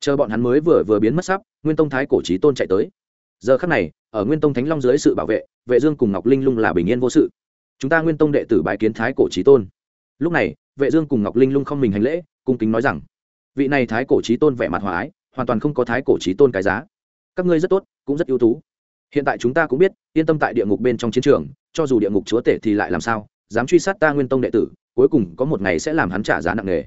chờ bọn hắn mới vừa vừa biến mất sắp, nguyên tông thái cổ trí tôn chạy tới. Giờ khắc này, ở nguyên tông thánh long dưới sự bảo vệ vệ dương cùng ngọc linh lung là bình yên vô sự. Chúng ta nguyên tông đệ tử bái kiến thái cổ trí tôn. Lúc này, vệ dương cùng ngọc linh lung không mình hành lễ, cung kính nói rằng, vị này thái cổ trí tôn vẻ mặt hòa ái, hoàn toàn không có thái cổ trí tôn cái giá. Các ngươi rất tốt, cũng rất ưu tú. Hiện tại chúng ta cũng biết, yên tâm tại địa ngục bên trong chiến trường, cho dù địa ngục chúa tể thì lại làm sao, dám truy sát ta nguyên tông đệ tử, cuối cùng có một ngày sẽ làm hắn trả giá nặng nề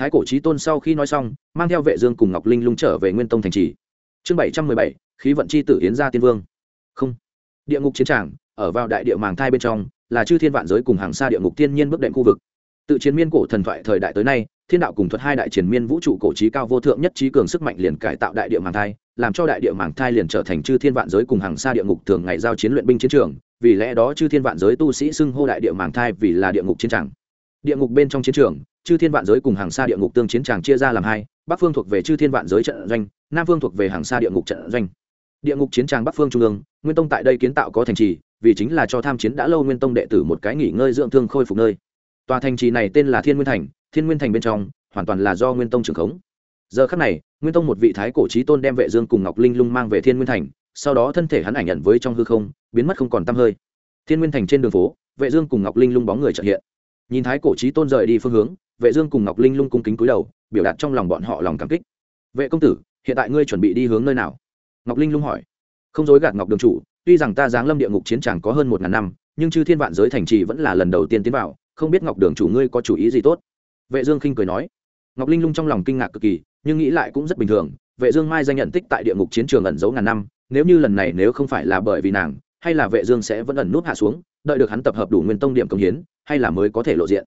thái cổ trí tôn sau khi nói xong, mang theo vệ dương cùng ngọc linh lung trở về nguyên tông thành trì. Chương bảy trăm mười bảy, khí vận chi tử yến gia tiên vương. Không. Địa ngục chiến tràng, ở vào đại địa màng thai bên trong, là chư thiên vạn giới cùng hàng xa địa ngục tiên nhiên bước đệm khu vực. Tự chiến miên cổ thần thoại thời đại tới nay, thiên đạo cùng thuật hai đại triển miên vũ trụ cổ trí cao vô thượng nhất trí cường sức mạnh liền cải tạo đại địa màng thai, làm cho đại địa màng thai liền trở thành chư thiên vạn giới cùng hàng xa địa ngục thường ngày giao chiến luyện binh chiến trường. Vì lẽ đó chư thiên vạn giới tu sĩ xưng hô đại địa màng thai vì là địa ngục chiến tràng địa ngục bên trong chiến trường, chư thiên vạn giới cùng hàng xa địa ngục tương chiến tràng chia ra làm hai, bắc phương thuộc về chư thiên vạn giới trận doanh, nam phương thuộc về hàng xa địa ngục trận doanh. Địa ngục chiến tràng bắc phương trung ương, nguyên tông tại đây kiến tạo có thành trì, vì chính là cho tham chiến đã lâu nguyên tông đệ tử một cái nghỉ ngơi dưỡng thương khôi phục nơi. Tòa thành trì này tên là thiên nguyên thành, thiên nguyên thành bên trong, hoàn toàn là do nguyên tông trưởng khống. Giờ khắc này, nguyên tông một vị thái cổ trí tôn đem vệ dương cùng ngọc linh lung mang về thiên nguyên thành, sau đó thân thể hắn ảnh nhận với trong hư không, biến mất không còn tăm hơi. Thiên nguyên thành trên đường phố, vệ dương cùng ngọc linh lung bóng người trợ hiện nhìn thái cổ trí tôn rời đi phương hướng, vệ dương cùng ngọc linh lung cung kính cúi đầu, biểu đạt trong lòng bọn họ lòng cảm kích. Vệ công tử, hiện tại ngươi chuẩn bị đi hướng nơi nào? Ngọc linh lung hỏi. Không dối gạt ngọc đường chủ, tuy rằng ta giáng lâm địa ngục chiến tràng có hơn một ngàn năm, nhưng chư thiên vạn giới thành trì vẫn là lần đầu tiên tiến vào, không biết ngọc đường chủ ngươi có chủ ý gì tốt? Vệ dương khinh cười nói. Ngọc linh lung trong lòng kinh ngạc cực kỳ, nhưng nghĩ lại cũng rất bình thường, vệ dương mai danh nhận tích tại địa ngục chiến trường ẩn giấu ngàn năm, nếu như lần này nếu không phải là bởi vì nàng hay là vệ dương sẽ vẫn ẩn nút hạ xuống, đợi được hắn tập hợp đủ nguyên tông điểm công hiến, hay là mới có thể lộ diện.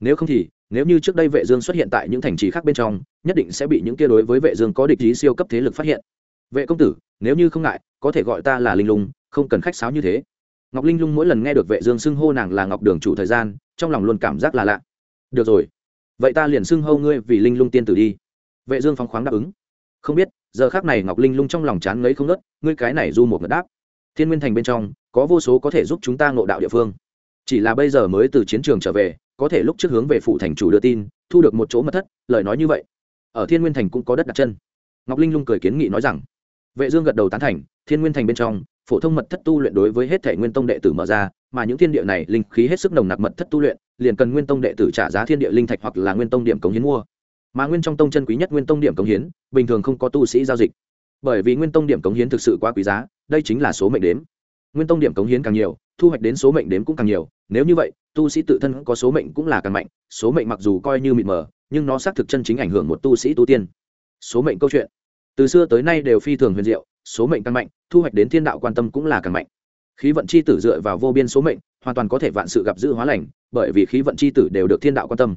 Nếu không thì, nếu như trước đây vệ dương xuất hiện tại những thành trì khác bên trong, nhất định sẽ bị những kia đối với vệ dương có địch ý siêu cấp thế lực phát hiện. Vệ công tử, nếu như không ngại, có thể gọi ta là linh lung, không cần khách sáo như thế. Ngọc linh lung mỗi lần nghe được vệ dương xưng hô nàng là ngọc đường chủ thời gian, trong lòng luôn cảm giác là lạ. Được rồi, vậy ta liền xưng hô ngươi vì linh lung tiên tử đi. Vệ dương phóng khoáng đáp ứng. Không biết, giờ khắc này ngọc linh lung trong lòng chán ngấy không nớt ngươi cái này du một ngất đáp thiên nguyên thành bên trong, có vô số có thể giúp chúng ta ngộ đạo địa phương. Chỉ là bây giờ mới từ chiến trường trở về, có thể lúc trước hướng về phụ thành chủ đưa tin, thu được một chỗ mật thất, lời nói như vậy. Ở thiên nguyên thành cũng có đất đặt chân. Ngọc linh lung cười kiến nghị nói rằng, vệ dương gật đầu tán thành, thiên nguyên thành bên trong, phổ thông mật thất tu luyện đối với hết thể nguyên tông đệ tử mở ra, mà những thiên địa này linh khí hết sức nồng nặc mật thất tu luyện, liền cần nguyên tông đệ tử trả giá thiên địa linh thạch hoặc là nguyên tông điểm cống hiến mua. Mà nguyên trong tông chân quý nhất nguyên tông điểm cống hiến, bình thường không có tu sĩ giao dịch. Bởi vì nguyên tông điểm cống hiến thực sự quá quý giá đây chính là số mệnh đếm. Nguyên tông điểm cống hiến càng nhiều, thu hoạch đến số mệnh đếm cũng càng nhiều. Nếu như vậy, tu sĩ tự thân có số mệnh cũng là càng mạnh. Số mệnh mặc dù coi như mịt mờ, nhưng nó xác thực chân chính ảnh hưởng một tu sĩ tu tiên. Số mệnh câu chuyện. Từ xưa tới nay đều phi thường huyền diệu, số mệnh càng mạnh, thu hoạch đến thiên đạo quan tâm cũng là càng mạnh. Khí vận c h i tử dựa vào vô biên số mệnh, hoàn toàn có thể vạn sự gặp dữ hóa lành, bởi vì khí vận c h i tử đều được thiên đạo quan tâm.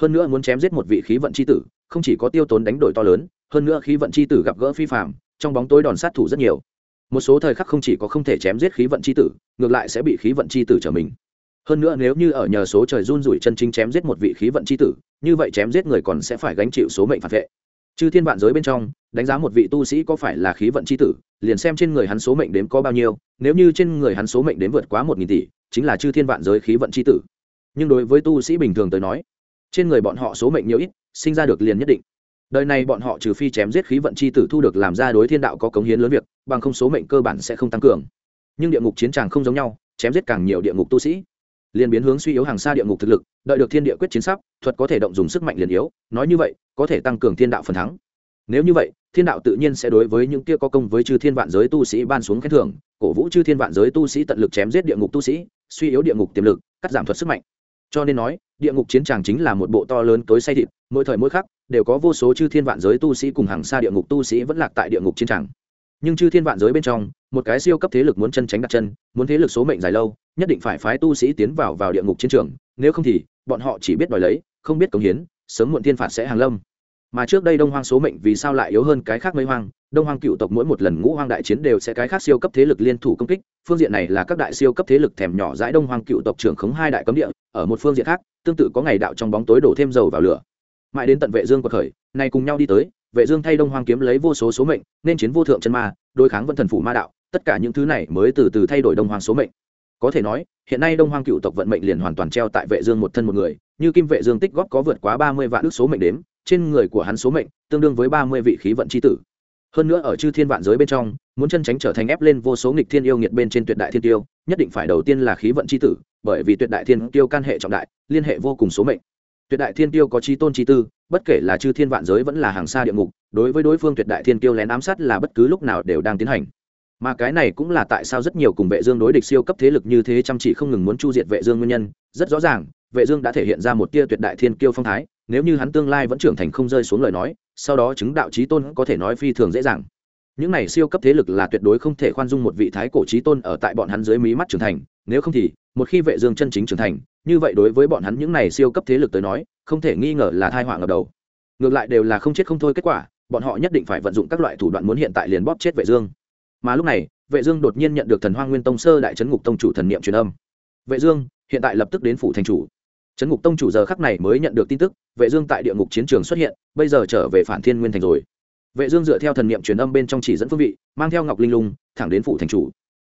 Hơn nữa muốn chém giết một vị khí vận c h i tử, không chỉ có tiêu tốn đánh đổi to lớn, hơn nữa khí vận c h i tử gặp gỡ phi phạm trong bóng tối đòn sát thủ rất nhiều một số thời khắc không chỉ có không thể chém giết khí vận c h i tử, ngược lại sẽ bị khí vận c h i tử trở mình. Hơn nữa nếu như ở nhờ số trời run rủi chân chính chém giết một vị khí vận c h i tử, như vậy chém giết người còn sẽ phải gánh chịu số mệnh phản vệ. Chư thiên vạn giới bên trong, đánh giá một vị tu sĩ có phải là khí vận c h i tử, liền xem trên người hắn số mệnh đếm có bao nhiêu, nếu như trên người hắn số mệnh đếm vượt quá một nghìn tỷ, chính là chư thiên vạn giới khí vận c h i tử. Nhưng đối với tu sĩ bình thường tới nói, trên người bọn họ số mệnh nhiều ít, sinh ra được liền nhất định đời này bọn họ trừ phi chém giết khí vận chi tử thu được làm ra đối thiên đạo có cống hiến lớn việc, bằng không số mệnh cơ bản sẽ không tăng cường. Nhưng địa ngục chiến tràng không giống nhau, chém giết càng nhiều địa ngục tu sĩ. Liền biến hướng suy yếu hàng xa địa ngục thực lực, đợi được thiên địa quyết chiến sắp, thuật có thể động dùng sức mạnh liền yếu, nói như vậy, có thể tăng cường thiên đạo phần thắng. Nếu như vậy, thiên đạo tự nhiên sẽ đối với những kia có công với chư thiên vạn giới tu sĩ ban xuống khen thưởng, cổ vũ chư thiên vạn giới tu sĩ tận lực chém giết địa ngục tu sĩ, suy yếu địa ngục tiềm lực, cắt giảm thuật sức mạnh. Cho nên nói, địa ngục chiến tràng chính là một bộ to lớn tối say thịt, mỗi thời mỗi khắc đều có vô số chư thiên vạn giới tu sĩ cùng hàng xa địa ngục tu sĩ vẫn lạc tại địa ngục chiến tràng nhưng chư thiên vạn giới bên trong, một cái siêu cấp thế lực muốn chân tránh đặt chân, muốn thế lực số mệnh dài lâu, nhất định phải phái tu sĩ tiến vào vào địa ngục chiến trường. Nếu không thì, bọn họ chỉ biết đòi lấy, không biết cống hiến, sớm muộn thiên phạt sẽ hàng lâm. Mà trước đây đông hoang số mệnh vì sao lại yếu hơn cái khác mấy hoang? Đông hoang cựu tộc mỗi một lần ngũ hoang đại chiến đều sẽ cái khác siêu cấp thế lực liên thủ công kích. Phương diện này là các đại siêu cấp thế lực thèm nhỏ dãi đông hoang cựu tộc trưởng khống hai đại cấm địa, ở một phương diện khác, tương tự có ngày đạo trong bóng tối đổ thêm dầu vào lửa mãi đến tận vệ dương quật khởi này cùng nhau đi tới, vệ dương thay đông hoang kiếm lấy vô số số mệnh, nên chiến vô thượng chân ma, đối kháng vân thần phủ ma đạo, tất cả những thứ này mới từ từ thay đổi đông hoang số mệnh. Có thể nói, hiện nay đông hoang cựu tộc vận mệnh liền hoàn toàn treo tại vệ dương một thân một người, như kim vệ dương tích góp có vượt quá ba mươi vạn ước số mệnh đếm, trên người của hắn số mệnh tương đương với ba mươi vị khí vận chi tử. Hơn nữa ở chư thiên vạn giới bên trong, muốn chân tránh trở thành ép lên vô số nghịch thiên yêu nghiệt bên trên tuyệt đại thiên tiêu, nhất định phải đầu tiên là khí vận chi tử, bởi vì tuyệt đại thiên tiêu can hệ trọng đại, liên hệ vô cùng số mệnh tuyệt đại thiên tiêu có trí tôn trí tư, bất kể là chư thiên vạn giới vẫn là hàng xa địa ngục, đối với đối phương tuyệt đại thiên tiêu lén ám sát là bất cứ lúc nào đều đang tiến hành. Mà cái này cũng là tại sao rất nhiều cùng vệ dương đối địch siêu cấp thế lực như thế chăm chỉ không ngừng muốn chu diệt vệ dương nguyên nhân. Rất rõ ràng, vệ dương đã thể hiện ra một tia tuyệt đại thiên kiêu phong thái, nếu như hắn tương lai vẫn trưởng thành không rơi xuống lời nói, sau đó chứng đạo chí tôn có thể nói phi thường dễ dàng. Những này siêu cấp thế lực là tuyệt đối không thể khoan dung một vị thái cổ chí tôn ở tại bọn hắn dưới mí mắt trưởng thành, nếu không thì, một khi vệ dương chân chính trưởng thành như vậy đối với bọn hắn những này siêu cấp thế lực tới nói, không thể nghi ngờ là tai họa ngập đầu. Ngược lại đều là không chết không thôi kết quả, bọn họ nhất định phải vận dụng các loại thủ đoạn muốn hiện tại liền bóp chết vệ dương. Mà lúc này, vệ dương đột nhiên nhận được thần hoang nguyên tông sơ đại chấn ngục tông chủ thần niệm truyền âm. Vệ dương, hiện tại lập tức đến phủ thành chủ. Trấn ngục tông chủ giờ khắc này mới nhận được tin tức, vệ dương tại địa ngục chiến trường xuất hiện, bây giờ trở về phản thiên nguyên thành rồi. Vệ dương dựa theo thần niệm truyền âm bên trong chỉ dẫn phương vị, mang theo ngọc linh lung, thẳng đến phủ thành chủ.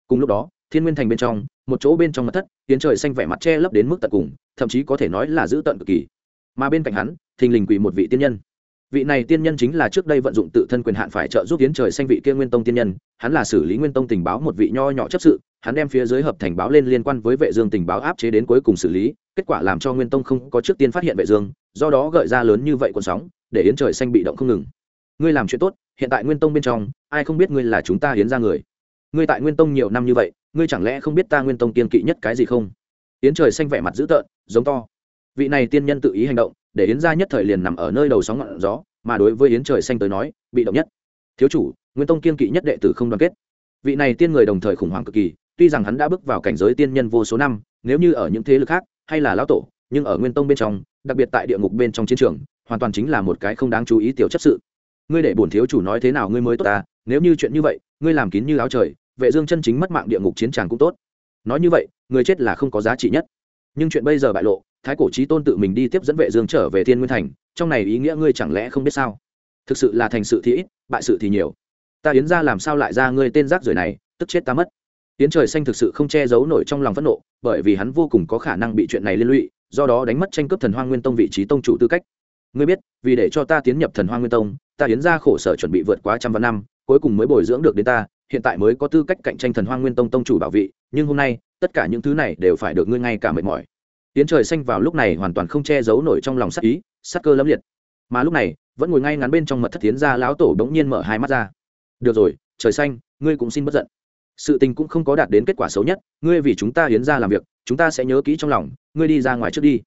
Cùng lúc đó, thiên nguyên thành bên trong một chỗ bên trong mặt thất tiến trời xanh vẻ mặt che lấp đến mức tận cùng, thậm chí có thể nói là giữ tận cực kỳ. Mà bên cạnh hắn, thình lình quỳ một vị tiên nhân. Vị này tiên nhân chính là trước đây vận dụng tự thân quyền hạn phải trợ giúp tiến trời xanh vị kia nguyên tông tiên nhân, hắn là xử lý nguyên tông tình báo một vị nho nhỏ chấp sự, hắn đem phía dưới hợp thành báo lên liên quan với vệ dương tình báo áp chế đến cuối cùng xử lý, kết quả làm cho nguyên tông không có trước tiên phát hiện vệ dương, do đó gợi ra lớn như vậy cuộn sóng, để yến trời xanh bị động không ngừng. Ngươi làm chuyện tốt, hiện tại nguyên tông bên trong, ai không biết ngươi là chúng ta yến ra người? Ngươi tại nguyên tông nhiều năm như vậy ngươi chẳng lẽ không biết ta nguyên tông tiên kỵ nhất cái gì không? Yến trời xanh vẻ mặt dữ tợn, giống to. Vị này tiên nhân tự ý hành động, để yến gia nhất thời liền nằm ở nơi đầu sóng ngọn gió, mà đối với yến trời xanh tới nói, bị động nhất. Thiếu chủ, nguyên tông kiên kỵ nhất đệ tử không đoàn kết. Vị này tiên người đồng thời khủng hoảng cực kỳ, tuy rằng hắn đã bước vào cảnh giới tiên nhân vô số năm, nếu như ở những thế lực khác, hay là lão tổ, nhưng ở nguyên tông bên trong, đặc biệt tại địa ngục bên trong chiến trường, hoàn toàn chính là một cái không đáng chú ý tiểu chấp sự. Ngươi để bổn thiếu chủ nói thế nào ngươi mới tốt ta, nếu như chuyện như vậy, ngươi làm kín như áo trời vệ dương chân chính mất mạng địa ngục chiến tràng cũng tốt. Nói như vậy, người chết là không có giá trị nhất. Nhưng chuyện bây giờ bại lộ, thái cổ trí tôn tự mình đi tiếp dẫn vệ dương trở về thiên nguyên thành, trong này ý nghĩa ngươi chẳng lẽ không biết sao? Thực sự là thành sự thì ít, bại sự thì nhiều. Ta yến ra làm sao lại ra ngươi tên rác rưởi này, tức chết ta mất. Yến trời xanh thực sự không che giấu nổi trong lòng phẫn nộ, bởi vì hắn vô cùng có khả năng bị chuyện này liên lụy, do đó đánh mất tranh cướp thần hoa nguyên tông vị trí tông chủ tư cách. Ngươi biết, vì để cho ta tiến nhập thần hoa nguyên tông, ta yến ra khổ sở chuẩn bị vượt quá trăm vạn năm, cuối cùng mới bồi dưỡng được đến ta hiện tại mới có tư cách cạnh tranh thần hoa nguyên tông tông chủ bảo vị, nhưng hôm nay, tất cả những thứ này đều phải được ngươi ngay cả mệt mỏi. Tiến trời xanh vào lúc này hoàn toàn không che giấu nổi trong lòng sắc ý, sắc cơ lẫm liệt. Mà lúc này, vẫn ngồi ngay ngắn bên trong mật thất tiến ra lão tổ đống nhiên mở hai mắt ra. Được rồi, trời xanh, ngươi cũng xin bất giận. Sự tình cũng không có đạt đến kết quả xấu nhất, ngươi vì chúng ta hiến ra làm việc, chúng ta sẽ nhớ kỹ trong lòng, ngươi đi ra ngoài trước đi.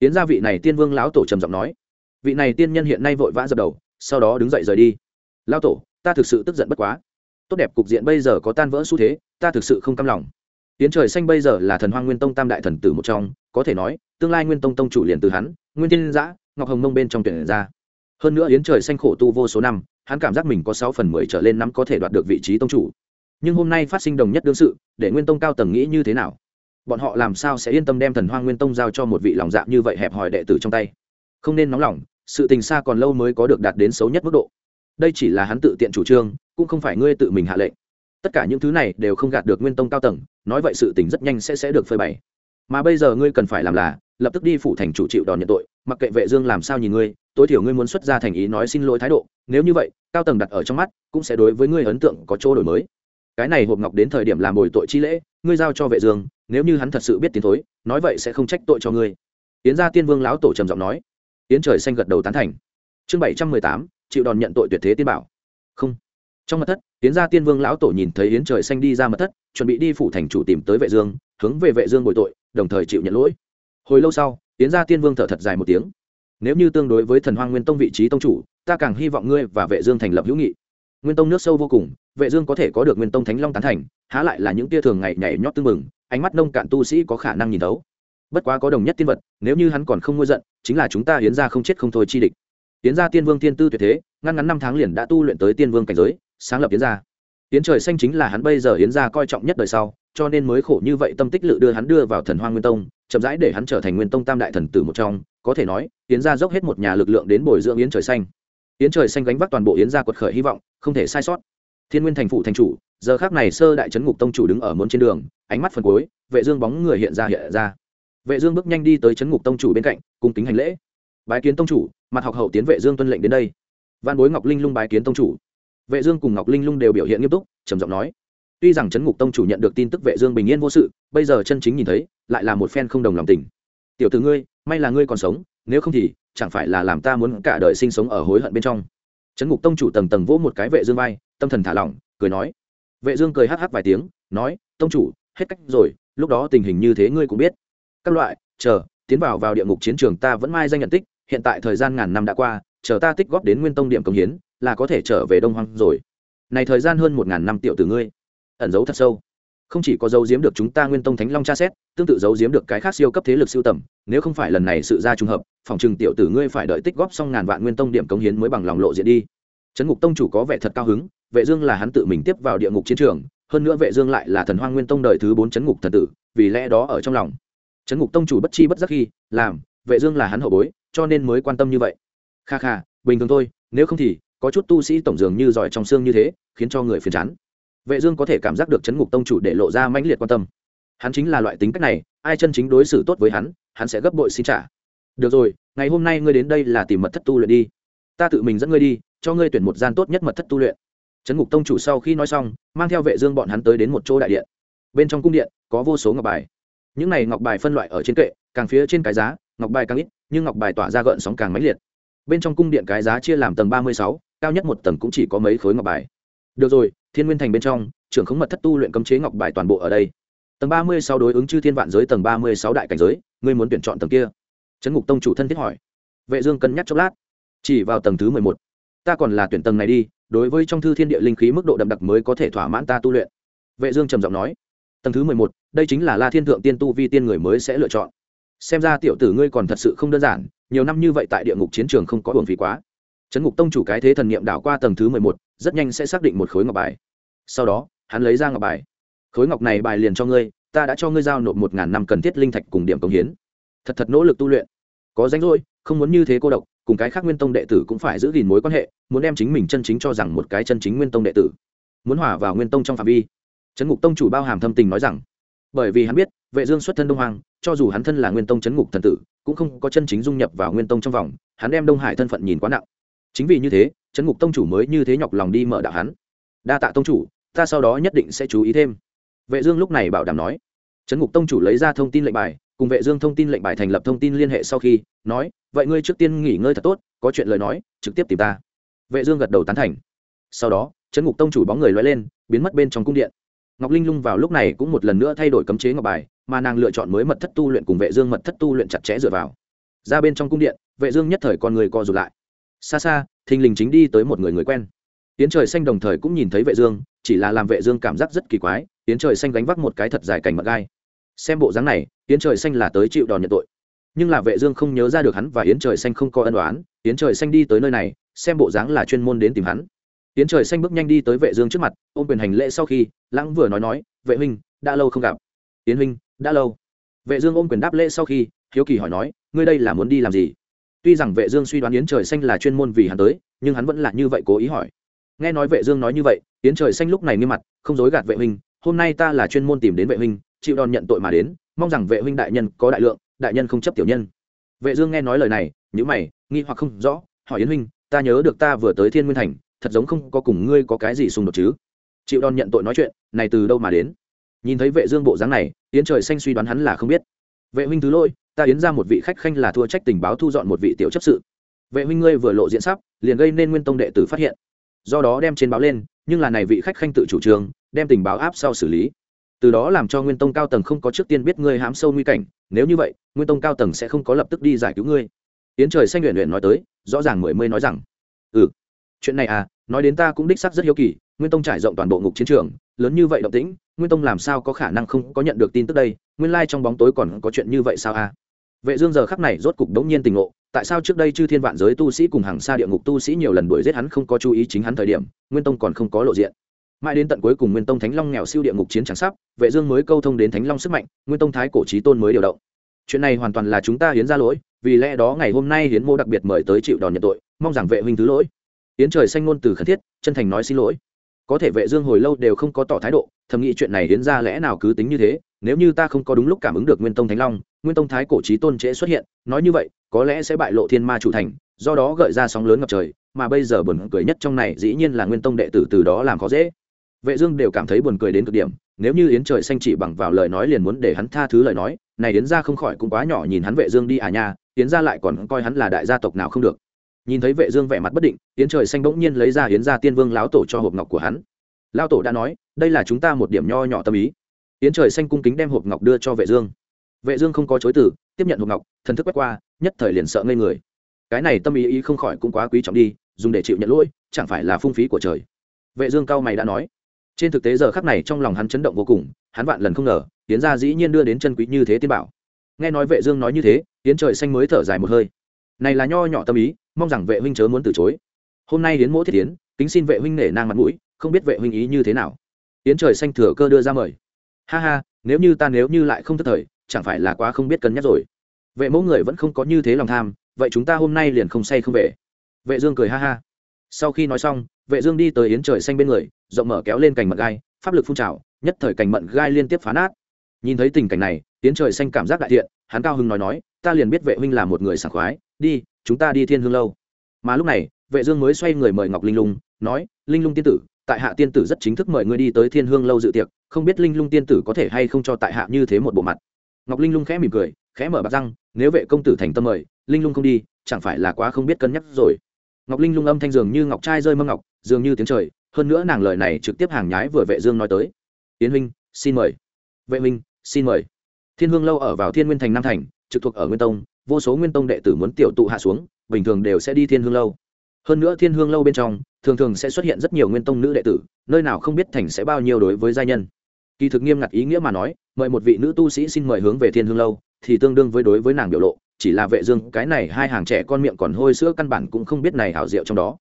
Hiến ra vị này tiên vương lão tổ trầm giọng nói. Vị này tiên nhân hiện nay vội vã dập đầu, sau đó đứng dậy rời đi. Lão tổ, ta thực sự tức giận bất quá tốt đẹp cục diện bây giờ có tan vỡ xu thế, ta thực sự không cam lòng. Tiến trời xanh bây giờ là thần hoang nguyên tông tam đại thần tử một trong, có thể nói, tương lai nguyên tông tông chủ liền từ hắn, nguyên tiên giã, ngọc hồng mông bên trong tuyển ra. Hơn nữa yến trời xanh khổ tu vô số năm, hắn cảm giác mình có sáu phần mười trở lên năm có thể đoạt được vị trí tông chủ. Nhưng hôm nay phát sinh đồng nhất đương sự, để nguyên tông cao tầng nghĩ như thế nào? Bọn họ làm sao sẽ yên tâm đem thần hoang nguyên tông giao cho một vị lòng dạ như vậy hẹp hòi đệ tử trong tay? Không nên nóng lòng, sự tình xa còn lâu mới có được đạt đến xấu nhất mức độ đây chỉ là hắn tự tiện chủ trương, cũng không phải ngươi tự mình hạ lệnh. Tất cả những thứ này đều không gạt được nguyên tông cao tầng, nói vậy sự tình rất nhanh sẽ sẽ được phơi bày. Mà bây giờ ngươi cần phải làm là, lập tức đi phủ thành chủ chịu đòn nhận tội, mặc kệ vệ dương làm sao nhìn ngươi, tối thiểu ngươi muốn xuất ra thành ý nói xin lỗi thái độ, nếu như vậy, cao tầng đặt ở trong mắt, cũng sẽ đối với ngươi ấn tượng có chỗ đổi mới. Cái này hộp ngọc đến thời điểm làm bồi tội chi lễ, ngươi giao cho vệ dương, nếu như hắn thật sự biết tiến thối, nói vậy sẽ không trách tội cho ngươi. Yến gia tiên vương lão tổ trầm giọng nói. Yến trời xanh gật đầu tán thành. Chương bảy trăm mười tám chịu đòn nhận tội tuyệt thế tiên bảo. Không. Trong mật thất tiến gia tiên vương lão tổ nhìn thấy yến trời xanh đi ra mật thất, chuẩn bị đi phủ thành chủ tìm tới vệ dương, hướng về vệ dương bồi tội, đồng thời chịu nhận lỗi. Hồi lâu sau, yến gia tiên vương thở thật dài một tiếng. Nếu như tương đối với thần hoang nguyên tông vị trí tông chủ, ta càng hy vọng ngươi và vệ dương thành lập hữu nghị. Nguyên tông nước sâu vô cùng, vệ dương có thể có được nguyên tông thánh long tán thành, há lại là những tia thường ngày nhảy nhót tương mừng ánh mắt nông cạn tu sĩ có khả năng nhìn thấu. Bất quá có đồng nhất tiên vật, nếu như hắn còn không nguôi giận, chính là chúng ta hiến gia không chết không thôi chi địch. Tiến gia tiên vương tiên tư tuyệt thế, ngăn ngắn năm tháng liền đã tu luyện tới tiên vương cảnh giới, sáng lập tiến gia. Tiến trời xanh chính là hắn bây giờ hiến gia coi trọng nhất đời sau, cho nên mới khổ như vậy tâm tích lự đưa hắn đưa vào thần hoang nguyên tông, chậm rãi để hắn trở thành nguyên tông tam đại thần tử một trong, có thể nói hiến gia dốc hết một nhà lực lượng đến bồi dưỡng yến trời xanh. Yến trời xanh gánh vác toàn bộ yến gia quật khởi hy vọng, không thể sai sót. Thiên nguyên thành phụ thành chủ, giờ khác này sơ đại trấn ngục tông chủ đứng ở muốn trên đường, ánh mắt phần cuối, vệ dương bóng người hiện ra hiện ra. Vệ dương bước nhanh đi tới trấn ngục tông chủ bên cạnh, cung kính hành lễ. Bái kiến tông chủ mặt học hậu tiến vệ dương tuân lệnh đến đây. Văn bối ngọc linh lung bái kiến tông chủ. Vệ dương cùng ngọc linh lung đều biểu hiện nghiêm túc, trầm giọng nói. Tuy rằng chấn ngục tông chủ nhận được tin tức vệ dương bình yên vô sự, bây giờ chân chính nhìn thấy, lại là một phen không đồng lòng tình. Tiểu tử ngươi, may là ngươi còn sống, nếu không thì, chẳng phải là làm ta muốn cả đời sinh sống ở hối hận bên trong. Chấn ngục tông chủ tầng tầng vỗ một cái vệ dương vai, tâm thần thả lỏng, cười nói. Vệ dương cười hắc hắc vài tiếng, nói, tông chủ, hết cách rồi, lúc đó tình hình như thế ngươi cũng biết. Các loại, chờ, tiến vào vào địa ngục chiến trường ta vẫn mai danh nhận tích hiện tại thời gian ngàn năm đã qua, chờ ta tích góp đến nguyên tông điểm công hiến, là có thể trở về đông hoang rồi. Này thời gian hơn một ngàn năm tiểu tử ngươi, ẩn giấu thật sâu. Không chỉ có dấu giếm được chúng ta nguyên tông thánh long tra xét, tương tự dấu giếm được cái khác siêu cấp thế lực siêu tầm, nếu không phải lần này sự ra trùng hợp, phòng trừng tiểu tử ngươi phải đợi tích góp xong ngàn vạn nguyên tông điểm công hiến mới bằng lòng lộ diện đi. Trấn ngục tông chủ có vẻ thật cao hứng, vệ dương là hắn tự mình tiếp vào địa ngục chiến trường, hơn nữa vệ dương lại là thần hoang nguyên tông đời thứ bốn trấn ngục thần tử, vì lẽ đó ở trong lòng. Trấn ngục tông chủ bất chi bất giác khi, làm, vệ dương là hắn hậu bối cho nên mới quan tâm như vậy. Kha kha, bình thường thôi, nếu không thì, có chút tu sĩ tổng dường như giỏi trong xương như thế, khiến cho người phiền chán. Vệ dương có thể cảm giác được chấn ngục tông chủ để lộ ra mãnh liệt quan tâm. Hắn chính là loại tính cách này, ai chân chính đối xử tốt với hắn hắn sẽ gấp bội xin trả. Được rồi, ngày hôm nay ngươi đến đây là tìm mật thất tu luyện đi. Ta tự mình dẫn ngươi đi, cho ngươi tuyển một gian tốt nhất mật thất tu luyện. Chấn ngục tông chủ sau khi nói xong, mang theo vệ dương bọn hắn tới đến một chỗ đại điện. Bên trong cung điện, có vô số ngọc bài. Những này ngọc bài phân loại ở trên kệ, càng phía trên cái giá ngọc bài càng ít, nhưng ngọc bài tỏa ra gợn sóng càng mãnh liệt. Bên trong cung điện cái giá chia làm tầng ba mươi sáu, cao nhất một tầng cũng chỉ có mấy khối ngọc bài. Được rồi, thiên nguyên thành bên trong, trưởng khống mật thất tu luyện cấm chế ngọc bài toàn bộ ở đây. Tầng ba mươi sáu đối ứng chư thiên vạn giới tầng ba mươi sáu đại cảnh giới, ngươi muốn tuyển chọn tầng kia? Trấn ngục tông chủ thân thiết hỏi. Vệ dương cân nhắc chốc lát. Chỉ vào tầng thứ mười một. Ta còn là tuyển tầng này đi, đối với trong thư thiên địa linh khí mức độ đậm đặc mới có thể thỏa mãn ta tu luyện. Vệ dương trầm giọng nói. Tầng thứ mười một, đây chính là la thiên thượng tiên tu vi tiên người mới sẽ lựa chọn xem ra tiểu tử ngươi còn thật sự không đơn giản, nhiều năm như vậy tại địa ngục chiến trường không có buồn phí quá. Trấn ngục tông chủ cái thế thần niệm đảo qua tầng thứ mười một, rất nhanh sẽ xác định một khối ngọc bài. Sau đó, hắn lấy ra ngọc bài. Khối ngọc này bài liền cho ngươi, ta đã cho ngươi giao nộp một ngàn năm cần thiết linh thạch cùng điểm công hiến. Thật thật nỗ lực tu luyện. Có danh rỗi, không muốn như thế cô độc, cùng cái khác nguyên tông đệ tử cũng phải giữ gìn mối quan hệ, muốn đem chính mình chân chính cho rằng một cái chân chính nguyên tông đệ tử. Muốn hòa vào nguyên tông trong phạm vi. Trấn ngục tông chủ bao hàm thâm tình nói rằng, bởi vì hắn biết, vệ dương xuất thân đông hoàng cho dù hắn thân là nguyên tông chấn ngục thần tử, cũng không có chân chính dung nhập vào nguyên tông trong vòng, hắn đem đông hải thân phận nhìn quá nặng. Chính vì như thế, chấn ngục tông chủ mới như thế nhọc lòng đi mở đạo hắn. Đa tạ tông chủ, ta sau đó nhất định sẽ chú ý thêm. Vệ dương lúc này bảo đảm nói. Chấn ngục tông chủ lấy ra thông tin lệnh bài, cùng vệ dương thông tin lệnh bài thành lập thông tin liên hệ sau khi, nói, vậy ngươi trước tiên nghỉ ngơi thật tốt, có chuyện lời nói, trực tiếp tìm ta. Vệ dương gật đầu tán thành. Sau đó, chấn ngục tông chủ bóng người lói lên, biến mất bên trong cung điện ngọc linh lung vào lúc này cũng một lần nữa thay đổi cấm chế ngọc bài, mà nàng lựa chọn mới mật thất tu luyện cùng vệ dương mật thất tu luyện chặt chẽ dựa vào. Ra bên trong cung điện, vệ dương nhất thời con người co rụt lại. Xa xa, thình lình chính đi tới một người người quen. Tiến trời xanh đồng thời cũng nhìn thấy vệ dương, chỉ là làm vệ dương cảm giác rất kỳ quái tiến trời xanh gánh vác một cái thật dài cảnh mật gai. Xem bộ dáng này tiến trời xanh là tới chịu đòn nhận tội. Nhưng là vệ dương không nhớ ra được hắn và yến trời xanh không có ân oán, yến trời xanh đi tới nơi này, xem bộ dáng là chuyên môn đến tìm hắn. Tiến trời xanh bước nhanh đi tới vệ dương trước mặt, ôm quyền hành lễ sau khi, lãng vừa nói nói, vệ huynh, đã lâu không gặp. Tiến huynh, đã lâu. Vệ dương ôm quyền đáp lễ sau khi, hiếu kỳ hỏi nói, ngươi đây là muốn đi làm gì? Tuy rằng vệ dương suy đoán yến trời xanh là chuyên môn vì hắn tới, nhưng hắn vẫn là như vậy cố ý hỏi. Nghe nói vệ dương nói như vậy, yến trời xanh lúc này nghiêm mặt, không dối gạt vệ huynh, hôm nay ta là chuyên môn tìm đến vệ huynh, chịu đòn nhận tội mà đến, mong rằng vệ huynh đại nhân có đại lượng, đại nhân không chấp tiểu nhân. Vệ dương nghe nói lời này, nhíu mày, nghi hoặc không rõ, hỏi yến huynh, ta nhớ được ta vừa tới thiên nguyên thành thật giống không có cùng ngươi có cái gì xung đột chứ. Chịu đòn nhận tội nói chuyện, này từ đâu mà đến? Nhìn thấy vệ dương bộ dáng này, yến trời xanh suy đoán hắn là không biết. Vệ huynh thứ lỗi, ta yến ra một vị khách khanh là thua trách tình báo thu dọn một vị tiểu chấp sự. Vệ huynh ngươi vừa lộ diện sắp, liền gây nên nguyên tông đệ tử phát hiện. Do đó đem trên báo lên, nhưng là này vị khách khanh tự chủ trương, đem tình báo áp sau xử lý. Từ đó làm cho nguyên tông cao tầng không có trước tiên biết ngươi hám sâu nguy cảnh, nếu như vậy, nguyên tông cao tầng sẽ không có lập tức đi giải cứu ngươi. Yến trời xanh luyện luyện nói tới, rõ ràng mười mươi nói rằng ừ chuyện này à nói đến ta cũng đích xác rất hiếu kỳ, nguyên tông trải rộng toàn bộ ngục chiến trường, lớn như vậy động tĩnh, nguyên tông làm sao có khả năng không có nhận được tin tức đây? Nguyên lai trong bóng tối còn có chuyện như vậy sao à? vệ dương giờ khắc này rốt cục đống nhiên tình ngộ, tại sao trước đây chư thiên vạn giới tu sĩ cùng hàng xa địa ngục tu sĩ nhiều lần đuổi giết hắn không có chú ý chính hắn thời điểm, nguyên tông còn không có lộ diện. Mãi đến tận cuối cùng nguyên tông thánh long nghèo siêu địa ngục chiến trắng sắp, vệ dương mới câu thông đến thánh long sức mạnh, nguyên tông thái cổ chí tôn mới điều động. Chuyện này hoàn toàn là chúng ta hiến ra lỗi, vì lẽ đó ngày hôm nay hiến mô đặc biệt mời tới chịu đòn nhận tội, mong rằng vệ huynh thứ lỗi. Yến trời xanh ngôn từ khẩn thiết, chân thành nói xin lỗi. Có thể vệ dương hồi lâu đều không có tỏ thái độ, thầm nghĩ chuyện này đến ra lẽ nào cứ tính như thế, nếu như ta không có đúng lúc cảm ứng được nguyên tông thánh long, nguyên tông thái cổ Chí tôn trễ xuất hiện, nói như vậy, có lẽ sẽ bại lộ thiên ma chủ thành, do đó gợi ra sóng lớn ngập trời, mà bây giờ buồn cười nhất trong này dĩ nhiên là nguyên tông đệ tử từ đó làm khó dễ. Vệ dương đều cảm thấy buồn cười đến cực điểm, nếu như yến trời xanh chỉ bằng vào lời nói liền muốn để hắn tha thứ lời nói, này yến gia không khỏi cũng quá nhỏ nhìn hắn vệ dương đi à nha, yến gia lại còn coi hắn là đại gia tộc nào không được nhìn thấy vệ dương vẻ mặt bất định, yến trời xanh bỗng nhiên lấy ra yến gia tiên vương lão tổ cho hộp ngọc của hắn. Lão tổ đã nói, đây là chúng ta một điểm nho nhỏ tâm ý. Yến trời xanh cung kính đem hộp ngọc đưa cho vệ dương. Vệ dương không có chối từ, tiếp nhận hộp ngọc, thần thức quét qua, nhất thời liền sợ ngây người. Cái này tâm ý ý không khỏi cũng quá quý trọng đi, dùng để chịu nhận lỗi, chẳng phải là phung phí của trời. Vệ dương cao mày đã nói. Trên thực tế giờ khắc này trong lòng hắn chấn động vô cùng, hắn vạn lần không ngờ, yến gia dĩ nhiên đưa đến chân quý như thế tiên bảo. Nghe nói vệ dương nói như thế, yến trời xanh mới thở dài một hơi. Này là nho nhỏ tâm ý mong rằng vệ huynh chớ muốn từ chối. Hôm nay đến mỗ thiết tiến kính xin vệ huynh nể nang mặt mũi, không biết vệ huynh ý như thế nào. Yến trời xanh thừa cơ đưa ra mời. Ha ha, nếu như ta nếu như lại không thất thời, chẳng phải là quá không biết cân nhắc rồi. Vệ mẫu người vẫn không có như thế lòng tham, vậy chúng ta hôm nay liền không say không về. Vệ dương cười ha ha. Sau khi nói xong, vệ dương đi tới yến trời xanh bên người, rộng mở kéo lên cành mận gai, pháp lực phun trào, nhất thời cành mận gai liên tiếp phá nát. Nhìn thấy tình cảnh này, yến trời xanh cảm giác đại thiện, hắn cao hưng nói nói, ta liền biết vệ huynh là một người sảng khoái đi, chúng ta đi thiên hương lâu. Mà lúc này, vệ dương mới xoay người mời ngọc linh lung, nói, linh lung tiên tử, tại hạ tiên tử rất chính thức mời ngươi đi tới thiên hương lâu dự tiệc, không biết linh lung tiên tử có thể hay không cho tại hạ như thế một bộ mặt? Ngọc linh lung khẽ mỉm cười, khẽ mở bạc răng, nếu vệ công tử thành tâm mời, linh lung không đi, chẳng phải là quá không biết cân nhắc rồi? Ngọc linh lung âm thanh dường như ngọc trai rơi mâm ngọc, dường như tiếng trời, hơn nữa nàng lời này trực tiếp hàng nhái vừa vệ dương nói tới. Yến huynh, xin mời. Vệ huynh, xin mời. Thiên hương lâu ở vào thiên nguyên thành nam thành, trực thuộc ở nguyên tông vô số nguyên tông đệ tử muốn tiểu tụ hạ xuống, bình thường đều sẽ đi thiên hương lâu. Hơn nữa thiên hương lâu bên trong, thường thường sẽ xuất hiện rất nhiều nguyên tông nữ đệ tử, nơi nào không biết thành sẽ bao nhiêu đối với gia nhân. Kỳ thực nghiêm ngặt ý nghĩa mà nói, mời một vị nữ tu sĩ xin mời hướng về thiên hương lâu, thì tương đương với đối với nàng biểu lộ, chỉ là vệ dương, cái này hai hàng trẻ con miệng còn hôi sữa căn bản cũng không biết này hảo diệu trong đó.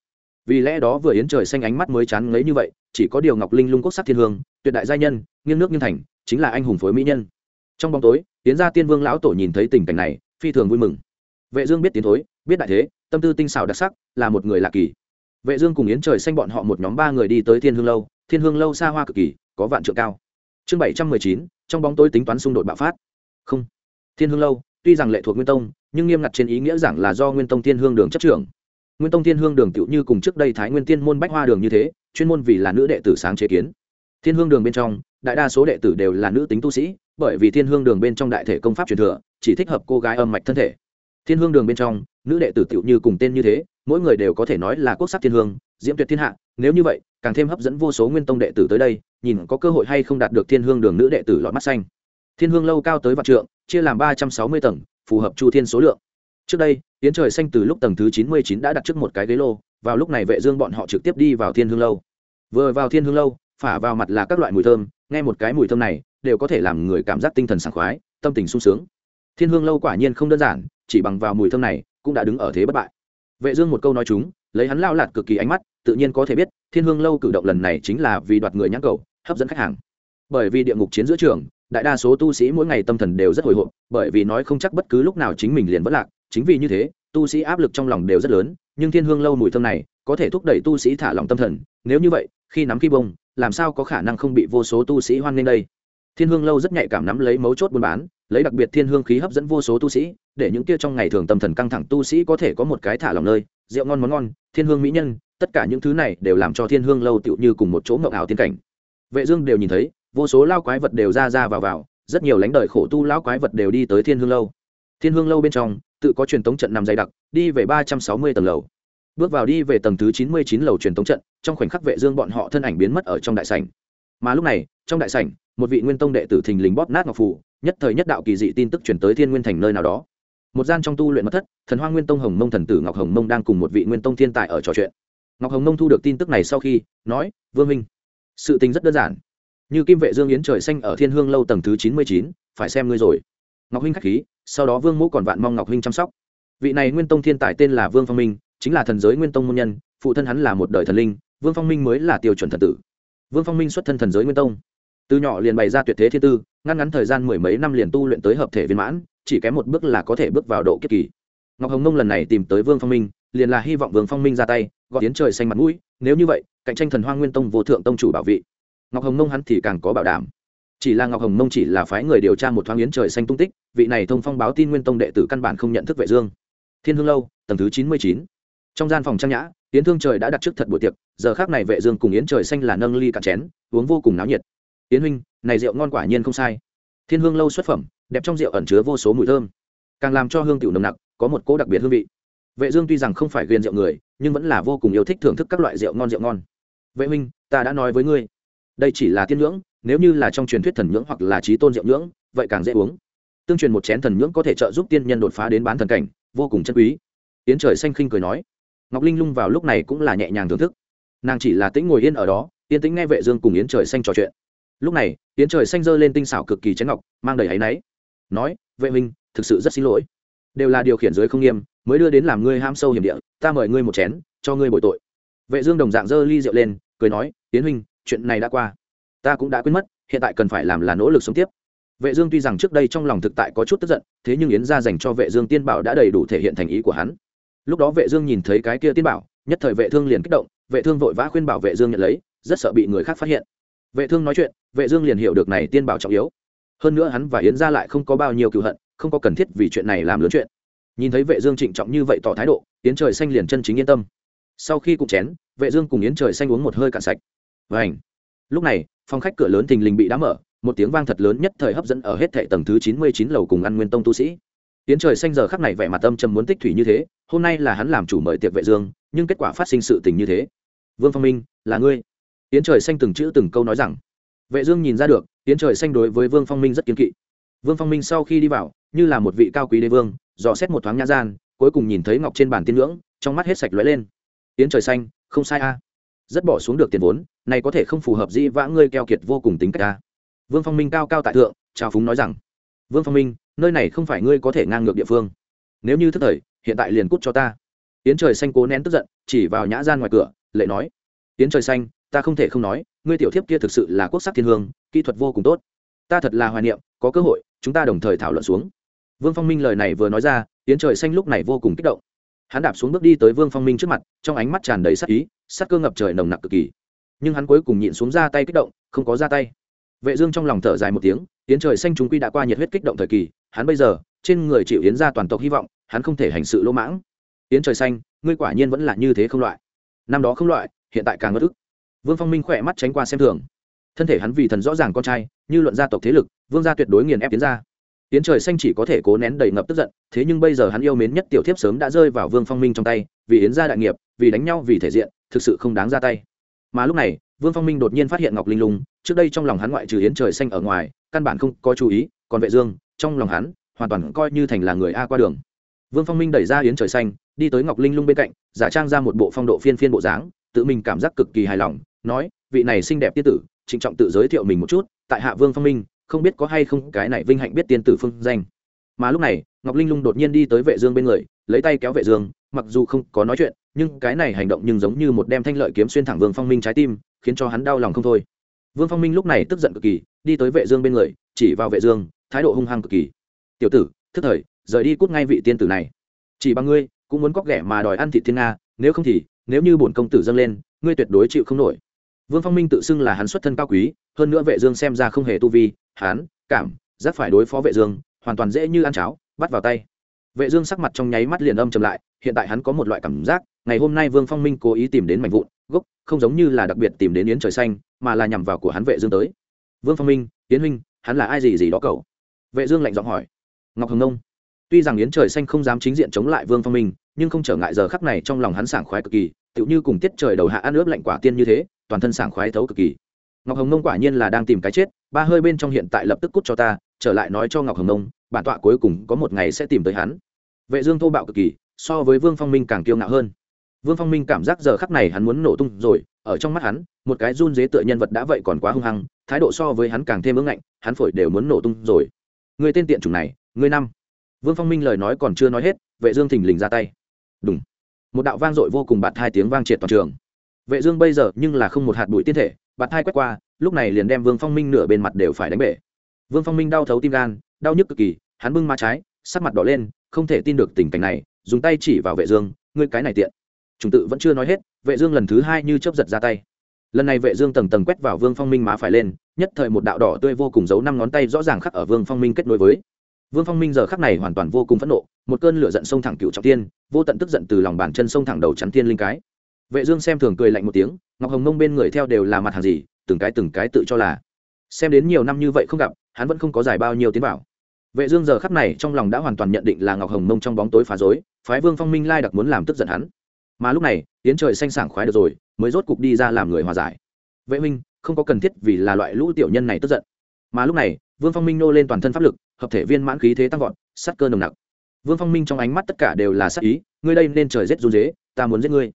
Vì lẽ đó vừa yến trời xanh ánh mắt mới chán ngấy như vậy, chỉ có điều ngọc linh lung quốc sắc thiên hương, tuyệt đại gia nhân, nghiêng nước nghiêng thành, chính là anh hùng phối mỹ nhân. Trong bóng tối tiến gia tiên vương lão tổ nhìn thấy tình cảnh này phi thường vui mừng. Vệ dương biết tiến thối, biết đại thế, tâm tư tinh xảo đặc sắc, là một người lạ kỳ. Vệ dương cùng yến trời xanh bọn họ một nhóm ba người đi tới thiên hương lâu, thiên hương lâu xa hoa cực kỳ, có vạn trượng cao. Chương bảy trăm mười chín, trong bóng tối tính toán xung đột bạo phát. Không, thiên hương lâu, tuy rằng lệ thuộc nguyên tông, nhưng nghiêm ngặt trên ý nghĩa rằng là do nguyên tông thiên hương đường chấp trưởng. Nguyên tông thiên hương đường tựu như cùng trước đây thái nguyên tiên môn bách hoa đường như thế, chuyên môn vì là nữ đệ tử sáng chế kiến. Thiên hương đường bên trong, đại đa số đệ tử đều là nữ tính tu sĩ bởi vì thiên hương đường bên trong đại thể công pháp truyền thừa, chỉ thích hợp cô gái âm mạch thân thể. Thiên hương đường bên trong, nữ đệ tử tiểu như cùng tên như thế, mỗi người đều có thể nói là quốc sắc thiên hương, diễm tuyệt thiên hạ, nếu như vậy, càng thêm hấp dẫn vô số nguyên tông đệ tử tới đây, nhìn có cơ hội hay không đạt được thiên hương đường nữ đệ tử lọt mắt xanh. Thiên hương lâu cao tới vạn trượng, chia làm ba trăm sáu mươi tầng, phù hợp chu thiên số lượng. Trước đây tiến trời xanh từ lúc tầng thứ chín mươi chín đã đặt trước một cái ghế lô, vào lúc này vệ dương bọn họ trực tiếp đi vào thiên hương lâu. Vừa vào thiên hương lâu, phả vào mặt là các loại mùi thơm, nghe một cái mùi thơm này đều có thể làm người cảm giác tinh thần sảng khoái, tâm tình sung sướng. Thiên hương lâu quả nhiên không đơn giản, chỉ bằng vào mùi thơm này, cũng đã đứng ở thế bất bại. Vệ dương một câu nói chúng, lấy hắn lao lạt cực kỳ ánh mắt, tự nhiên có thể biết, thiên hương lâu cử động lần này chính là vì đoạt người nhãn cầu, hấp dẫn khách hàng. Bởi vì địa ngục chiến giữa trường, đại đa số tu sĩ mỗi ngày tâm thần đều rất hồi hộp, bởi vì nói không chắc bất cứ lúc nào chính mình liền vất lạc, chính vì như thế, tu sĩ áp lực trong lòng đều rất lớn, nhưng thiên hương lâu mùi thơm này, có thể thúc đẩy tu sĩ thả lòng tâm thần, nếu như vậy, khi nắm khi bông, làm sao có khả năng không bị vô số tu sĩ hoan nghênh đây? Thiên hương lâu rất nhạy cảm nắm lấy mấu chốt buôn bán, lấy đặc biệt thiên hương khí hấp dẫn vô số tu sĩ, để những kia trong ngày thường tâm thần căng thẳng tu sĩ có thể có một cái thả lòng nơi, rượu ngon món ngon, thiên hương mỹ nhân, tất cả những thứ này đều làm cho thiên hương lâu tựu như cùng một chỗ mộng ảo tiên cảnh. Vệ dương đều nhìn thấy, vô số lao quái vật đều ra ra vào vào, rất nhiều lãnh đời khổ tu lão quái vật đều đi tới thiên hương lâu. Thiên hương lâu bên trong, tự có truyền tống trận nằm dày đặc, đi về ba trăm sáu mươi tầng lầu. Bước vào đi về tầng thứ chín mươi chín lầu truyền tống trận, trong khoảnh khắc vệ dương bọn họ thân ảnh biến mất ở trong đại sảnh mà lúc này, trong đại sảnh, một vị nguyên tông đệ tử thình lình bóp nát ngọc phù, nhất thời nhất đạo kỳ dị tin tức truyền tới thiên nguyên thành nơi nào đó. Một gian trong tu luyện mất thất, thần hoa nguyên tông hồng mông thần tử ngọc hồng mông đang cùng một vị nguyên tông thiên tài ở trò chuyện. Ngọc hồng mông thu được tin tức này sau khi, nói, vương minh sự tình rất đơn giản. Như kim vệ dương yến trời xanh ở thiên hương lâu tầng thứ chín mươi chín, phải xem ngươi rồi. Ngọc huynh k h á c h khí, sau đó vương mũ còn vạn mong ngọc huynh chăm sóc. Vị này nguyên tông thiên tài tên là vương phong minh, chính là thần giới nguyên tông môn nhân, phụ thân hắn là một đời thần linh, vương phong minh mới là tiêu chuẩn thần tử vương phong minh xuất thân thần giới nguyên tông. Từ nhỏ liền bày ra tuyệt thế thiên tư ngăn ngắn thời gian mười mấy năm liền tu luyện tới hợp thể viên mãn, chỉ kém một bước là có thể bước vào độ kiếp kỳ. Ngọc hồng nông lần này tìm tới vương phong minh, liền là hy vọng vương phong minh ra tay, gọi tiến trời xanh mặt mũi, nếu như vậy, cạnh tranh thần hoa nguyên tông vô thượng tông chủ bảo vị. Ngọc hồng nông hắn thì càng có bảo đảm. Chỉ là ngọc hồng nông chỉ là phái người điều tra một thoáng yến trời xanh tung tích, vị này thông phong báo tin nguyên tông đệ tử căn bản không nhận thức vệ dương. Thiên hương lâu, tầng thứ chín mươi chín trong gian phòng trang nhã, yến thương trời đã đặt trước thật buổi tiệc, giờ khác này vệ dương cùng yến trời xanh là nâng ly cạn chén, uống vô cùng náo nhiệt. Yến huynh, này rượu ngon quả nhiên không sai. Thiên hương lâu xuất phẩm, đẹp trong rượu ẩn chứa vô số mùi thơm. Càng làm cho hương tiểu nồng nặc, có một cỗ đặc biệt hương vị. Vệ dương tuy rằng không phải ghiền rượu người, nhưng vẫn là vô cùng yêu thích thưởng thức các loại rượu ngon rượu ngon. Vệ huynh, ta đã nói với ngươi, đây chỉ là tiên nhưỡng nếu như là trong truyền thuyết thần nhưỡng hoặc là trí tôn rượu nhưỡng vậy càng dễ uống. Tương truyền một chén thần nhưỡng có thể trợ giúp tiên nhân đột phá đến bán thần cảnh, vô cùng chân quý. Yến trời xanh khinh cười nói ngọc linh lung vào lúc này cũng là nhẹ nhàng thưởng thức. Nàng chỉ là tĩnh ngồi yên ở đó yên tĩnh nghe vệ dương cùng yến trời xanh trò chuyện. Lúc này yến trời xanh giơ lên tinh xảo cực kỳ chén ngọc mang đầy áy náy. Nói vệ Minh, thực sự rất xin lỗi. Đều là điều khiển dưới không nghiêm mới đưa đến làm ngươi ham sâu hiểm địa ta mời ngươi một chén cho ngươi bồi tội. Vệ dương đồng dạng giơ ly rượu lên cười nói yến huynh chuyện này đã qua. Ta cũng đã quên mất hiện tại cần phải làm là nỗ lực sống tiếp. Vệ dương tuy rằng trước đây trong lòng thực tại có chút tức giận thế nhưng yến gia dành cho vệ dương tiên bảo đã đầy đủ thể hiện thành ý của hắn lúc đó vệ dương nhìn thấy cái kia tiên bảo, nhất thời vệ thương liền kích động, vệ thương vội vã khuyên bảo vệ dương nhận lấy, rất sợ bị người khác phát hiện. Vệ thương nói chuyện, vệ dương liền hiểu được này tiên bảo trọng yếu. Hơn nữa hắn và yến gia lại không có bao nhiêu cựu hận, không có cần thiết vì chuyện này làm lớn chuyện. Nhìn thấy vệ dương trịnh trọng như vậy tỏ thái độ, yến trời xanh liền chân chính yên tâm. Sau khi cùng chén, vệ dương cùng yến trời xanh uống một hơi cạn sạch. Vảnh lúc này, phòng khách cửa lớn thình lình bị đá mở, một tiếng vang thật lớn nhất thời hấp dẫn ở hết thệ tầng thứ chín mươi chín lầu cùng ăn nguyên tông tu sĩ. Yến trời xanh giờ khắc này vẻ mặt âm trầm muốn tích thủy như thế hôm nay là hắn làm chủ mời tiệc vệ dương, nhưng kết quả phát sinh sự tình như thế. Vương phong minh, là ngươi? Tiến trời xanh từng chữ từng câu nói rằng. Vệ dương nhìn ra được tiến trời xanh đối với vương phong minh rất kiên kỵ. Vương phong minh sau khi đi vào, như là một vị cao quý đế vương, dò xét một thoáng nhã gian, cuối cùng nhìn thấy ngọc trên bàn tiên ngưỡng, trong mắt hết sạch lóe lên. Tiến trời xanh, không sai a. Rất bỏ xuống được tiền vốn, này có thể không phù hợp dĩ vã ngươi keo kiệt vô cùng tính cách a. Vương phong minh cao cao tại thượng, trào phúng nói rằng. Vương phong minh, nơi này không phải ngươi có thể ngang ngược địa phương. Nếu như thức thời hiện tại liền cút cho ta. Yến trời xanh cố nén tức giận, chỉ vào nhã gian ngoài cửa, lệ nói, yến trời xanh, ta không thể không nói, ngươi tiểu thiếp kia thực sự là quốc sắc thiên hương, kỹ thuật vô cùng tốt. Ta thật là hoài niệm, có cơ hội, chúng ta đồng thời thảo luận xuống. Vương phong minh lời này vừa nói ra, yến trời xanh lúc này vô cùng kích động. Hắn đạp xuống bước đi tới vương phong minh trước mặt, trong ánh mắt tràn đầy sắc ý sắc cơ ngập trời nồng nặc cực kỳ. Nhưng hắn cuối cùng nhịn xuống ra tay kích động, không có ra tay. Vệ dương trong lòng thở dài một tiếng, yến trời xanh chúng quy đã qua nhiệt huyết kích động thời kỳ, hắn bây giờ, trên người chịu yến gia toàn tộc hy vọng hắn không thể hành sự lỗ mãng. Yến trời xanh, ngươi quả nhiên vẫn là như thế không loại. Năm đó không loại, hiện tại càng ngất ức. Vương phong minh khỏe mắt tránh qua xem thường. Thân thể hắn vì thần rõ ràng con trai, như luận gia tộc thế lực, vương gia tuyệt đối nghiền ép tiến gia yến trời xanh chỉ có thể cố nén đầy ngập tức giận, thế nhưng bây giờ hắn yêu mến nhất tiểu thiếp sớm đã rơi vào vương phong minh trong tay, vì yến gia đại nghiệp, vì đánh nhau, vì thể diện, thực sự không đáng ra tay. Mà lúc này, vương phong minh đột nhiên phát hiện ngọc linh lung, trước đây trong lòng hắn ngoại trừ yến trời xanh ở ngoài, căn bản không có chú ý, còn vệ dương, trong lòng hắn, hoàn toàn coi như thành là người a qua đường vương phong minh đẩy ra yến trời xanh, đi tới ngọc linh lung bên cạnh, giả trang ra một bộ phong độ phiên phiên bộ dáng, tự mình cảm giác cực kỳ hài lòng, nói, vị này xinh đẹp tiên tử, trịnh trọng tự giới thiệu mình một chút, tại hạ vương phong minh, không biết có hay không cái này vinh hạnh biết tiên tử phương danh. Mà lúc này, ngọc linh lung đột nhiên đi tới vệ dương bên người, lấy tay kéo vệ dương, mặc dù không có nói chuyện, nhưng cái này hành động nhưng giống như một đem thanh lợi kiếm xuyên thẳng vương phong minh trái tim, khiến cho hắn đau lòng không thôi. Vương phong minh lúc này tức giận cực kỳ, đi tới vệ dương bên người, chỉ vào vệ dương, thái độ hung hăng cực kỳ. Tiểu tử, thức thời rời đi cút ngay vị tiên tử này. Chỉ bằng ngươi, cũng muốn cóc ghẻ mà đòi ăn thịt thiên nga, nếu không thì, nếu như bổn công tử dâng lên, ngươi tuyệt đối chịu không nổi. Vương phong minh tự xưng là hắn xuất thân cao quý, hơn nữa vệ dương xem ra không hề tu vi hắn cảm giác phải đối phó vệ dương, hoàn toàn dễ như ăn cháo, bắt vào tay. Vệ dương sắc mặt trong nháy mắt liền âm trầm lại, hiện tại hắn có một loại cảm giác, ngày hôm nay vương phong minh cố ý tìm đến mảnh vụn, gốc, không giống như là đặc biệt tìm đến yến trời xanh, mà là nhằm vào của hắn vệ dương tới. Vương phong minh, yến huynh, hắn là ai gì gì đó cậu? Vệ dương lạnh giọng hỏi. Ngọc hồng nông tuy rằng yến trời xanh không dám chính diện chống lại vương phong minh, nhưng không trở ngại giờ khắc này trong lòng hắn sảng khoái cực kỳ, tựu như cùng tiết trời đầu hạ ăn ướp lạnh quả tiên như thế, toàn thân sảng khoái thấu cực kỳ. Ngọc hồng nông quả nhiên là đang tìm cái chết, ba hơi bên trong hiện tại lập tức cút cho ta, trở lại nói cho ngọc hồng nông bản tọa cuối cùng có một ngày sẽ tìm tới hắn. Vệ dương thô bạo cực kỳ, so với vương phong minh càng kiêu ngạo hơn. Vương phong minh cảm giác giờ khắc này hắn muốn nổ tung rồi, ở trong mắt hắn, một cái run dế tựa nhân vật đã vậy còn quá hung hăng, thái độ so với hắn càng thêm ưng ngạnh, hắn phổi đều muốn nổ tung rồi. Người tên tiện chủng này, người năm vương phong minh lời nói còn chưa nói hết, vệ dương thình lình ra tay. Đúng một đạo vang dội vô cùng bạt hai tiếng vang triệt toàn trường. Vệ dương bây giờ nhưng là không một hạt bụi tiên thể, bạt hai quét qua, lúc này liền đem vương phong minh nửa bên mặt đều phải đánh bể. Vương phong minh đau thấu tim gan, đau nhức cực kỳ, hắn bưng má trái, sắc mặt đỏ lên, không thể tin được tình cảnh này, dùng tay chỉ vào vệ dương, ngươi cái này tiện. Chúng tự vẫn chưa nói hết, vệ dương lần thứ hai như chớp giật ra tay. Lần này vệ dương tầng tầng quét vào vương phong minh má phải lên, nhất thời một đạo đỏ tươi vô cùng giấu năm ngón tay rõ ràng khắc ở vương phong minh kết nối với vương phong minh giờ khắc này hoàn toàn vô cùng phẫn nộ một cơn lửa giận sông thẳng cựu trọng thiên, vô tận tức giận từ lòng bàn chân sông thẳng đầu chắn tiên linh cái. Vệ dương xem thường cười lạnh một tiếng ngọc hồng mông bên người theo đều là mặt hàng gì từng cái từng cái tự cho là. Xem đến nhiều năm như vậy không gặp hắn vẫn không có giải bao nhiêu tiến bảo. Vệ dương giờ khắc này trong lòng đã hoàn toàn nhận định là ngọc hồng mông trong bóng tối phá rối phái vương phong minh lai đặc muốn làm tức giận hắn. Mà lúc này tiến trời xanh sảng khoái được rồi mới rốt cục đi ra làm người hòa giải. Vệ minh không có cần thiết vì là loại lũ tiểu nhân này tức giận mà lúc này, vương phong minh nô lên toàn thân pháp lực, hợp thể viên mãn khí thế tăng vọt, sát cơ nồng nặc. Vương phong minh trong ánh mắt tất cả đều là sát ý, ngươi đây nên trời rét run dế, ta muốn giết ngươi.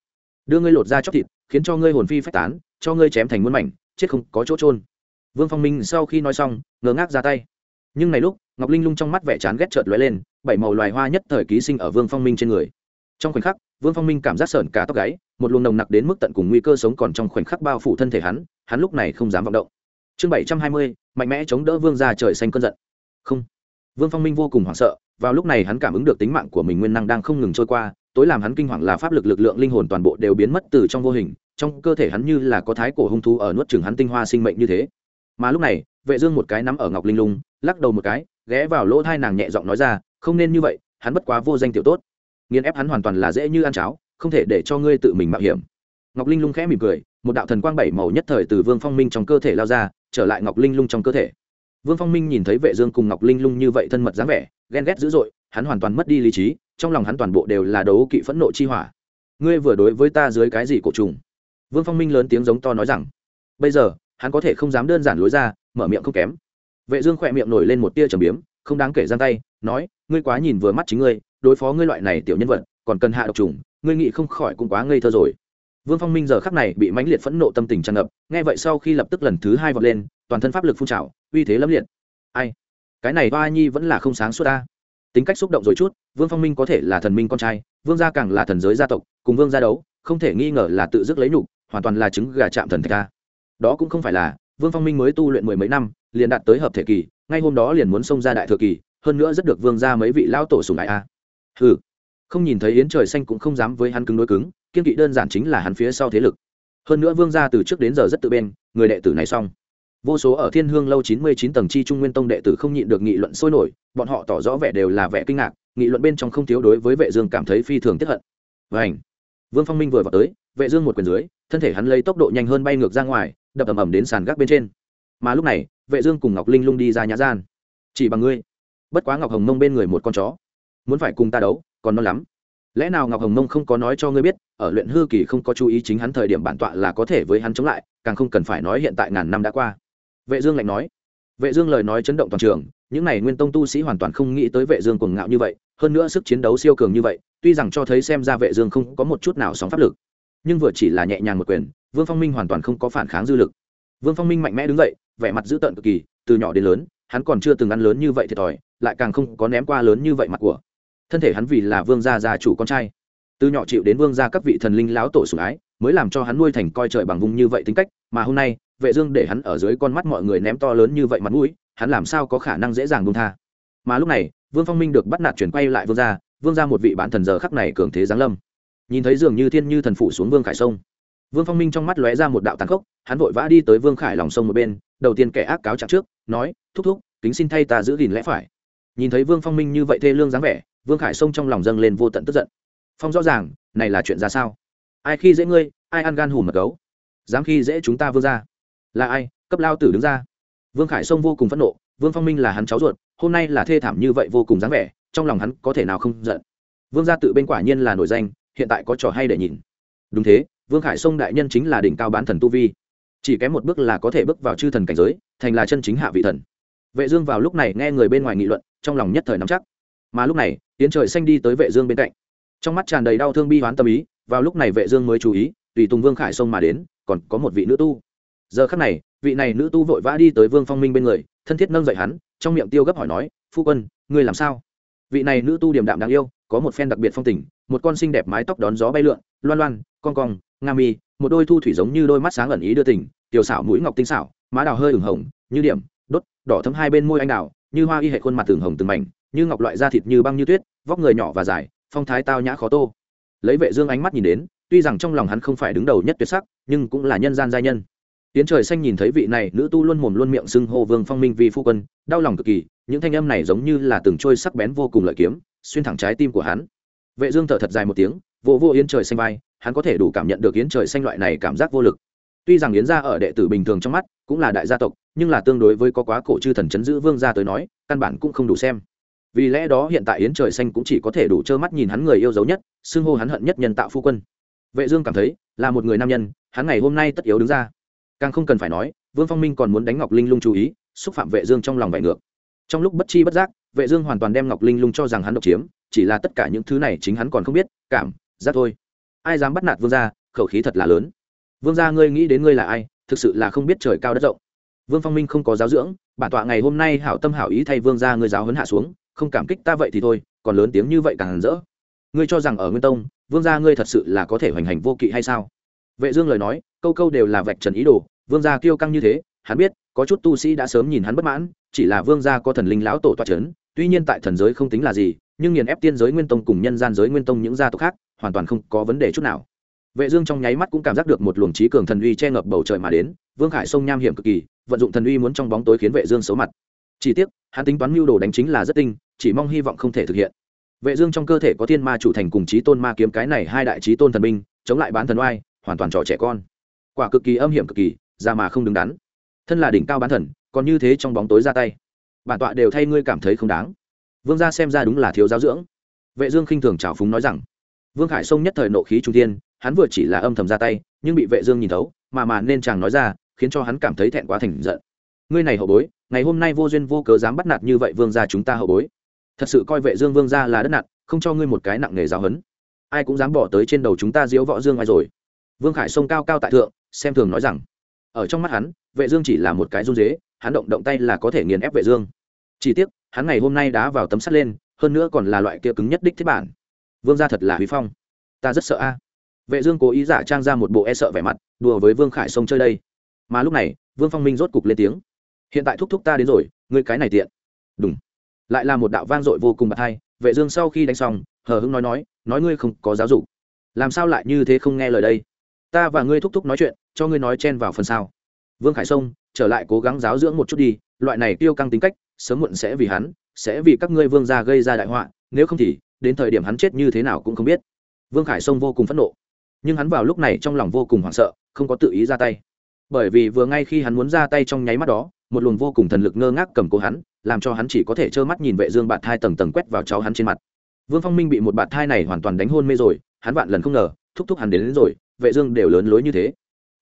Đưa ngươi lột ra chóc thịt, khiến cho ngươi hồn phi phách tán, cho ngươi chém thành muôn mảnh, chết không có chỗ trôn vương phong minh sau khi nói xong, ngơ ngác ra tay. Nhưng này lúc, ngọc linh lung trong mắt vẻ chán ghét chợt lóe lên, bảy màu loài hoa nhất thời ký sinh ở vương phong minh trên người. Trong khoảnh khắc, vương phong minh cảm giác sởn cả tóc gáy, một luồng nồng nặc đến mức tận cùng nguy cơ sống còn trong khoảnh khắc bao phủ thân thể hắn hắn lúc này không dám vọng động. Chương bảy trăm hai mươi mạnh mẽ chống đỡ vương ra trời xanh cơn giận. Không. Vương phong minh vô cùng hoảng sợ, vào lúc này hắn cảm ứng được tính mạng của mình nguyên năng đang không ngừng trôi qua, tối làm hắn kinh hoàng là pháp lực lực lượng linh hồn toàn bộ đều biến mất từ trong vô hình, trong cơ thể hắn như là có thái cổ hung thú ở nuốt chừng hắn tinh hoa sinh mệnh như thế. Mà lúc này, vệ dương một cái nắm ở ngọc linh lung, lắc đầu một cái, ghé vào lỗ thai nàng nhẹ giọng nói ra, không nên như vậy, hắn bất quá vô danh tiểu tốt. Nghiền ép hắn hoàn toàn là dễ như ăn cháo, không thể để cho ngươi tự mình mạo hiểm. Ngọc linh lung khẽ mỉm cười, một đạo thần quang bảy màu nhất thời từ vương phong minh trong cơ thể lao ra trở lại ngọc linh lung trong cơ thể. Vương phong minh nhìn thấy vệ dương cùng ngọc linh lung như vậy thân mật dáng vẻ, ghen ghét dữ dội, hắn hoàn toàn mất đi lý trí, trong lòng hắn toàn bộ đều là đấu kỵ phẫn nộ chi hỏa. Ngươi vừa đối với ta dưới cái gì cổ trùng? Vương phong minh lớn tiếng giống to nói rằng. Bây giờ, hắn có thể không dám đơn giản lối ra, mở miệng không kém. Vệ dương khỏe miệng nổi lên một tia trầm biếm, không đáng kể giang tay, nói, ngươi quá nhìn vừa mắt chính ngươi, đối phó ngươi loại này tiểu nhân vật, còn cần hạ độc trùng, ngươi nghĩ không khỏi cũng quá ngây thơ rồi vương phong minh giờ khắc này bị mãnh liệt phẫn nộ tâm tình tràn ngập, nghe vậy sau khi lập tức lần thứ hai vọt lên, toàn thân pháp lực phun trào, uy thế lâm liệt. Ai? Cái này hoa nhi vẫn là không sáng suốt ta. Tính cách xúc động rồi chút, vương phong minh có thể là thần minh con trai, vương gia càng là thần giới gia tộc, cùng vương gia đấu, không thể nghi ngờ là tự dứt lấy nhục, hoàn toàn là chứng gà chạm thần thạch ca đó cũng không phải là, vương phong minh mới tu luyện mười mấy năm, liền đạt tới hợp thể kỳ, ngay hôm đó liền muốn xông ra đại thừa kỳ, hơn nữa rất được vương gia mấy vị lao tổ sùng đại a. Hừ. Không nhìn thấy yến trời xanh cũng không dám với hắn cứng đối cứng kiên kỵ đơn giản chính là hắn phía sau thế lực. Hơn nữa vương gia từ trước đến giờ rất tự bên, người đệ tử này xong. Vô số ở thiên hương lâu chín mươi chín tầng chi trung nguyên tông đệ tử không nhịn được nghị luận sôi nổi, bọn họ tỏ rõ vẻ đều là vẻ kinh ngạc, nghị luận bên trong không thiếu đối với vệ dương cảm thấy phi thường tiếp hận. Vảnh vương phong minh vừa vào tới, vệ dương một quyền dưới, thân thể hắn lấy tốc độ nhanh hơn bay ngược ra ngoài, đập ầm ầm đến sàn gác bên trên. Mà lúc này, vệ dương cùng ngọc linh lung đi ra nhã gian. Chỉ bằng ngươi. Bất quá ngọc hồng mông bên người một con chó. Muốn phải cùng ta đấu, còn non lắm lẽ nào ngọc hồng mông không có nói cho ngươi biết, ở luyện hư kỳ không có chú ý chính hắn thời điểm bản tọa là có thể với hắn chống lại, càng không cần phải nói hiện tại ngàn năm đã qua. Vệ dương lạnh nói. Vệ dương lời nói chấn động toàn trường, những này nguyên tông tu sĩ hoàn toàn không nghĩ tới vệ dương cuồng ngạo như vậy, hơn nữa sức chiến đấu siêu cường như vậy, tuy rằng cho thấy xem ra vệ dương không có một chút nào sóng pháp lực, nhưng vừa chỉ là nhẹ nhàng một quyền, vương phong minh hoàn toàn không có phản kháng dư lực. Vương phong minh mạnh mẽ đứng dậy, vẻ mặt dữ tợn cực kỳ, từ nhỏ đến lớn, hắn còn chưa từng ăn lớn như vậy thiệt thòi, lại càng không có ném qua lớn như vậy mặt của thân thể hắn vì là vương gia gia chủ con trai. Từ nhỏ chịu đến vương gia các vị thần linh láo tổ sủng ái, mới làm cho hắn nuôi thành coi trời bằng vùng như vậy tính cách, mà hôm nay, vệ dương để hắn ở dưới con mắt mọi người ném to lớn như vậy mặt mũi, hắn làm sao có khả năng dễ dàng buông tha. Mà lúc này, vương phong minh được bắt nạt chuyển quay lại vương gia vương gia một vị bán thần giờ khắc này cường thế giáng lâm. Nhìn thấy dường như thiên như thần phụ xuống vương khải sông, vương phong minh trong mắt lóe ra một đạo tàn khốc, hắn vội vã đi tới vương khải lòng sông một bên, đầu tiên kẻ ác cáo trạng trước, nói, thúc thúc, kính xin thay ta giữ gìn lẽ phải. Nhìn thấy vương phong minh như vậy thê lương dáng vẻ vương khải sông trong lòng dâng lên vô tận tức giận. Phong rõ ràng, này là chuyện ra sao? Ai khi dễ ngươi, ai ăn gan hùm mật gấu? Dám khi dễ chúng ta vương ra là ai? Cấp lao tử đứng ra. Vương khải sông vô cùng phẫn nộ, vương phong minh là hắn cháu ruột, hôm nay là thê thảm như vậy vô cùng dáng vẻ, trong lòng hắn có thể nào không giận? Vương gia tự bên quả nhiên là nổi danh, hiện tại có trò hay để nhìn. Đúng thế, vương khải sông đại nhân chính là đỉnh cao bán thần tu vi. Chỉ kém một bước là có thể bước vào chư thần cảnh giới, thành là chân chính hạ vị thần. Vệ dương vào lúc này nghe người bên ngoài nghị luận, trong lòng nhất thời nắm chắc mà lúc này tiến trời xanh đi tới vệ dương bên cạnh. Trong mắt tràn đầy đau thương bi hoán tâm ý, vào lúc này vệ dương mới chú ý, tùy tùng vương khải sông mà đến, còn có một vị nữ tu. Giờ khắc này, vị này nữ tu vội vã đi tới vương phong minh bên người, thân thiết nâng dậy hắn, trong miệng tiêu gấp hỏi nói, phu quân, ngươi làm sao? Vị này nữ tu điềm đạm đáng yêu, có một phen đặc biệt phong tình, một con xinh đẹp mái tóc đón gió bay lượn, loan loan con cong, nga mi, một đôi thu thủy giống như đôi mắt sáng ẩn ý đưa tình, tiểu xảo mũi ngọc tinh xảo, má đào hơi ửng hồng, như điểm, đốt, đỏ thấm hai bên môi anh đào như hoa y hệ khuôn mặt từng hồng từng mảnh, như ngọc loại da thịt như băng như tuyết, vóc người nhỏ và dài, phong thái tao nhã khó tô. Lấy vệ dương ánh mắt nhìn đến, tuy rằng trong lòng hắn không phải đứng đầu nhất tuyệt sắc, nhưng cũng là nhân gian giai nhân. Tiến trời xanh nhìn thấy vị này nữ tu luôn mồm luôn miệng xưng hô vương phong minh vì phu quân, đau lòng cực kỳ, những thanh âm này giống như là từng trôi sắc bén vô cùng lợi kiếm, xuyên thẳng trái tim của hắn. Vệ dương thở thật dài một tiếng, vỗ vỗ yến trời xanh vai, hắn có thể đủ cảm nhận được yến trời xanh loại này cảm giác vô lực tuy rằng yến gia ở đệ tử bình thường trong mắt cũng là đại gia tộc, nhưng là tương đối với có quá cổ chư thần chấn giữ vương gia tới nói, căn bản cũng không đủ xem. Vì lẽ đó hiện tại yến trời xanh cũng chỉ có thể đủ trơ mắt nhìn hắn người yêu dấu nhất, xưng hô hắn hận nhất nhân tạo phu quân. Vệ dương cảm thấy là một người nam nhân, hắn ngày hôm nay tất yếu đứng ra. Càng không cần phải nói, vương phong minh còn muốn đánh ngọc linh lung chú ý, xúc phạm vệ dương trong lòng vải ngược. Trong lúc bất chi bất giác, vệ dương hoàn toàn đem ngọc linh lung cho rằng hắn độc chiếm, chỉ là tất cả những thứ này chính hắn còn không biết, cảm giác thôi. Ai dám bắt nạt vương gia, khẩu khí thật là lớn vương gia ngươi nghĩ đến ngươi là ai, thực sự là không biết trời cao đất rộng. Vương phong minh không có giáo dưỡng, bản tọa ngày hôm nay hảo tâm hảo ý thay vương gia ngươi giáo huấn hạ xuống, không cảm kích ta vậy thì thôi, còn lớn tiếng như vậy càng hẳn rỡ. Ngươi cho rằng ở nguyên tông, vương gia ngươi thật sự là có thể hoành hành vô kỵ hay sao? Vệ dương lời nói, câu câu đều là vạch trần ý đồ, vương gia kiêu căng như thế, hắn biết, có chút tu sĩ đã sớm nhìn hắn bất mãn, chỉ là vương gia có thần linh lão tổ toa chấn tuy nhiên tại thần giới không tính là gì, nhưng nghiền ép tiên giới nguyên tông cùng nhân gian giới nguyên tông những gia tộc khác, hoàn toàn không có vấn đề chút nào vệ dương trong nháy mắt cũng cảm giác được một luồng trí cường thần uy che ngập bầu trời mà đến, vương khải sông nham hiểm cực kỳ, vận dụng thần uy muốn trong bóng tối khiến vệ dương xấu mặt. Chỉ tiếc, hắn tính toán mưu đồ đánh chính là rất tinh, chỉ mong hy vọng không thể thực hiện. Vệ dương trong cơ thể có thiên ma chủ thành cùng trí tôn ma kiếm cái này hai đại trí tôn thần binh, chống lại bán thần oai, hoàn toàn trò trẻ con. Quả cực kỳ âm hiểm cực kỳ, ra mà không đứng đắn. Thân là đỉnh cao bán thần, còn như thế trong bóng tối ra tay, bản tọa đều thay ngươi cảm thấy không đáng. Vương gia xem ra đúng là thiếu giáo dưỡng. Vệ dương khinh thường chảo phúng nói rằng, vương khải sông nhất thời nộ khí trung thiên hắn vừa chỉ là âm thầm ra tay, nhưng bị vệ dương nhìn thấu, mà mà nên chàng nói ra, khiến cho hắn cảm thấy thẹn quá thành giận. Ngươi này hậu bối, ngày hôm nay vô duyên vô cớ dám bắt nạt như vậy vương gia chúng ta hậu bối. Thật sự coi vệ dương vương gia là đất nạt không cho ngươi một cái nặng nề giáo huấn. Ai cũng dám bỏ tới trên đầu chúng ta diếu võ dương ai rồi. Vương khải sông cao cao tại thượng, xem thường nói rằng, ở trong mắt hắn, vệ dương chỉ là một cái run rế, hắn động động tay là có thể nghiền ép vệ dương. Chỉ tiếc, hắn ngày hôm nay đá vào tấm sắt lên, hơn nữa còn là loại kia cứng nhất đích thiết bản. Vương gia thật là huy phong. Ta rất sợ a vệ dương cố ý giả trang ra một bộ e sợ vẻ mặt, đùa với vương khải sông chơi đây. Mà lúc này, vương phong minh rốt cục lên tiếng. Hiện tại thúc thúc ta đến rồi, ngươi cái này tiện. Đúng lại là một đạo vang dội vô cùng bạc hai, vệ dương sau khi đánh xong, hờ hững nói nói nói ngươi không có giáo dục. Làm sao lại như thế không nghe lời đây? Ta và ngươi thúc thúc nói chuyện, cho ngươi nói chen vào phần sau. Vương khải sông, trở lại cố gắng giáo dưỡng một chút đi, loại này tiêu căng tính cách, sớm muộn sẽ vì hắn, sẽ vì các ngươi vương gia gây ra đại họa, nếu không thì, đến thời điểm hắn chết như thế nào cũng không biết. Vương khải sông vô cùng phẫn nộ nhưng hắn vào lúc này trong lòng vô cùng hoảng sợ không có tự ý ra tay. Bởi vì vừa ngay khi hắn muốn ra tay trong nháy mắt đó một luồng vô cùng thần lực ngơ ngác cầm cố hắn làm cho hắn chỉ có thể trơ mắt nhìn vệ dương bạt thai tầng tầng quét vào cháu hắn trên mặt. Vương phong minh bị một bạt thai này hoàn toàn đánh hôn mê rồi hắn vạn lần không ngờ thúc thúc hắn đến, đến rồi vệ dương đều lớn lối như thế.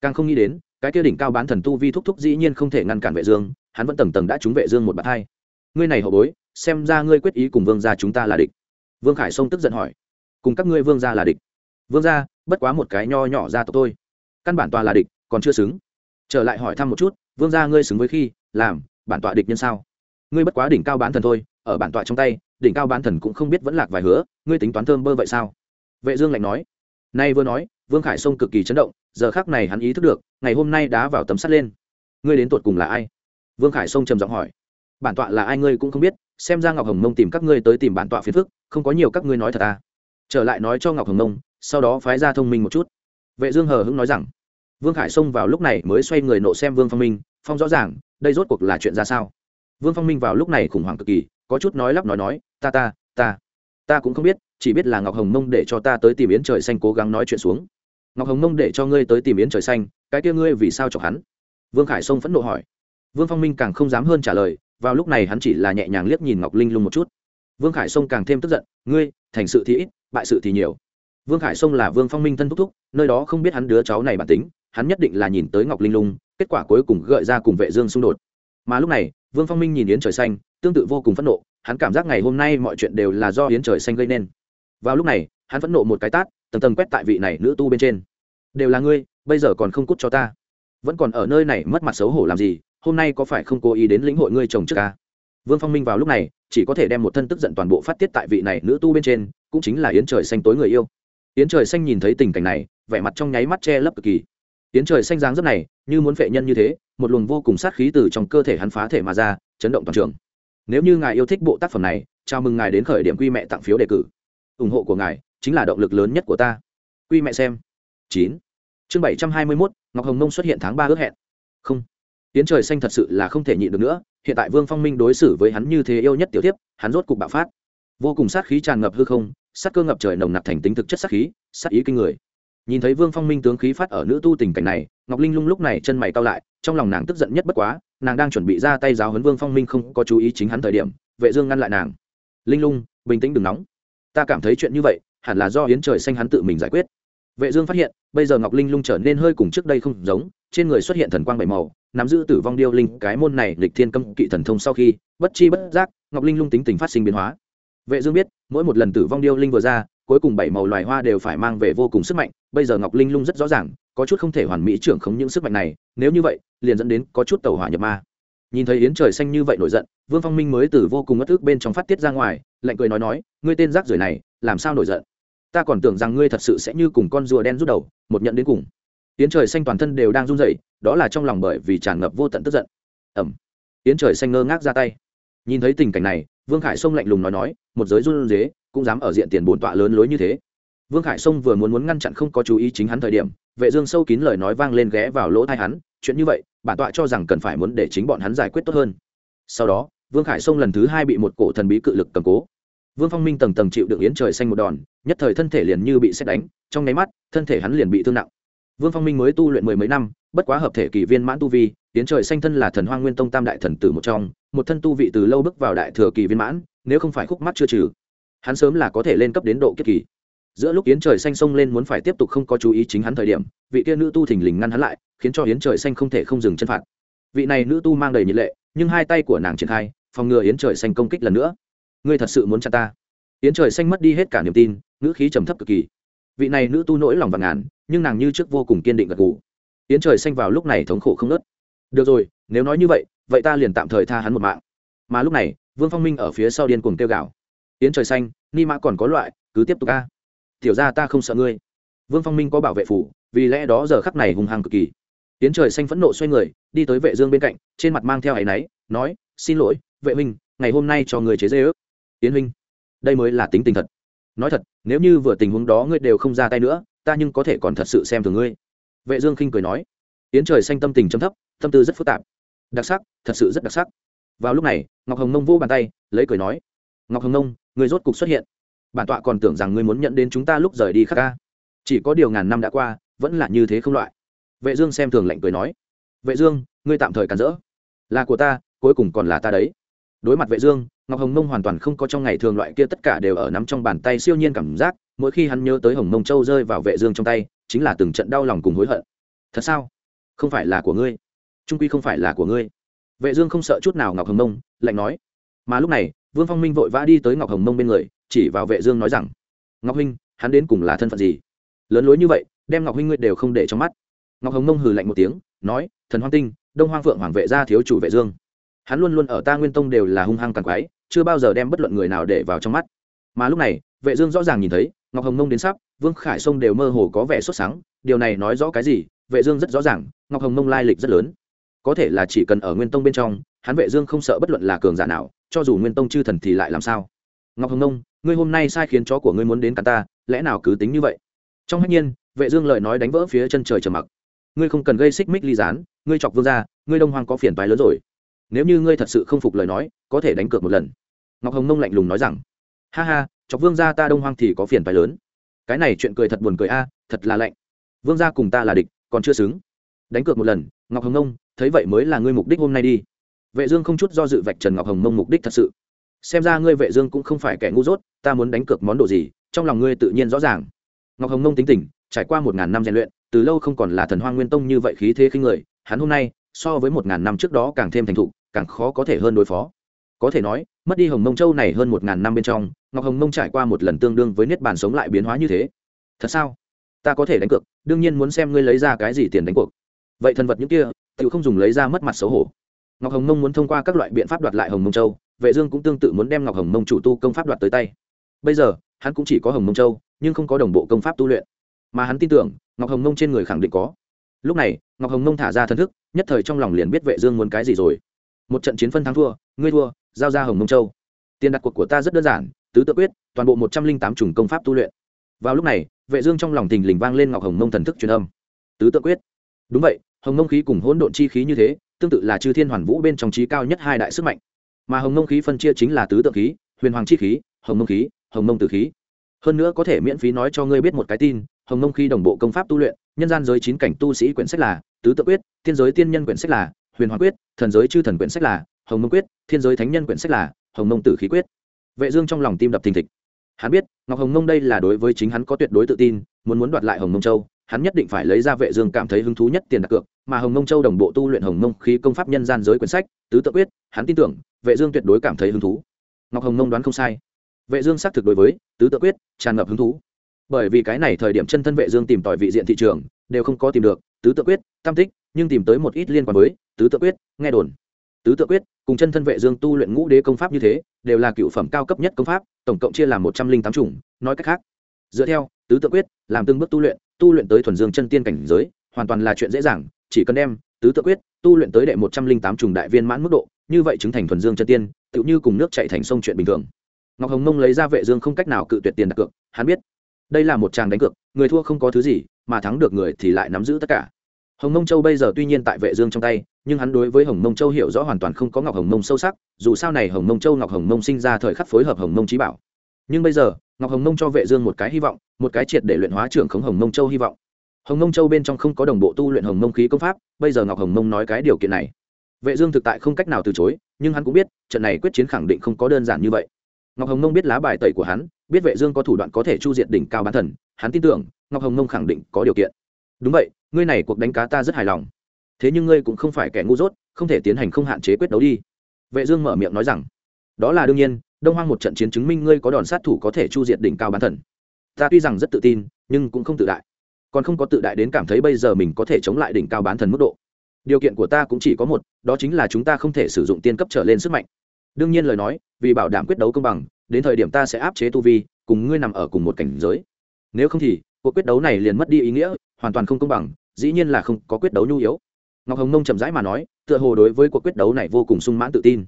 Càng không nghĩ đến cái kia đỉnh cao bán thần tu vi thúc thúc dĩ nhiên không thể ngăn cản vệ dương hắn vẫn tầng tầng đã trúng vệ dương một bạt thai. Ngươi này hậu bối xem ra ngươi quyết ý cùng vương gia chúng ta là địch. Vương khải sông tức giận hỏi. Cùng các ngươi vương gia là địch. Vương gia bất quá một cái nho nhỏ gia tộc thôi. Căn bản tòa là địch, còn chưa xứng. Trở lại hỏi thăm một chút, vương gia ngươi xứng với khi, làm, bản tọa địch nhân sao? Ngươi bất quá đỉnh cao bán thần thôi, ở bản tọa trong tay, đỉnh cao bán thần cũng không biết vẫn lạc vài hứa, ngươi tính toán thơm bơ vậy sao? Vệ dương lạnh nói. Nay vừa nói, vương khải sông cực kỳ chấn động, giờ khắc này hắn ý thức được, ngày hôm nay đá vào tấm sắt lên. Ngươi đến tuột cùng là ai? Vương khải sông trầm giọng hỏi. Bản tọa là ai ngươi cũng không biết, xem ra ngọc hồng mông tìm các ngươi tới tìm bản tọa phiền phức, không có nhiều các ngươi nói thật à trở lại nói cho ngọc hồng nông, sau đó phái ra thông minh một chút. Vệ dương hờ hững nói rằng, vương khải xông vào lúc này mới xoay người nộ xem vương phong minh, phong rõ ràng, đây rốt cuộc là chuyện ra sao? Vương phong minh vào lúc này khủng hoảng cực kỳ, có chút nói lắp nói nói, ta ta ta ta cũng không biết, chỉ biết là ngọc hồng mông để cho ta tới tìm yến trời xanh cố gắng nói chuyện xuống. Ngọc hồng mông để cho ngươi tới tìm yến trời xanh, cái kia ngươi vì sao chọc hắn? Vương khải xông phẫn nộ hỏi. Vương phong minh càng không dám hơn trả lời, vào lúc này hắn chỉ là nhẹ nhàng liếc nhìn ngọc linh lung một chút. Vương khải sông càng thêm tức giận, ngươi, thành sự thì ít bại sự thì nhiều. Vương khải sông là vương phong minh thân thúc thúc, nơi đó không biết hắn đứa cháu này bản tính, hắn nhất định là nhìn tới ngọc linh lung, kết quả cuối cùng gợi ra cùng vệ dương xung đột. Mà lúc này, vương phong minh nhìn yến trời xanh, tương tự vô cùng phẫn nộ, hắn cảm giác ngày hôm nay mọi chuyện đều là do yến trời xanh gây nên. Vào lúc này, hắn phẫn nộ một cái tát, tầng tầng quét tại vị này nữ tu bên trên. Đều là ngươi, bây giờ còn không cút cho ta. Vẫn còn ở nơi này mất mặt xấu hổ làm gì, hôm nay có phải không cố ý đến lĩnh hội ngươi chồng trước ca? Vương phong minh vào lúc này, chỉ có thể đem một thân tức giận toàn bộ phát tiết tại vị này nữ tu bên trên cũng chính là yến trời xanh tối người yêu. Yến trời xanh nhìn thấy tình cảnh này, vẻ mặt trong nháy mắt che lấp cực kỳ. Yến trời xanh dáng rất này, như muốn vệ nhân như thế, một luồng vô cùng sát khí từ trong cơ thể hắn phá thể mà ra, chấn động toàn trường. Nếu như ngài yêu thích bộ tác phẩm này, chào mừng ngài đến khởi điểm quy mẹ tặng phiếu đề cử. Ủng hộ của ngài chính là động lực lớn nhất của ta. Quy mẹ xem. Chín. Chương bảy trăm hai mươi mốt, ngọc hồng nông xuất hiện tháng ba ước hẹn. Không. Tiến trời xanh thật sự là không thể nhịn được nữa, hiện tại vương phong minh đối xử với hắn như thế yêu nhất tiểu tiếp hắn rốt cục bạo phát. Vô cùng sát khí tràn ngập hư không sát cơ ngập trời nồng nặc thành tính thực chất sát khí, sát ý kinh người. Nhìn thấy vương phong minh tướng khí phát ở nữ tu tình cảnh này, ngọc linh lung lúc này chân mày cao lại, trong lòng nàng tức giận nhất bất quá, nàng đang chuẩn bị ra tay giáo huấn vương phong minh không có chú ý chính hắn thời điểm, vệ dương ngăn lại nàng. Linh lung, bình tĩnh đừng nóng. Ta cảm thấy chuyện như vậy, hẳn là do hiến trời xanh hắn tự mình giải quyết. Vệ dương phát hiện, bây giờ ngọc linh lung trở nên hơi cùng trước đây không giống, trên người xuất hiện thần quang bảy màu, nắm giữ tử vong điêu linh, cái môn này lịch thiên cấm kỵ thần thông sau khi, bất chi bất giác, ngọc linh lung tính tình phát sinh biến hóa vệ dương biết, mỗi một lần tử vong điêu linh vừa ra, cuối cùng bảy màu loài hoa đều phải mang về vô cùng sức mạnh. Bây giờ ngọc linh lung rất rõ ràng, có chút không thể hoàn mỹ trưởng khống những sức mạnh này, nếu như vậy, liền dẫn đến có chút tẩu hỏa nhập ma. Nhìn thấy yến trời xanh như vậy nổi giận, vương phong minh mới từ vô cùng ngất ức bên trong phát tiết ra ngoài, lạnh cười nói nói, ngươi tên rác rưởi này, làm sao nổi giận? Ta còn tưởng rằng ngươi thật sự sẽ như cùng con rùa đen rút đầu, một nhận đến cùng. Yến trời xanh toàn thân đều đang run rẩy, đó là trong lòng bởi vì tràn ngập vô tận tức giận. Ẩm yến trời xanh ngơ ngác ra tay. Nhìn thấy tình cảnh này vương khải sông lạnh lùng nói nói, một giới run dế cũng dám ở diện tiền bổn tọa lớn lối như thế. Vương khải sông vừa muốn muốn ngăn chặn không có chú ý chính hắn thời điểm, vệ dương sâu kín lời nói vang lên ghé vào lỗ tai hắn, chuyện như vậy, bản tọa cho rằng cần phải muốn để chính bọn hắn giải quyết tốt hơn. Sau đó, vương khải sông lần thứ hai bị một cổ thần bí cự lực cầm cố. Vương phong minh tầng tầng chịu được yến trời xanh một đòn, nhất thời thân thể liền như bị xét đánh, trong nháy mắt, thân thể hắn liền bị thương nặng. Vương phong minh mới tu luyện mười mấy năm, bất quá hợp thể kỳ viên mãn tu vi yến trời xanh thân là thần hoang nguyên tông tam đại thần tử một trong, một thân tu vị từ lâu bước vào đại thừa kỳ viên mãn, nếu không phải khúc mắt chưa trừ, hắn sớm là có thể lên cấp đến độ kiếp kỳ. Giữa lúc yến trời xanh xông lên muốn phải tiếp tục không có chú ý chính hắn thời điểm, vị kia nữ tu thình lình ngăn hắn lại, khiến cho yến trời xanh không thể không dừng chân phạt. Vị này nữ tu mang đầy nhiệt lệ, nhưng hai tay của nàng triển khai, phòng ngừa yến trời xanh công kích lần nữa. Ngươi thật sự muốn chặt ta? Yến trời xanh mất đi hết cả niềm tin, ngữ khí trầm thấp cực kỳ. Vị này nữ tu nỗi lòng vàng ngàn, nhưng nàng như trước vô cùng kiên định gật gù. Yến trời xanh vào lúc này thống khổ không nớt được rồi, nếu nói như vậy vậy ta liền tạm thời tha hắn một mạng. Mà lúc này, vương phong minh ở phía sau điên cuồng kêu gào. Yến trời xanh, ni mã còn có loại, cứ tiếp tục ca tiểu ra ta không sợ ngươi. Vương phong minh có bảo vệ phủ, vì lẽ đó giờ khắc này hùng hăng cực kỳ. Yến trời xanh phẫn nộ xoay người, đi tới vệ dương bên cạnh, trên mặt mang theo áy náy, nói, xin lỗi, vệ huynh, ngày hôm nay cho người chế dê ước. Yến huynh, đây mới là tính tình thật. Nói thật, nếu như vừa tình huống đó ngươi đều không ra tay nữa, ta nhưng có thể còn thật sự xem thường ngươi. Vệ dương khinh cười nói. Yến trời xanh tâm tình chấm thấp tâm tư rất phức tạp. Đặc sắc, thật sự rất đặc sắc. Vào lúc này, ngọc hồng nông vô bàn tay, lấy cười nói, ngọc hồng nông, người rốt cục xuất hiện. Bản tọa còn tưởng rằng ngươi muốn nhận đến chúng ta lúc rời đi khắc ca. Chỉ có điều ngàn năm đã qua, vẫn là như thế không loại. Vệ dương xem thường lạnh cười nói, vệ dương, ngươi tạm thời cản rỡ. Là của ta, cuối cùng còn là ta đấy. Đối mặt vệ dương, ngọc hồng mông hoàn toàn không có trong ngày thường loại kia tất cả đều ở nắm trong bàn tay siêu nhiên cảm giác, mỗi khi hắn nhớ tới hồng mông châu rơi vào vệ dương trong tay, chính là từng trận đau lòng cùng hối hận. Thật sao? Không phải là của ngươi trung quy không phải là của ngươi. Vệ dương không sợ chút nào ngọc hồng mông, lạnh nói. Mà lúc này, vương phong minh vội vã đi tới ngọc hồng mông bên người, chỉ vào vệ dương nói rằng, ngọc huynh, hắn đến cùng là thân phận gì? Lớn lối như vậy, đem ngọc huynh ngươi đều không để trong mắt. Ngọc hồng mông hừ lạnh một tiếng, nói, thần hoang tinh, đông hoang phượng hoàng vệ gia thiếu chủ vệ dương. Hắn luôn luôn ở ta nguyên tông đều là hung hăng càng quái, chưa bao giờ đem bất luận người nào để vào trong mắt. Mà lúc này, vệ dương rõ ràng nhìn thấy, ngọc hồng mông đến sắp, vương khải sông đều mơ hồ có vẻ xuất sáng điều này nói rõ cái gì? Vệ dương rất rõ ràng, ngọc hồng mông lai lịch rất lớn có thể là chỉ cần ở nguyên tông bên trong hắn vệ dương không sợ bất luận là cường giả nào cho dù nguyên tông chư thần thì lại làm sao? Ngọc hồng nông, ngươi hôm nay sai khiến chó của ngươi muốn đến cắn ta lẽ nào cứ tính như vậy? Trong hách nhiên vệ dương lời nói đánh vỡ phía chân trời trầm mặc. Ngươi không cần gây xích mích ly gián ngươi chọc vương gia ngươi đông hoàng có phiền toái lớn rồi. Nếu như ngươi thật sự không phục lời nói có thể đánh cược một lần. Ngọc hồng nông lạnh lùng nói rằng. Ha ha chọc vương gia ta đông hoang thì có phiền toái lớn. Cái này chuyện cười thật buồn cười a thật là lạnh. Vương gia cùng ta là địch còn chưa xứng. Đánh cược một lần ngọc hồng nông thấy vậy mới là ngươi mục đích hôm nay đi. Vệ dương không chút do dự vạch trần ngọc hồng mông mục đích thật sự. Xem ra ngươi vệ dương cũng không phải kẻ ngu dốt, ta muốn đánh cược món đồ gì, trong lòng ngươi tự nhiên rõ ràng. Ngọc hồng mông tính tình, trải qua một ngàn năm rèn luyện, từ lâu không còn là thần hoang nguyên tông như vậy khí thế khinh người, hắn hôm nay, so với một ngàn năm trước đó càng thêm thành thục, càng khó có thể hơn đối phó. Có thể nói, mất đi hồng mông châu này hơn một ngàn năm bên trong, ngọc hồng mông trải qua một lần tương đương với niết bàn sống lại biến hóa như thế. Thật sao? Ta có thể đánh cược, đương nhiên muốn xem ngươi lấy ra cái gì tiền đánh cuộc. Vậy thần vật những kia tự không dùng lấy ra mất mặt xấu hổ. Ngọc hồng mông muốn thông qua các loại biện pháp đoạt lại hồng mông châu, vệ dương cũng tương tự muốn đem ngọc hồng mông chủ tu công pháp đoạt tới tay. Bây giờ, hắn cũng chỉ có hồng mông châu, nhưng không có đồng bộ công pháp tu luyện. Mà hắn tin tưởng, ngọc hồng mông trên người khẳng định có. Lúc này, ngọc hồng mông thả ra thần thức, nhất thời trong lòng liền biết vệ dương muốn cái gì rồi. Một trận chiến phân thắng thua, ngươi thua, giao ra hồng mông châu. Tiền đặt cuộc của ta rất đơn giản, tứ tự quyết, toàn bộ một trăm linh tám chủng công pháp tu luyện. Vào lúc này, vệ dương trong lòng tình lình vang lên ngọc hồng mông thần thức truyền âm. Tứ tự quyết. Đúng vậy hồng ngông khí cùng hỗn độn chi khí như thế, tương tự là chư thiên hoàn vũ bên trong trí cao nhất hai đại sức mạnh. Mà hồng ngông khí phân chia chính là tứ tượng khí, huyền hoàng chi khí, hồng ngông khí, hồng ngông tử khí. Hơn nữa có thể miễn phí nói cho ngươi biết một cái tin, hồng ngông khí đồng bộ công pháp tu luyện, nhân gian giới chín cảnh tu sĩ quyển sách là, tứ tự quyết, thiên giới tiên nhân quyển sách là, huyền hoàng quyết, thần giới chư thần quyển sách là, hồng ngông quyết, thiên giới thánh nhân quyển sách là, hồng ngông tử khí quyết. Vệ dương trong lòng tim đập thình thịch. Hắn biết, ngọc hồng ngông đây là đối với chính hắn có tuyệt đối tự tin, muốn muốn đoạt lại hồng ngông châu hắn nhất định phải lấy ra vệ dương cảm thấy hứng thú nhất tiền đặt cược, mà hồng mông châu đồng bộ tu luyện hồng mông khí công pháp nhân gian giới quyển sách, tứ tự quyết, hắn tin tưởng, vệ dương tuyệt đối cảm thấy hứng thú. Ngọc hồng mông đoán không sai. Vệ dương xác thực đối với tứ tự quyết tràn ngập hứng thú. Bởi vì cái này thời điểm chân thân vệ dương tìm tòi vị diện thị trường, đều không có tìm được, tứ tự quyết, tam tích, nhưng tìm tới một ít liên quan với tứ tự quyết, nghe đồn. Tứ tự quyết, cùng chân thân vệ dương tu luyện ngũ đế công pháp như thế, đều là cựu phẩm cao cấp nhất công pháp, tổng cộng chia làm một trăm linh tám chủng, nói cách khác. Dựa theo, tứ tự quyết, làm từng bước tu luyện tu luyện tới thuần dương chân tiên cảnh giới, hoàn toàn là chuyện dễ dàng, chỉ cần đem tứ tự quyết tu luyện tới đệ một trăm linh tám trùng đại viên mãn mức độ, như vậy chứng thành thuần dương chân tiên tự như cùng nước chạy thành sông chuyện bình thường. Ngọc hồng mông lấy ra vệ dương không cách nào cự tuyệt tiền đặt cược, hắn biết, đây là một tràng đánh cược, người thua không có thứ gì, mà thắng được người thì lại nắm giữ tất cả. Hồng mông châu bây giờ tuy nhiên tại vệ dương trong tay, nhưng hắn đối với hồng mông châu hiểu rõ hoàn toàn không có ngọc hồng mông sâu sắc, dù sao này hồng mông châu ngọc hồng mông sinh ra thời khắc phối hợp hồng mông trí bảo. Nhưng bây giờ ngọc hồng mông cho vệ dương một cái hy vọng, một cái triệt để luyện hóa trưởng khống hồng mông châu hy vọng. Hồng mông châu bên trong không có đồng bộ tu luyện hồng mông khí công pháp, bây giờ ngọc hồng mông nói cái điều kiện này. Vệ dương thực tại không cách nào từ chối, nhưng hắn cũng biết, trận này quyết chiến khẳng định không có đơn giản như vậy. Ngọc hồng mông biết lá bài tẩy của hắn, biết vệ dương có thủ đoạn có thể chu diệt đỉnh cao bán thần, hắn tin tưởng, ngọc hồng mông khẳng định có điều kiện. Đúng vậy, ngươi này cuộc đánh cá ta rất hài lòng. Thế nhưng ngươi cũng không phải kẻ ngu dốt, không thể tiến hành không hạn chế quyết đấu đi. Vệ dương mở miệng nói rằng, đó là đương nhiên đông hoang một trận chiến chứng minh ngươi có đòn sát thủ có thể chu diệt đỉnh cao bán thần. Ta tuy rằng rất tự tin, nhưng cũng không tự đại. Còn không có tự đại đến cảm thấy bây giờ mình có thể chống lại đỉnh cao bán thần mức độ. Điều kiện của ta cũng chỉ có một, đó chính là chúng ta không thể sử dụng tiên cấp trở lên sức mạnh. Đương nhiên lời nói, vì bảo đảm quyết đấu công bằng, đến thời điểm ta sẽ áp chế tu vi, cùng ngươi nằm ở cùng một cảnh giới. Nếu không thì, cuộc quyết đấu này liền mất đi ý nghĩa, hoàn toàn không công bằng, dĩ nhiên là không có quyết đấu nhu yếu. Ngọc hồng nông chậm rãi mà nói, tựa hồ đối với cuộc quyết đấu này vô cùng sung mãn tự tin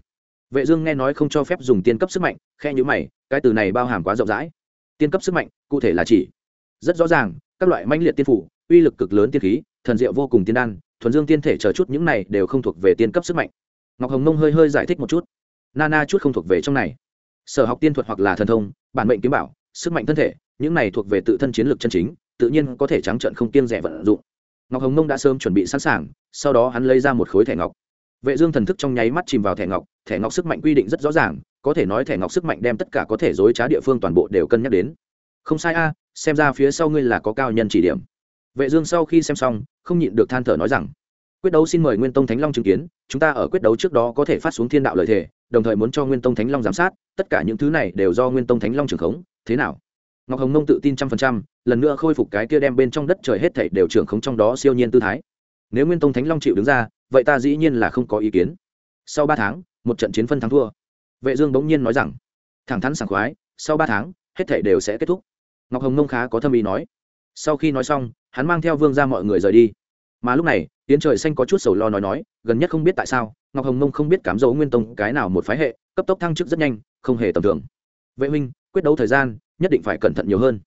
vệ dương nghe nói không cho phép dùng tiên cấp sức mạnh khe nhíu mày, cái từ này bao hàm quá rộng rãi. Tiên cấp sức mạnh, cụ thể là chỉ. Rất rõ ràng, các loại manh liệt tiên phủ, uy lực cực lớn tiên khí, thần diệu vô cùng tiên đan, thuần dương tiên thể chờ chút những này đều không thuộc về tiên cấp sức mạnh. Ngọc hồng nông hơi hơi giải thích một chút. Nana chút không thuộc về trong này. Sở học tiên thuật hoặc là thần thông, bản mệnh kiếm bảo, sức mạnh thân thể, những này thuộc về tự thân chiến lược chân chính, tự nhiên có thể trắng trợn không kiêng rẻ vận dụng. Ngọc hồng Nông đã sớm chuẩn bị sẵn sàng, sau đó hắn lấy ra một khối thẻ ngọc vệ dương thần thức trong nháy mắt chìm vào thẻ ngọc thẻ ngọc sức mạnh quy định rất rõ ràng, có thể nói thẻ ngọc sức mạnh đem tất cả có thể dối trá địa phương toàn bộ đều cân nhắc đến. Không sai a, xem ra phía sau ngươi là có cao nhân chỉ điểm. Vệ dương sau khi xem xong, không nhịn được than thở nói rằng, quyết đấu xin mời nguyên tông thánh long chứng kiến, chúng ta ở quyết đấu trước đó có thể phát xuống thiên đạo lợi thể đồng thời muốn cho nguyên tông thánh long giám sát, tất cả những thứ này đều do nguyên tông thánh long trưởng khống, thế nào? Ngọc hồng nông tự tin trăm phần trăm, lần nữa khôi phục cái kia đem bên trong đất trời hết thảy đều trưởng khống trong đó siêu nhiên tư thái. Nếu nguyên tông thánh long chịu đứng ra vậy ta dĩ nhiên là không có ý kiến. Sau ba tháng, một trận chiến phân thắng thua. Vệ dương bỗng nhiên nói rằng, thẳng thắn sảng khoái, sau ba tháng, hết thảy đều sẽ kết thúc. Ngọc hồng nông khá có thâm ý nói. Sau khi nói xong, hắn mang theo vương ra mọi người rời đi. Mà lúc này tiến trời xanh có chút sầu lo nói nói, gần nhất không biết tại sao, ngọc hồng nông không biết cám dấu nguyên tông cái nào một phái hệ, cấp tốc thăng chức rất nhanh, không hề tầm thường. Vệ huynh, quyết đấu thời gian, nhất định phải cẩn thận nhiều hơn.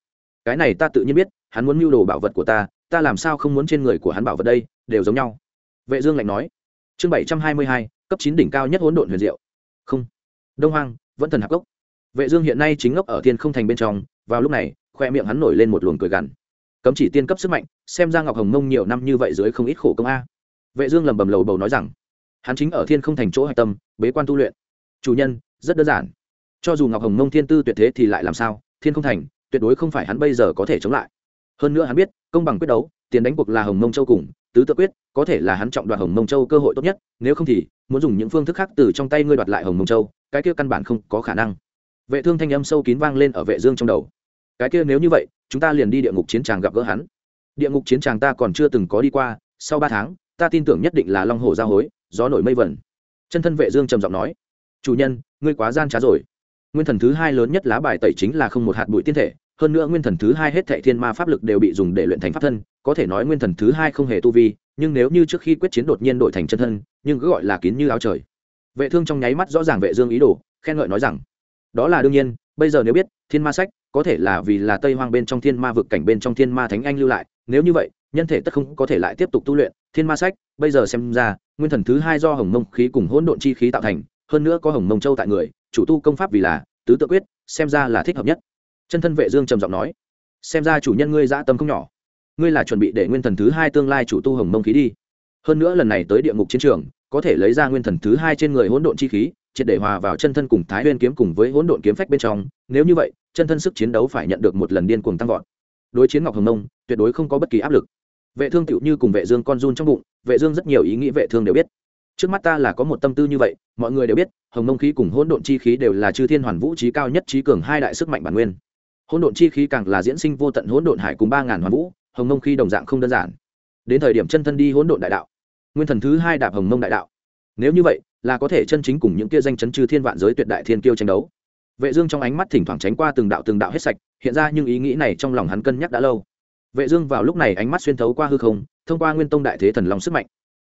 Cái này ta tự nhiên biết, hắn muốn mưu đồ bảo vật của ta ta làm sao không muốn trên người của hắn bảo vật đây, đều giống nhau vệ dương lạnh nói, chương bảy trăm hai mươi hai, cấp chín đỉnh cao nhất hỗn độn huyền diệu. Không. Đông hoang, vẫn thần hạp gốc vệ dương hiện nay chính ngốc ở thiên không thành bên trong, vào lúc này, khoe miệng hắn nổi lên một luồng cười gằn. Cấm chỉ tiên cấp sức mạnh, xem ra ngọc hồng mông nhiều năm như vậy dưới không ít khổ công a. Vệ dương lầm bầm lầu bầu nói rằng, hắn chính ở thiên không thành chỗ hạch tâm, bế quan tu luyện. Chủ nhân, rất đơn giản. Cho dù ngọc hồng mông thiên tư tuyệt thế thì lại làm sao? Thiên không thành, tuyệt đối không phải hắn bây giờ có thể chống lại. Hơn nữa hắn biết, công bằng quyết đấu, tiền đánh cuộc là hồng mông châu cùng tứ tự quyết, có thể là hắn trọng đoạt hồng mông châu cơ hội tốt nhất, nếu không thì, muốn dùng những phương thức khác từ trong tay ngươi đoạt lại hồng mông châu, cái kia căn bản không có khả năng. Vệ thương thanh âm sâu kín vang lên ở vệ dương trong đầu. Cái kia nếu như vậy, chúng ta liền đi địa ngục chiến tràng gặp gỡ hắn. Địa ngục chiến tràng ta còn chưa từng có đi qua, sau ba tháng, ta tin tưởng nhất định là long hồ giao hối, gió nổi mây vẩn. Chân thân vệ dương trầm giọng nói, chủ nhân, ngươi quá gian trá rồi. Nguyên thần thứ hai lớn nhất lá bài tẩy chính là không một hạt bụi tiên thể, hơn nữa nguyên thần thứ hai hết thệ thiên ma pháp lực đều bị dùng để luyện thành pháp thân có thể nói nguyên thần thứ hai không hề tu vi, nhưng nếu như trước khi quyết chiến đột nhiên đổi thành chân thân, nhưng cứ gọi là kín như áo trời. Vệ thương trong nháy mắt rõ ràng vệ dương ý đồ, khen ngợi nói rằng, đó là đương nhiên, bây giờ nếu biết, thiên ma sách, có thể là vì là tây hoang bên trong thiên ma vực cảnh bên trong thiên ma thánh anh lưu lại, nếu như vậy, nhân thể tất không có thể lại tiếp tục tu luyện, thiên ma sách, bây giờ xem ra, nguyên thần thứ hai do hồng mông khí cùng hỗn độn chi khí tạo thành, hơn nữa có hồng mông châu tại người, chủ tu công pháp vì là, tứ tự quyết, xem ra là thích hợp nhất. Chân thân vệ dương trầm giọng nói, xem ra chủ nhân ngươi dã tâm không nhỏ ngươi là chuẩn bị để nguyên thần thứ hai tương lai chủ tu hồng mông khí đi. Hơn nữa lần này tới địa ngục chiến trường, có thể lấy ra nguyên thần thứ hai trên người hỗn độn chi khí, triệt để hòa vào chân thân cùng thái nguyên kiếm cùng với hỗn độn kiếm phách bên trong. Nếu như vậy, chân thân sức chiến đấu phải nhận được một lần điên cuồng tăng vọt. Đối chiến ngọc hồng nông tuyệt đối không có bất kỳ áp lực. Vệ thương tựu như cùng vệ dương con run trong bụng, vệ dương rất nhiều ý nghĩ vệ thương đều biết. Trước mắt ta là có một tâm tư như vậy, mọi người đều biết, hồng nông khí cùng hỗn độn chi khí đều là chư thiên hoàn vũ trí cao nhất trí cường hai đại sức mạnh bản nguyên. Hỗn độn chi khí càng là diễn sinh vô tận hỗn độn hải cùng ba ngàn hoàn vũ hồng nông khi đồng dạng không đơn giản. Đến thời điểm chân thân đi hỗn độn đại đạo, nguyên thần thứ hai đạp hồng mông đại đạo. Nếu như vậy, là có thể chân chính cùng những kia danh chấn chư thiên vạn giới tuyệt đại thiên kiêu tranh đấu. Vệ dương trong ánh mắt thỉnh thoảng tránh qua từng đạo từng đạo hết sạch, hiện ra nhưng ý nghĩ này trong lòng hắn cân nhắc đã lâu. Vệ dương vào lúc này ánh mắt xuyên thấu qua hư không, thông qua nguyên tông đại thế thần long sức mạnh,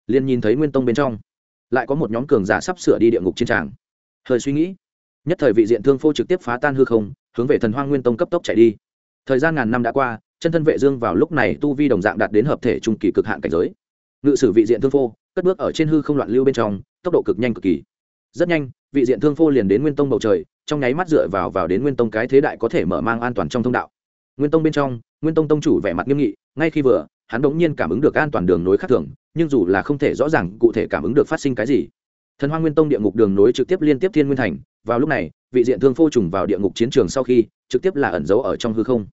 liền nhìn thấy nguyên tông bên trong, lại có một nhóm cường giả sắp sửa đi địa ngục chiến tràng. Hơi suy nghĩ, nhất thời vị diện thương phô trực tiếp phá tan hư không, hướng về thần hoang nguyên tông cấp tốc chạy đi. Thời gian ngàn năm đã qua chân thân vệ dương vào lúc này tu vi đồng dạng đạt đến hợp thể trung kỳ cực hạn cảnh giới. Ngự sử vị diện thương phô, cất bước ở trên hư không loạn lưu bên trong, tốc độ cực nhanh cực kỳ. Rất nhanh, vị diện thương phô liền đến nguyên tông bầu trời, trong nháy mắt dựa vào vào đến nguyên tông cái thế đại có thể mở mang an toàn trong thông đạo. Nguyên tông bên trong, nguyên tông tông chủ vẻ mặt nghiêm nghị, ngay khi vừa, hắn đống nhiên cảm ứng được an toàn đường nối khác thường, nhưng dù là không thể rõ ràng cụ thể cảm ứng được phát sinh cái gì. Thần hoa nguyên tông địa ngục đường nối trực tiếp liên tiếp thiên nguyên thành, vào lúc này, vị diện thương phô trùng vào địa ngục chiến trường sau khi, trực tiếp là ẩn giấu ở trong hư không.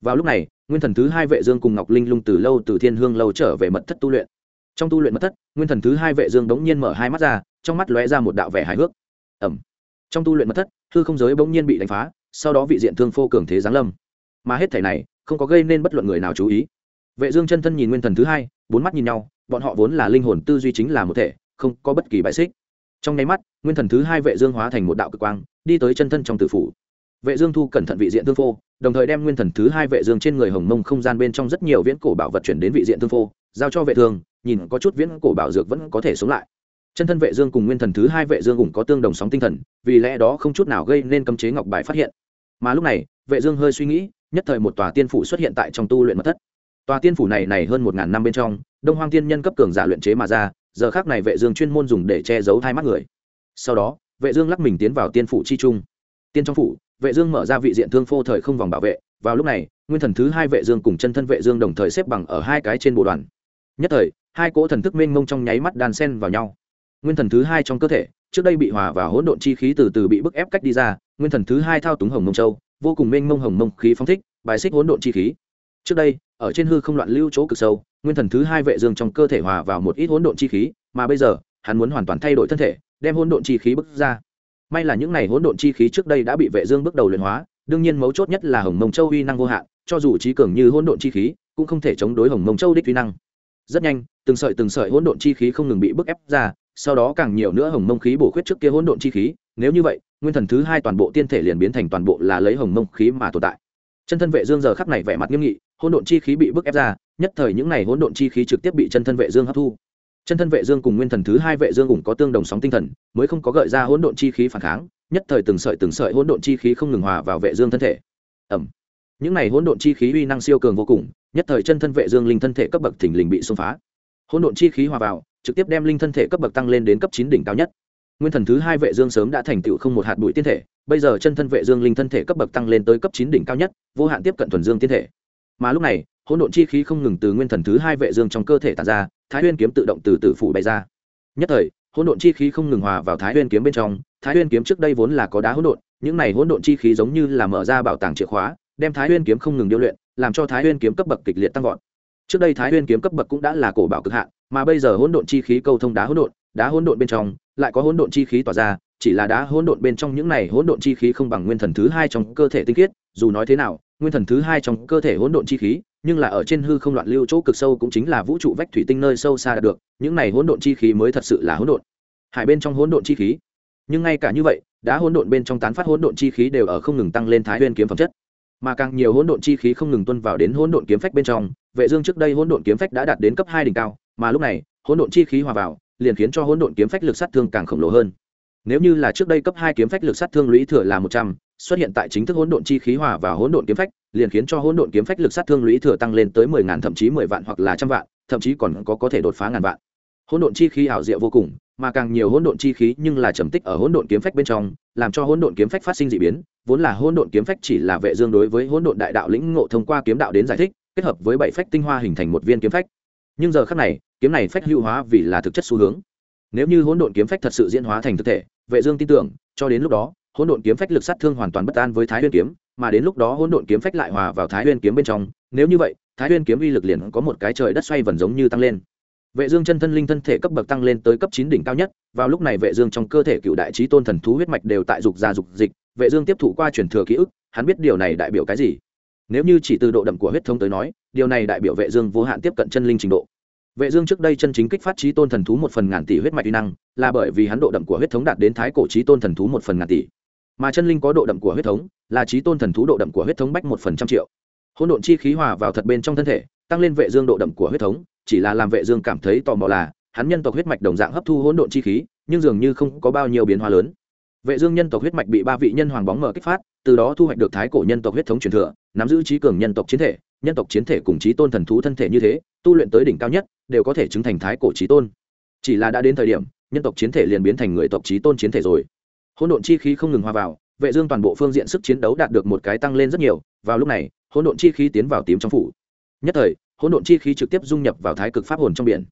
Vào lúc này nguyên thần thứ hai vệ dương cùng ngọc linh lung từ lâu từ thiên hương lâu trở về mật thất tu luyện. Trong tu luyện mật thất, nguyên thần thứ hai vệ dương đống nhiên mở hai mắt ra, trong mắt lóe ra một đạo vẻ hài hước. Ẩm trong tu luyện mật thất, hư không giới bỗng nhiên bị đánh phá, sau đó vị diện thương phô cường thế giáng lâm. Mà hết thảy này, không có gây nên bất luận người nào chú ý. Vệ dương chân thân nhìn nguyên thần thứ hai, bốn mắt nhìn nhau, bọn họ vốn là linh hồn tư duy chính là một thể, không có bất kỳ bại xích. Trong nháy mắt, nguyên thần thứ hai vệ dương hóa thành một đạo cực quang, đi tới chân thân trong tử phủ vệ dương thu cẩn thận vị diện thương phô, đồng thời đem nguyên thần thứ hai vệ dương trên người hồng mông không gian bên trong rất nhiều viễn cổ bảo vật chuyển đến vị diện thương phô, giao cho vệ thương, nhìn có chút viễn cổ bảo dược vẫn có thể sống lại. Chân thân vệ dương cùng nguyên thần thứ hai vệ dương cũng có tương đồng sóng tinh thần, vì lẽ đó không chút nào gây nên cấm chế ngọc bài phát hiện. Mà lúc này, vệ dương hơi suy nghĩ, nhất thời một tòa tiên phủ xuất hiện tại trong tu luyện mật thất. Tòa tiên phủ này này hơn một ngàn năm bên trong, đông hoang tiên nhân cấp cường giả luyện chế mà ra, giờ khắc này vệ dương chuyên môn dùng để che giấu hai mắt người. Sau đó, vệ dương lắc mình tiến vào tiên phủ chi trung. Tiên trong phủ vệ dương mở ra vị diện thương phô thời không vòng bảo vệ, vào lúc này, nguyên thần thứ hai vệ dương cùng chân thân vệ dương đồng thời xếp bằng ở hai cái trên bộ đoàn. Nhất thời, hai cỗ thần thức mênh mông trong nháy mắt đan sen vào nhau. Nguyên thần thứ hai trong cơ thể, trước đây bị hòa và hỗn độn chi khí từ từ bị bức ép cách đi ra, nguyên thần thứ hai thao túng hồng mông châu, vô cùng mênh mông hồng mông khí phóng thích, bài xích hỗn độn chi khí. Trước đây, ở trên hư không loạn lưu chỗ cực sâu, nguyên thần thứ hai vệ dương trong cơ thể hòa vào một ít hỗn độn chi khí, mà bây giờ, hắn muốn hoàn toàn thay đổi thân thể, đem hỗn độn chi khí bức ra may là những này hỗn độn chi khí trước đây đã bị vệ dương bước đầu luyện hóa, đương nhiên mấu chốt nhất là hồng mông châu uy năng vô hạn, cho dù trí cường như hỗn độn chi khí, cũng không thể chống đối hồng mông châu đích uy năng. Rất nhanh, từng sợi từng sợi hỗn độn chi khí không ngừng bị bức ép ra, sau đó càng nhiều nữa hồng mông khí bổ khuyết trước kia hỗn độn chi khí, nếu như vậy, nguyên thần thứ hai toàn bộ tiên thể liền biến thành toàn bộ là lấy hồng mông khí mà tồn tại. Chân thân vệ dương giờ khắc này vẻ mặt nghiêm nghị, hỗn độn chi khí bị bức ép ra, nhất thời những này hỗn độn chi khí trực tiếp bị chân thân vệ dương hấp thu chân thân vệ dương cùng nguyên thần thứ hai vệ dương cũng có tương đồng sóng tinh thần, mới không có gợi ra hỗn độn chi khí phản kháng, nhất thời từng sợi từng sợi hỗn độn chi khí không ngừng hòa vào vệ dương thân thể. Ẩm những này hỗn độn chi khí uy năng siêu cường vô cùng, nhất thời chân thân vệ dương linh thân thể cấp bậc thình lình bị xông phá. Hỗn độn chi khí hòa vào, trực tiếp đem linh thân thể cấp bậc tăng lên đến cấp chín đỉnh cao nhất. Nguyên thần thứ hai vệ dương sớm đã thành tựu không một hạt bụi tiên thể, bây giờ chân thân vệ dương linh thân thể cấp bậc tăng lên tới cấp chín đỉnh cao nhất, vô hạn tiếp cận thuần dương tiên thể mà lúc này, hỗn độn chi khí không ngừng từ nguyên thần thứ hai vệ dương trong cơ thể tản ra, thái nguyên kiếm tự động từ tử phủ bay ra. Nhất thời, hỗn độn chi khí không ngừng hòa vào thái nguyên kiếm bên trong, thái nguyên kiếm trước đây vốn là có đá hỗn độn, những này hỗn độn chi khí giống như là mở ra bảo tàng chìa khóa, đem thái nguyên kiếm không ngừng điêu luyện, làm cho thái nguyên kiếm cấp bậc kịch liệt tăng vọt. Trước đây thái nguyên kiếm cấp bậc cũng đã là cổ bảo cực hạn, mà bây giờ hỗn độn chi khí câu thông đá hỗn độn, đá hỗn độn bên trong, lại có hỗn độn chi khí tỏa ra, chỉ là đá hỗn độn bên trong những này hỗn độn chi khí không bằng nguyên thần thứ hai trong cơ thể tinh khiết, dù nói thế nào nguyên thần thứ hai trong cơ thể hỗn độn chi khí nhưng là ở trên hư không loạn lưu chỗ cực sâu cũng chính là vũ trụ vách thủy tinh nơi sâu xa đạt được những này hỗn độn chi khí mới thật sự là hỗn độn hải bên trong hỗn độn chi khí nhưng ngay cả như vậy đã hỗn độn bên trong tán phát hỗn độn chi khí đều ở không ngừng tăng lên thái nguyên kiếm phẩm chất mà càng nhiều hỗn độn chi khí không ngừng tuân vào đến hỗn độn kiếm phách bên trong vệ dương trước đây hỗn độn kiếm phách đã đạt đến cấp hai đỉnh cao mà lúc này hỗn độn chi khí hòa vào liền khiến cho hỗn độn kiếm phách lực sát thương càng khổng lồ hơn nếu như là trước đây cấp hai kiếm phách lực sát thương lũy thừa là một trăm, xuất hiện tại chính thức hỗn độn chi khí hòa và hỗn độn kiếm phách, liền khiến cho hỗn độn kiếm phách lực sát thương lũy thừa tăng lên tới mười ngàn, thậm chí mười vạn hoặc là trăm vạn, thậm chí còn có có thể đột phá ngàn vạn. Hỗn độn chi khí ảo diệu vô cùng, mà càng nhiều hỗn độn chi khí nhưng là trầm tích ở hỗn độn kiếm phách bên trong, làm cho hỗn độn kiếm phách phát sinh dị biến, vốn là hỗn độn kiếm phách chỉ là vệ dương đối với hỗn độn đại đạo lĩnh ngộ thông qua kiếm đạo đến giải thích, kết hợp với bảy phách tinh hoa hình thành một viên kiếm phách. Nhưng giờ khắc này, kiếm này phách hữu hóa vì là thực chất xu hướng nếu như hỗn độn kiếm phách thật sự diễn hóa thành thực thể, vệ dương tin tưởng, cho đến lúc đó, hỗn độn kiếm phách lực sát thương hoàn toàn bất an với thái nguyên kiếm, mà đến lúc đó hỗn độn kiếm phách lại hòa vào thái nguyên kiếm bên trong, nếu như vậy, thái nguyên kiếm uy lực liền có một cái trời đất xoay vần giống như tăng lên. Vệ dương chân thân linh thân thể cấp bậc tăng lên tới cấp chín đỉnh cao nhất, vào lúc này vệ dương trong cơ thể cựu đại chí tôn thần thú huyết mạch đều tại dục ra dục dịch, vệ dương tiếp thụ qua truyền thừa ký ức, hắn biết điều này đại biểu cái gì. Nếu như chỉ từ độ đậm của huyết thống tới nói, điều này đại biểu vệ dương vô hạn tiếp cận chân linh trình độ vệ dương trước đây chân chính kích phát chí tôn thần thú một phần ngàn tỷ huyết mạch uy năng, là bởi vì hắn độ đậm của huyết thống đạt đến thái cổ chí tôn thần thú một phần ngàn tỷ. Mà chân linh có độ đậm của huyết thống, là chí tôn thần thú độ đậm của huyết thống bách một phần trăm triệu. Hỗn độn chi khí hòa vào thật bên trong thân thể, tăng lên vệ dương độ đậm của huyết thống, chỉ là làm vệ dương cảm thấy tò mò là, hắn nhân tộc huyết mạch đồng dạng hấp thu hỗn độn chi khí, nhưng dường như không có bao nhiêu biến hóa lớn. Vệ dương nhân tộc huyết mạch bị ba vị nhân hoàng bóng mở kích phát, từ đó thu hoạch được thái cổ nhân tộc huyết thống truyền thừa, nắm giữ trí cường nhân tộc chiến thể nhân tộc chiến thể cùng trí tôn thần thú thân thể như thế, tu luyện tới đỉnh cao nhất, đều có thể chứng thành thái cổ trí tôn. Chỉ là đã đến thời điểm, nhân tộc chiến thể liền biến thành người tộc trí tôn chiến thể rồi. Hỗn độn chi khí không ngừng hòa vào, vệ dương toàn bộ phương diện sức chiến đấu đạt được một cái tăng lên rất nhiều, vào lúc này, hỗn độn chi khí tiến vào tím trong phủ. Nhất thời, hỗn độn chi khí trực tiếp dung nhập vào thái cực pháp hồn trong biển.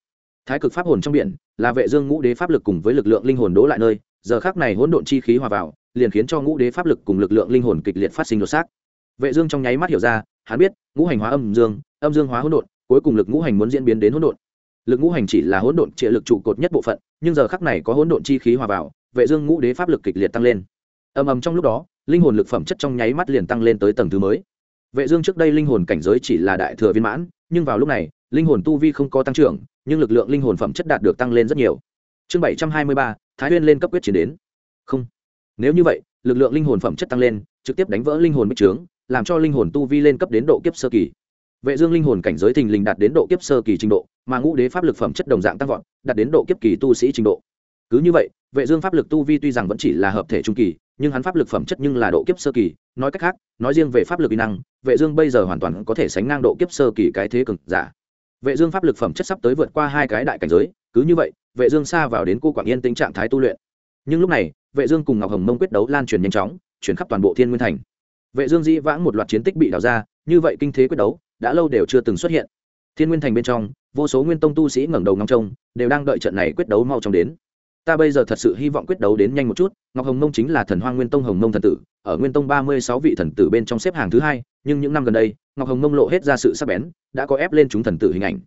Thái cực pháp hồn trong biển là vệ dương ngũ đế pháp lực cùng với lực lượng linh hồn đố lại nơi, giờ khắc này hỗn độn chi khí hòa vào, liền khiến cho ngũ đế pháp lực cùng lực lượng linh hồn kịch liệt phát sinh đột xác. Vệ dương trong nháy mắt hiểu ra hắn biết ngũ hành hóa âm dương âm dương hóa hỗn độn cuối cùng lực ngũ hành muốn diễn biến đến hỗn độn. Lực ngũ hành chỉ là hỗn độn trịa lực trụ cột nhất bộ phận nhưng giờ khắc này có hỗn độn chi khí hòa vào vệ dương ngũ đế pháp lực kịch liệt tăng lên. Ầm ầm trong lúc đó linh hồn lực phẩm chất trong nháy mắt liền tăng lên tới tầng thứ mới. Vệ dương trước đây linh hồn cảnh giới chỉ là đại thừa viên mãn nhưng vào lúc này linh hồn tu vi không có tăng trưởng nhưng lực lượng linh hồn phẩm chất đạt được tăng lên rất nhiều. Chương 723, thái nguyên lên cấp quyết chiến đến. Không. Nếu như vậy lực lượng linh hồn phẩm chất tăng lên trực tiếp đánh vỡ linh hồn bích trướng làm cho linh hồn tu vi lên cấp đến độ kiếp sơ kỳ. Vệ dương linh hồn cảnh giới thình lình đạt đến độ kiếp sơ kỳ trình độ, mà ngũ đế pháp lực phẩm chất đồng dạng tăng vọt, đạt đến độ kiếp kỳ tu sĩ trình độ. Cứ như vậy, vệ dương pháp lực tu vi tuy rằng vẫn chỉ là hợp thể trung kỳ, nhưng hắn pháp lực phẩm chất nhưng là độ kiếp sơ kỳ. Nói cách khác, nói riêng về pháp lực uy năng, vệ dương bây giờ hoàn toàn có thể sánh ngang độ kiếp sơ kỳ cái thế cường giả. Vệ dương pháp lực phẩm chất sắp tới vượt qua hai cái đại cảnh giới, cứ như vậy, vệ dương xa vào đến cô quảng yên tĩnh trạng thái tu luyện. Nhưng lúc này, vệ dương cùng ngọc hồng mông quyết đấu lan truyền nhanh chóng truyền khắp toàn bộ thiên nguyên thành vệ dương dĩ vãng một loạt chiến tích bị đào ra, như vậy kinh thế quyết đấu, đã lâu đều chưa từng xuất hiện. Thiên nguyên thành bên trong, vô số nguyên tông tu sĩ ngẩng đầu ngóng trông, đều đang đợi trận này quyết đấu mau chóng đến. Ta bây giờ thật sự hy vọng quyết đấu đến nhanh một chút, ngọc hồng mông chính là thần hoang nguyên tông hồng mông thần tử, ở nguyên tông ba mươi sáu vị thần tử bên trong xếp hàng thứ hai, nhưng những năm gần đây, ngọc hồng mông lộ hết ra sự sắc bén, đã có ép lên chúng thần tử hình ảnh.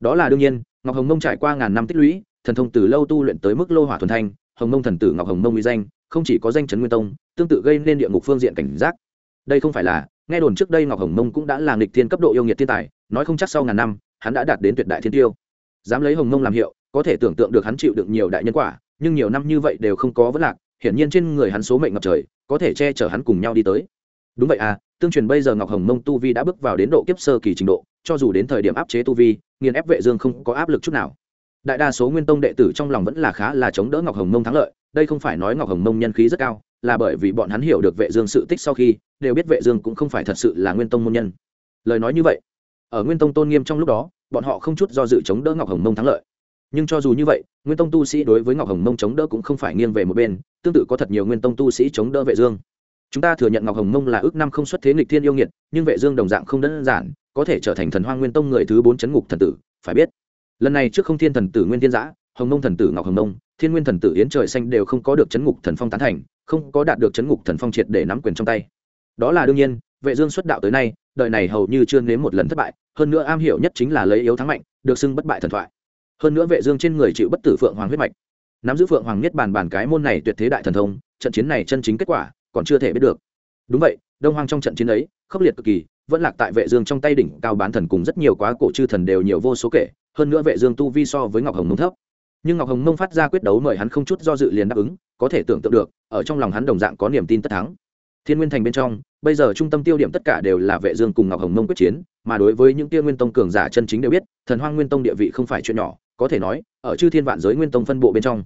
Đó là đương nhiên, ngọc hồng mông trải qua ngàn năm tích lũy, thần thông từ lâu tu luyện tới mức lô hỏa thuần thanh, hồng mông thần tử ngọc hồng mông uy danh, không chỉ có danh chấn nguyên tông, tương tự gây nên địa ngục phương diện cảnh giác đây không phải là, nghe đồn trước đây ngọc hồng mông cũng đã là nghịch thiên cấp độ yêu nghiệt thiên tài, nói không chắc sau ngàn năm, hắn đã đạt đến tuyệt đại thiên tiêu. Dám lấy hồng mông làm hiệu, có thể tưởng tượng được hắn chịu được nhiều đại nhân quả, nhưng nhiều năm như vậy đều không có vấn lạc, hiển nhiên trên người hắn số mệnh ngập trời, có thể che chở hắn cùng nhau đi tới. Đúng vậy à tương truyền bây giờ ngọc hồng mông tu vi đã bước vào đến độ kiếp sơ kỳ trình độ, cho dù đến thời điểm áp chế tu vi, nghiền ép vệ dương không có áp lực chút nào. Đại đa số nguyên tông đệ tử trong lòng vẫn là khá là chống đỡ ngọc hồng mông thắng lợi, đây không phải nói ngọc hồng mông nhân khí rất cao là bởi vì bọn hắn hiểu được vệ dương sự tích sau khi, đều biết vệ dương cũng không phải thật sự là nguyên tông môn nhân. Lời nói như vậy, ở nguyên tông tôn nghiêm trong lúc đó, bọn họ không chút do dự chống đỡ ngọc hồng mông thắng lợi. Nhưng cho dù như vậy, nguyên tông tu sĩ đối với ngọc hồng mông chống đỡ cũng không phải nghiêng về một bên, tương tự có thật nhiều nguyên tông tu sĩ chống đỡ vệ dương. Chúng ta thừa nhận ngọc hồng mông là ước năm không xuất thế nghịch thiên yêu nghiệt, nhưng vệ dương đồng dạng không đơn giản, có thể trở thành thần hoang nguyên tông người thứ bốn chấn ngục thần tử, phải biết. Lần này trước không thiên thần tử nguyên thiên giã, hồng mông thần tử ngọc hồng mông, thiên nguyên thần tử yến trời xanh đều không có được chấn ngục thần phong tán thành không có đạt được chấn ngục thần phong triệt để nắm quyền trong tay. Đó là đương nhiên, vệ dương xuất đạo tới nay, đời này hầu như chưa nếm một lần thất bại, hơn nữa am hiểu nhất chính là lấy yếu thắng mạnh, được xưng bất bại thần thoại. Hơn nữa vệ dương trên người chịu bất tử phượng hoàng huyết mạch. Nắm giữ phượng hoàng nhất bản bản cái môn này tuyệt thế đại thần thông, trận chiến này chân chính kết quả, còn chưa thể biết được. Đúng vậy, đông hoang trong trận chiến ấy, khốc liệt cực kỳ, vẫn lạc tại vệ dương trong tay đỉnh cao bán thần cùng rất nhiều quá cổ chư thần đều nhiều vô số kể, hơn nữa vệ dương tu vi so với ngọc hồng mông thấp. Nhưng ngọc hồng mông phát ra quyết đấu mời hắn không chút do dự liền đáp ứng, có thể tưởng tượng được ở trong lòng hắn đồng dạng có niềm tin tất thắng. Thiên nguyên thành bên trong, bây giờ trung tâm tiêu điểm tất cả đều là vệ dương cùng ngọc hồng mông quyết chiến, mà đối với những tia nguyên tông cường giả chân chính đều biết, thần hoang nguyên tông địa vị không phải chuyện nhỏ, có thể nói, ở chư thiên vạn giới nguyên tông phân bộ bên trong,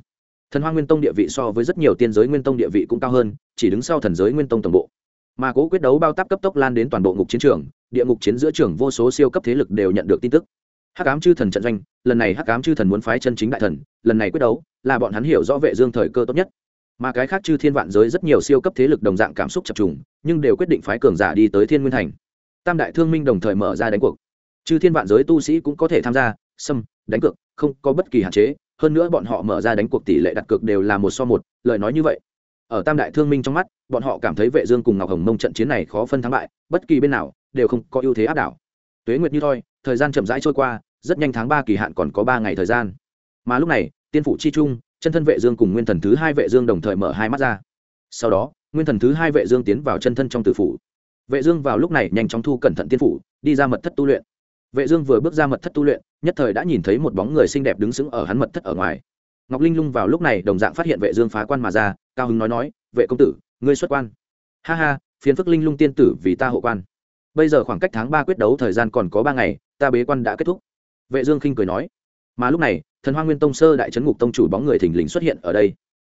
thần hoang nguyên tông địa vị so với rất nhiều tiên giới nguyên tông địa vị cũng cao hơn, chỉ đứng sau thần giới nguyên tông tổng bộ. Mà cố quyết đấu bao táp cấp tốc lan đến toàn bộ ngục chiến trường, địa ngục chiến giữa trường vô số siêu cấp thế lực đều nhận được tin tức. Hắc ám chư thần trận doanh, lần này hắc ám chư thần muốn phái chân chính đại thần, lần này quyết đấu, là bọn hắn hiểu rõ vệ dương thời cơ tốt nhất mà cái khác chư thiên vạn giới rất nhiều siêu cấp thế lực đồng dạng cảm xúc chập trùng, nhưng đều quyết định phái cường giả đi tới thiên nguyên thành. Tam đại thương minh đồng thời mở ra đánh cuộc. Chư thiên vạn giới tu sĩ cũng có thể tham gia, xâm, đánh cược, không có bất kỳ hạn chế, hơn nữa bọn họ mở ra đánh cuộc tỷ lệ đặt cược đều là một so một, lời nói như vậy. Ở tam đại thương minh trong mắt, bọn họ cảm thấy vệ dương cùng ngọc hồng mông trận chiến này khó phân thắng bại, bất kỳ bên nào đều không có ưu thế áp đảo. Tuế nguyệt như thôi thời gian chậm rãi trôi qua, rất nhanh tháng ba kỳ hạn còn có ba ngày thời gian. Mà lúc này, tiên phủ chi trung chân thân vệ dương cùng nguyên thần thứ hai vệ dương đồng thời mở hai mắt ra. Sau đó, nguyên thần thứ hai vệ dương tiến vào chân thân trong tử phủ. Vệ dương vào lúc này nhanh chóng thu cẩn thận tiên phủ, đi ra mật thất tu luyện. Vệ dương vừa bước ra mật thất tu luyện, nhất thời đã nhìn thấy một bóng người xinh đẹp đứng sững ở hắn mật thất ở ngoài. Ngọc linh lung vào lúc này đồng dạng phát hiện vệ dương phá quan mà ra, cao hứng nói nói, vệ công tử, ngươi xuất quan. Ha ha, phiền phức linh lung tiên tử vì ta hộ quan. Bây giờ khoảng cách tháng ba quyết đấu thời gian còn có ba ngày, ta bế quan đã kết thúc. Vệ dương khinh cười nói mà lúc này, thần hoa nguyên tông sơ đại chấn ngục tông chủ bóng người thình lình xuất hiện ở đây.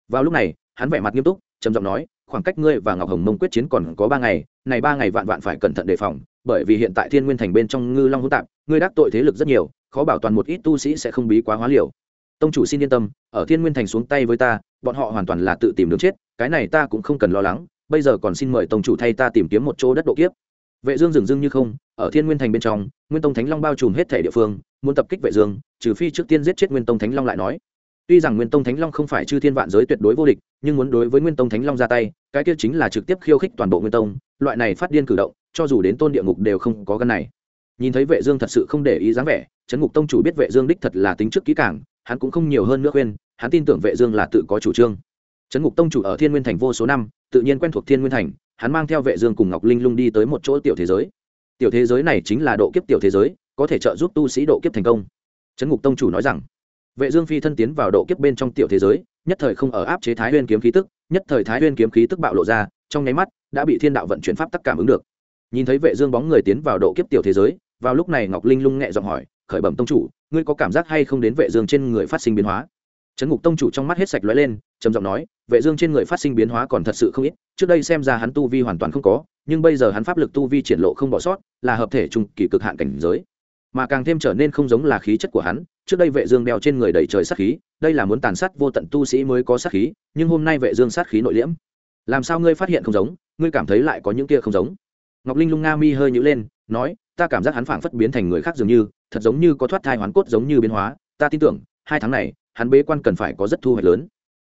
Vào lúc này, hắn vẻ mặt nghiêm túc, trầm giọng nói, khoảng cách ngươi và ngọc hồng mông quyết chiến còn có ba ngày, này ba ngày vạn vạn phải cẩn thận đề phòng, bởi vì hiện tại thiên nguyên thành bên trong ngư long hỗn tạp, ngươi đắc tội thế lực rất nhiều, khó bảo toàn một ít tu sĩ sẽ không bí quá hóa liều. Tông chủ xin yên tâm, ở thiên nguyên thành xuống tay với ta, bọn họ hoàn toàn là tự tìm đường chết, cái này ta cũng không cần lo lắng, bây giờ còn xin mời tông chủ thay ta tìm kiếm một chỗ đất độ kiếp. Vệ dương dừng dưng như không, ở thiên nguyên thành bên trong, nguyên tông thánh long bao trùm hết thể địa phương muốn tập kích vệ dương, trừ phi trước tiên giết chết nguyên tông thánh long lại nói. Tuy rằng nguyên tông thánh long không phải chư thiên vạn giới tuyệt đối vô địch, nhưng muốn đối với nguyên tông thánh long ra tay, cái kia chính là trực tiếp khiêu khích toàn bộ nguyên tông, loại này phát điên cử động, cho dù đến tôn địa ngục đều không có gan này. Nhìn thấy vệ dương thật sự không để ý dáng vẻ, chấn ngục tông chủ biết vệ dương đích thật là tính trước kỹ càng, hắn cũng không nhiều hơn nữa khuyên, hắn tin tưởng vệ dương là tự có chủ trương. Chấn ngục tông chủ ở thiên nguyên thành vô số năm, tự nhiên quen thuộc thiên nguyên thành, hắn mang theo vệ dương cùng ngọc linh lung đi tới một chỗ tiểu thế giới. Tiểu thế giới này chính là độ kiếp tiểu thế giới có thể trợ giúp tu sĩ độ kiếp thành công. Trấn ngục tông chủ nói rằng, vệ dương phi thân tiến vào độ kiếp bên trong tiểu thế giới, nhất thời không ở áp chế thái nguyên kiếm khí tức, nhất thời thái nguyên kiếm khí tức bạo lộ ra, trong nháy mắt đã bị thiên đạo vận chuyển pháp tắc cảm ứng được. Nhìn thấy vệ dương bóng người tiến vào độ kiếp tiểu thế giới, vào lúc này ngọc linh lung nhẹ giọng hỏi, khởi bẩm tông chủ, ngươi có cảm giác hay không đến vệ dương trên người phát sinh biến hóa? Trấn ngục tông chủ trong mắt hết sạch lóe lên, trầm giọng nói, vệ dương trên người phát sinh biến hóa còn thật sự không ít, trước đây xem ra hắn tu vi hoàn toàn không có, nhưng bây giờ hắn pháp lực tu vi triển lộ không bỏ sót, là hợp thể trung kỳ cực hạn cảnh giới mà càng thêm trở nên không giống là khí chất của hắn. Trước đây vệ dương đeo trên người đầy trời sát khí, đây là muốn tàn sát vô tận tu sĩ mới có sát khí, nhưng hôm nay vệ dương sát khí nội liễm. Làm sao ngươi phát hiện không giống? Ngươi cảm thấy lại có những kia không giống? Ngọc linh lung nga mi hơi nhũ lên, nói, ta cảm giác hắn phảng phất biến thành người khác dường như, thật giống như có thoát thai hoán cốt giống như biến hóa. Ta tin tưởng, hai tháng này, hắn bế quan cần phải có rất thu hoạch lớn.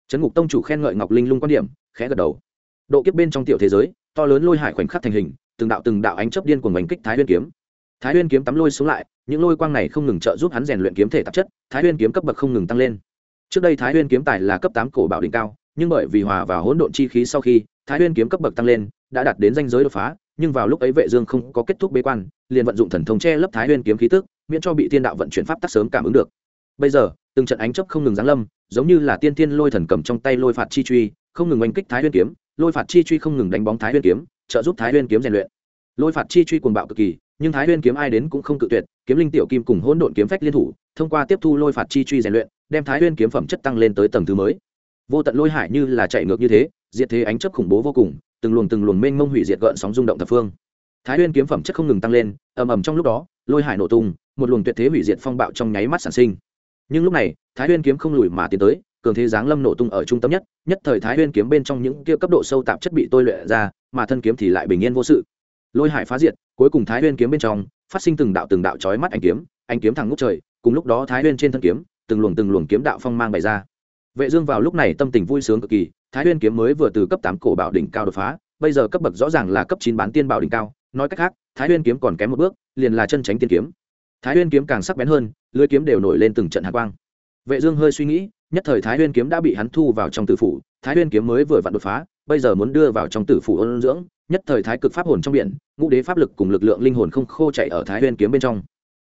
Trấn ngục tông chủ khen ngợi ngọc linh lung quan điểm, khẽ gật đầu. Độ kiếp bên trong tiểu thế giới, to lớn lôi hải khoảnh khắc thành hình, từng đạo từng đạo ánh chớp điên cuồng đánh kích thái Nguyên kiếm. Thái Nguyên kiếm tắm lôi xuống lại những lôi quang này không ngừng trợ giúp hắn rèn luyện kiếm thể tạp chất, thái huyên kiếm cấp bậc không ngừng tăng lên. Trước đây thái huyên kiếm tài là cấp tám cổ bảo đỉnh cao, nhưng bởi vì hòa và hỗn độn chi khí sau khi, thái huyên kiếm cấp bậc tăng lên, đã đạt đến danh giới đột phá, nhưng vào lúc ấy vệ dương không có kết thúc bế quan, liền vận dụng thần thông che lấp thái huyên kiếm khí tức, miễn cho bị tiên đạo vận chuyển pháp tắc sớm cảm ứng được. Bây giờ, từng trận ánh chớp không ngừng giáng lâm, giống như là tiên tiên lôi thần cầm trong tay lôi phạt chi truy, không ngừng oanh kích thái huyên kiếm, lôi phạt chi truy không ngừng đánh bóng thái huyên kiếm, trợ giúp thái huyên kiếm rèn luyện. Lôi phạt chi truy cuồng bạo cực kỳ nhưng thái huyên kiếm ai đến cũng không cự tuyệt, kiếm linh tiểu kim cùng hỗn độn kiếm phách liên thủ, thông qua tiếp thu lôi phạt chi truy rèn luyện, đem thái huyên kiếm phẩm chất tăng lên tới tầng thứ mới. Vô tận lôi hải như là chạy ngược như thế, diệt thế ánh chớp khủng bố vô cùng, từng luồng từng luồng mênh mông hủy diệt gợn sóng rung động thập phương. Thái huyên kiếm phẩm chất không ngừng tăng lên, ầm ầm trong lúc đó, lôi hải nổ tung, một luồng tuyệt thế hủy diệt phong bạo trong nháy mắt sản sinh. Nhưng lúc này, thái huyên kiếm không lùi mà tiến tới, cường thế giáng lâm nổ tung ở trung tâm nhất nhất thời thái huyên kiếm bên trong những kia cấp độ sâu tạp chất bị tôi luyện ra, mà thân kiếm thì lại bình yên vô sự lôi hải phá diệt, cuối cùng thái huyên kiếm bên trong, phát sinh từng đạo từng đạo chói mắt anh kiếm anh kiếm thẳng ngút trời, cùng lúc đó thái huyên trên thân kiếm, từng luồng từng luồng kiếm đạo phong mang bày ra. Vệ dương vào lúc này tâm tình vui sướng cực kỳ, thái huyên kiếm mới vừa từ cấp tám cổ bảo đỉnh cao đột phá, bây giờ cấp bậc rõ ràng là cấp chín bán tiên bảo đỉnh cao, nói cách khác, thái huyên kiếm còn kém một bước, liền là chân tránh tiên kiếm. Thái huyên kiếm càng sắc bén hơn lưỡi kiếm đều nổi lên từng trận hạ quang. Vệ dương hơi suy nghĩ, nhất thời thái huyên kiếm đã bị hắn thu vào trong tử phủ, thái huyên kiếm mới vừa vặn đột phá, bây giờ muốn đưa vào trong tử phủ ôn dưỡng nhất thời thái cực pháp hồn trong biển, ngũ đế pháp lực cùng lực lượng linh hồn không khô chạy ở thái huyên kiếm bên trong.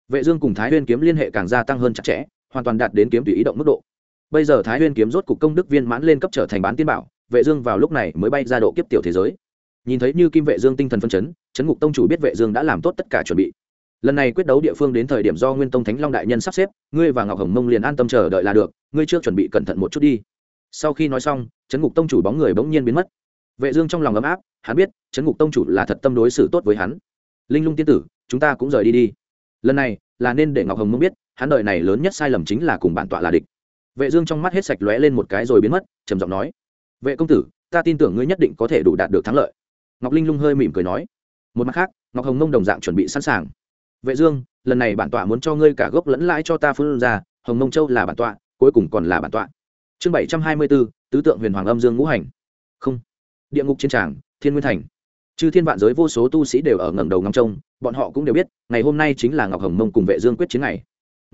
Vệ dương cùng thái huyên kiếm liên hệ càng gia tăng hơn chặt chẽ, hoàn toàn đạt đến kiếm tùy ý động mức độ. Bây giờ thái huyên kiếm rốt cục công đức viên mãn lên cấp trở thành bán tiên bảo, vệ dương vào lúc này mới bay ra độ kiếp tiểu thế giới. Nhìn thấy như kim vệ dương tinh thần phân chấn chấn ngục tông chủ biết vệ dương đã làm tốt tất cả chuẩn bị. Lần này quyết đấu địa phương đến thời điểm do nguyên tông thánh long đại nhân sắp xếp, ngươi và ngọc hồng mông liền an tâm chờ đợi là được, ngươi chưa chuẩn bị cẩn thận một chút đi. Sau khi nói xong, chấn ngục tông chủ bóng người bỗng nhiên biến mất vệ dương trong lòng ấm áp, hắn biết chấn ngục tông chủ là thật tâm đối xử tốt với hắn. Linh lung tiên tử, chúng ta cũng rời đi đi. Lần này, là nên để ngọc hồng mông biết, hắn đời này lớn nhất sai lầm chính là cùng bản tọa là địch. Vệ dương trong mắt hết sạch lóe lên một cái rồi biến mất, trầm giọng nói, vệ công tử, ta tin tưởng ngươi nhất định có thể đủ đạt được thắng lợi. Ngọc linh lung hơi mỉm cười nói, một mặt khác, ngọc hồng mông đồng dạng chuẩn bị sẵn sàng. Vệ dương, lần này bản tọa muốn cho ngươi cả gốc lẫn lãi cho ta phun ra, hồng mông châu là bản tọa, cuối cùng còn là bản tọa. Chương bảy trăm hai mươi bốn tứ tượng huyền hoàng âm dương ngũ hành. Không địa ngục chiến tràng, thiên nguyên thành. Chư thiên vạn giới vô số tu sĩ đều ở ngẩng đầu ngắm trông, bọn họ cũng đều biết, ngày hôm nay chính là ngọc hồng mông cùng vệ dương quyết chiến này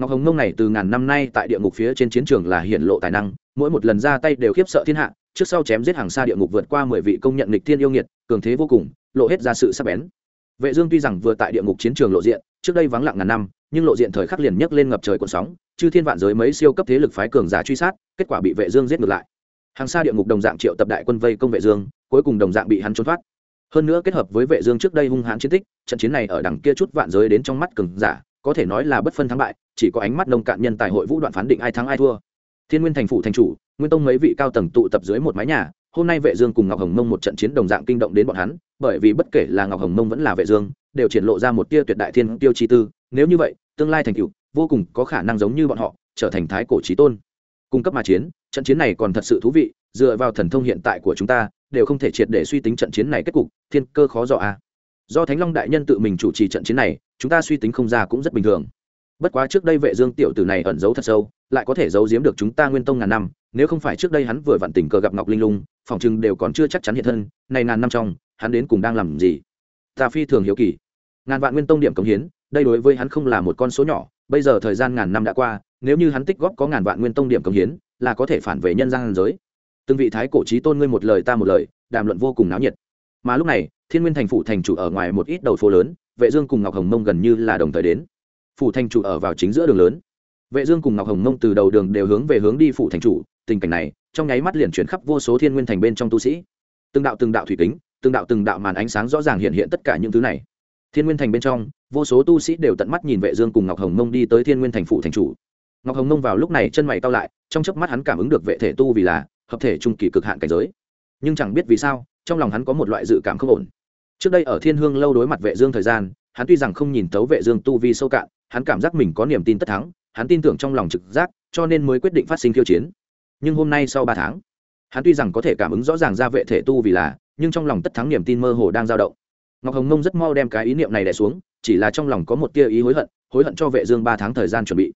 ngọc hồng mông này từ ngàn năm nay tại địa ngục phía trên chiến trường là hiển lộ tài năng, mỗi một lần ra tay đều khiếp sợ thiên hạ, trước sau chém giết hàng xa địa ngục vượt qua mười vị công nhận lịch thiên yêu nghiệt, cường thế vô cùng, lộ hết ra sự sắc bén. Vệ dương tuy rằng vừa tại địa ngục chiến trường lộ diện, trước đây vắng lặng ngàn năm, nhưng lộ diện thời khắc liền nhấc lên ngập trời cuộn sóng, chư thiên vạn giới mấy siêu cấp thế lực phái cường giả truy sát, kết quả bị vệ dương giết ngược lại. Hàng xa địa ngục đồng dạng triệu tập đại quân vây công vệ dương cuối cùng đồng dạng bị hắn trốn thoát. Hơn nữa kết hợp với vệ dương trước đây hung hãn chiến tích, trận chiến này ở đằng kia chút vạn giới đến trong mắt cường giả, có thể nói là bất phân thắng bại, chỉ có ánh mắt nông cạn nhân tài hội vũ đoạn phán định ai thắng ai thua. Thiên nguyên thành phủ thành chủ, nguyên tông mấy vị cao tầng tụ tập dưới một mái nhà, hôm nay vệ dương cùng ngọc hồng mông một trận chiến đồng dạng kinh động đến bọn hắn, bởi vì bất kể là ngọc hồng mông vẫn là vệ dương, đều triển lộ ra một tia tuyệt đại thiên tiêu chi tư, nếu như vậy, tương lai thành tựu, vô cùng có khả năng giống như bọn họ, trở thành thái cổ chí tôn. Cung cấp mà chiến, trận chiến này còn thật sự thú vị, dựa vào thần thông hiện tại của chúng ta đều không thể triệt để suy tính trận chiến này kết cục, thiên cơ khó dò a do thánh long đại nhân tự mình chủ trì trận chiến này, chúng ta suy tính không ra cũng rất bình thường. Bất quá trước đây vệ dương tiểu tử này ẩn giấu thật sâu, lại có thể giấu giếm được chúng ta nguyên tông ngàn năm, nếu không phải trước đây hắn vừa vặn tình cờ gặp ngọc linh lung, phòng chừng đều còn chưa chắc chắn hiện thân này ngàn năm trong, hắn đến cùng đang làm gì? Ta phi thường hiếu kỳ. Ngàn vạn nguyên tông điểm cống hiến, đây đối với hắn không là một con số nhỏ, bây giờ thời gian ngàn năm đã qua, nếu như hắn tích góp có ngàn vạn nguyên tông điểm cống hiến, là có thể phản về nhân gian giới từng vị thái cổ trí tôn ngươi một lời ta một lời, đàm luận vô cùng náo nhiệt. Mà lúc này, thiên nguyên thành phủ thành chủ ở ngoài một ít đầu phố lớn, vệ dương cùng ngọc hồng mông gần như là đồng thời đến. Phủ thành chủ ở vào chính giữa đường lớn. Vệ dương cùng ngọc hồng mông từ đầu đường đều hướng về hướng đi phủ thành chủ, tình cảnh này, trong nháy mắt liền chuyển khắp vô số thiên nguyên thành bên trong tu sĩ. Từng đạo từng đạo thủy tính từng đạo từng đạo màn ánh sáng rõ ràng hiện hiện tất cả những thứ này. Thiên nguyên thành bên trong, vô số tu sĩ đều tận mắt nhìn vệ dương cùng ngọc hồng mông đi tới thiên nguyên thành phủ thành chủ. Ngọc hồng mông vào lúc này chân mày cau lại, trong chớp mắt hắn cảm ứng được vệ thể tu vì là hợp thể trung kỳ cực hạn cảnh giới. Nhưng chẳng biết vì sao, trong lòng hắn có một loại dự cảm không ổn. Trước đây ở thiên hương lâu đối mặt vệ dương thời gian, hắn tuy rằng không nhìn tấu vệ dương tu vi sâu cạn, hắn cảm giác mình có niềm tin tất thắng, hắn tin tưởng trong lòng trực giác, cho nên mới quyết định phát sinh khiêu chiến. Nhưng hôm nay sau ba tháng, hắn tuy rằng có thể cảm ứng rõ ràng ra vệ thể tu vì là, nhưng trong lòng tất thắng niềm tin mơ hồ đang dao động. Ngọc hồng Nông rất mau đem cái ý niệm này đẻ xuống, chỉ là trong lòng có một tia ý hối hận hối hận cho vệ dương ba tháng thời gian chuẩn bị.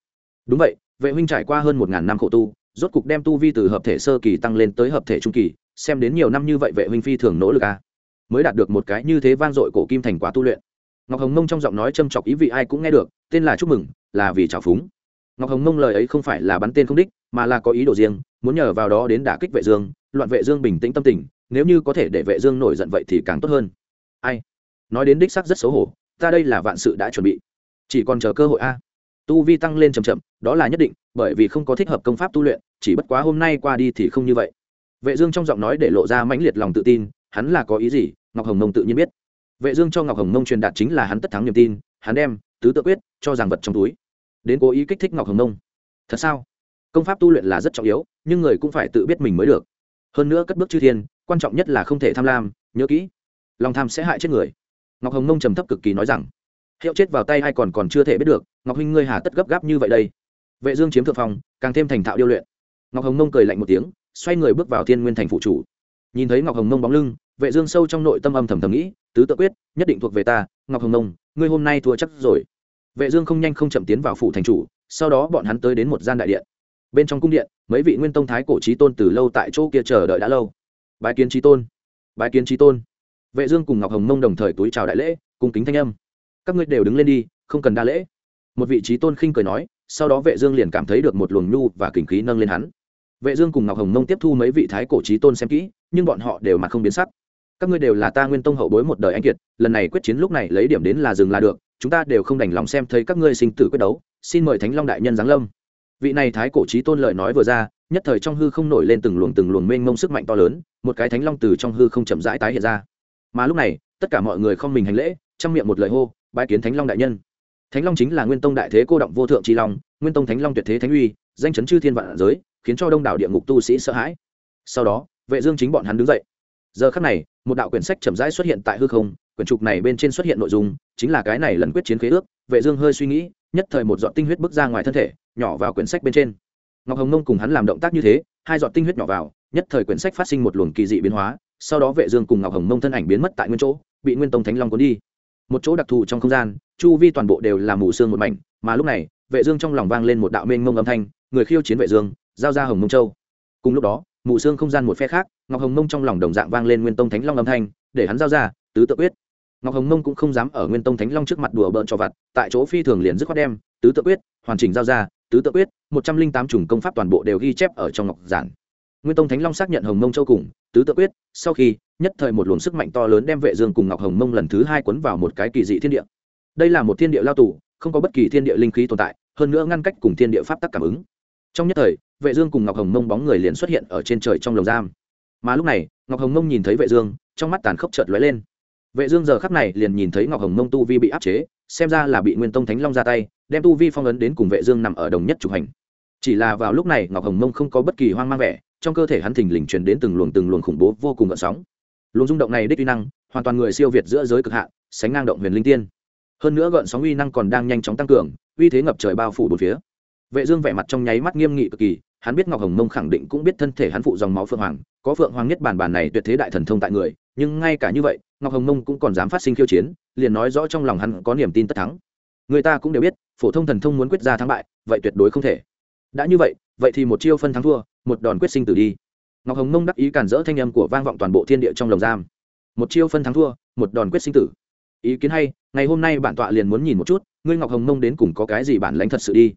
Đúng vậy, vệ huynh trải qua hơn một ngàn năm khổ tu rốt cục đem tu vi từ hợp thể sơ kỳ tăng lên tới hợp thể trung kỳ, xem đến nhiều năm như vậy vệ huynh phi thường nỗ lực a à. mới đạt được một cái như thế vang dội cổ kim thành quả tu luyện. Ngọc hồng mông trong giọng nói châm chọc ý vị ai cũng nghe được, tên là chúc mừng, là vì trào phúng. Ngọc hồng mông lời ấy không phải là bắn tên không đích, mà là có ý đồ riêng, muốn nhờ vào đó đến đả kích vệ dương, loạn vệ dương bình tĩnh tâm tình, nếu như có thể để vệ dương nổi giận vậy thì càng tốt hơn. Ai? Nói đến đích xác rất xấu hổ, ta đây là vạn sự đã chuẩn bị. Chỉ còn chờ cơ hội a. Tu vi tăng lên chậm chậm, đó là nhất định, bởi vì không có thích hợp công pháp tu luyện chỉ bất quá hôm nay qua đi thì không như vậy. Vệ dương trong giọng nói để lộ ra mãnh liệt lòng tự tin, hắn là có ý gì? Ngọc hồng mông tự nhiên biết. Vệ dương cho ngọc hồng mông truyền đạt chính là hắn tất thắng niềm tin, hắn đem tứ tự quyết cho rằng vật trong túi. Đến cố ý kích thích ngọc hồng mông. Thật sao? Công pháp tu luyện là rất trọng yếu, nhưng người cũng phải tự biết mình mới được. Hơn nữa cất bước chư thiên, quan trọng nhất là không thể tham lam, nhớ kỹ, lòng tham sẽ hại chết người. Ngọc hồng Nông trầm thấp cực kỳ nói rằng, hiệu chết vào tay hay còn còn chưa thể biết được, ngọc huynh ngươi hà tất gấp gáp như vậy đây. Vệ dương chiếm thượng phong, càng thêm thành thạo điêu luyện ngọc hồng Nông cười lạnh một tiếng xoay người bước vào thiên nguyên thành phụ chủ. Nhìn thấy ngọc hồng Nông bóng lưng vệ dương sâu trong nội tâm âm thầm thầm nghĩ tứ tự quyết nhất định thuộc về ta ngọc hồng Nông, ngươi hôm nay thua chắc rồi. Vệ dương không nhanh không chậm tiến vào phủ thành chủ sau đó bọn hắn tới đến một gian đại điện. Bên trong cung điện mấy vị nguyên tông thái cổ Chí tôn từ lâu tại chỗ kia chờ đợi đã lâu. Bái kiến Chí tôn. Bái kiến Chí tôn. Vệ dương cùng ngọc hồng Nông đồng thời túi chào đại lễ cung kính thanh âm. Các ngươi đều đứng lên đi không cần đa lễ. Một vị trí tôn khinh cười nói sau đó vệ dương liền cảm thấy được một luồng nhu và kình khí nâng lên hắn vệ dương cùng ngọc hồng Nông tiếp thu mấy vị thái cổ trí tôn xem kỹ, nhưng bọn họ đều mặt không biến sắc. Các ngươi đều là ta nguyên tông hậu bối một đời anh kiệt, lần này quyết chiến lúc này lấy điểm đến là dừng là được, chúng ta đều không đành lòng xem thấy các ngươi sinh tử quyết đấu. Xin mời thánh long đại nhân giáng lâm. Vị này thái cổ trí tôn lời nói vừa ra, nhất thời trong hư không nổi lên từng luồng từng luồng mênh mông sức mạnh to lớn, một cái thánh long từ trong hư không chậm rãi tái hiện ra. Mà lúc này, tất cả mọi người không mình hành lễ, trong miệng một lời hô, bái kiến thánh long đại nhân. Thánh long chính là nguyên tông đại thế cô động vô thượng tri long, nguyên tông thánh long tuyệt thế thánh uy, danh chấn chư thiên vạn giới khiến cho đông đảo địa ngục tu sĩ sợ hãi. Sau đó, vệ dương chính bọn hắn đứng dậy. Giờ khắc này, một đạo quyển sách chậm rãi xuất hiện tại hư không, quyển trục này bên trên xuất hiện nội dung, chính là cái này lần quyết chiến khế ước, vệ dương hơi suy nghĩ, nhất thời một giọt tinh huyết bước ra ngoài thân thể, nhỏ vào quyển sách bên trên. Ngọc hồng nông cùng hắn làm động tác như thế, hai giọt tinh huyết nhỏ vào, nhất thời quyển sách phát sinh một luồng kỳ dị biến hóa, sau đó vệ dương cùng ngọc hồng nông thân ảnh biến mất tại nguyên chỗ, bị nguyên tông thánh long cuốn đi. Một chỗ đặc thù trong không gian, chu vi toàn bộ đều là mù sương một mảnh, mà lúc này, vệ dương trong lòng vang lên một đạo mênh mông âm thanh, người khiêu chiến vệ dương giao ra hồng mông châu. Cùng lúc đó mù xương không gian một phe khác, ngọc hồng mông trong lòng đồng dạng vang lên nguyên tông thánh long âm thanh, để hắn giao ra, tứ tự quyết. Ngọc hồng mông cũng không dám ở nguyên tông thánh long trước mặt đùa bỡn cho vặt, tại chỗ phi thường liền dứt khoát đem, tứ tự quyết, hoàn chỉnh giao ra, tứ tự quyết, một trăm linh tám chủng công pháp toàn bộ đều ghi chép ở trong ngọc giản. Nguyên tông thánh long xác nhận hồng mông châu cùng, tứ tự quyết, sau khi, nhất thời một luồng sức mạnh to lớn đem vệ dương cùng ngọc hồng mông lần thứ hai cuốn vào một cái kỳ dị thiên địa. Đây là một thiên địa lao tù, không có bất kỳ thiên địa linh khí tồn tại, hơn nữa ngăn cách cùng thiên địa pháp tắc cảm ứng trong nhất thời, vệ dương cùng ngọc hồng mông bóng người liền xuất hiện ở trên trời trong lồng giam. Mà lúc này, ngọc hồng mông nhìn thấy vệ dương, trong mắt tàn khốc chợt lóe lên. Vệ dương giờ khắc này liền nhìn thấy ngọc hồng mông tu vi bị áp chế, xem ra là bị nguyên tông thánh long ra tay, đem tu vi phong ấn đến cùng vệ dương nằm ở đồng nhất trục hành. Chỉ là vào lúc này, ngọc hồng mông không có bất kỳ hoang mang vẻ, trong cơ thể hắn thình lình truyền đến từng luồng từng luồng khủng bố vô cùng gợn sóng. Luồng rung động này đích uy năng, hoàn toàn người siêu việt giữa giới cực hạn, sánh ngang động huyền linh tiên. Hơn nữa gợn sóng uy năng còn đang nhanh chóng tăng cường, uy thế ngập trời bao phủ bốn phía vệ dương vẻ mặt trong nháy mắt nghiêm nghị cực kỳ, hắn biết ngọc hồng mông khẳng định cũng biết thân thể hắn phụ dòng máu phượng hoàng, có phượng hoàng nhất bản bản này tuyệt thế đại thần thông tại người, nhưng ngay cả như vậy, ngọc hồng mông cũng còn dám phát sinh khiêu chiến, liền nói rõ trong lòng hắn có niềm tin tất thắng. Người ta cũng đều biết, phổ thông thần thông muốn quyết ra thắng bại, vậy tuyệt đối không thể. Đã như vậy vậy thì một chiêu phân thắng thua, một đòn quyết sinh tử đi. Ngọc hồng mông đắc ý cản rỡ thanh âm của vang vọng toàn bộ thiên địa trong lồng giam. Một chiêu phân thắng thua, một đòn quyết sinh tử. Ý kiến hay, ngày hôm nay bản tọa liền muốn nhìn một chút, ngươi ngọc hồng mông đến cùng có cái gì bản lãnh thật sự đi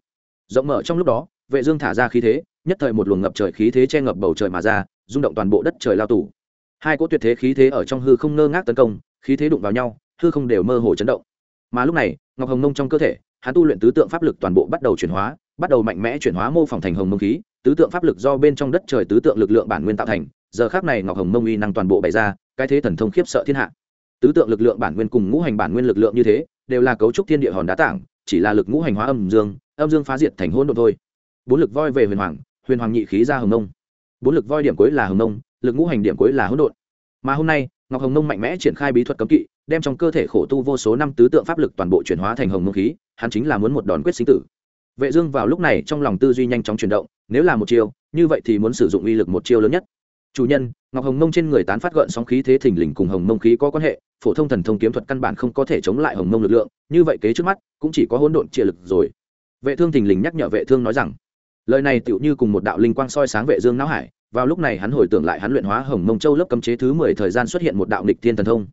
rộng mở trong lúc đó, vệ dương thả ra khí thế, nhất thời một luồng ngập trời khí thế che ngập bầu trời mà ra, rung động toàn bộ đất trời lao tù. Hai cỗ tuyệt thế khí thế ở trong hư không ngơ ngác tấn công, khí thế đụng vào nhau, hư không đều mơ hồ chấn động. Mà lúc này, ngọc hồng nông trong cơ thể, hắn tu luyện tứ tượng pháp lực toàn bộ bắt đầu chuyển hóa, bắt đầu mạnh mẽ chuyển hóa mô phỏng thành hồng mông khí, tứ tượng pháp lực do bên trong đất trời tứ tượng lực lượng bản nguyên tạo thành, giờ khác này ngọc hồng mông uy năng toàn bộ bày ra, cái thế thần thông khiếp sợ thiên hạ. Tứ tượng lực lượng bản nguyên cùng ngũ hành bản nguyên lực lượng như thế, đều là cấu trúc thiên địa hòn đá tảng, chỉ là lực ngũ hành hóa âm dương âm dương phá diệt thành hỗn độn thôi. Bốn lực voi về huyền hoàng huyền hoàng nhị khí ra hồng nông bốn lực voi điểm cuối là hồng nông lực ngũ hành điểm cuối là hỗn độn. Mà hôm nay, ngọc hồng nông mạnh mẽ triển khai bí thuật cấm kỵ, đem trong cơ thể khổ tu vô số năm tứ tượng pháp lực toàn bộ chuyển hóa thành hồng nông khí, hắn chính là muốn một đòn quyết sinh tử. Vệ dương vào lúc này trong lòng tư duy nhanh chóng chuyển động, nếu là một chiêu, như vậy thì muốn sử dụng uy lực một chiêu lớn nhất. Chủ nhân, ngọc hồng Nông trên người tán phát gợn sóng khí thế thình lình cùng hồng Nông khí có quan hệ, phổ thông thần thông kiếm thuật căn bản không có thể chống lại hồng Nông lực lượng, như vậy kế trước mắt, cũng chỉ có hỗn độn chia lực rồi vệ thương thình lình nhắc nhở vệ thương nói rằng, lời này tựu như cùng một đạo linh quang soi sáng vệ dương não hải. Vào lúc này hắn hồi tưởng lại hắn luyện hóa hồng mông châu lớp cấm chế thứ mười thời gian xuất hiện một đạo nghịch thiên thần thông.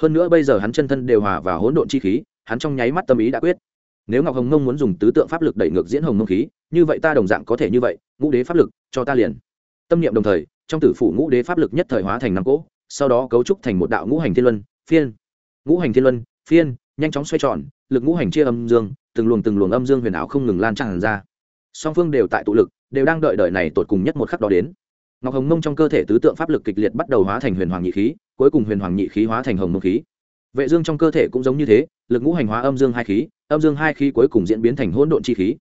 Hơn nữa bây giờ hắn chân thân đều hòa và hỗn độn chi khí, hắn trong nháy mắt tâm ý đã quyết. Nếu ngọc hồng mông muốn dùng tứ tượng pháp lực đẩy ngược diễn hồng mông khí, như vậy ta đồng dạng có thể như vậy, ngũ đế pháp lực, cho ta liền. Tâm niệm đồng thời, trong tử phủ ngũ đế pháp lực nhất thời hóa thành năm cỗ, sau đó cấu trúc thành một đạo ngũ hành thiên luân, phiên. Ngũ hành thiên luân, phiên, nhanh chóng xoay tròn lực ngũ hành chia âm dương, từng luồng từng luồng âm dương huyền ảo không ngừng lan tràn ra. Song phương đều tại tụ lực, đều đang đợi đợi này tột cùng nhất một khắc đó đến. Ngọc hồng mông trong cơ thể tứ tượng pháp lực kịch liệt bắt đầu hóa thành huyền hoàng nhị khí, cuối cùng huyền hoàng nhị khí hóa thành hồng mông khí. Vệ dương trong cơ thể cũng giống như thế, lực ngũ hành hóa âm dương hai khí, âm dương hai khí cuối cùng diễn biến thành hỗn độn chi khí.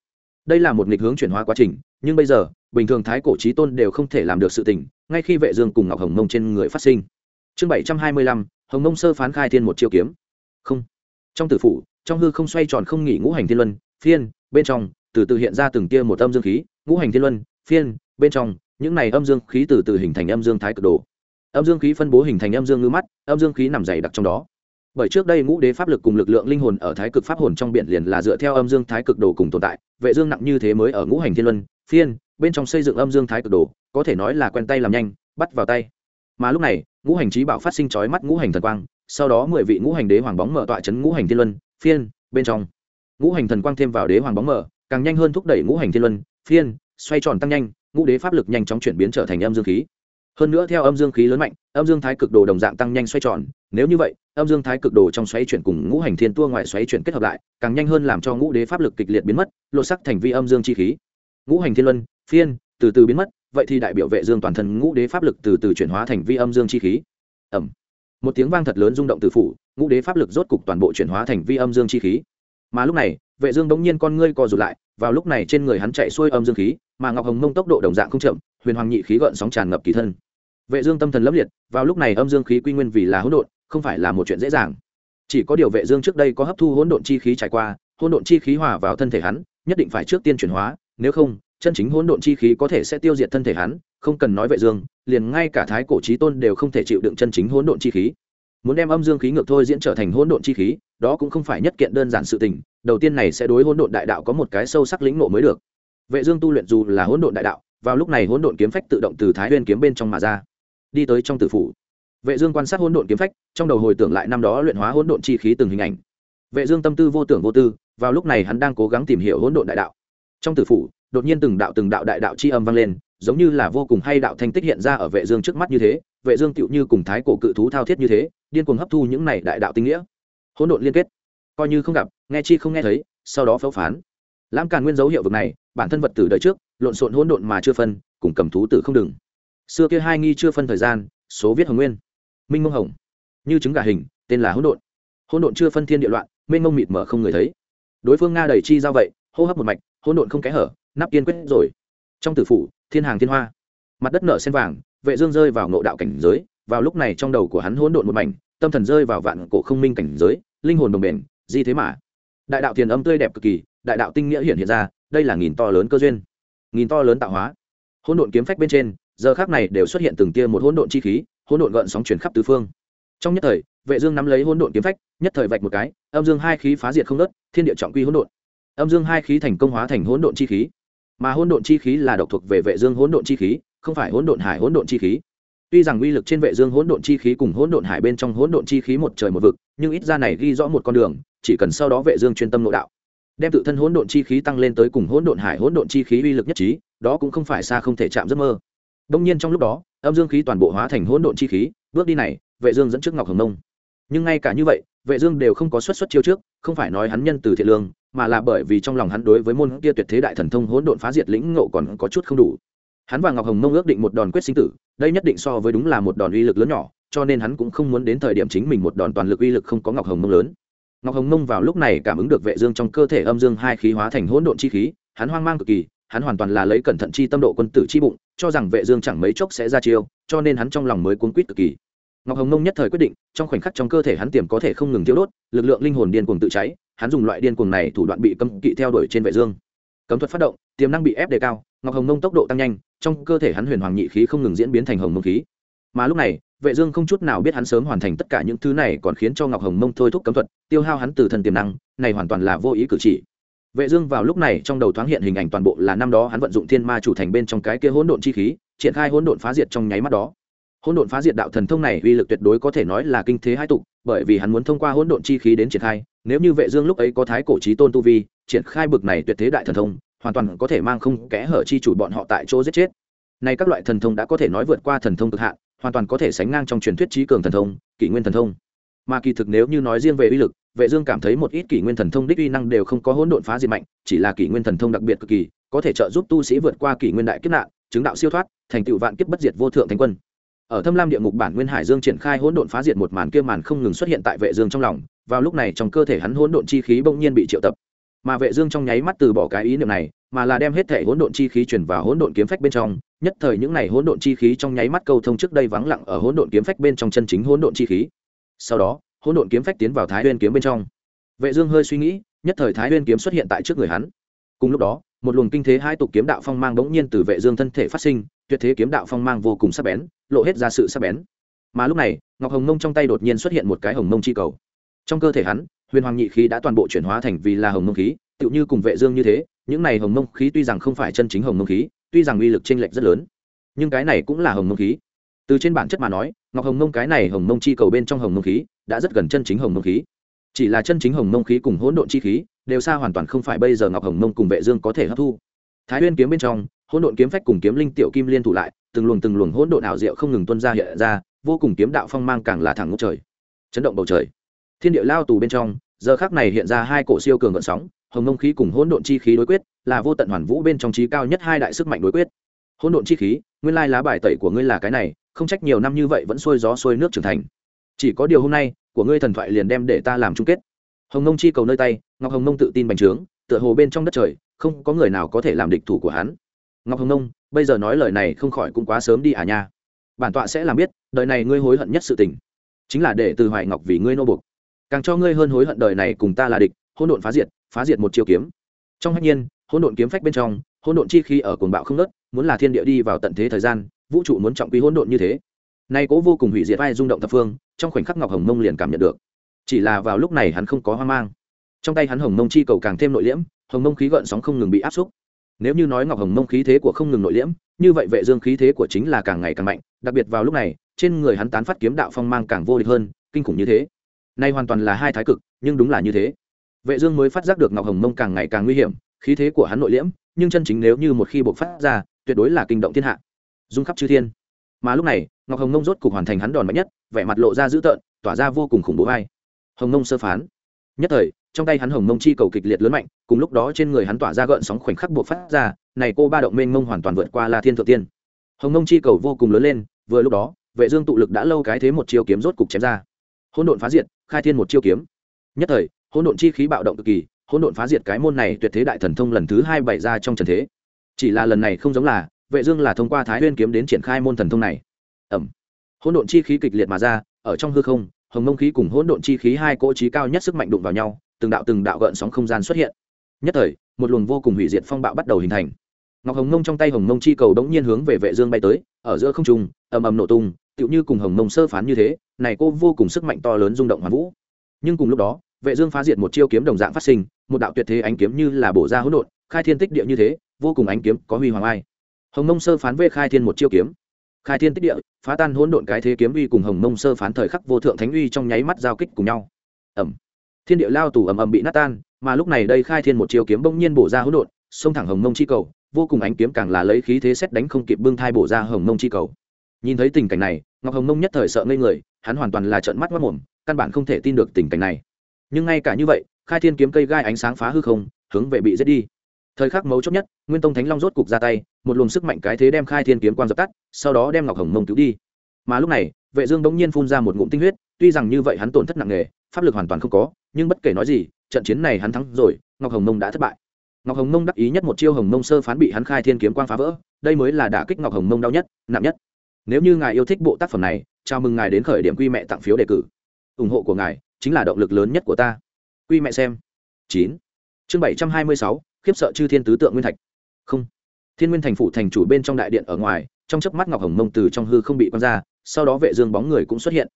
Đây là một nghịch hướng chuyển hóa quá trình, nhưng bây giờ, bình thường thái cổ trí tôn đều không thể làm được sự tình, ngay khi vệ dương cùng ngọc hồng mông trên người phát sinh. Chương bảy trăm hai mươi lăm, hồng mông sơ phán khai thiên một chiêu kiếm. Không. Trong tử phủ trong hư không xoay tròn không nghỉ ngũ hành thiên luân, phiên, bên trong, từ từ hiện ra từng tia một âm dương khí, ngũ hành thiên luân, phiên, bên trong, những này âm dương khí từ từ hình thành âm dương thái cực đồ. Âm dương khí phân bố hình thành âm dương ngư mắt, âm dương khí nằm dày đặc trong đó. Bởi trước đây ngũ đế pháp lực cùng lực lượng linh hồn ở thái cực pháp hồn trong biển liền là dựa theo âm dương thái cực đồ cùng tồn tại, vệ dương nặng như thế mới ở ngũ hành thiên luân, phiên, bên trong xây dựng âm dương thái cực đồ, có thể nói là quen tay làm nhanh, bắt vào tay. Mà lúc này, ngũ hành trí bảo phát sinh chói mắt ngũ hành thần quang, sau đó mười vị ngũ hành đế hoàng bóng mở tọa chấn ngũ hành thiên luân phiên, bên trong. Ngũ hành thần quang thêm vào đế hoàng bóng mở càng nhanh hơn thúc đẩy ngũ hành thiên luân, phiên, xoay tròn tăng nhanh, ngũ đế pháp lực nhanh chóng chuyển biến trở thành âm dương khí. Hơn nữa theo âm dương khí lớn mạnh, âm dương thái cực đồ đồng dạng tăng nhanh xoay tròn, nếu như vậy, âm dương thái cực đồ trong xoáy chuyển cùng ngũ hành thiên tua ngoài xoáy chuyển kết hợp lại, càng nhanh hơn làm cho ngũ đế pháp lực kịch liệt biến mất, lột sắc thành vi âm dương chi khí. Ngũ hành thiên luân, phiên, từ từ biến mất, vậy thì đại biểu vệ dương toàn thân ngũ đế pháp lực từ từ chuyển hóa thành vi âm dương chi khí. Ẩm. Một tiếng vang thật lớn rung động từ phủ ngũ đế pháp lực rốt cục toàn bộ chuyển hóa thành vi âm dương chi khí. Mà lúc này, vệ dương bỗng nhiên con ngươi co rụt lại, vào lúc này trên người hắn chạy xuôi âm dương khí, mà ngọc hồng mông tốc độ đồng dạng không chậm, huyền hoàng nhị khí gợn sóng tràn ngập kỳ thân. Vệ dương tâm thần lấp liệt, vào lúc này âm dương khí quy nguyên vì là hỗn độn, không phải là một chuyện dễ dàng. Chỉ có điều vệ dương trước đây có hấp thu hỗn độn chi khí trải qua, hỗn độn chi khí hòa vào thân thể hắn, nhất định phải trước tiên chuyển hóa, nếu không, chân chính hỗn độn chi khí có thể sẽ tiêu diệt thân thể hắn, không cần nói vệ dương, liền ngay cả thái cổ chí tôn đều không thể chịu đựng chân chính hỗn độn chi khí muốn đem âm dương khí ngược thôi diễn trở thành hỗn độn chi khí, đó cũng không phải nhất kiện đơn giản sự tình, đầu tiên này sẽ đối hỗn độn đại đạo có một cái sâu sắc lĩnh ngộ mới được. Vệ dương tu luyện dù là hỗn độn đại đạo, vào lúc này hỗn độn kiếm phách tự động từ thái nguyên kiếm bên trong mà ra, đi tới trong tử phủ. Vệ dương quan sát hỗn độn kiếm phách, trong đầu hồi tưởng lại năm đó luyện hóa hỗn độn chi khí từng hình ảnh. Vệ dương tâm tư vô tưởng vô tư, vào lúc này hắn đang cố gắng tìm hiểu hỗn độn đại đạo. Trong tử phủ, đột nhiên từng đạo từng đạo đại đạo chi âm vang lên, giống như là vô cùng hay đạo thanh tích hiện ra ở vệ dương trước mắt như thế, vệ dương tựu như cùng thái cổ cự thú thao thiết như thế điên cuồng hấp thu những này đại đạo tinh nghĩa. Hỗn độn liên kết. Coi như không gặp, nghe chi không nghe thấy, sau đó phẫu phán. Lãm càn nguyên dấu hiệu vực này, bản thân vật tử đời trước, lộn xộn hỗn độn mà chưa phân, cùng cầm thú tử không đừng. Xưa kia hai nghi chưa phân thời gian, số viết hồng nguyên. Minh mông hồng. Như trứng gà hình, tên là hỗn độn. Hỗn độn chưa phân thiên địa loạn mênh mông mịt mở không người thấy. Đối phương nga đầy chi giao vậy, hô hấp một mạch, hỗn độn không kẽ hở, nắp kiên quyết rồi. Trong tử phủ, thiên hàng thiên hoa. Mặt đất nở sen vàng, vệ dương rơi vào ngộ đạo cảnh giới vào lúc này trong đầu của hắn hỗn độn một mảnh, tâm thần rơi vào vạn cổ không minh cảnh giới, linh hồn đồng bền di thế mà? Đại đạo tiền âm tươi đẹp cực kỳ, đại đạo tinh nghĩa hiện hiện ra, đây là nghìn to lớn cơ duyên. Nghìn to lớn tạo hóa. Hỗn độn kiếm phách bên trên, giờ khác này đều xuất hiện từng tia một hỗn độn chi khí, hỗn độn gợn sóng chuyển khắp tứ phương. Trong nhất thời, vệ dương nắm lấy hỗn độn kiếm phách, nhất thời vạch một cái, âm dương hai khí phá diệt không nứt thiên địa trọng quy hỗn độn. Âm dương hai khí thành công hóa thành hỗn độn chi khí. Mà hỗn độn chi khí là độc thuộc về vệ dương hỗn độn chi khí, không phải hỗn độn hải hỗn độn chi khí tuy rằng uy lực trên vệ dương hỗn độn chi khí cùng hỗn độn hải bên trong hỗn độn chi khí một trời một vực, nhưng ít ra này ghi rõ một con đường, chỉ cần sau đó vệ dương chuyên tâm nội đạo. Đem tự thân hỗn độn chi khí tăng lên tới cùng hỗn độn hải hỗn độn chi khí uy lực nhất trí, đó cũng không phải xa không thể chạm giấc mơ. Đông nhiên trong lúc đó, âm dương khí toàn bộ hóa thành hỗn độn chi khí, bước đi này, vệ dương dẫn trước ngọc hồng nông. Nhưng ngay cả như vậy, vệ dương đều không có xuất xuất chiêu trước, không phải nói hắn nhân từ thiện lương, mà là bởi vì trong lòng hắn đối với môn kia tuyệt thế đại thần thông hỗn độn phá diệt lĩnh ngộ còn có chút không đủ. Hắn và ngọc hồng nông ước định một đòn quyết sinh tử đây nhất định so với đúng là một đòn uy lực lớn nhỏ, cho nên hắn cũng không muốn đến thời điểm chính mình một đòn toàn lực uy lực không có ngọc hồng nông lớn. Ngọc hồng nông vào lúc này cảm ứng được vệ dương trong cơ thể âm dương hai khí hóa thành hỗn độn chi khí, hắn hoang mang cực kỳ, hắn hoàn toàn là lấy cẩn thận chi tâm độ quân tử chi bụng, cho rằng vệ dương chẳng mấy chốc sẽ ra chiêu, cho nên hắn trong lòng mới cuốn quýt cực kỳ. Ngọc hồng nông nhất thời quyết định, trong khoảnh khắc trong cơ thể hắn tiềm có thể không ngừng tiêu đốt, lực lượng linh hồn điên cuồng tự cháy, hắn dùng loại điên cuồng này thủ đoạn bị cấm kỵ theo đuổi trên vệ dương. Cấm thuật phát động, tiềm năng bị ép đề cao ngọc hồng Mông tốc độ tăng nhanh, trong cơ thể hắn huyền hoàng nhị khí không ngừng diễn biến thành hồng mông khí. Mà lúc này, vệ dương không chút nào biết hắn sớm hoàn thành tất cả những thứ này còn khiến cho ngọc hồng mông thôi thúc cấm thuật, tiêu hao hắn từ thần tiềm năng, này hoàn toàn là vô ý cử chỉ. Vệ dương vào lúc này trong đầu thoáng hiện hình ảnh toàn bộ là năm đó hắn vận dụng thiên ma chủ thành bên trong cái kia hỗn độn chi khí, triển khai hỗn độn phá diệt trong nháy mắt đó. Hỗn độn phá diệt đạo thần thông này uy lực tuyệt đối có thể nói là kinh thế hai tục bởi vì hắn muốn thông qua hỗn độn chi khí đến triển khai, nếu như vệ dương lúc ấy có thái cổ chí tôn tu vi, triển khai bực này tuyệt thế đại thần thông hoàn toàn có thể mang không kẽ hở chi chủ bọn họ tại chỗ giết chết. Nay các loại thần thông đã có thể nói vượt qua thần thông cực hạn, hoàn toàn có thể sánh ngang trong truyền thuyết trí cường thần thông, kỷ nguyên thần thông. Mà kỳ thực nếu như nói riêng về uy lực, vệ dương cảm thấy một ít kỷ nguyên thần thông đích uy năng đều không có hỗn độn phá diệt mạnh, chỉ là kỷ nguyên thần thông đặc biệt cực kỳ, có thể trợ giúp tu sĩ vượt qua kỷ nguyên đại kiếp nạn, chứng đạo siêu thoát, thành tựu vạn kiếp bất diệt vô thượng thánh quân. Ở thâm lam địa ngục bản nguyên hải dương triển khai hỗn độn phá diệt một màn kia màn không ngừng xuất hiện tại vệ dương trong lòng, vào lúc này trong cơ thể hắn hỗn độn chi khí bỗng nhiên bị triệu tập mà vệ dương trong nháy mắt từ bỏ cái ý niệm này, mà là đem hết thể hỗn độn chi khí chuyển vào hỗn độn kiếm phách bên trong. Nhất thời những này hỗn độn chi khí trong nháy mắt câu thông trước đây vắng lặng ở hỗn độn kiếm phách bên trong chân chính hỗn độn chi khí. Sau đó, hỗn độn kiếm phách tiến vào thái nguyên kiếm bên trong. Vệ dương hơi suy nghĩ, nhất thời thái nguyên kiếm xuất hiện tại trước người hắn. Cùng lúc đó, một luồng kinh thế hai tục kiếm đạo phong mang đống nhiên từ vệ dương thân thể phát sinh, tuyệt thế kiếm đạo phong mang vô cùng sắc bén, lộ hết ra sự sắc bén. Mà lúc này, ngọc hồng mông trong tay đột nhiên xuất hiện một cái hồng mông chi cầu. Trong cơ thể hắn huyền hoàng nhị khí đã toàn bộ chuyển hóa thành vì là hồng mông khí, tựu như cùng vệ dương như thế, những này hồng mông khí tuy rằng không phải chân chính hồng mông khí, tuy rằng uy lực chênh lệch rất lớn, nhưng cái này cũng là hồng mông khí. Từ trên bản chất mà nói, ngọc hồng mông cái này hồng mông chi cầu bên trong hồng mông khí đã rất gần chân chính hồng mông khí. Chỉ là chân chính hồng mông khí cùng hỗn độn chi khí đều xa hoàn toàn không phải bây giờ ngọc hồng mông cùng vệ dương có thể hấp thu. Thái nguyên kiếm bên trong, hỗn độn kiếm phách cùng kiếm linh tiểu kim liên thủ lại, từng luồng từng luồng hỗn độn ảo diệu không ngừng tuôn ra hiện ra, vô cùng kiếm đạo phong mang càng là thẳng ngút trời, chấn động bầu trời thiên địa lao tù bên trong, giờ khắc này hiện ra hai cổ siêu cường gợn sóng, hồng Nông khí cùng hỗn độn chi khí đối quyết, là vô tận hoàn vũ bên trong trí cao nhất hai đại sức mạnh đối quyết. Hỗn độn chi khí, nguyên lai lá bài tẩy của ngươi là cái này, không trách nhiều năm như vậy vẫn xuôi gió xuôi nước trưởng thành. Chỉ có điều hôm nay, của ngươi thần thoại liền đem để ta làm chung kết. Hồng nông chi cầu nơi tay, ngọc hồng nông tự tin bành trướng, tựa hồ bên trong đất trời, không có người nào có thể làm địch thủ của hắn. Ngọc hồng nông bây giờ nói lời này không khỏi cũng quá sớm đi à nha. Bản tọa sẽ làm biết, đời này ngươi hối hận nhất sự tình, chính là để từ hoài ngọc vì ngươi nô buộc càng cho ngươi hơn hối hận đời này cùng ta là địch, hỗn độn phá diệt phá diệt một chiêu kiếm. Trong hạnh nhiên, hỗn độn kiếm phách bên trong, hỗn độn chi khi ở cuồng bạo không nớt muốn là thiên địa đi vào tận thế thời gian, vũ trụ muốn trọng quý hỗn độn như thế. Nay cố vô cùng hủy diệt vai rung động thập phương, trong khoảnh khắc ngọc hồng mông liền cảm nhận được. Chỉ là vào lúc này hắn không có hoang mang. Trong tay hắn hồng mông chi cầu càng thêm nội liễm, hồng mông khí gợn sóng không ngừng bị áp xúc. Nếu như nói ngọc hồng mông khí thế của không ngừng nội liễm, như vậy vệ dương khí thế của chính là càng ngày càng mạnh, đặc biệt vào lúc này, trên người hắn tán phát kiếm đạo phong mang càng vô địch hơn, kinh khủng như thế nay hoàn toàn là hai thái cực, nhưng đúng là như thế. Vệ dương mới phát giác được ngọc hồng mông càng ngày càng nguy hiểm, khí thế của hắn nội liễm, nhưng chân chính nếu như một khi bộc phát ra, tuyệt đối là kinh động thiên hạ. Dung khắp chư thiên. Mà lúc này, ngọc hồng mông rốt cục hoàn thành hắn đòn mạnh nhất, vẻ mặt lộ ra dữ tợn, tỏa ra vô cùng khủng bố vai hồng mông sơ phán. Nhất thời, trong tay hắn hồng mông chi cầu kịch liệt lớn mạnh, cùng lúc đó trên người hắn tỏa ra gợn sóng khoảnh khắc buộc phát ra, này cô ba động mênh mông hoàn toàn vượt qua la thiên thượng tiên. Hồng mông chi cầu vô cùng lớn lên, vừa lúc đó, vệ dương tụ lực đã lâu cái thế một chiêu kiếm rốt cục chém ra. Hỗn độn phá diệt khai thiên một chiêu kiếm. Nhất thời, hỗn độn chi khí bạo động cực kỳ, hỗn độn phá diệt cái môn này tuyệt thế đại thần thông lần thứ hai bày ra trong trần thế. Chỉ là lần này không giống là, vệ dương là thông qua thái nguyên kiếm đến triển khai môn thần thông này. Ẩm hỗn độn chi khí kịch liệt mà ra, ở trong hư không, hồng mông khí cùng hỗn độn chi khí hai cỗ trí cao nhất sức mạnh đụng vào nhau, từng đạo từng đạo gợn sóng không gian xuất hiện. Nhất thời, một luồng vô cùng hủy diệt phong bạo bắt đầu hình thành. Ngọc hồng mông trong tay hồng mông chi cầu đống nhiên hướng về vệ dương bay tới, ở giữa không trung, ầm ầm nổ tung tựu như cùng hồng mông sơ phán như thế, này cô vô cùng sức mạnh to lớn rung động hoàn vũ. Nhưng cùng lúc đó, vệ dương phá diệt một chiêu kiếm đồng dạng phát sinh, một đạo tuyệt thế ánh kiếm như là bổ ra hỗn độn, khai thiên tích địa như thế, vô cùng ánh kiếm có huy hoàng ai. Hồng mông sơ phán về khai thiên một chiêu kiếm. Khai thiên tích địa, phá tan hỗn độn cái thế kiếm uy cùng hồng mông sơ phán thời khắc vô thượng thánh uy trong nháy mắt giao kích cùng nhau. Ầm! thiên địa lao tù ầm ầm bị nát tan, mà lúc này đây khai thiên một chiêu kiếm bỗng nhiên bổ ra hỗn độn, xông thẳng hồng mông chi cầu, vô cùng ánh kiếm càng là lấy khí thế xét đánh không kịp bưng thai bổ ra hồng mông chi cầu nhìn thấy tình cảnh này, ngọc hồng mông nhất thời sợ ngây người, hắn hoàn toàn là trợn mắt mất mồm, căn bản không thể tin được tình cảnh này. Nhưng ngay cả như vậy, khai thiên kiếm cây gai ánh sáng phá hư không, hướng về bị giết đi. Thời khắc mấu chốt nhất, nguyên tông thánh long rốt cục ra tay, một luồng sức mạnh cái thế đem khai thiên kiếm quan dập tắt, sau đó đem ngọc hồng mông cứu đi. Mà lúc này, vệ dương bỗng nhiên phun ra một ngụm tinh huyết, tuy rằng như vậy hắn tổn thất nặng nề, pháp lực hoàn toàn không có, nhưng bất kể nói gì, trận chiến này hắn thắng rồi, ngọc hồng mông đã thất bại. Ngọc hồng mông đắc ý nhất một chiêu hồng mông sơ phán bị hắn khai thiên kiếm quang phá vỡ, đây mới là đả kích ngọc hồng mông đau nhất, nặng nhất nếu như ngài yêu thích bộ tác phẩm này, chào mừng ngài đến khởi điểm quy mẹ tặng phiếu đề cử. Ủng hộ của ngài chính là động lực lớn nhất của ta. Quy mẹ xem. Chín. Chương bảy trăm hai mươi sáu, khiếp sợ chư thiên tứ tượng nguyên thạch. Không. Thiên nguyên thành phủ thành chủ bên trong đại điện ở ngoài, trong chớp mắt ngọc hồng mông từ trong hư không bị quăng ra, sau đó vệ dương bóng người cũng xuất hiện.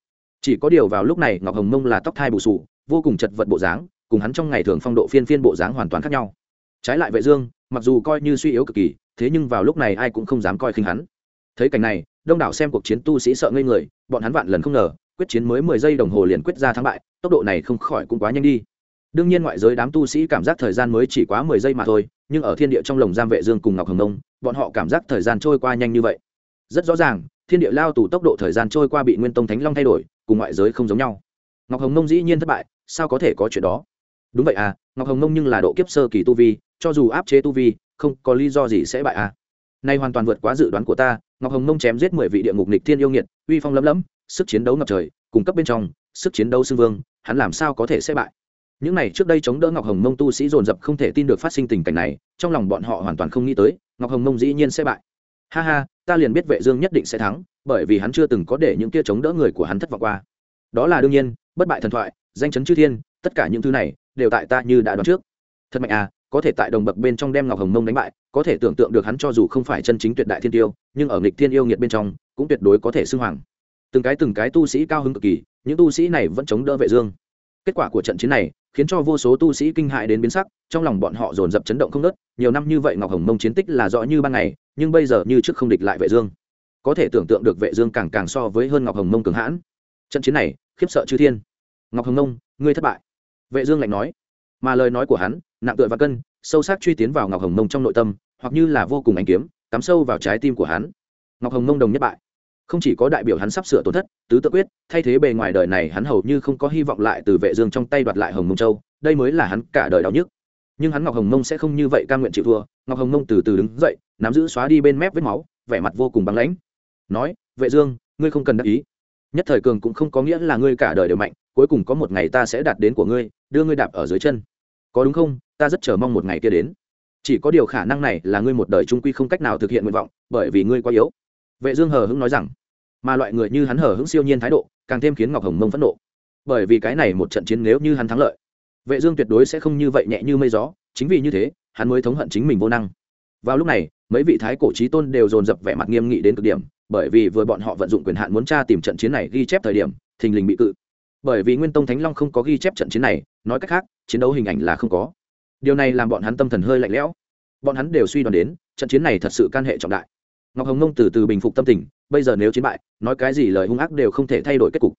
Chỉ có điều vào lúc này, ngọc hồng mông là tóc thai bù sù, vô cùng chật vật bộ dáng, cùng hắn trong ngày thường phong độ phiên phiên bộ dáng hoàn toàn khác nhau. Trái lại vệ dương, mặc dù coi như suy yếu cực kỳ, thế nhưng vào lúc này ai cũng không dám coi khinh hắn thấy cảnh này, đông đảo xem cuộc chiến tu sĩ sợ ngây người, bọn hắn vạn lần không ngờ, quyết chiến mới mười giây đồng hồ liền quyết ra thắng bại, tốc độ này không khỏi cũng quá nhanh đi. Đương nhiên ngoại giới đám tu sĩ cảm giác thời gian mới chỉ quá mười giây mà thôi, nhưng ở thiên địa trong lồng giam vệ dương cùng ngọc hồng nông, bọn họ cảm giác thời gian trôi qua nhanh như vậy. Rất rõ ràng, thiên địa lao tù tốc độ thời gian trôi qua bị nguyên tông thánh long thay đổi, cùng ngoại giới không giống nhau. Ngọc hồng nông dĩ nhiên thất bại, sao có thể có chuyện đó? Đúng vậy à ngọc hồng nông nhưng là độ kiếp sơ kỳ tu vi, cho dù áp chế tu vi, không có lý do gì sẽ bại à nay hoàn toàn vượt quá dự đoán của ta, ngọc hồng nông chém giết mười vị địa ngục nịch thiên yêu nghiệt, uy phong lấm lấm sức chiến đấu ngập trời, cung cấp bên trong, sức chiến đấu xưng vương, hắn làm sao có thể sẽ bại? Những này trước đây chống đỡ ngọc hồng mông tu sĩ dồn dập không thể tin được phát sinh tình cảnh này, trong lòng bọn họ hoàn toàn không nghĩ tới, ngọc hồng mông dĩ nhiên sẽ bại. Ha ha, ta liền biết vệ dương nhất định sẽ thắng, bởi vì hắn chưa từng có để những kia chống đỡ người của hắn thất vọng qua. Đó là đương nhiên, bất bại thần thoại, danh chấn chư thiên, tất cả những thứ này đều tại ta như đã đoán trước. Thật mạnh à có thể tại đồng bậc bên trong đem ngọc hồng mông đánh bại, có thể tưởng tượng được hắn cho dù không phải chân chính tuyệt đại thiên tiêu, nhưng ở nghịch thiên yêu nghiệt bên trong, cũng tuyệt đối có thể xưng hoàng. Từng cái từng cái tu sĩ cao hứng cực kỳ, những tu sĩ này vẫn chống đỡ vệ dương. Kết quả của trận chiến này, khiến cho vô số tu sĩ kinh hại đến biến sắc, trong lòng bọn họ dồn dập chấn động không nớt nhiều năm như vậy ngọc hồng mông chiến tích là rõ như ban ngày, nhưng bây giờ như trước không địch lại vệ dương. Có thể tưởng tượng được vệ dương càng càng so với hơn ngọc hồng mông cường hãn. Trận chiến này, khiếp sợ chư thiên. Ngọc hồng mông, ngươi thất bại. Vệ dương lạnh nói mà lời nói của hắn, nặng tựa và cân, sâu sắc truy tiến vào ngọc hồng mông trong nội tâm, hoặc như là vô cùng ánh kiếm, cắm sâu vào trái tim của hắn. Ngọc hồng mông đồng nhất bại. Không chỉ có đại biểu hắn sắp sửa tổn thất, tứ tự quyết, thay thế bề ngoài đời này hắn hầu như không có hy vọng lại từ vệ dương trong tay đoạt lại hồng mông châu, đây mới là hắn cả đời đau nhức. Nhưng hắn ngọc hồng mông sẽ không như vậy cam nguyện chịu thua, ngọc hồng mông từ từ đứng dậy, nắm giữ xóa đi bên mép vết máu, vẻ mặt vô cùng băng lãnh. Nói, vệ dương, ngươi không cần đắc ý. Nhất thời cường cũng không có nghĩa là ngươi cả đời đều mạnh, cuối cùng có một ngày ta sẽ đạt đến của ngươi, đưa ngươi đạp ở dưới chân có đúng không? Ta rất chờ mong một ngày kia đến. Chỉ có điều khả năng này là ngươi một đời trung quy không cách nào thực hiện nguyện vọng, bởi vì ngươi quá yếu. Vệ dương hờ hững nói rằng, mà loại người như hắn hờ hững siêu nhiên thái độ, càng thêm khiến ngọc hồng mông phẫn nộ. Bởi vì cái này một trận chiến nếu như hắn thắng lợi, vệ dương tuyệt đối sẽ không như vậy nhẹ như mây gió, chính vì như thế, hắn mới thống hận chính mình vô năng. Vào lúc này, mấy vị thái cổ trí tôn đều dồn dập vẻ mặt nghiêm nghị đến cực điểm, bởi vì vừa bọn họ vận dụng quyền hạn muốn tra tìm trận chiến này ghi chép thời điểm, thình lình bị cự bởi vì nguyên tông thánh long không có ghi chép trận chiến này, nói cách khác, chiến đấu hình ảnh là không có. Điều này làm bọn hắn tâm thần hơi lạnh lẽo. Bọn hắn đều suy đoán đến, trận chiến này thật sự can hệ trọng đại. Ngọc hồng nông từ từ bình phục tâm tình, bây giờ nếu chiến bại, nói cái gì lời hung ác đều không thể thay đổi kết cục.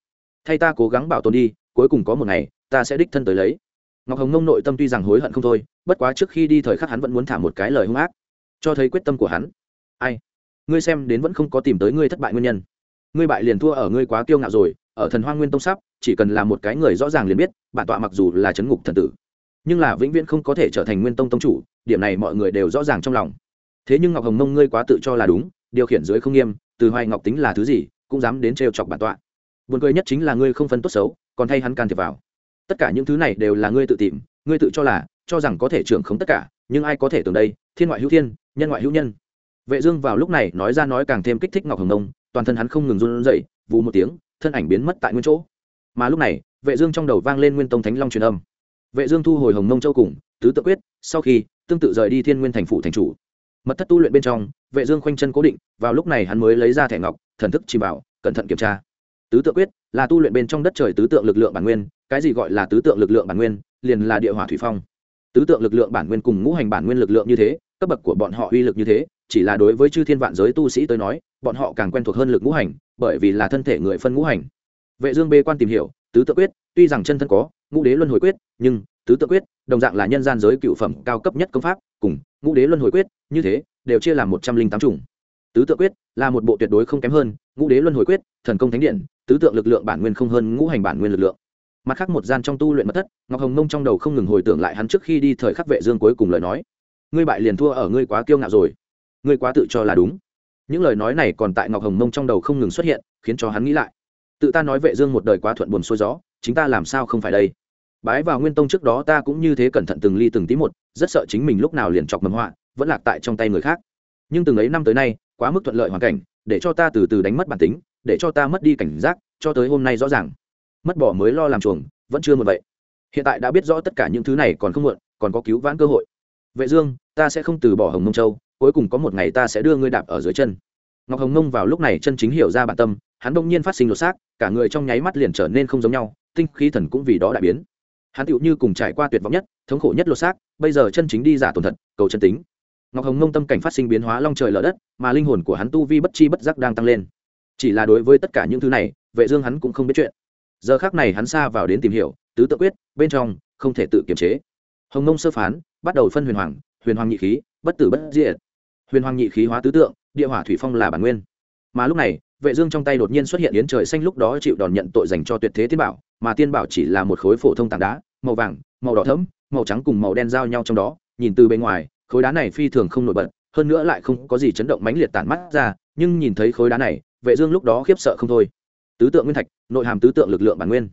Thay ta cố gắng bảo tồn đi, cuối cùng có một ngày, ta sẽ đích thân tới lấy. Ngọc hồng nông nội tâm tuy rằng hối hận không thôi, bất quá trước khi đi thời khắc hắn vẫn muốn thả một cái lời hung ác, cho thấy quyết tâm của hắn. Ai? Ngươi xem đến vẫn không có tìm tới ngươi thất bại nguyên nhân. Ngươi bại liền thua ở ngươi quá kiêu ngạo rồi, ở thần hoang nguyên tông sắp chỉ cần là một cái người rõ ràng liền biết, bản tọa mặc dù là chấn ngục thần tử, nhưng là vĩnh viễn không có thể trở thành nguyên tông tông chủ, điểm này mọi người đều rõ ràng trong lòng. Thế nhưng ngọc hồng mông ngươi quá tự cho là đúng, điều khiển dưới không nghiêm, từ hoài ngọc tính là thứ gì, cũng dám đến trêu chọc bản tọa. Buồn cười nhất chính là ngươi không phân tốt xấu, còn thay hắn can thiệp vào. Tất cả những thứ này đều là ngươi tự tìm, ngươi tự cho là, cho rằng có thể trưởng không tất cả, nhưng ai có thể tưởng đây, thiên ngoại hữu thiên, nhân ngoại hữu nhân. Vệ dương vào lúc này nói ra nói càng thêm kích thích ngọc hồng nông toàn thân hắn không ngừng run rẩy, vù một tiếng, thân ảnh biến mất tại nguyên chỗ mà lúc này, vệ dương trong đầu vang lên nguyên tông thánh long truyền âm. Vệ dương thu hồi hồng nông châu cùng, tứ tự quyết, sau khi, tương tự rời đi thiên nguyên thành phủ thành chủ. Mật thất tu luyện bên trong, vệ dương khoanh chân cố định, vào lúc này hắn mới lấy ra thẻ ngọc, thần thức chìm vào cẩn thận kiểm tra. Tứ tự quyết, là tu luyện bên trong đất trời tứ tượng lực lượng bản nguyên, cái gì gọi là tứ tượng lực lượng bản nguyên, liền là địa hỏa thủy phong. Tứ tượng lực lượng bản nguyên cùng ngũ hành bản nguyên lực lượng như thế, cấp bậc của bọn họ uy lực như thế, chỉ là đối với chư thiên vạn giới tu sĩ tới nói, bọn họ càng quen thuộc hơn lực ngũ hành, bởi vì là thân thể người phân ngũ hành vệ dương bê quan tìm hiểu, tứ tự quyết, tuy rằng chân thân có, ngũ đế luân hồi quyết, nhưng tứ tự quyết, đồng dạng là nhân gian giới cựu phẩm cao cấp nhất công pháp, cùng ngũ đế luân hồi quyết, như thế, đều chia làm một trăm linh tám chủng. Tứ tự quyết là một bộ tuyệt đối không kém hơn, ngũ đế luân hồi quyết, thần công thánh điện, tứ tượng lực lượng bản nguyên không hơn ngũ hành bản nguyên lực lượng. Mặt khác một gian trong tu luyện mất thất, ngọc hồng mông trong đầu không ngừng hồi tưởng lại hắn trước khi đi thời khắc vệ dương cuối cùng lời nói. Ngươi bại liền thua ở ngươi quá kiêu ngạo rồi. Ngươi quá tự cho là đúng. Những lời nói này còn tại ngọc hồng mông trong đầu không ngừng xuất hiện, khiến cho hắn nghĩ lại tự ta nói vệ dương một đời quá thuận buồn xuôi gió, chính ta làm sao không phải đây? Bái vào nguyên tông trước đó ta cũng như thế cẩn thận từng ly từng tí một, rất sợ chính mình lúc nào liền chọc mầm họa, vẫn lạc tại trong tay người khác. Nhưng từng ấy năm tới nay, quá mức thuận lợi hoàn cảnh, để cho ta từ từ đánh mất bản tính, để cho ta mất đi cảnh giác, cho tới hôm nay rõ ràng. Mất bỏ mới lo làm chuồng, vẫn chưa một vậy. Hiện tại đã biết rõ tất cả những thứ này còn không muộn, còn có cứu vãn cơ hội. Vệ dương, ta sẽ không từ bỏ hồng mông châu, cuối cùng có một ngày ta sẽ đưa ngươi đạp ở dưới chân. Ngọc hồng mông vào lúc này chân chính hiểu ra bản tâm hắn đông nhiên phát sinh lột xác, cả người trong nháy mắt liền trở nên không giống nhau, tinh khí thần cũng vì đó đại biến. Hắn tựu như cùng trải qua tuyệt vọng nhất, thống khổ nhất lột xác, bây giờ chân chính đi giả tổn thật cầu chân tính. Ngọc hồng Nông tâm cảnh phát sinh biến hóa long trời lở đất, mà linh hồn của hắn tu vi bất chi bất giác đang tăng lên. Chỉ là đối với tất cả những thứ này, vệ dương hắn cũng không biết chuyện. Giờ khắc này hắn xa vào đến tìm hiểu, tứ tự quyết, bên trong, không thể tự kiềm chế. Hồng Nông sơ phán, bắt đầu phân huyền hoàng huyền hoàng nhị khí, bất tử bất diệt. Huyền hoàng nhị khí hóa tứ tượng, địa hỏa thủy phong là bản nguyên. Mà lúc này vệ dương trong tay đột nhiên xuất hiện yến trời xanh lúc đó chịu đòn nhận tội dành cho tuyệt thế tiên bảo, mà tiên bảo chỉ là một khối phổ thông tảng đá, màu vàng, màu đỏ thẫm, màu trắng cùng màu đen giao nhau trong đó, nhìn từ bên ngoài, khối đá này phi thường không nổi bật, hơn nữa lại không có gì chấn động mãnh liệt tản mắt ra, nhưng nhìn thấy khối đá này, vệ dương lúc đó khiếp sợ không thôi. Tứ tượng nguyên thạch, nội hàm tứ tượng lực lượng bản nguyên.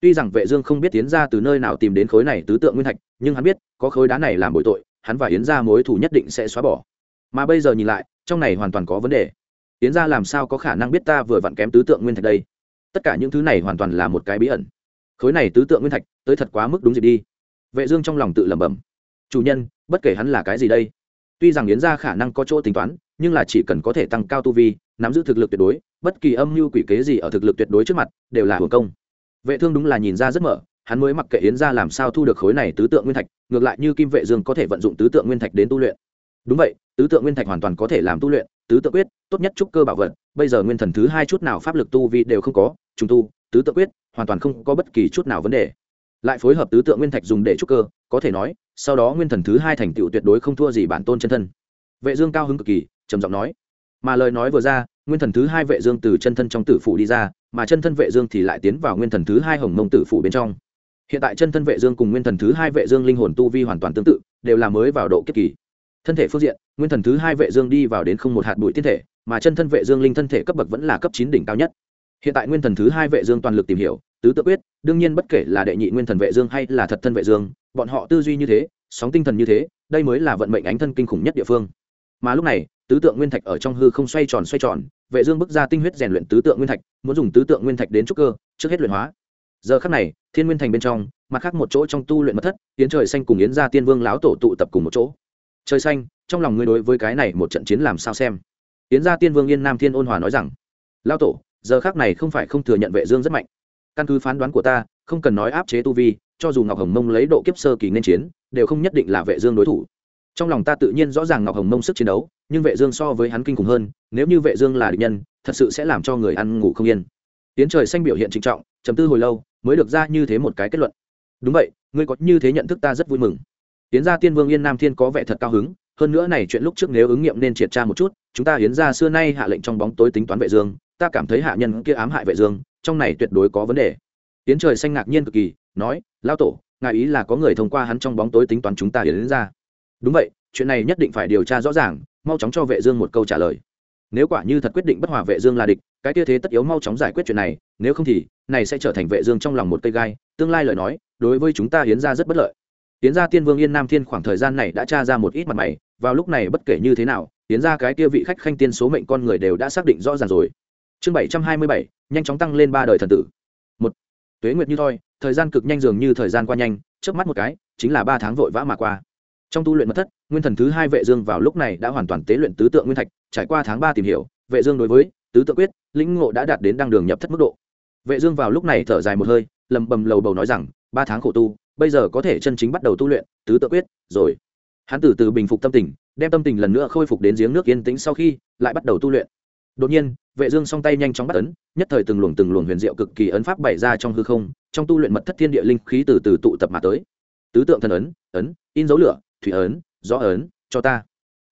Tuy rằng vệ dương không biết tiến ra từ nơi nào tìm đến khối này tứ tượng nguyên thạch, nhưng hắn biết, có khối đá này làm bội tội, hắn và yến gia mối thù nhất định sẽ xóa bỏ. Mà bây giờ nhìn lại, trong này hoàn toàn có vấn đề yến gia làm sao có khả năng biết ta vừa vặn kém tứ tượng nguyên thạch đây? Tất cả những thứ này hoàn toàn là một cái bí ẩn. Khối này tứ tượng nguyên thạch, tới thật quá mức đúng dịp đi. Vệ dương trong lòng tự lẩm bẩm. Chủ nhân, bất kể hắn là cái gì đây? Tuy rằng yến gia khả năng có chỗ tính toán, nhưng là chỉ cần có thể tăng cao tu vi, nắm giữ thực lực tuyệt đối, bất kỳ âm mưu quỷ kế gì ở thực lực tuyệt đối trước mặt, đều là hưởng công. Vệ thương đúng là nhìn ra rất mở, hắn mới mặc kệ yến gia làm sao thu được khối này tứ tượng nguyên thạch, ngược lại như kim vệ dương có thể vận dụng tứ tượng nguyên thạch đến tu luyện. Đúng vậy, tứ tượng nguyên thạch hoàn toàn có thể làm tu luyện tứ Tự quyết, tốt nhất trúc cơ bảo vật, bây giờ nguyên thần thứ hai chút nào pháp lực tu vi đều không có, trùng tu, tứ Tự quyết, hoàn toàn không có bất kỳ chút nào vấn đề. Lại phối hợp tứ tượng nguyên thạch dùng để trúc cơ, có thể nói, sau đó nguyên thần thứ hai thành tựu tuyệt đối không thua gì bản tôn chân thân. Vệ dương cao hứng cực kỳ, trầm giọng nói. Mà lời nói vừa ra, nguyên thần thứ hai vệ dương từ chân thân trong tử phủ đi ra, mà chân thân vệ dương thì lại tiến vào nguyên thần thứ hai hồng mông tử phủ bên trong. Hiện tại chân thân vệ dương cùng nguyên thần thứ hai vệ dương linh hồn tu vi hoàn toàn tương tự, đều là mới vào độ kiếp kỳ thân thể phương diện, nguyên thần thứ hai vệ dương đi vào đến không một hạt bụi tiên thể, mà chân thân vệ dương linh thân thể cấp bậc vẫn là cấp chín đỉnh cao nhất. Hiện tại nguyên thần thứ hai vệ dương toàn lực tìm hiểu, tứ tự quyết, đương nhiên bất kể là đệ nhị nguyên thần vệ dương hay là thật thân vệ dương, bọn họ tư duy như thế, sóng tinh thần như thế, đây mới là vận mệnh ánh thân kinh khủng nhất địa phương. Mà lúc này, tứ tượng nguyên thạch ở trong hư không xoay tròn xoay tròn, vệ dương bước ra tinh huyết rèn luyện tứ tượng nguyên thạch, muốn dùng tứ tượng nguyên thạch đến trúc cơ, trước hết luyện hóa. Giờ khắc này, thiên nguyên thành bên trong, mặt khác một chỗ trong tu luyện mật thất, yến trời xanh cùng yến gia tiên vương lão tổ tụ tập cùng một chỗ trời xanh, trong lòng ngươi đối với cái này một trận chiến làm sao xem? Yến gia tiên vương yên nam thiên ôn hòa nói rằng, lão tổ, giờ khắc này không phải không thừa nhận vệ dương rất mạnh. Căn cứ phán đoán của ta, không cần nói áp chế tu vi, cho dù ngọc hồng mông lấy độ kiếp sơ kỳ nên chiến, đều không nhất định là vệ dương đối thủ. Trong lòng ta tự nhiên rõ ràng ngọc hồng mông sức chiến đấu, nhưng vệ dương so với hắn kinh khủng hơn, nếu như vệ dương là địch nhân, thật sự sẽ làm cho người ăn ngủ không yên. Tiến trời xanh biểu hiện trịnh trọng, trầm tư hồi lâu, mới được ra như thế một cái kết luận. Đúng vậy, ngươi có như thế nhận thức ta rất vui mừng tiến gia tiên vương yên nam thiên có vẻ thật cao hứng, hơn nữa này chuyện lúc trước nếu ứng nghiệm nên triệt tra một chút, chúng ta hiến gia xưa nay hạ lệnh trong bóng tối tính toán vệ dương, ta cảm thấy hạ nhân kia ám hại vệ dương, trong này tuyệt đối có vấn đề. Yến trời xanh ngạc nhiên cực kỳ, nói, Lão tổ, ngài ý là có người thông qua hắn trong bóng tối tính toán chúng ta hiến gia? đúng vậy, chuyện này nhất định phải điều tra rõ ràng, mau chóng cho vệ dương một câu trả lời. Nếu quả như thật quyết định bất hòa vệ dương là địch, cái kia thế tất yếu mau chóng giải quyết chuyện này, nếu không thì, này sẽ trở thành vệ dương trong lòng một cây gai, tương lai lời nói, đối với chúng ta hiến gia rất bất lợi tiến gia tiên vương yên nam thiên khoảng thời gian này đã tra ra một ít mặt mày vào lúc này bất kể như thế nào tiến gia cái kia vị khách khanh tiên số mệnh con người đều đã xác định rõ ràng rồi. Chương 727, nhanh chóng tăng lên ba đời thần tử. Một tuế nguyệt như thôi thời gian cực nhanh dường như thời gian qua nhanh trước mắt một cái chính là ba tháng vội vã mà qua. Trong tu luyện mật thất nguyên thần thứ hai vệ dương vào lúc này đã hoàn toàn tế luyện tứ tượng nguyên thạch trải qua tháng ba tìm hiểu vệ dương đối với tứ tượng quyết lĩnh ngộ đã đạt đến đăng đường nhập thất mức độ. Vệ dương vào lúc này thở dài một hơi lầm bầm lầu bầu nói rằng ba tháng khổ tu bây giờ có thể chân chính bắt đầu tu luyện, tứ tự quyết, rồi. Hắn từ từ bình phục tâm tình, đem tâm tình lần nữa khôi phục đến giếng nước yên tĩnh sau khi lại bắt đầu tu luyện. Đột nhiên, vệ dương song tay nhanh chóng bắt ấn, nhất thời từng luồng từng luồng huyền diệu cực kỳ ấn pháp bày ra trong hư không, trong tu luyện mật thất thiên địa linh khí từ từ tụ tập mà tới. Tứ tượng thần ấn ấn, in dấu lửa, thủy ấn, gió ấn, cho ta.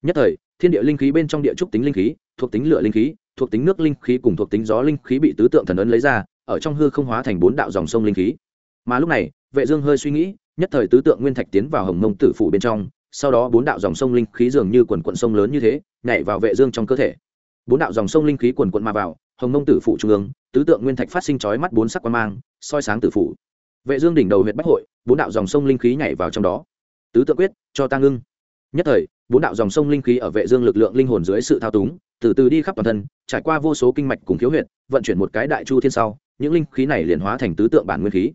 Nhất thời, thiên địa linh khí bên trong địa trúc tính linh khí, thuộc tính lửa linh khí, thuộc tính nước linh khí cùng thuộc tính gió linh khí bị tứ tượng thần ấn lấy ra, ở trong hư không hóa thành bốn đạo dòng sông linh khí. Mà lúc này vệ dương hơi suy nghĩ, nhất thời tứ tượng nguyên thạch tiến vào hồng mông tử phủ bên trong, sau đó bốn đạo dòng sông linh khí dường như quần quận sông lớn như thế, nhảy vào vệ dương trong cơ thể. Bốn đạo dòng sông linh khí quần quận mà vào, hồng mông tử phủ trung ương, tứ tượng nguyên thạch phát sinh chói mắt bốn sắc quang mang, soi sáng tử phủ. Vệ dương đỉnh đầu huyệt bách hội, bốn đạo dòng sông linh khí nhảy vào trong đó. Tứ tượng quyết, cho ta ngưng. Nhất thời, bốn đạo dòng sông linh khí ở vệ dương lực lượng linh hồn dưới sự thao túng, từ từ đi khắp toàn thân, trải qua vô số kinh mạch cùng khiếu huyệt, vận chuyển một cái đại chu thiên sau, những linh khí này liền hóa thành tứ tượng bản nguyên khí.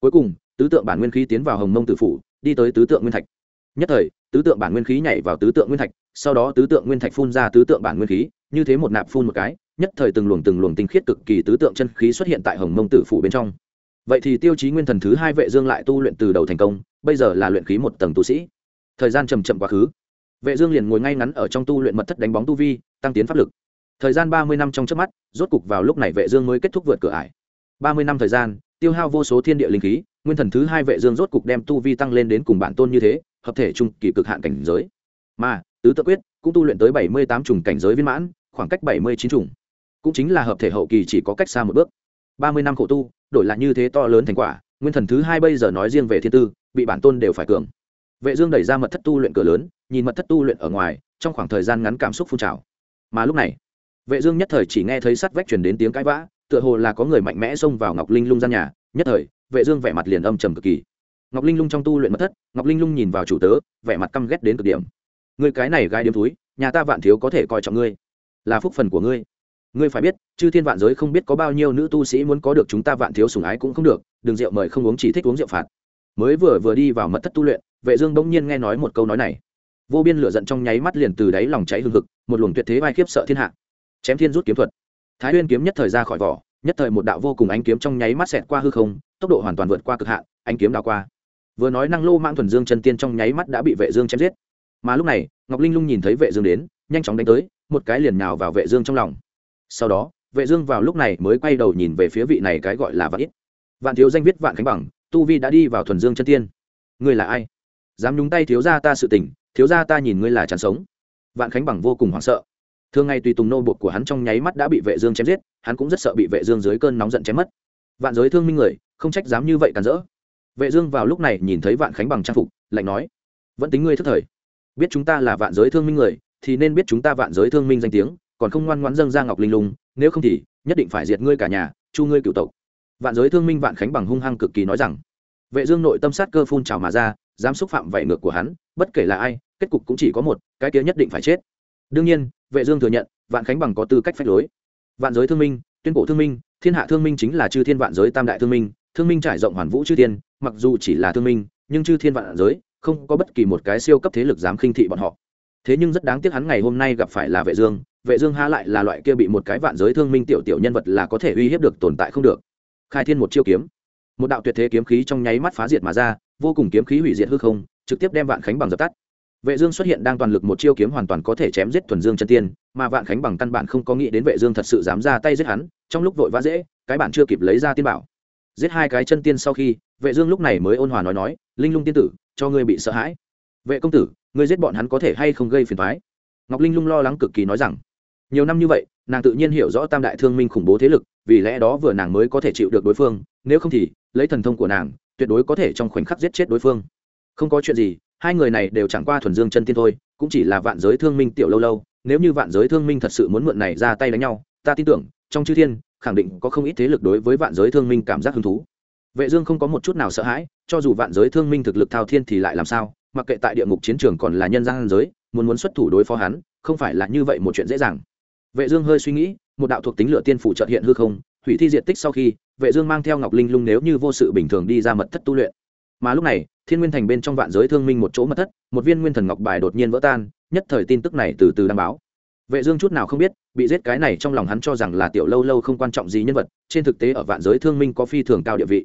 Cuối cùng tứ tượng bản nguyên khí tiến vào hồng mông tử phủ, đi tới tứ tượng nguyên thạch. Nhất thời, tứ tượng bản nguyên khí nhảy vào tứ tượng nguyên thạch, sau đó tứ tượng nguyên thạch phun ra tứ tượng bản nguyên khí, như thế một nạp phun một cái, nhất thời từng luồng từng luồng tinh khiết cực kỳ tứ tượng chân khí xuất hiện tại hồng mông tử phủ bên trong. Vậy thì tiêu chí nguyên thần thứ hai vệ dương lại tu luyện từ đầu thành công, bây giờ là luyện khí một tầng tu sĩ. Thời gian chậm chậm quá khứ. Vệ dương liền ngồi ngay ngắn ở trong tu luyện mật thất đánh bóng tu vi, tăng tiến pháp lực. Thời gian ba mươi năm trong chớp mắt, rốt cục vào lúc này vệ dương mới kết thúc vượt cửa ải. Ba mươi năm thời gian, tiêu hao vô số thiên địa linh khí nguyên thần thứ hai vệ dương rốt cục đem tu vi tăng lên đến cùng bản tôn như thế, hợp thể trung kỳ cực hạn cảnh giới. Mà, tứ tự quyết cũng tu luyện tới bảy mươi tám trùng cảnh giới viên mãn, khoảng cách bảy mươi chín trùng. Cũng chính là hợp thể hậu kỳ chỉ có cách xa một bước. ba mươi năm khổ tu, đổi lại như thế to lớn thành quả, nguyên thần thứ hai bây giờ nói riêng về thiên tư, bị bản tôn đều phải cường. Vệ dương đẩy ra mật thất tu luyện cửa lớn, nhìn mật thất tu luyện ở ngoài, trong khoảng thời gian ngắn cảm xúc phun trào. Mà lúc này, vệ dương nhất thời chỉ nghe thấy sắt vách truyền đến tiếng cãi vã, tựa hồ là có người mạnh mẽ xông vào ngọc linh lung gian nhà, nhất thời vệ dương vẻ mặt liền âm trầm cực kỳ. Ngọc linh lung trong tu luyện mất thất, ngọc linh lung nhìn vào chủ tớ, vẻ mặt căm ghét đến cực điểm. Ngươi cái này gai điếm túi, nhà ta vạn thiếu có thể coi trọng ngươi. Là phúc phần của ngươi. Ngươi phải biết, chư thiên vạn giới không biết có bao nhiêu nữ tu sĩ muốn có được chúng ta vạn thiếu sủng ái cũng không được, đừng rượu mời không uống chỉ thích uống rượu phạt. Mới vừa vừa đi vào mật thất tu luyện, vệ dương bỗng nhiên nghe nói một câu nói này. Vô biên lửa giận trong nháy mắt liền từ đáy lòng cháy hừng hực, một luồng tuyệt thế vai khiếp sợ thiên hạ. Chém thiên rút kiếm thuật. Thái nguyên kiếm nhất thời ra khỏi vỏ nhất thời một đạo vô cùng ánh kiếm trong nháy mắt xẹt qua hư không, tốc độ hoàn toàn vượt qua cực hạn, ánh kiếm đào qua. Vừa nói năng lô mang thuần dương chân tiên trong nháy mắt đã bị vệ dương chém giết. Mà lúc này, ngọc linh lung nhìn thấy vệ dương đến, nhanh chóng đánh tới, một cái liền nhào vào vệ dương trong lòng. Sau đó, vệ dương vào lúc này mới quay đầu nhìn về phía vị này cái gọi là vạn ít. Vạn thiếu danh viết vạn khánh bằng, tu vi đã đi vào thuần dương chân tiên. Ngươi là ai? Dám nhúng tay thiếu gia ta sự tình, thiếu gia ta nhìn ngươi là chán sống. Vạn khánh bằng vô cùng hoảng sợ thường ngày tùy tùng nô bột của hắn trong nháy mắt đã bị vệ dương chém giết, hắn cũng rất sợ bị vệ dương dưới cơn nóng giận chém mất. Vạn giới thương minh người, không trách dám như vậy cản rỡ. Vệ dương vào lúc này nhìn thấy vạn khánh bằng trang phục, lạnh nói, vẫn tính ngươi thất thời. Biết chúng ta là vạn giới thương minh người, thì nên biết chúng ta vạn giới thương minh danh tiếng, còn không ngoan ngoãn dâng ra ngọc linh lung, nếu không thì nhất định phải diệt ngươi cả nhà, chu ngươi cựu tộc. Vạn giới thương minh vạn khánh bằng hung hăng cực kỳ nói rằng. Vệ dương nội tâm sát cơ phun trào mà ra, dám xúc phạm vảy ngược của hắn, bất kể là ai, kết cục cũng chỉ có một, cái kia nhất định phải chết đương nhiên, vệ dương thừa nhận, vạn khánh bằng có tư cách phách lối. Vạn giới thương minh, tuyên cổ thương minh, thiên hạ thương minh chính là chư thiên vạn giới tam đại thương minh thương minh trải rộng hoàn vũ chư thiên, mặc dù chỉ là thương minh, nhưng chư thiên vạn giới không có bất kỳ một cái siêu cấp thế lực dám khinh thị bọn họ. Thế nhưng rất đáng tiếc hắn ngày hôm nay gặp phải là vệ dương vệ dương há lại là loại kia bị một cái vạn giới thương minh tiểu tiểu nhân vật là có thể uy hiếp được, tồn tại không được. Khai thiên một chiêu kiếm. Một đạo tuyệt thế kiếm khí trong nháy mắt phá diệt mà ra, vô cùng kiếm khí hủy diệt hư không, trực tiếp đem vạn khánh bằng dập tắt vệ dương xuất hiện đang toàn lực một chiêu kiếm hoàn toàn có thể chém giết thuần dương chân tiên, mà vạn khánh bằng căn bản không có nghĩ đến vệ dương thật sự dám ra tay giết hắn, trong lúc vội vã dễ, cái bản chưa kịp lấy ra tiên bảo. Giết hai cái chân tiên sau khi, vệ dương lúc này mới ôn hòa nói nói, linh lung tiên tử, cho ngươi bị sợ hãi. Vệ công tử, ngươi giết bọn hắn có thể hay không gây phiền toái? Ngọc linh lung lo lắng cực kỳ nói rằng, nhiều năm như vậy, nàng tự nhiên hiểu rõ tam đại thương minh khủng bố thế lực, vì lẽ đó vừa nàng mới có thể chịu được đối phương, nếu không thì, lấy thần thông của nàng, tuyệt đối có thể trong khoảnh khắc giết chết đối phương. Không có chuyện gì hai người này đều chẳng qua thuần dương chân tiên thôi, cũng chỉ là vạn giới thương minh tiểu lâu lâu, nếu như vạn giới thương minh thật sự muốn mượn này ra tay đánh nhau, ta tin tưởng, trong chư thiên, khẳng định có không ít thế lực đối với vạn giới thương minh cảm giác hứng thú. Vệ dương không có một chút nào sợ hãi, cho dù vạn giới thương minh thực lực thao thiên thì lại làm sao, mặc kệ tại địa ngục chiến trường còn là nhân gian giới, muốn muốn xuất thủ đối phó hắn, không phải là như vậy một chuyện dễ dàng. Vệ dương hơi suy nghĩ, một đạo thuộc tính lửa tiên phủ chợt hiện hư không, hủy thi diệt tích sau khi, vệ dương mang theo ngọc linh lung nếu như vô sự bình thường đi ra mật thất tu luyện mà lúc này, thiên nguyên thành bên trong vạn giới thương minh một chỗ mật thất, một viên nguyên thần ngọc bài đột nhiên vỡ tan, nhất thời tin tức này từ từ đăng báo. Vệ dương chút nào không biết, bị giết cái này trong lòng hắn cho rằng là tiểu lâu lâu không quan trọng gì nhân vật, trên thực tế ở vạn giới thương minh có phi thường cao địa vị.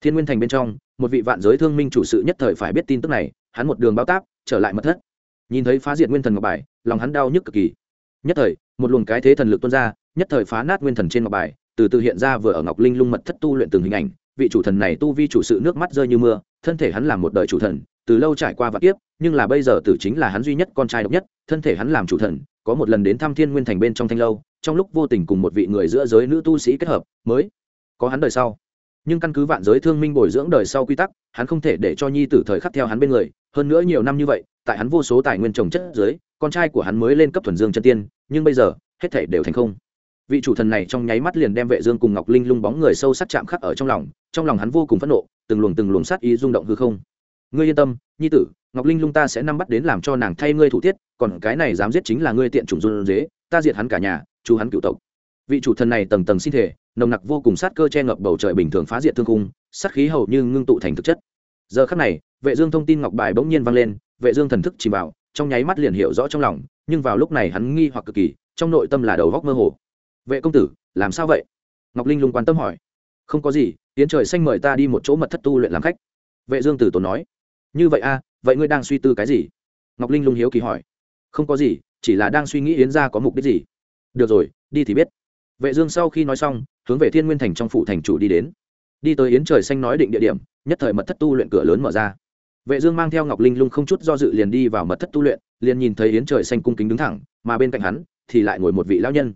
Thiên nguyên thành bên trong, một vị vạn giới thương minh chủ sự nhất thời phải biết tin tức này, hắn một đường báo táp, trở lại mật thất. Nhìn thấy phá diệt nguyên thần ngọc bài, lòng hắn đau nhức cực kỳ. Nhất thời, một luồng cái thế thần lực tuôn ra, nhất thời phá nát nguyên thần trên ngọc bài, từ từ hiện ra vừa ở ngọc linh lung mật thất tu luyện từng hình ảnh, vị chủ thần này tu vi chủ sự nước mắt rơi như mưa thân thể hắn làm một đời chủ thần, từ lâu trải qua vạn kiếp, nhưng là bây giờ tử chính là hắn duy nhất con trai độc nhất, thân thể hắn làm chủ thần, có một lần đến thăm thiên nguyên thành bên trong thanh lâu, trong lúc vô tình cùng một vị người giữa giới nữ tu sĩ kết hợp, mới có hắn đời sau. Nhưng căn cứ vạn giới thương minh bồi dưỡng đời sau quy tắc, hắn không thể để cho nhi tử thời khắc theo hắn bên người, hơn nữa nhiều năm như vậy, tại hắn vô số tài nguyên trồng chất dưới, con trai của hắn mới lên cấp thuần dương chân tiên, nhưng bây giờ, hết thể đều thành không vị chủ thần này trong nháy mắt liền đem vệ dương cùng ngọc linh lung bóng người sâu sắc chạm khắc ở trong lòng trong lòng hắn vô cùng phẫn nộ từng luồng từng luồng sát ý rung động hư không. Ngươi yên tâm nhi tử ngọc linh lung ta sẽ nắm bắt đến làm cho nàng thay ngươi thủ tiết còn cái này dám giết chính là ngươi tiện chủng run dế ta diệt hắn cả nhà chú hắn cựu tộc. Vị chủ thần này tầng tầng sinh thể nồng nặc vô cùng sát cơ che ngập bầu trời bình thường phá diệt thương khung, sát khí hầu như ngưng tụ thành thực chất. Giờ khắc này vệ dương thông tin ngọc bài bỗng nhiên vang lên vệ dương thần thức chìm vào trong nháy mắt liền hiểu rõ trong lòng nhưng vào lúc này hắn nghi hoặc cực kỳ trong nội tâm là đầu góc mơ hồ vệ công tử làm sao vậy? Ngọc linh lung quan tâm hỏi. Không có gì tiến trời xanh mời ta đi một chỗ mật thất tu luyện làm khách. Vệ dương tử tốn nói. Như vậy a à, vậy ngươi đang suy tư cái gì? Ngọc linh lung hiếu kỳ hỏi. Không có gì chỉ là đang suy nghĩ yến gia có mục đích gì. Được rồi đi thì biết. Vệ dương sau khi nói xong hướng về thiên nguyên thành trong phủ thành chủ đi đến. Đi tới yến trời xanh nói định địa điểm nhất thời mật thất tu luyện cửa lớn mở ra. Vệ dương mang theo ngọc linh lung không chút do dự liền đi vào mật thất tu luyện liền nhìn thấy yến trời xanh cung kính đứng thẳng mà bên cạnh hắn thì lại ngồi một vị lão nhân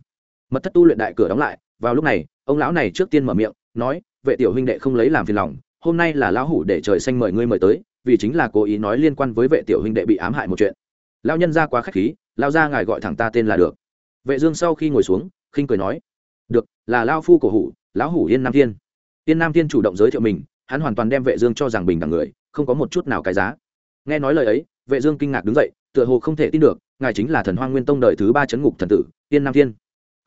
mật thất tu luyện đại cửa đóng lại, vào lúc này, ông lão này trước tiên mở miệng, nói, vệ tiểu huynh đệ không lấy làm phiền lòng, hôm nay là lão hủ để trời xanh mời ngươi mời tới, vì chính là cố ý nói liên quan với vệ tiểu huynh đệ bị ám hại một chuyện. Lão nhân ra quá khách khí, lão gia ngài gọi thẳng ta tên là được. Vệ dương sau khi ngồi xuống, khinh cười nói, được, là lão phu cổ hủ, lão hủ yên nam thiên. Yên nam thiên chủ động giới thiệu mình, hắn hoàn toàn đem vệ dương cho rằng bình đẳng người, không có một chút nào cái giá. Nghe nói lời ấy, vệ dương kinh ngạc đứng dậy, tựa hồ không thể tin được, ngài chính là thần hoang nguyên tông đời thứ ba chấn ngục thần tử, yên nam thiên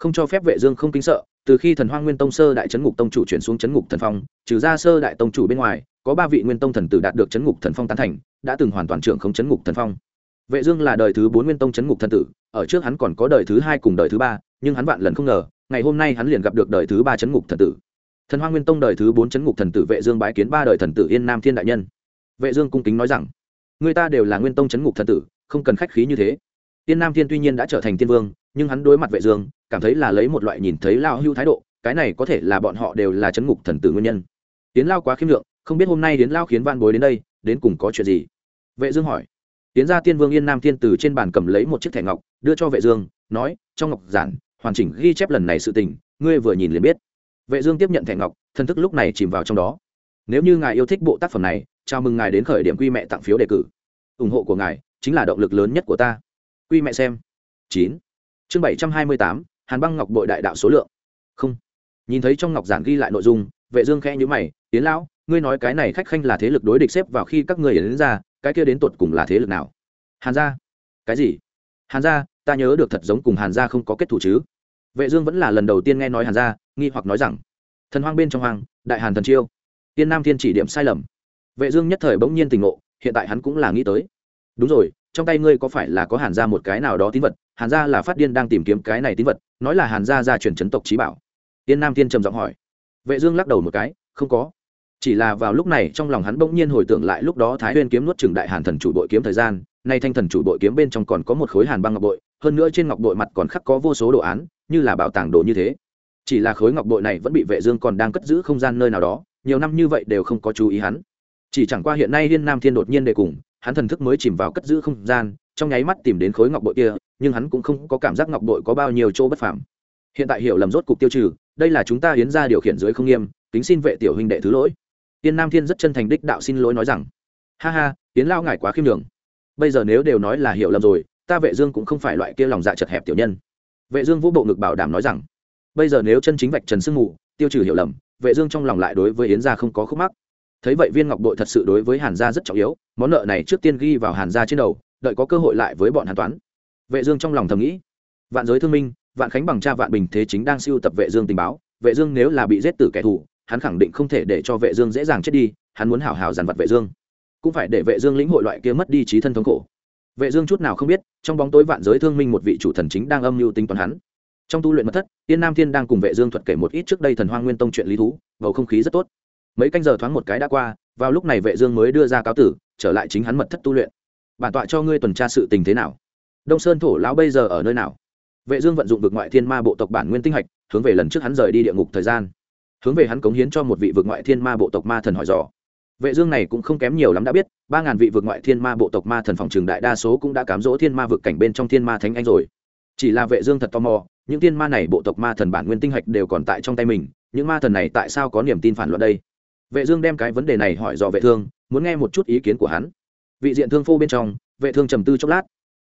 không cho phép vệ dương không kinh sợ, từ khi thần hoang nguyên tông sơ đại chấn ngục tông chủ chuyển xuống chấn ngục thần phong, trừ ra sơ đại tông chủ bên ngoài, có ba vị nguyên tông thần tử đạt được chấn ngục thần phong tán thành, đã từng hoàn toàn trưởng không chấn ngục thần phong. Vệ dương là đời thứ bốn nguyên tông chấn ngục thần tử, ở trước hắn còn có đời thứ hai cùng đời thứ ba, nhưng hắn vạn lần không ngờ, ngày hôm nay hắn liền gặp được đời thứ ba chấn ngục thần tử. Thần hoang nguyên tông đời thứ bốn chấn ngục thần tử vệ dương bái kiến ba đời thần tử yên nam thiên đại nhân. Vệ dương cung kính nói rằng, người ta đều là nguyên tông chấn ngục thần tử, không cần khách khí như thế. Yên nam thiên tuy nhiên đã trở thành tiên vương nhưng hắn đối mặt vệ dương, cảm thấy là lấy một loại nhìn thấy lao hưu thái độ, cái này có thể là bọn họ đều là chấn ngục thần tử nguyên nhân. Tiến lao quá khiêm lượng không biết hôm nay tiến lao khiến van bối đến đây, đến cùng có chuyện gì? Vệ dương hỏi. Tiến ra tiên vương yên nam thiên từ trên bàn cầm lấy một chiếc thẻ ngọc, đưa cho vệ dương, nói, trong ngọc giản, hoàn chỉnh ghi chép lần này sự tình, ngươi vừa nhìn liền biết. Vệ dương tiếp nhận thẻ ngọc thân thức lúc này chìm vào trong đó. Nếu như ngài yêu thích bộ tác phẩm này, chào mừng ngài đến khởi điểm quy mẹ tặng phiếu đề cử. Ủng hộ của ngài chính là động lực lớn nhất của ta. Quy mẹ xem. Chín chương bảy trăm hai mươi tám, hàn băng ngọc bội đại đạo số lượng. Không. Nhìn thấy trong ngọc giản ghi lại nội dung, vệ dương khẽ nhíu mày tiến lão, ngươi nói cái này khách khanh là thế lực đối địch xếp vào khi các ngươi đến ra, cái kia đến tột cùng là thế lực nào? Hàn gia. Cái gì? Hàn gia, ta nhớ được thật giống cùng hàn gia không có kết thủ chứ. Vệ dương vẫn là lần đầu tiên nghe nói hàn gia, nghi hoặc nói rằng, thần hoang bên trong hoang, đại hàn thần chiêu, tiên nam thiên chỉ điểm sai lầm. Vệ dương nhất thời bỗng nhiên tỉnh ngộ, hiện tại hắn cũng là nghĩ tới, đúng rồi, trong tay ngươi có phải là có hàn gia một cái nào đó tín vật hàn gia là phát điên đang tìm kiếm cái này tín vật, nói là hàn gia gia truyền chấn tộc trí bảo. Tiên nam thiên trầm giọng hỏi. Vệ dương lắc đầu một cái, không có. Chỉ là vào lúc này trong lòng hắn bỗng nhiên hồi tưởng lại lúc đó thái nguyên kiếm nuốt trường đại hàn thần chủ bội kiếm thời gian, nay thanh thần chủ bội kiếm bên trong còn có một khối hàn băng ngọc bội, hơn nữa trên ngọc bội mặt còn khắc có vô số đồ án, như là bảo tàng đồ như thế. Chỉ là khối ngọc bội này vẫn bị vệ dương còn đang cất giữ không gian nơi nào đó, nhiều năm như vậy đều không có chú ý hắn. Chỉ chẳng qua hiện nay liên nam thiên đột nhiên đề cùng, hắn thần thức mới chìm vào cất giữ không gian trong nháy mắt tìm đến khối ngọc bội kia, nhưng hắn cũng không có cảm giác ngọc bội có bao nhiêu chỗ bất phàm. Hiện tại hiểu lầm rốt cục tiêu trừ, đây là chúng ta hiến ra điều khiển dưới không nghiêm, kính xin vệ tiểu huynh đệ thứ lỗi. Tiên nam thiên rất chân thành đích đạo xin lỗi nói rằng, ha ha tiến lao ngài quá khiêm đường bây giờ nếu đều nói là hiểu lầm rồi, ta vệ dương cũng không phải loại kia lòng dạ chật hẹp tiểu nhân. Vệ dương vũ bộ ngực bảo đảm nói rằng, bây giờ nếu chân chính vạch trần sương mù, tiêu trừ hiểu lầm, vệ dương trong lòng lại đối với yến gia không có khúc mắc. Thấy vậy viên ngọc bội thật sự đối với hàn gia rất trọng yếu, món nợ này trước tiên ghi vào hàn gia trên đầu đợi có cơ hội lại với bọn hàn toán. Vệ dương trong lòng thầm nghĩ, vạn giới thương minh, vạn khánh bằng cha vạn bình thế chính đang siêu tập vệ dương tình báo. Vệ dương nếu là bị giết tử kẻ thù, hắn khẳng định không thể để cho vệ dương dễ dàng chết đi, hắn muốn hảo hảo giàn vật vệ dương. Cũng phải để vệ dương lĩnh hội loại kia mất đi trí thân thống khổ. Vệ dương chút nào không biết, trong bóng tối vạn giới thương minh một vị chủ thần chính đang âm mưu tính toán hắn. Trong tu luyện mật thất, tiên nam thiên đang cùng vệ dương thuật kể một ít trước đây thần hoang nguyên tông chuyện lý thú, bầu không khí rất tốt. Mấy canh giờ thoáng một cái đã qua, vào lúc này vệ dương mới đưa ra cáo tử, trở lại chính hắn mật thất tu luyện bản tọa cho ngươi tuần tra sự tình thế nào? Đông sơn thổ lão bây giờ ở nơi nào? Vệ dương vận dụng vực ngoại thiên ma bộ tộc bản nguyên tinh hạch, hướng về lần trước hắn rời đi địa ngục thời gian. Hướng về hắn cống hiến cho một vị vực ngoại thiên ma bộ tộc ma thần hỏi dò. Vệ dương này cũng không kém nhiều lắm đã biết, ba ngàn vị vực ngoại thiên ma bộ tộc ma thần phòng trường đại đa số cũng đã cám dỗ thiên ma vực cảnh bên trong thiên ma thánh anh rồi. Chỉ là vệ dương thật tò mò, những thiên ma này bộ tộc ma thần bản nguyên tinh hạch đều còn tại trong tay mình, những ma thần này tại sao có niềm tin phản loạn đây? Vệ dương đem cái vấn đề này hỏi dò vệ thương, muốn nghe một chút ý kiến của hắn vị diện thương phu bên trong, vệ thương trầm tư chốc lát.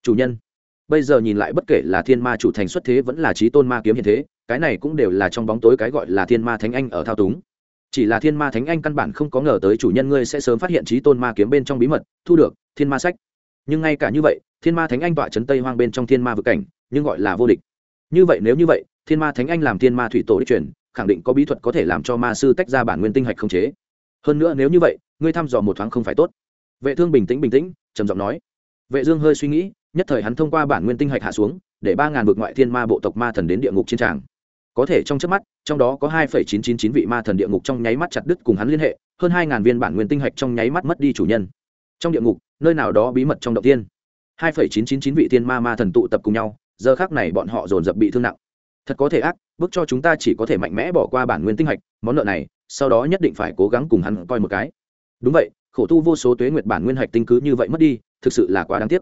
Chủ nhân, bây giờ nhìn lại bất kể là thiên ma chủ thành xuất thế vẫn là trí tôn ma kiếm hiện thế, cái này cũng đều là trong bóng tối cái gọi là thiên ma thánh anh ở thao túng. Chỉ là thiên ma thánh anh căn bản không có ngờ tới chủ nhân ngươi sẽ sớm phát hiện trí tôn ma kiếm bên trong bí mật, thu được thiên ma sách. Nhưng ngay cả như vậy, thiên ma thánh anh tọa chấn tây hoang bên trong thiên ma vực cảnh, nhưng gọi là vô địch. Như vậy nếu như vậy, thiên ma thánh anh làm thiên ma thủy tổ đích truyền, khẳng định có bí thuật có thể làm cho ma sư tách ra bản nguyên tinh hạch không chế. Hơn nữa nếu như vậy, ngươi thăm dò một thoáng không phải tốt vệ thương bình tĩnh bình tĩnh, trầm giọng nói. Vệ dương hơi suy nghĩ, nhất thời hắn thông qua bản nguyên tinh hạch hạ xuống, để ba ngàn vực ngoại thiên ma bộ tộc ma thần đến địa ngục chiến tràng. Có thể trong chớp mắt, trong đó có hai phẩy chín chín chín vị ma thần địa ngục trong nháy mắt chặt đứt cùng hắn liên hệ, hơn hai ngàn viên bản nguyên tinh hạch trong nháy mắt mất đi chủ nhân. Trong địa ngục, nơi nào đó bí mật trong động tiên hai phẩy chín chín chín vị thiên ma ma thần tụ tập cùng nhau, giờ khác này bọn họ dồn dập bị thương nặng. Thật có thể ác, bước cho chúng ta chỉ có thể mạnh mẽ bỏ qua bản nguyên tinh hạch, món nợ này, sau đó nhất định phải cố gắng cùng hắn coi một cái. Đúng vậy khổ tu vô số tuế nguyệt bản nguyên hạch tinh cứ như vậy mất đi, thực sự là quá đáng tiếc.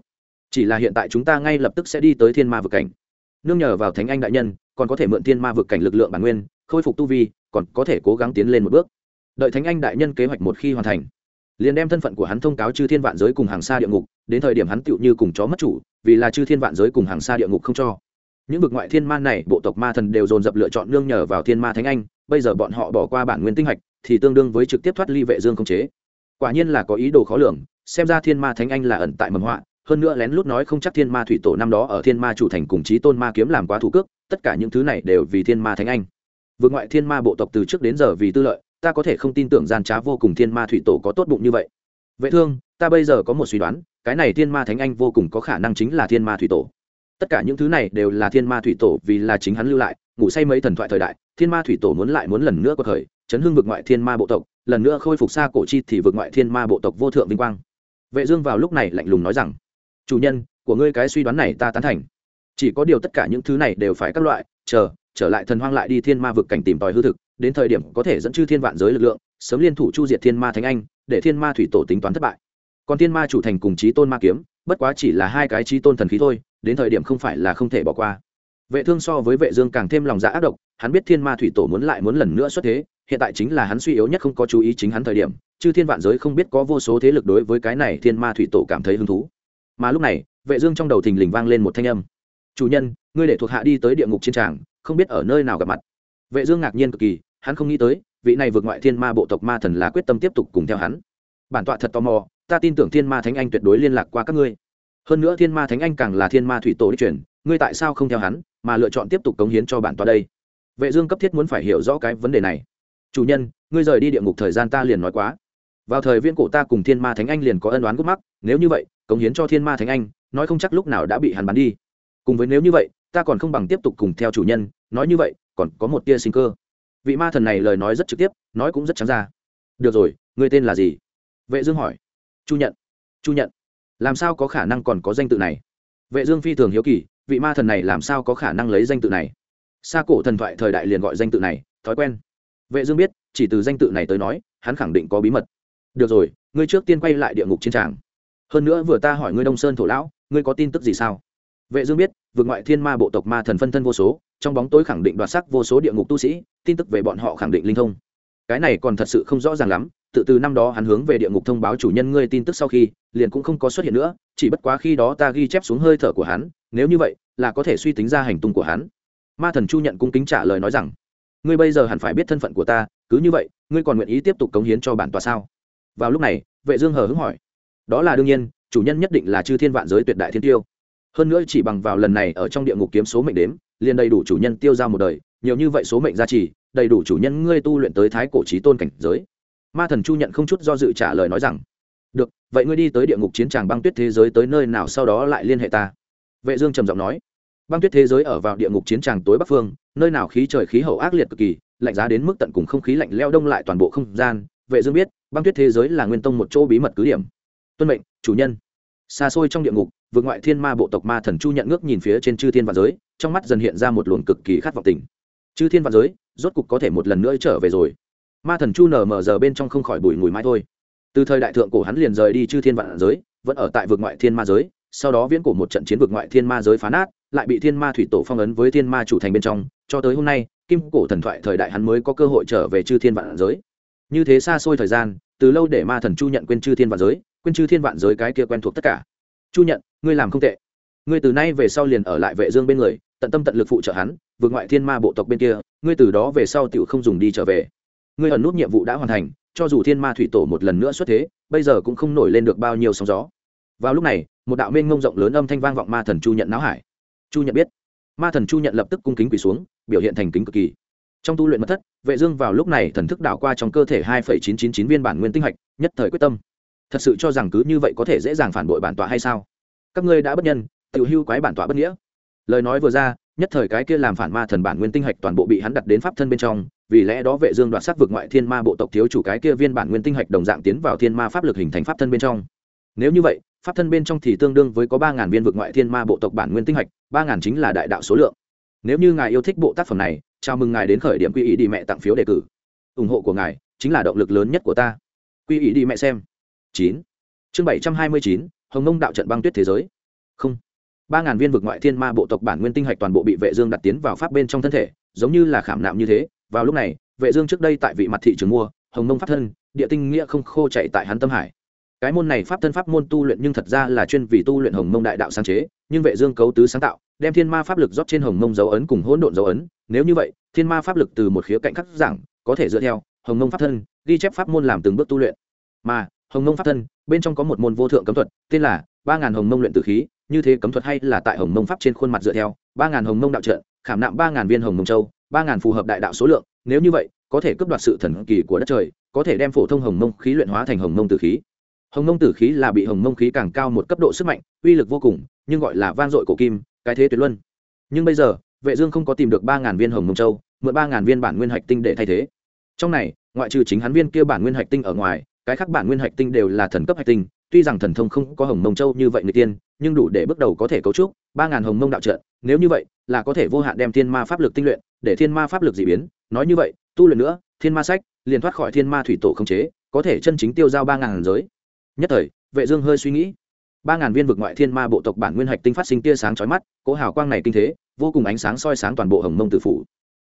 Chỉ là hiện tại chúng ta ngay lập tức sẽ đi tới thiên ma vực cảnh. Nương nhờ vào thánh anh đại nhân, còn có thể mượn thiên ma vực cảnh lực lượng bản nguyên, khôi phục tu vi, còn có thể cố gắng tiến lên một bước. Đợi thánh anh đại nhân kế hoạch một khi hoàn thành, liền đem thân phận của hắn thông cáo chư thiên vạn giới cùng hàng xa địa ngục, đến thời điểm hắn tựu như cùng chó mất chủ, vì là chư thiên vạn giới cùng hàng xa địa ngục không cho. Những vực ngoại thiên ma này, bộ tộc ma thần đều dồn dập lựa chọn nương nhờ vào thiên ma thánh anh, bây giờ bọn họ bỏ qua bản nguyên tinh hạch, thì tương đương với trực tiếp thoát ly vệ dương không chế quả nhiên là có ý đồ khó lường xem ra thiên ma thánh anh là ẩn tại mầm họa hơn nữa lén lút nói không chắc thiên ma thủy tổ năm đó ở thiên ma chủ thành cùng chí tôn ma kiếm làm quá thủ cước tất cả những thứ này đều vì thiên ma thánh anh vượt ngoại thiên ma bộ tộc từ trước đến giờ vì tư lợi ta có thể không tin tưởng gian trá vô cùng thiên ma thủy tổ có tốt bụng như vậy vệ thương ta bây giờ có một suy đoán cái này thiên ma thánh anh vô cùng có khả năng chính là thiên ma thủy tổ tất cả những thứ này đều là thiên ma thủy tổ vì là chính hắn lưu lại ngủ say mấy thần thoại thời đại thiên ma thủy tổ muốn lại muốn lần nữa có thời chấn hưng vực ngoại thiên ma bộ tộc lần nữa khôi phục xa cổ chi thì vượt ngoại thiên ma bộ tộc vô thượng vinh quang. Vệ dương vào lúc này lạnh lùng nói rằng, chủ nhân, của ngươi cái suy đoán này ta tán thành. Chỉ có điều tất cả những thứ này đều phải các loại, chờ, trở lại thần hoang lại đi thiên ma vực cảnh tìm tòi hư thực, đến thời điểm có thể dẫn chư thiên vạn giới lực lượng, sớm liên thủ chu diệt thiên ma thánh anh, để thiên ma thủy tổ tính toán thất bại. Còn thiên ma chủ thành cùng chí tôn ma kiếm, bất quá chỉ là hai cái chí tôn thần khí thôi, đến thời điểm không phải là không thể bỏ qua. Vệ thương so với vệ dương càng thêm lòng dạ ác độc, hắn biết thiên ma thủy tổ muốn lại muốn lần nữa xuất thế hiện tại chính là hắn suy yếu nhất không có chú ý chính hắn thời điểm, chư thiên vạn giới không biết có vô số thế lực đối với cái này thiên ma thủy tổ cảm thấy hứng thú. Mà lúc này, vệ dương trong đầu thình lình vang lên một thanh âm. Chủ nhân, ngươi để thuộc hạ đi tới địa ngục chiến tràng, không biết ở nơi nào gặp mặt. Vệ dương ngạc nhiên cực kỳ, hắn không nghĩ tới, vị này vượt ngoại thiên ma bộ tộc ma thần là quyết tâm tiếp tục cùng theo hắn. Bản tọa thật tò mò, ta tin tưởng thiên ma thánh anh tuyệt đối liên lạc qua các ngươi. Hơn nữa thiên ma thánh anh càng là thiên ma thủy tổ đi chuyển ngươi tại sao không theo hắn, mà lựa chọn tiếp tục cống hiến cho bản tọa đây? Vệ dương cấp thiết muốn phải hiểu rõ cái vấn đề này chủ nhân, ngươi rời đi địa ngục thời gian ta liền nói quá. Vào thời viên cổ ta cùng thiên ma thánh anh liền có ân đoán gút mắc, nếu như vậy, cống hiến cho thiên ma thánh anh, nói không chắc lúc nào đã bị hắn bắn đi. Cùng với nếu như vậy, ta còn không bằng tiếp tục cùng theo chủ nhân, nói như vậy, còn có một tia sinh cơ. Vị ma thần này lời nói rất trực tiếp, nói cũng rất trắng ra. Được rồi, ngươi tên là gì? Vệ dương hỏi. Chu nhận. Chu nhận. Làm sao có khả năng còn có danh tự này? Vệ dương phi thường hiếu kỳ, vị ma thần này làm sao có khả năng lấy danh tự này? Xa cổ thần thoại thời đại liền gọi danh tự này, thói quen vệ dương biết, chỉ từ danh tự này tới nói, hắn khẳng định có bí mật. Được rồi, ngươi trước tiên quay lại địa ngục chiến tràng. Hơn nữa vừa ta hỏi ngươi đông sơn thổ lão, ngươi có tin tức gì sao? Vệ dương biết, vượt ngoại thiên ma bộ tộc ma thần phân thân vô số, trong bóng tối khẳng định đoạt sắc vô số địa ngục tu sĩ, tin tức về bọn họ khẳng định linh thông. Cái này còn thật sự không rõ ràng lắm, tự từ năm đó hắn hướng về địa ngục thông báo chủ nhân ngươi tin tức sau khi, liền cũng không có xuất hiện nữa, chỉ bất quá khi đó ta ghi chép xuống hơi thở của hắn, nếu như vậy, là có thể suy tính ra hành tung của hắn. Ma thần chu nhận cung kính trả lời nói rằng ngươi bây giờ hẳn phải biết thân phận của ta, cứ như vậy, ngươi còn nguyện ý tiếp tục cống hiến cho bản tòa sao? Vào lúc này, vệ dương hờ hững hỏi. Đó là đương nhiên, chủ nhân nhất định là chư thiên vạn giới tuyệt đại thiên tiêu. Hơn nữa chỉ bằng vào lần này ở trong địa ngục kiếm số mệnh đếm, liền đầy đủ chủ nhân tiêu ra một đời, nhiều như vậy số mệnh gia trì, đầy đủ chủ nhân ngươi tu luyện tới thái cổ trí tôn cảnh giới. Ma thần chu nhận không chút do dự trả lời nói rằng, được, vậy ngươi đi tới địa ngục chiến tràng băng tuyết thế giới tới nơi nào sau đó lại liên hệ ta? Vệ dương trầm giọng nói băng tuyết thế giới ở vào địa ngục chiến tràng tối bắc phương, nơi nào khí trời khí hậu ác liệt cực kỳ, lạnh giá đến mức tận cùng không khí lạnh leo đông lại toàn bộ không gian. Vệ dương biết, băng tuyết thế giới là nguyên tông một chỗ bí mật cứ điểm. Tuân mệnh, chủ nhân. Xa xôi trong địa ngục vượt ngoại thiên ma bộ tộc ma thần chu nhận ngước nhìn phía trên chư thiên vạn giới, trong mắt dần hiện ra một luồng cực kỳ khát vọng tình. Chư thiên vạn giới, rốt cục có thể một lần nữa trở về rồi. Ma thần chu nở mở giờ bên trong không khỏi bụi mùi mãi thôi. Từ thời đại thượng cổ hắn liền rời đi chư thiên vạn giới, vẫn ở tại vượt ngoại thiên ma giới, sau đó viễn cổ một trận chiến vượt ngoại thiên ma giới phá nát lại bị thiên ma thủy tổ phong ấn với thiên ma chủ thành bên trong, cho tới hôm nay, kim cổ thần thoại thời đại hắn mới có cơ hội trở về chư thiên vạn giới. Như thế xa xôi thời gian, từ lâu để ma thần chu nhận quên chư thiên vạn giới, quên chư thiên vạn giới cái kia quen thuộc tất cả. Chu nhận, ngươi làm không tệ. Ngươi từ nay về sau liền ở lại vệ dương bên người, tận tâm tận lực phụ trợ hắn, vượt ngoại thiên ma bộ tộc bên kia, ngươi từ đó về sau tiểu không dùng đi trở về. Ngươi ẩn nút nhiệm vụ đã hoàn thành, cho dù thiên ma thủy tổ một lần nữa xuất thế, bây giờ cũng không nổi lên được bao nhiêu sóng gió. Vào lúc này, một đạo mênh ngông rộng lớn âm thanh vang vọng ma thần chu nhận não hải chu nhận biết. Ma thần chu nhận lập tức cung kính quỳ xuống biểu hiện thành kính cực kỳ. Trong tu luyện mật thất vệ dương vào lúc này thần thức đảo qua trong cơ thể 2,999 viên bản nguyên tinh hạch nhất thời quyết tâm. Thật sự cho rằng cứ như vậy có thể dễ dàng phản bội bản tọa hay sao? Các ngươi đã bất nhân tự hưu quái bản tọa bất nghĩa. Lời nói vừa ra nhất thời cái kia làm phản ma thần bản nguyên tinh hạch toàn bộ bị hắn đặt đến pháp thân bên trong vì lẽ đó vệ dương đoạt sát vực ngoại thiên ma bộ tộc thiếu chủ cái kia viên bản nguyên tinh hạch đồng dạng tiến vào thiên ma pháp lực hình thành pháp thân bên trong. Nếu như vậy pháp thân bên trong thì tương đương với có ba ngàn viên vực ngoại thiên ma bộ tộc bản nguyên tinh hạch ba ngàn chính là đại đạo số lượng. Nếu như ngài yêu thích bộ tác phẩm này, chào mừng ngài đến khởi điểm quy ý đi mẹ tặng phiếu đề cử. Ủng hộ của ngài chính là động lực lớn nhất của ta. Quy ý đi mẹ xem. Chín. Chương bảy trăm hai mươi chín, hồng nông đạo trận băng tuyết thế giới. Không. Ba ngàn viên vực ngoại thiên ma bộ tộc bản nguyên tinh hạch toàn bộ bị vệ dương đặt tiến vào pháp bên trong thân thể, giống như là khảm nạm như thế. Vào lúc này, vệ dương trước đây tại vị mặt thị trường mua, hồng nông pháp thân, địa tinh nghĩa không khô chạy tại hắn tâm hải cái môn này pháp thân pháp môn tu luyện nhưng thật ra là chuyên vì tu luyện hồng mông đại đạo sáng chế nhưng vệ dương cấu tứ sáng tạo đem thiên ma pháp lực rót trên hồng mông dấu ấn cùng hỗn độn dấu ấn nếu như vậy thiên ma pháp lực từ một khía cạnh khác giảng có thể dựa theo hồng mông pháp thân ghi chép pháp môn làm từng bước tu luyện mà hồng mông pháp thân bên trong có một môn vô thượng cấm thuật tên là ba ngàn hồng mông luyện tử khí như thế cấm thuật hay là tại hồng mông pháp trên khuôn mặt dựa theo ba ngàn hồng mông đạo trận khảm nạm ba ngàn viên hồng mông châu ba ngàn phù hợp đại đạo số lượng nếu như vậy có thể cướp đoạt sự thần kỳ của đất trời có thể đem phổ thông hồng mông khí luyện hóa thành hồng mông tử khí hồng mông tử khí là bị hồng mông khí càng cao một cấp độ sức mạnh, uy lực vô cùng, nhưng gọi là van dội cổ kim, cái thế tuyệt luân. Nhưng bây giờ, vệ dương không có tìm được ba ngàn viên hồng mông châu, mượn ba ngàn viên bản nguyên hạch tinh để thay thế. Trong này, ngoại trừ chính hắn viên kia bản nguyên hạch tinh ở ngoài, cái khác bản nguyên hạch tinh đều là thần cấp hạch tinh, tuy rằng thần thông không có hồng mông châu như vậy người tiên, nhưng đủ để bước đầu có thể cấu trúc ba ngàn hồng mông đạo trận, nếu như vậy, là có thể vô hạn đem thiên ma pháp lực tinh luyện, để thiên ma pháp lực dị biến. Nói như vậy, tu luyện nữa, thiên ma sách, liền thoát khỏi thiên ma thủy tổ không chế, có thể chân chính tiêu giao ba ngàn giới nhất thời, vệ dương hơi suy nghĩ. Ba ngàn viên vực ngoại thiên ma bộ tộc bản nguyên hạch tinh phát sinh tia sáng chói mắt, cỗ hào quang này kinh thế, vô cùng ánh sáng soi sáng toàn bộ hồng mông tử phủ.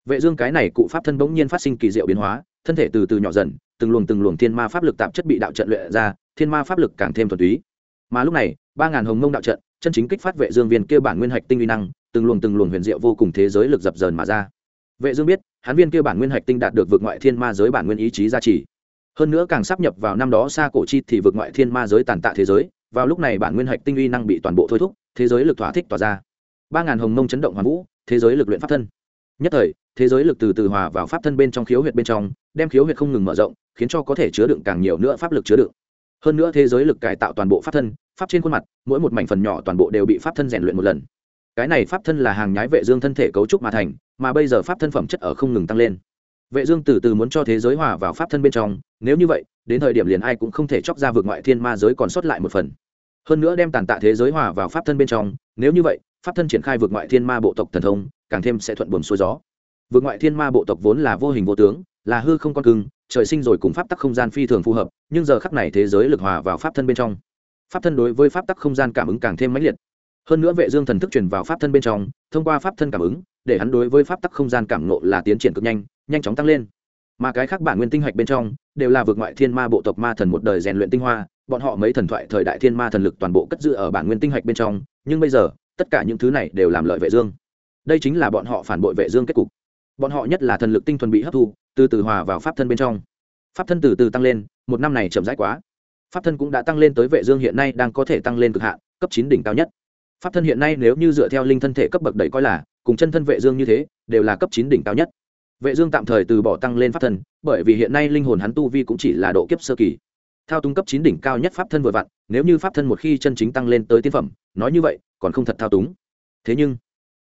Vệ dương cái này cụ pháp thân bỗng nhiên phát sinh kỳ diệu biến hóa, thân thể từ từ nhỏ dần, từng luồng từng luồng thiên ma pháp lực tạm chất bị đạo trận luyện ra, thiên ma pháp lực càng thêm thuần túy. Mà lúc này, ba ngàn hồng mông đạo trận, chân chính kích phát vệ dương viên kia bản nguyên hạch tinh uy năng, từng luồng từng luồng huyền diệu vô cùng thế giới lực dập dờn mà ra. Vệ dương biết, hắn viên kia bản nguyên hạch tinh đạt được vượt ngoại thiên ma giới bản nguyên ý chí gia trì hơn nữa càng sắp nhập vào năm đó xa cổ chi thì vượt ngoại thiên ma giới tàn tạ thế giới, vào lúc này bản nguyên hạch tinh uy năng bị toàn bộ thôi thúc, thế giới lực thỏa thích tỏa ra. Ba ngàn hồng mông chấn động hoàn vũ, thế giới lực luyện pháp thân. Nhất thời, thế giới lực từ từ hòa vào pháp thân bên trong khiếu huyệt bên trong, đem khiếu huyệt không ngừng mở rộng, khiến cho có thể chứa đựng càng nhiều nữa pháp lực chứa đựng. Hơn nữa thế giới lực cải tạo toàn bộ pháp thân, pháp trên khuôn mặt, mỗi một mảnh phần nhỏ toàn bộ đều bị pháp thân rèn luyện một lần. Cái này pháp thân là hàng nhái vệ dương thân thể cấu trúc mà thành, mà bây giờ pháp thân phẩm chất ở không ngừng tăng lên vệ dương từ từ muốn cho thế giới hòa vào pháp thân bên trong, nếu như vậy, đến thời điểm liền ai cũng không thể chọc ra vượt ngoại thiên ma giới còn sót lại một phần. Hơn nữa đem tàn tạ thế giới hòa vào pháp thân bên trong, nếu như vậy, pháp thân triển khai vượt ngoại thiên ma bộ tộc thần thông, càng thêm sẽ thuận buồm xuôi gió. Vượt ngoại thiên ma bộ tộc vốn là vô hình vô tướng, là hư không con cưng, trời sinh rồi cùng pháp tắc không gian phi thường phù hợp, nhưng giờ khắc này thế giới lực hòa vào pháp thân bên trong. Pháp thân đối với pháp tắc không gian cảm ứng càng thêm mãnh liệt. Hơn nữa vệ dương thần thức truyền vào pháp thân bên trong, thông qua pháp thân cảm ứng, để hắn đối với pháp tắc không gian cảm ngộ là tiến triển cực nhanh nhanh chóng tăng lên. Mà cái khác bản nguyên tinh hạch bên trong, đều là vượt ngoại thiên ma bộ tộc ma thần một đời rèn luyện tinh hoa, bọn họ mấy thần thoại thời đại thiên ma thần lực toàn bộ cất giữ ở bản nguyên tinh hạch bên trong, nhưng bây giờ, tất cả những thứ này đều làm lợi vệ dương. Đây chính là bọn họ phản bội vệ dương kết cục. Bọn họ nhất là thần lực tinh thuần bị hấp thu, từ từ hòa vào pháp thân bên trong. Pháp thân từ từ tăng lên, một năm này chậm rãi quá. Pháp thân cũng đã tăng lên tới vệ dương hiện nay đang có thể tăng lên cực hạn, cấp chín đỉnh cao nhất. Pháp thân hiện nay nếu như dựa theo linh thân thể cấp bậc đẩy coi là, cùng chân thân vệ dương như thế, đều là cấp chín đỉnh cao nhất vệ dương tạm thời từ bỏ tăng lên pháp thân, bởi vì hiện nay linh hồn hắn tu vi cũng chỉ là độ kiếp sơ kỳ. Thao túng cấp chín đỉnh cao nhất pháp thân vừa vặn, nếu như pháp thân một khi chân chính tăng lên tới tiên phẩm, nói như vậy, còn không thật thao túng. Thế nhưng,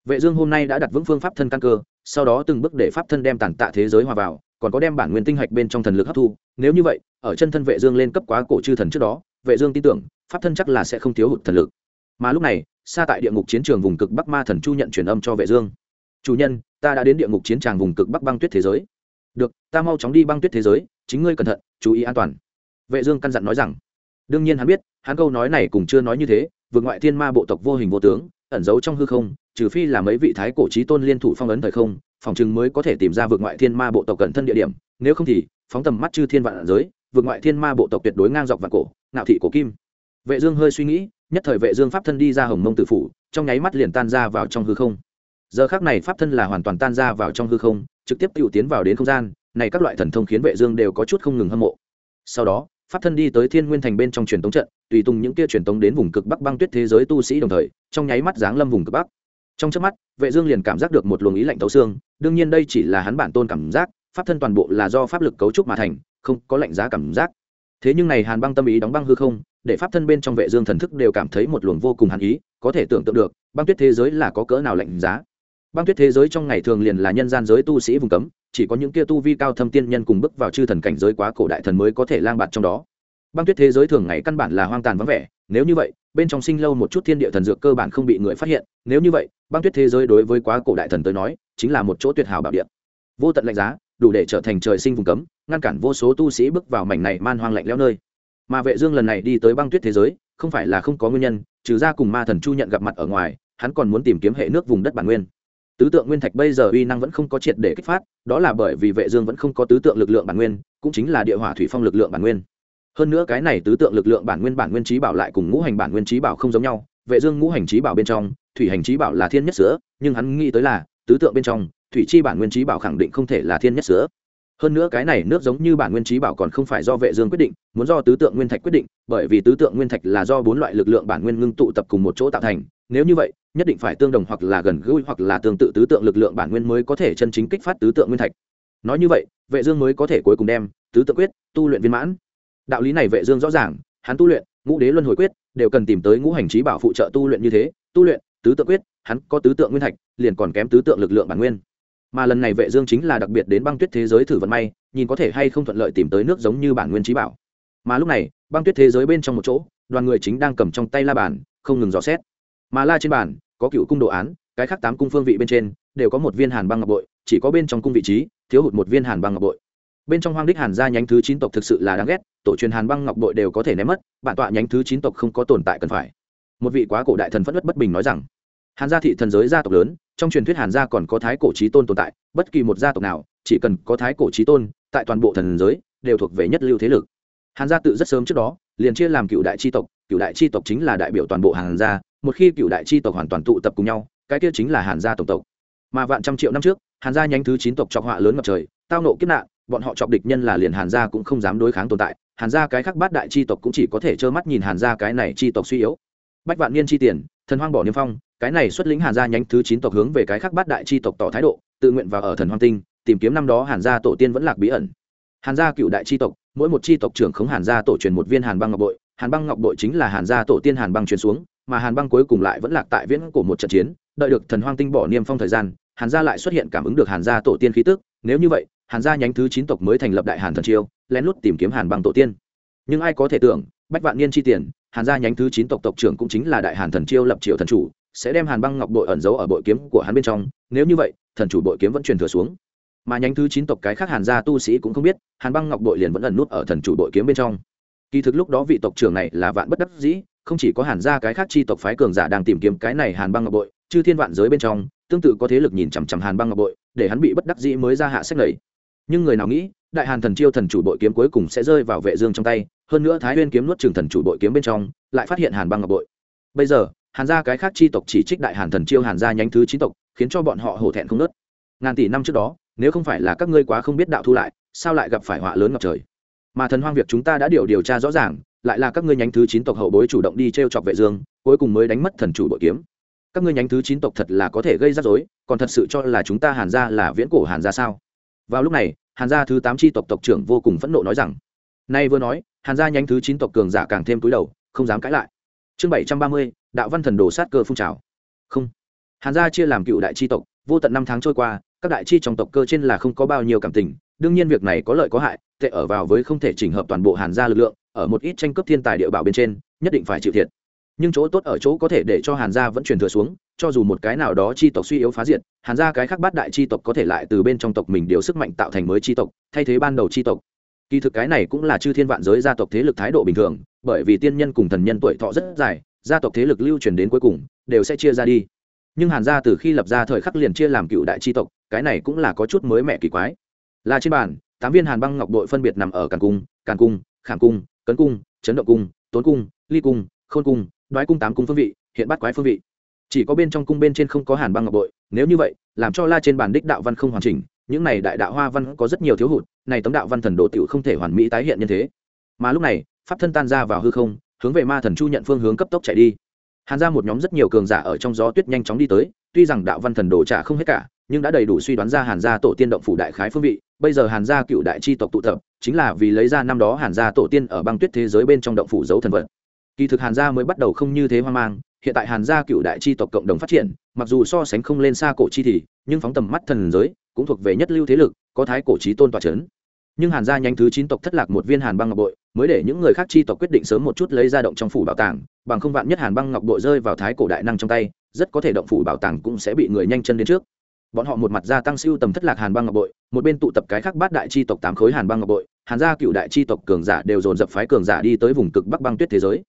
vệ dương hôm nay đã đặt vững phương pháp thân căn cơ, sau đó từng bước để pháp thân đem tàn tạ thế giới hòa vào, còn có đem bản nguyên tinh hạch bên trong thần lực hấp thu. Nếu như vậy, ở chân thân vệ dương lên cấp quá cổ chư thần trước đó, vệ dương tin tưởng, pháp thân chắc là sẽ không thiếu hụt thần lực. Mà lúc này, xa tại địa ngục chiến trường vùng cực bắc ma thần chu nhận truyền âm cho vệ dương. Chủ nhân ta đã đến địa ngục chiến tràng vùng cực bắc băng tuyết thế giới. Được, ta mau chóng đi băng tuyết thế giới, chính ngươi cẩn thận, chú ý an toàn. Vệ dương căn dặn nói rằng. Đương nhiên hắn biết, hắn câu nói này cũng chưa nói như thế, vượt ngoại thiên ma bộ tộc vô hình vô tướng, ẩn giấu trong hư không, trừ phi là mấy vị thái cổ trí tôn liên thủ phong ấn thời không, phòng chừng mới có thể tìm ra vượt ngoại thiên ma bộ tộc cẩn thân địa điểm, nếu không thì, phóng tầm mắt chư thiên vạn giới, vượt ngoại thiên ma bộ tộc tuyệt đối ngang dọc vạn cổ, ngạo thị cổ kim. Vệ dương hơi suy nghĩ, nhất thời vệ dương pháp thân đi ra hồng mông tử phủ, trong nháy mắt liền tan ra vào trong hư không giờ khắc này pháp thân là hoàn toàn tan ra vào trong hư không, trực tiếp tự tiến vào đến không gian, này các loại thần thông khiến vệ dương đều có chút không ngừng hâm mộ. Sau đó, pháp thân đi tới thiên nguyên thành bên trong truyền tống trận, tùy tung những kia truyền tống đến vùng cực bắc băng tuyết thế giới tu sĩ đồng thời, trong nháy mắt giáng lâm vùng cực bắc. Trong chớp mắt, vệ dương liền cảm giác được một luồng ý lạnh tấu xương, đương nhiên đây chỉ là hắn bản tôn cảm giác, pháp thân toàn bộ là do pháp lực cấu trúc mà thành, không có lạnh giá cảm giác. Thế nhưng này hàn băng tâm ý đóng băng hư không, để pháp thân bên trong vệ dương thần thức đều cảm thấy một luồng vô cùng hàn ý, có thể tưởng tượng được, băng tuyết thế giới là có cỡ nào lạnh giá băng tuyết thế giới trong ngày thường liền là nhân gian giới tu sĩ vùng cấm, chỉ có những kia tu vi cao thâm tiên nhân cùng bước vào chư thần cảnh giới quá cổ đại thần mới có thể lang bạt trong đó. Băng tuyết thế giới thường ngày căn bản là hoang tàn vắng vẻ, nếu như vậy, bên trong sinh lâu một chút thiên địa thần dược cơ bản không bị người phát hiện, nếu như vậy, băng tuyết thế giới đối với quá cổ đại thần tới nói, chính là một chỗ tuyệt hảo bảo địa. Vô tận lạnh giá, đủ để trở thành trời sinh vùng cấm, ngăn cản vô số tu sĩ bước vào mảnh này man hoang lạnh lẽo nơi. Mà vệ dương lần này đi tới băng tuyết thế giới, không phải là không có nguyên nhân, trừ ra cùng ma thần chu nhận gặp mặt ở ngoài, hắn còn muốn tìm kiếm hệ nước vùng đất bản nguyên tứ tượng nguyên thạch bây giờ uy năng vẫn không có triệt để kích phát, đó là bởi vì vệ dương vẫn không có tứ tượng lực lượng bản nguyên, cũng chính là địa hỏa thủy phong lực lượng bản nguyên. Hơn nữa cái này tứ tượng lực lượng bản nguyên bản nguyên trí bảo lại cùng ngũ hành bản nguyên trí bảo không giống nhau, vệ dương ngũ hành trí bảo bên trong, thủy hành trí bảo là thiên nhất sữa, nhưng hắn nghĩ tới là, tứ tượng bên trong, thủy chi bản nguyên trí bảo khẳng định không thể là thiên nhất sữa. Hơn nữa cái này nước giống như bản nguyên trí bảo còn không phải do vệ dương quyết định, muốn do tứ tượng nguyên thạch quyết định, bởi vì tứ tượng nguyên thạch là do bốn loại lực lượng bản nguyên ngưng tụ tập cùng một chỗ tạo thành nếu như vậy, nhất định phải tương đồng hoặc là gần gũi hoặc là tương tự tứ tượng lực lượng bản nguyên mới có thể chân chính kích phát tứ tượng nguyên thạch. Nói như vậy, vệ dương mới có thể cuối cùng đem tứ tượng quyết tu luyện viên mãn. Đạo lý này vệ dương rõ ràng, hắn tu luyện, ngũ đế luân hồi quyết đều cần tìm tới ngũ hành trí bảo phụ trợ tu luyện như thế, tu luyện, tứ tượng quyết, hắn có tứ tượng nguyên thạch, liền còn kém tứ tượng lực lượng bản nguyên. Mà lần này vệ dương chính là đặc biệt đến băng tuyết thế giới thử vận may, nhìn có thể hay không thuận lợi tìm tới nước giống như bản nguyên trí bảo. Mà lúc này, băng tuyết thế giới bên trong một chỗ, đoàn người chính đang cầm trong tay la bàn, không ngừng dò xét mà la trên bàn, có cựu cung đồ án, cái khác tám cung phương vị bên trên, đều có một viên hàn băng ngọc bội, chỉ có bên trong cung vị trí, thiếu hụt một viên hàn băng ngọc bội. Bên trong hoang đích hàn gia nhánh thứ chín tộc thực sự là đáng ghét, tổ truyền hàn băng ngọc bội đều có thể ném mất, bản tọa nhánh thứ chín tộc không có tồn tại cần phải. Một vị quá cổ đại thần phất bất bình nói rằng, hàn gia thị thần giới gia tộc lớn, trong truyền thuyết hàn gia còn có thái cổ trí tôn tồn tại, bất kỳ một gia tộc nào, chỉ cần có thái cổ trí tôn, tại toàn bộ thần giới, đều thuộc về nhất lưu thế lực. Hàn gia tự rất sớm trước đó, liền chia làm cựu đại tri tộc cựu đại tri tộc chính là đại biểu toàn bộ hàn gia, một khi cựu đại tri tộc hoàn toàn tụ tập cùng nhau, cái kia chính là hàn gia tổng tộc. Mà vạn trăm triệu năm trước, hàn gia nhánh thứ chín tộc chọc họa lớn ngập trời, tao nộ kiếp nạn, bọn họ chọc địch nhân là liền hàn gia cũng không dám đối kháng tồn tại, hàn gia cái khác bát đại chi tộc cũng chỉ có thể trơ mắt nhìn hàn gia cái này chi tộc suy yếu. Bách vạn niên chi tiền, thần hoang bỏ niêm phong, cái này xuất lĩnh hàn gia nhánh thứ chín tộc hướng về cái khác bát đại chi tộc tỏ thái độ, tự nguyện vào ở thần hoang tinh, tìm kiếm năm đó hàn gia tổ tiên vẫn lạc bí ẩn. Hàn gia cựu đại chi tộc, mỗi một chi tộc trưởng khống hàn gia tổ truyền một viên hàn băng ngọc bội hàn băng ngọc bội chính là hàn gia tổ tiên hàn băng truyền xuống, mà hàn băng cuối cùng lại vẫn lạc tại viễn của một trận chiến, đợi được thần hoang tinh bỏ niêm phong thời gian, hàn gia lại xuất hiện cảm ứng được hàn gia tổ tiên khí tức. Nếu như vậy, hàn gia nhánh thứ chín tộc mới thành lập đại hàn thần chiêu lén lút tìm kiếm hàn băng tổ tiên. Nhưng ai có thể tưởng, bách vạn niên chi tiền, hàn gia nhánh thứ chín tộc tộc trưởng cũng chính là đại hàn thần chiêu lập triều thần chủ, sẽ đem hàn băng ngọc bội ẩn giấu ở bội kiếm của hắn bên trong. Nếu như vậy, thần chủ bội kiếm vẫn truyền thừa xuống. Mà nhánh thứ chín tộc cái khác hàn gia tu sĩ cũng không biết, hàn băng ngọc bội liền vẫn ẩn nút ở thần chủ bội kiếm bên trong kỳ thực lúc đó vị tộc trưởng này là vạn bất đắc dĩ, không chỉ có hàn gia cái khác chi tộc phái cường giả đang tìm kiếm cái này hàn băng ngọc bội, chư thiên vạn giới bên trong, tương tự có thế lực nhìn chằm chằm hàn băng ngọc bội, để hắn bị bất đắc dĩ mới ra hạ sách lầy. Nhưng người nào nghĩ, đại hàn thần chiêu thần chủ bội kiếm cuối cùng sẽ rơi vào vệ dương trong tay, hơn nữa thái nguyên kiếm nuốt trường thần chủ bội kiếm bên trong, lại phát hiện hàn băng ngọc bội. Bây giờ, hàn gia cái khác chi tộc chỉ trích đại hàn thần chiêu hàn gia nhánh thứ chín tộc, khiến cho bọn họ hổ thẹn không nớt ngàn tỷ năm trước đó, nếu không phải là các ngươi quá không biết đạo thu lại, sao lại gặp phải họa lớn ngập trời? Mà thần hoang việc chúng ta đã điều điều tra rõ ràng, lại là các ngươi nhánh thứ chín tộc hậu bối chủ động đi t r e o chọc vệ dương, cuối cùng mới đánh mất thần chủ bội kiếm. Các ngươi nhánh thứ chín tộc thật là có thể gây rắc rối, còn thật sự cho là chúng ta hàn gia là viễn cổ hàn gia sao? Vào lúc này, hàn gia thứ tám tri tộc tộc trưởng vô cùng phẫn nộ nói rằng, nay vừa nói, hàn gia nhánh thứ chín tộc cường giả càng thêm túi đầu, không dám cãi lại. Chương bảy trăm ba mươi, đạo văn thần đồ sát cơ phun trào. Không. Hàn gia chia làm cựu đại tri tộc, vô tận năm tháng trôi qua, các đại tri trong tộc cơ trên là không có bao nhiêu cảm tình đương nhiên việc này có lợi có hại, tệ ở vào với không thể chỉnh hợp toàn bộ hàn gia lực lượng, ở một ít tranh cướp thiên tài địa bảo bên trên, nhất định phải chịu thiệt. Nhưng chỗ tốt ở chỗ có thể để cho hàn gia vẫn truyền thừa xuống, cho dù một cái nào đó chi tộc suy yếu phá diệt, hàn gia cái khác bát đại chi tộc có thể lại từ bên trong tộc mình điều sức mạnh tạo thành mới chi tộc, thay thế ban đầu chi tộc. Kỳ thực cái này cũng là chư thiên vạn giới gia tộc thế lực thái độ bình thường, bởi vì tiên nhân cùng thần nhân tuổi thọ rất dài, gia tộc thế lực lưu truyền đến cuối cùng, đều sẽ chia ra đi. Nhưng hàn gia từ khi lập ra thời khắc liền chia làm cựu đại chi tộc, cái này cũng là có chút mới mẹ kỳ quái là trên bàn, tám viên hàn băng ngọc đội phân biệt nằm ở càn cung càn cung, khảm cung, cấn cung, chấn động cung, tốn cung, ly cung, khôn cung, đoái cung tám cung phương vị, hiện bắt quái phương vị. Chỉ có bên trong cung bên trên không có hàn băng ngọc bội, nếu như vậy, làm cho la trên bàn đích đạo văn không hoàn chỉnh, những này đại đạo hoa văn có rất nhiều thiếu hụt, này tấm đạo văn thần đồ tiểu không thể hoàn mỹ tái hiện như thế. Mà lúc này, pháp thân tan ra vào hư không, hướng về ma thần chu nhận phương hướng cấp tốc chạy đi. Hàn ra một nhóm rất nhiều cường giả ở trong gió tuyết nhanh chóng đi tới, tuy rằng đạo văn thần đồ trả không hết cả, nhưng đã đầy đủ suy đoán ra hàn gia tổ tiên động phủ đại khái phương vị bây giờ hàn gia cựu đại chi tộc tụ tập, chính là vì lấy ra năm đó hàn gia tổ tiên ở băng tuyết thế giới bên trong động phủ giấu thần vật. Kỳ thực hàn gia mới bắt đầu không như thế hoang mang, hiện tại hàn gia cựu đại chi tộc cộng đồng phát triển, mặc dù so sánh không lên xa cổ chi thì, nhưng phóng tầm mắt thần giới, cũng thuộc về nhất lưu thế lực, có thái cổ trí tôn tòa c h ấ n nhưng hàn gia nhanh thứ chín tộc thất lạc một viên hàn băng ngọc bội, mới để những người khác chi tộc quyết định sớm một chút lấy ra động trong phủ bảo tàng, bằng không vạn nhất hàn băng ngọc bội rơi vào thái cổ đại năng trong tay, rất có thể động phủ bảo tàng cũng sẽ bị người nhanh chân đến trước bọn họ một mặt gia tăng siêu tầm thất lạc hàn băng ngọc bội, một bên tụ tập cái khác bát đại chi tộc tám khối hàn băng ngọc bội, hàn gia cựu đại chi tộc cường giả đều dồn dập phái cường giả đi tới vùng cực bắc băng tuyết thế giới.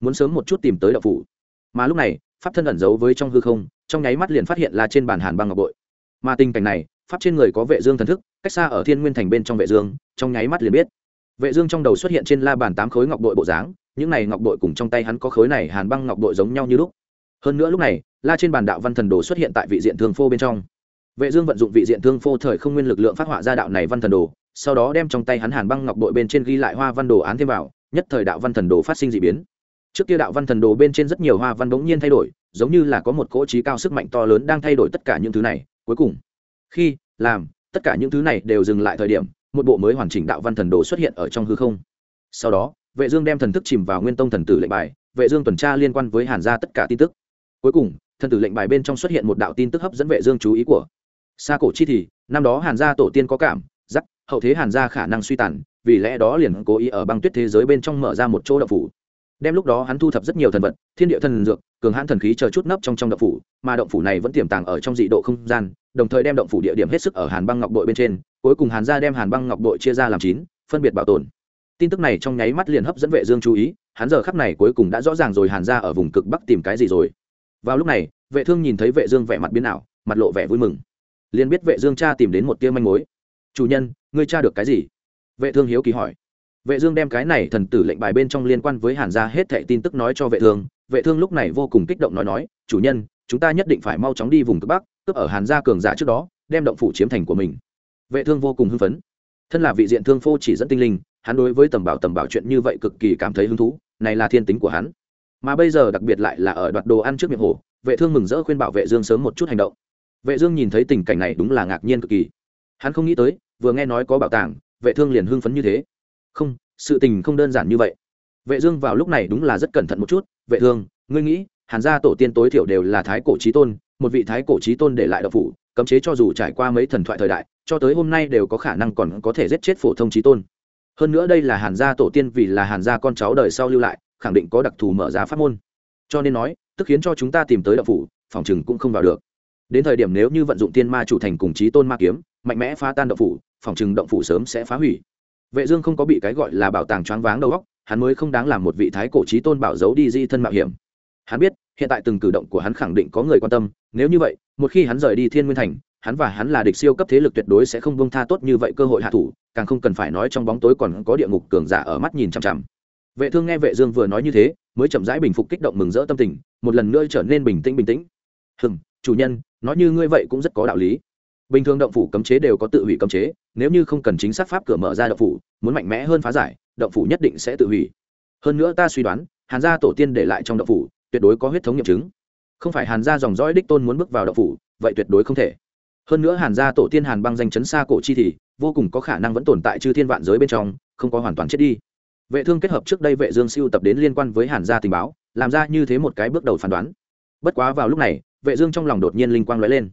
Muốn sớm một chút tìm tới đậu phủ. Mà lúc này, pháp thân ẩn giấu với trong hư không, trong nháy mắt liền phát hiện là trên bàn hàn băng ngọc bội. Mà tình cảnh này, pháp trên người có vệ dương thần thức, cách xa ở thiên nguyên thành bên trong vệ dương, trong nháy mắt liền biết. Vệ dương trong đầu xuất hiện trên la bàn tám khối ngọc bội bộ dáng, những này ngọc bội cùng trong tay hắn có khối này hàn băng ngọc bội giống nhau như lúc. Hơn nữa lúc này, la trên bàn đạo văn thần đồ xuất hiện tại vị diện thường phô bên trong vệ dương vận dụng vị diện thương phô thời không nguyên lực lượng phát họa ra đạo này văn thần đồ, sau đó đem trong tay hắn hàn băng ngọc bội bên trên ghi lại hoa văn đồ án thêm vào, nhất thời đạo văn thần đồ phát sinh dị biến. Trước kia đạo văn thần đồ bên trên rất nhiều hoa văn bỗng nhiên thay đổi, giống như là có một cỗ trí cao sức mạnh to lớn đang thay đổi tất cả những thứ này, cuối cùng, khi, làm, tất cả những thứ này đều dừng lại thời điểm, một bộ mới hoàn chỉnh đạo văn thần đồ xuất hiện ở trong hư không. Sau đó, vệ dương đem thần thức chìm vào nguyên tông thần tử lệnh bài, vệ dương tuần tra liên quan với hàn gia tất cả tin tức. Cuối cùng, thần tử lệnh bài bên trong xuất hiện một đạo tin tức hấp dẫn vệ dương chú ý của xa cổ chi thì, năm đó hàn gia tổ tiên có cảm, giác, hậu thế hàn gia khả năng suy tàn, vì lẽ đó liền cố ý ở băng tuyết thế giới bên trong mở ra một chỗ đậu phủ. Đem lúc đó hắn thu thập rất nhiều thần vật, thiên địa thần dược, cường hãn thần khí chờ chút nấp trong trong động phủ, mà động phủ này vẫn tiềm tàng ở trong dị độ không gian, đồng thời đem động phủ địa điểm hết sức ở hàn băng ngọc đội bên trên, cuối cùng hàn gia đem hàn băng ngọc đội chia ra làm chín, phân biệt bảo tồn. Tin tức này trong nháy mắt liền hấp dẫn vệ dương chú ý, hắn giờ khắc này cuối cùng đã rõ ràng rồi hàn gia ở vùng cực bắc tìm cái gì rồi. Vào lúc này, vệ thương nhìn thấy vệ dương vẻ mặt biến ảo, mặt lộ vẻ vui mừng liền biết vệ dương cha tìm đến một tia manh mối. Chủ nhân, ngươi cha được cái gì? Vệ thương hiếu kỳ hỏi. Vệ dương đem cái này thần tử lệnh bài bên trong liên quan với hàn gia hết thảy tin tức nói cho vệ thương. Vệ thương lúc này vô cùng kích động nói nói, chủ nhân, chúng ta nhất định phải mau chóng đi vùng cực bắc, cướp ở hàn gia cường giả trước đó, đem động phủ chiếm thành của mình. Vệ thương vô cùng hưng phấn. Thân là vị diện thương phô chỉ dẫn tinh linh, hắn đối với tầm bảo tầm bảo chuyện như vậy cực kỳ cảm thấy hứng thú, này là thiên tính của hắn. Mà bây giờ đặc biệt lại là ở đoạt đồ ăn trước miệng hồ, vệ thương mừng rỡ khuyên bảo vệ dương sớm một chút hành động vệ dương nhìn thấy tình cảnh này đúng là ngạc nhiên cực kỳ. Hắn không nghĩ tới, vừa nghe nói có bảo tàng, vệ thương liền hưng phấn như thế. Không, sự tình không đơn giản như vậy. Vệ dương vào lúc này đúng là rất cẩn thận một chút. Vệ thương, ngươi nghĩ, hàn gia tổ tiên tối thiểu đều là thái cổ chí tôn, một vị thái cổ chí tôn để lại đạo phủ, cấm chế cho dù trải qua mấy thần thoại thời đại, cho tới hôm nay đều có khả năng còn có thể giết chết phổ thông chí tôn. Hơn nữa đây là hàn gia tổ tiên vì là hàn gia con cháu đời sau lưu lại, khẳng định có đặc thù mở ra pháp môn. Cho nên nói, tức khiến cho chúng ta tìm tới đạo phủ, phòng chừng cũng không vào được đến thời điểm nếu như vận dụng tiên ma chủ thành cùng chí tôn ma kiếm, mạnh mẽ phá tan động phủ, phòng chừng động phủ sớm sẽ phá hủy. Vệ dương không có bị cái gọi là bảo tàng choáng váng đầu óc, hắn mới không đáng làm một vị thái cổ chí tôn bảo giấu đi di thân mạo hiểm. Hắn biết, hiện tại từng cử động của hắn khẳng định có người quan tâm, nếu như vậy, một khi hắn rời đi thiên nguyên thành, hắn và hắn là địch siêu cấp thế lực tuyệt đối sẽ không buông tha tốt như vậy cơ hội hạ thủ, càng không cần phải nói trong bóng tối còn có địa ngục cường giả ở mắt nhìn chằm chằm. Vệ thương nghe vệ dương vừa nói như thế, mới chậm rãi bình phục kích động mừng rỡ tâm tình, một lần nữa trở nên bình tĩnh bình tĩnh. Hừm chủ nhân, nói như ngươi vậy cũng rất có đạo lý. Bình thường động phủ cấm chế đều có tự hủy cấm chế, nếu như không cần chính xác pháp cửa mở ra động phủ, muốn mạnh mẽ hơn phá giải, động phủ nhất định sẽ tự hủy. Hơn nữa ta suy đoán, hàn gia tổ tiên để lại trong động phủ, tuyệt đối có huyết thống nghiệm chứng. Không phải hàn gia dòng dõi đích tôn muốn bước vào động phủ, vậy tuyệt đối không thể. Hơn nữa hàn gia tổ tiên hàn băng danh chấn xa cổ chi thì, vô cùng có khả năng vẫn tồn tại chư thiên vạn giới bên trong, không có hoàn toàn chết đi. Vệ thương kết hợp trước đây vệ dương siêu tập đến liên quan với hàn gia tình báo, làm ra như thế một cái bước đầu phán đoán. Bất quá vào lúc này vệ dương trong lòng đột nhiên linh quang lóe lên.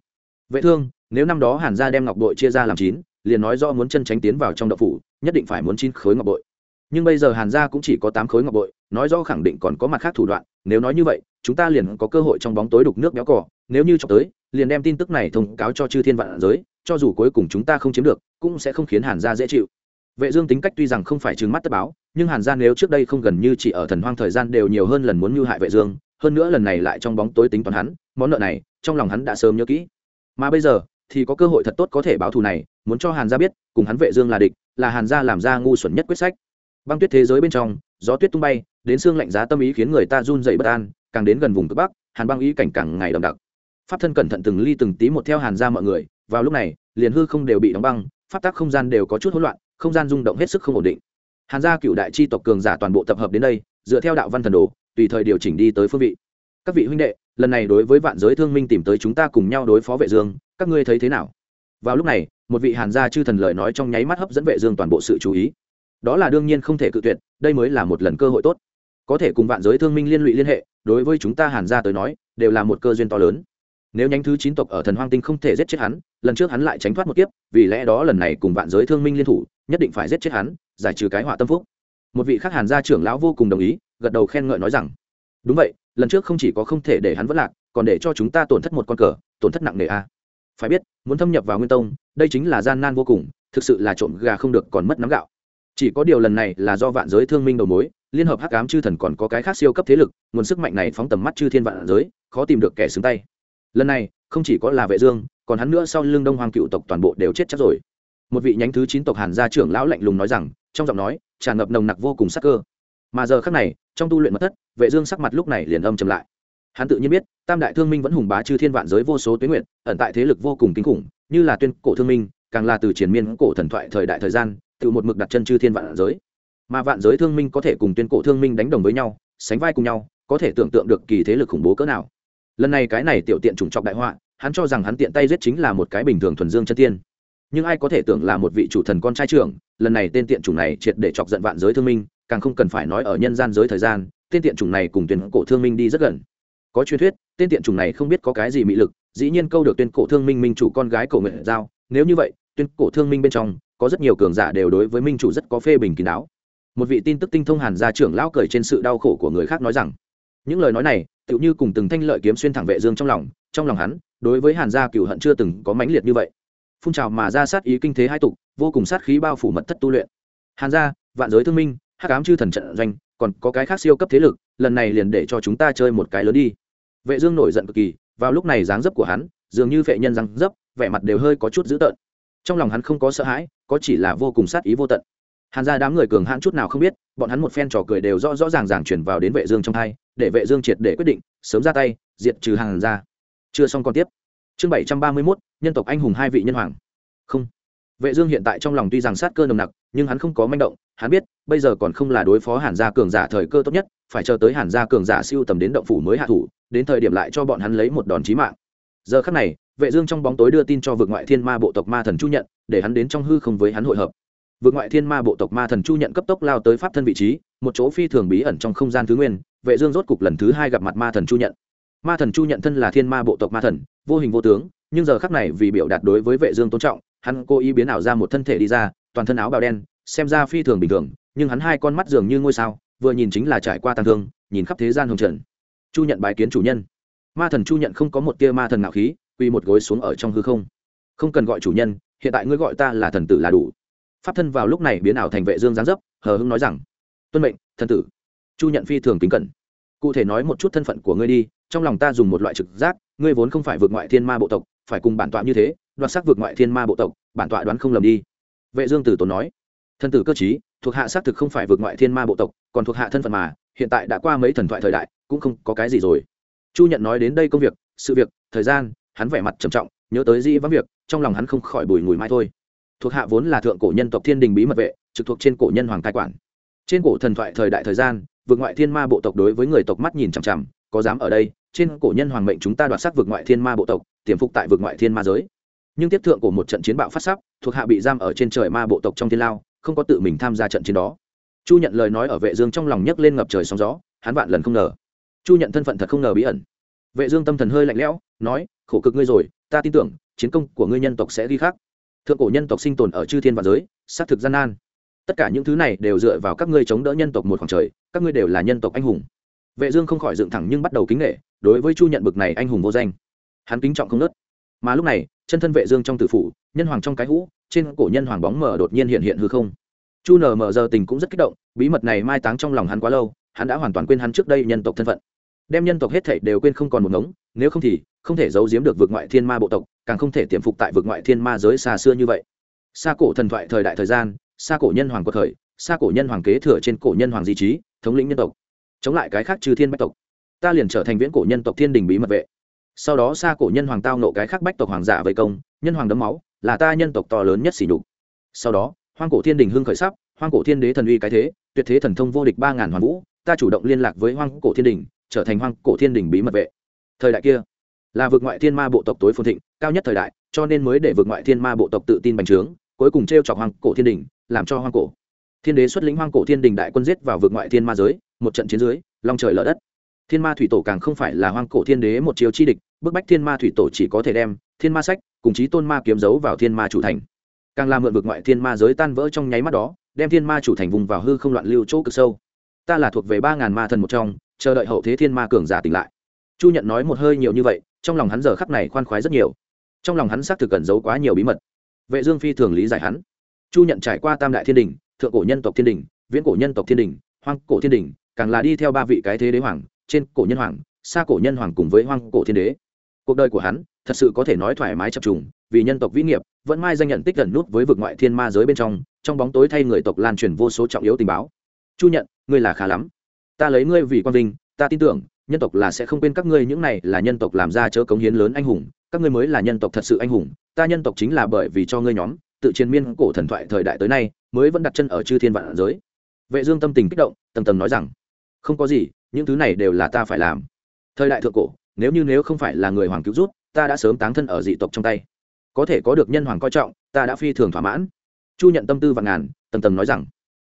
Vệ thương, nếu năm đó hàn gia đem ngọc bội chia ra làm chín, liền nói rõ muốn chân tránh tiến vào trong đậu phủ, nhất định phải muốn chín khối ngọc bội. Nhưng bây giờ hàn gia cũng chỉ có tám khối ngọc bội, nói rõ khẳng định còn có mặt khác thủ đoạn, nếu nói như vậy, chúng ta liền có cơ hội trong bóng tối đục nước béo cỏ nếu như cho tới, liền đem tin tức này thông cáo cho chư thiên vạn giới, cho dù cuối cùng chúng ta không chiếm được, cũng sẽ không khiến hàn gia dễ chịu. Vệ dương tính cách tuy rằng không phải trừng mắt tất báo, nhưng hàn gia nếu trước đây không gần như chỉ ở thần hoang thời gian đều nhiều hơn lần muốn mưu hại vệ dương, hơn nữa lần này lại trong bóng tối tính toán hắn món nợ này, trong lòng hắn đã sớm nhớ kỹ. Mà bây giờ, thì có cơ hội thật tốt có thể báo thù này, muốn cho hàn gia biết, cùng hắn vệ dương là địch, là hàn gia làm ra ngu xuẩn nhất quyết sách. Băng tuyết thế giới bên trong, gió tuyết tung bay, đến xương lạnh giá tâm ý khiến người ta run rẩy bất an, càng đến gần vùng cực bắc, hàn băng ý cảnh càng ngày đậm đặc. Pháp thân cẩn thận từng ly từng tí một theo hàn gia mọi người, vào lúc này, liền hư không đều bị đóng băng, pháp tắc không gian đều có chút hỗn loạn, không gian rung động hết sức không ổn định. Hàn gia cựu đại chi tộc cường giả toàn bộ tập hợp đến đây, dựa theo đạo văn thần đồ, tùy thời điều chỉnh đi tới phương vị các vị huynh đệ, lần này đối với vạn giới thương minh tìm tới chúng ta cùng nhau đối phó vệ dương, các ngươi thấy thế nào? Vào lúc này, một vị hàn gia chư thần lời nói trong nháy mắt hấp dẫn vệ dương toàn bộ sự chú ý. Đó là đương nhiên không thể cự tuyệt, đây mới là một lần cơ hội tốt. Có thể cùng vạn giới thương minh liên lụy liên hệ, đối với chúng ta hàn gia tới nói, đều là một cơ duyên to lớn. Nếu nhánh thứ chín tộc ở thần hoang tinh không thể giết chết hắn, lần trước hắn lại tránh thoát một kiếp, vì lẽ đó lần này cùng vạn giới thương minh liên thủ, nhất định phải giết chết hắn, giải trừ cái họa tâm phúc. Một vị khác hàn gia trưởng lão vô cùng đồng ý, gật đầu khen ngợi nói rằng, đúng vậy lần trước không chỉ có không thể để hắn vất lạc, còn để cho chúng ta tổn thất một con cờ, tổn thất nặng nề a. Phải biết, muốn thâm nhập vào nguyên tông, đây chính là gian nan vô cùng, thực sự là trộm gà không được còn mất nắm gạo. Chỉ có điều lần này là do vạn giới thương minh đầu mối, liên hợp hắc ám chư thần còn có cái khác siêu cấp thế lực, nguồn sức mạnh này phóng tầm mắt chư thiên vạn giới, khó tìm được kẻ xứng tay. Lần này, không chỉ có là vệ dương, còn hắn nữa sau lưng đông hoàng cựu tộc toàn bộ đều chết chắc rồi. Một vị nhánh thứ chín tộc hàn gia trưởng lão lạnh lùng nói rằng, trong giọng nói tràn ngập nồng nặc vô cùng sắc cơ. Mà giờ khắc này trong tu luyện mật thất, vệ dương sắc mặt lúc này liền âm trầm lại. Hắn tự nhiên biết, tam đại thương minh vẫn hùng bá chư thiên vạn giới vô số tuyến nguyện, ẩn tại thế lực vô cùng kinh khủng, như là tuyên cổ thương minh, càng là từ triển miên cổ thần thoại thời đại thời gian, tự một mực đặt chân chư thiên vạn giới. Mà vạn giới thương minh có thể cùng tuyên cổ thương minh đánh đồng với nhau, sánh vai cùng nhau, có thể tưởng tượng được kỳ thế lực khủng bố cỡ nào. Lần này cái này tiểu tiện trùng trọc đại họa, hắn cho rằng hắn tiện tay giết chính là một cái bình thường thuần dương chân tiên. Nhưng ai có thể tưởng là một vị chủ thần con trai trưởng, lần này tên tiện chủng này triệt để chọc giận vạn giới thương minh càng không cần phải nói ở nhân gian giới thời gian, tên tiện chủng này cùng tuyên cổ thương minh đi rất gần. Có truyền thuyết, tên tiện chủng này không biết có cái gì mị lực, dĩ nhiên câu được tuyên cổ thương minh minh chủ con gái cổ nguyện giao. Nếu như vậy, tuyên cổ thương minh bên trong, có rất nhiều cường giả đều đối với minh chủ rất có phê bình kín đáo. Một vị tin tức tinh thông hàn gia trưởng lão cười trên sự đau khổ của người khác nói rằng, những lời nói này, tựu như cùng từng thanh lợi kiếm xuyên thẳng vệ dương trong lòng trong lòng hắn, đối với hàn gia cửu hận chưa từng có mãnh liệt như vậy. Phun trào mà ra sát ý kinh thế hai tục, vô cùng sát khí bao phủ mật thất tu luyện. Hàn gia, vạn giới thương minh hắc ám chư thần trận doanh còn có cái khác siêu cấp thế lực lần này liền để cho chúng ta chơi một cái lớn đi. Vệ dương nổi giận cực kỳ vào lúc này dáng dấp của hắn dường như vệ nhân răng dấp vẻ mặt đều hơi có chút dữ tợn. Trong lòng hắn không có sợ hãi có chỉ là vô cùng sát ý vô tận. Hàn gia đám người cường hãn chút nào không biết bọn hắn một phen trò cười đều rõ rõ ràng ràng chuyển vào đến vệ dương trong thay để vệ dương triệt để quyết định sớm ra tay diệt trừ hàn gia. Chưa xong còn tiếp. Chương bảy trăm ba mươi 731, nhân tộc anh hùng hai vị nhân hoàng. Không vệ dương hiện tại trong lòng tuy rằng sát cơ nồng nặc, nhưng hắn không có manh động, hắn biết, bây giờ còn không là đối phó hàn gia cường giả thời cơ tốt nhất, phải chờ tới hàn gia cường giả siêu tầm đến động phủ mới hạ thủ, đến thời điểm lại cho bọn hắn lấy một đòn chí mạng. Giờ khắc này, vệ dương trong bóng tối đưa tin cho vực ngoại thiên ma bộ tộc ma thần chu nhận, để hắn đến trong hư không với hắn hội hợp. Vực ngoại thiên ma bộ tộc ma thần chu nhận cấp tốc lao tới pháp thân vị trí, một chỗ phi thường bí ẩn trong không gian thứ nguyên, vệ dương rốt cục lần thứ hai gặp mặt ma thần chu nhận. Ma thần chu nhận thân là thiên ma bộ tộc ma thần, vô hình vô tướng, nhưng giờ khắc này vì biểu đạt đối với vệ dương tôn trọng hắn cố ý biến ảo ra một thân thể đi ra, toàn thân áo bào đen, xem ra phi thường bình thường, nhưng hắn hai con mắt dường như ngôi sao, vừa nhìn chính là trải qua tăng thương, nhìn khắp thế gian hồng trần. Chu nhận bái kiến chủ nhân. Ma thần chu nhận không có một tia ma thần ngạo khí, quỳ một gối xuống ở trong hư không. Không cần gọi chủ nhân, hiện tại ngươi gọi ta là thần tử là đủ. Pháp thân vào lúc này biến ảo thành vệ dương giáng dấp, hờ hững nói rằng, tuân mệnh, thần tử. Chu nhận phi thường kính cẩn. Cụ thể nói một chút thân phận của ngươi đi, trong lòng ta dùng một loại trực giác, ngươi vốn không phải vượt ngoại thiên ma bộ tộc, phải cùng bản tọa như thế đoạt sắc vượt ngoại thiên ma bộ tộc bản tọa đoán không lầm đi. Vệ dương tử tốn nói thân tử cơ trí, thuộc hạ xác thực không phải vượt ngoại thiên ma bộ tộc còn thuộc hạ thân phận mà hiện tại đã qua mấy thần thoại thời đại cũng không có cái gì rồi. Chu nhận nói đến đây công việc sự việc thời gian hắn vẻ mặt trầm trọng nhớ tới di vắng việc trong lòng hắn không khỏi bùi ngùi mai thôi. Thuộc hạ vốn là thượng cổ nhân tộc thiên đình bí mật vệ trực thuộc trên cổ nhân hoàng cai quản. Trên cổ thần thoại thời đại thời gian vượt ngoại thiên ma bộ tộc đối với người tộc mắt nhìn chằm chằm có dám ở đây trên cổ nhân hoàng mệnh chúng ta đoạt sắc vượt ngoại thiên ma bộ tộc tiềm phục tại vượt ngoại thiên ma giới nhưng tiếp thượng của một trận chiến bạo phát sắp, thuộc hạ bị giam ở trên trời ma bộ tộc trong thiên lao, không có tự mình tham gia trận chiến đó. Chu nhận lời nói ở vệ dương trong lòng nhấc lên ngập trời sóng gió, hắn vạn lần không ngờ. Chu nhận thân phận thật không ngờ bí ẩn. Vệ dương tâm thần hơi lạnh lẽo, nói, khổ cực ngươi rồi, ta tin tưởng, chiến công của ngươi nhân tộc sẽ ghi khắc. Thượng cổ nhân tộc sinh tồn ở chư thiên và giới, xác thực gian nan. Tất cả những thứ này đều dựa vào các ngươi chống đỡ nhân tộc một khoảng trời, các ngươi đều là nhân tộc anh hùng. Vệ dương không khỏi dựng thẳng nhưng bắt đầu kính nể, đối với chu nhận bực này anh hùng vô danh. Hắn kính trọng không nứt mà lúc này, chân thân vệ dương trong tử phủ, nhân hoàng trong cái hũ, trên cổ nhân hoàng bóng mờ đột nhiên hiện hiện hư không. Chu nở mở giờ tình cũng rất kích động, bí mật này mai táng trong lòng hắn quá lâu, hắn đã hoàn toàn quên hắn trước đây nhân tộc thân phận. Đem nhân tộc hết thảy đều quên không còn một ngống, nếu không thì không thể giấu giếm được vực ngoại thiên ma bộ tộc, càng không thể tiềm phục tại vực ngoại thiên ma giới xa xưa như vậy. Xa cổ thần thoại thời đại thời gian xa cổ nhân hoàng quật khởi xa cổ nhân hoàng kế thừa trên cổ nhân hoàng di trí, thống lĩnh nhân tộc. Chống lại cái khác trừ thiên bách tộc, ta liền trở thành viễn cổ nhân tộc thiên đình bí mật vệ sau đó xa cổ nhân hoàng tao nộ cái khác bách tộc hoàng giả vây công, nhân hoàng đấm máu, là ta nhân tộc to lớn nhất xỉ nhục. Sau đó, hoang cổ thiên đình hưng khởi sắp, hoang cổ thiên đế thần uy cái thế, tuyệt thế thần thông vô địch ba ngàn hoàn vũ, ta chủ động liên lạc với hoang cổ thiên đình, trở thành hoang cổ thiên đình bí mật vệ. Thời đại kia, là vực ngoại thiên ma bộ tộc tối phồn thịnh, cao nhất thời đại, cho nên mới để vực ngoại thiên ma bộ tộc tự tin bành trướng, cuối cùng t r e o chọc hoang cổ thiên đình, làm cho hoang cổ. Thiên đế xuất lĩnh hoang cổ thiên đình đại quân giết vào vực ngoại thiên ma giới, một trận chiến dưới, long trời lở đất thiên ma thủy tổ càng không phải là hoang cổ thiên đế một chiều chi địch, bức bách thiên ma thủy tổ chỉ có thể đem thiên ma sách cùng chí tôn ma kiếm dấu vào thiên ma chủ thành. Càng làm mượn vực ngoại thiên ma giới tan vỡ trong nháy mắt đó, đem thiên ma chủ thành vùng vào hư không loạn lưu chỗ cực sâu. Ta là thuộc về ba ngàn ma thần một trong, chờ đợi hậu thế thiên ma cường giả tỉnh lại. Chu nhận nói một hơi nhiều như vậy, trong lòng hắn giờ khắc này khoan khoái rất nhiều. Trong lòng hắn xác thực cẩn giấu quá nhiều bí mật. Vệ dương phi thường lý giải hắn. Chu nhận trải qua tam đại thiên đình, thượng cổ nhân tộc thiên đình, viễn cổ nhân tộc thiên đình, hoang cổ thiên đình, càng là đi theo ba vị cái thế đế hoàng trên cổ nhân hoàng, xa cổ nhân hoàng cùng với hoang cổ thiên đế. Cuộc đời của hắn, thật sự có thể nói thoải mái chập trùng, vì nhân tộc vĩ nghiệp, vẫn mai danh nhận tích gần nút với vực ngoại thiên ma giới bên trong trong bóng tối thay người tộc lan truyền vô số trọng yếu tình báo. Chu nhận, ngươi là khá lắm. Ta lấy ngươi vì quan vinh, ta tin tưởng, nhân tộc là sẽ không quên các ngươi những này là nhân tộc làm ra chớ cống hiến lớn anh hùng, các ngươi mới là nhân tộc thật sự anh hùng, ta nhân tộc chính là bởi vì cho ngươi nhóm, tự chiến miên cổ thần thoại thời đại tới nay, mới vẫn đặt chân ở chư thiên vạn giới. Vệ dương tâm tình kích động tầm tầm nói rằng, không có gì những thứ này đều là ta phải làm. Thời đại thượng cổ, nếu như nếu không phải là người hoàng cứu rút ta đã sớm táng thân ở dị tộc trong tay. Có thể có được nhân hoàng coi trọng, ta đã phi thường thỏa mãn. Chu nhận tâm tư và ngàn, tầng tầng nói rằng.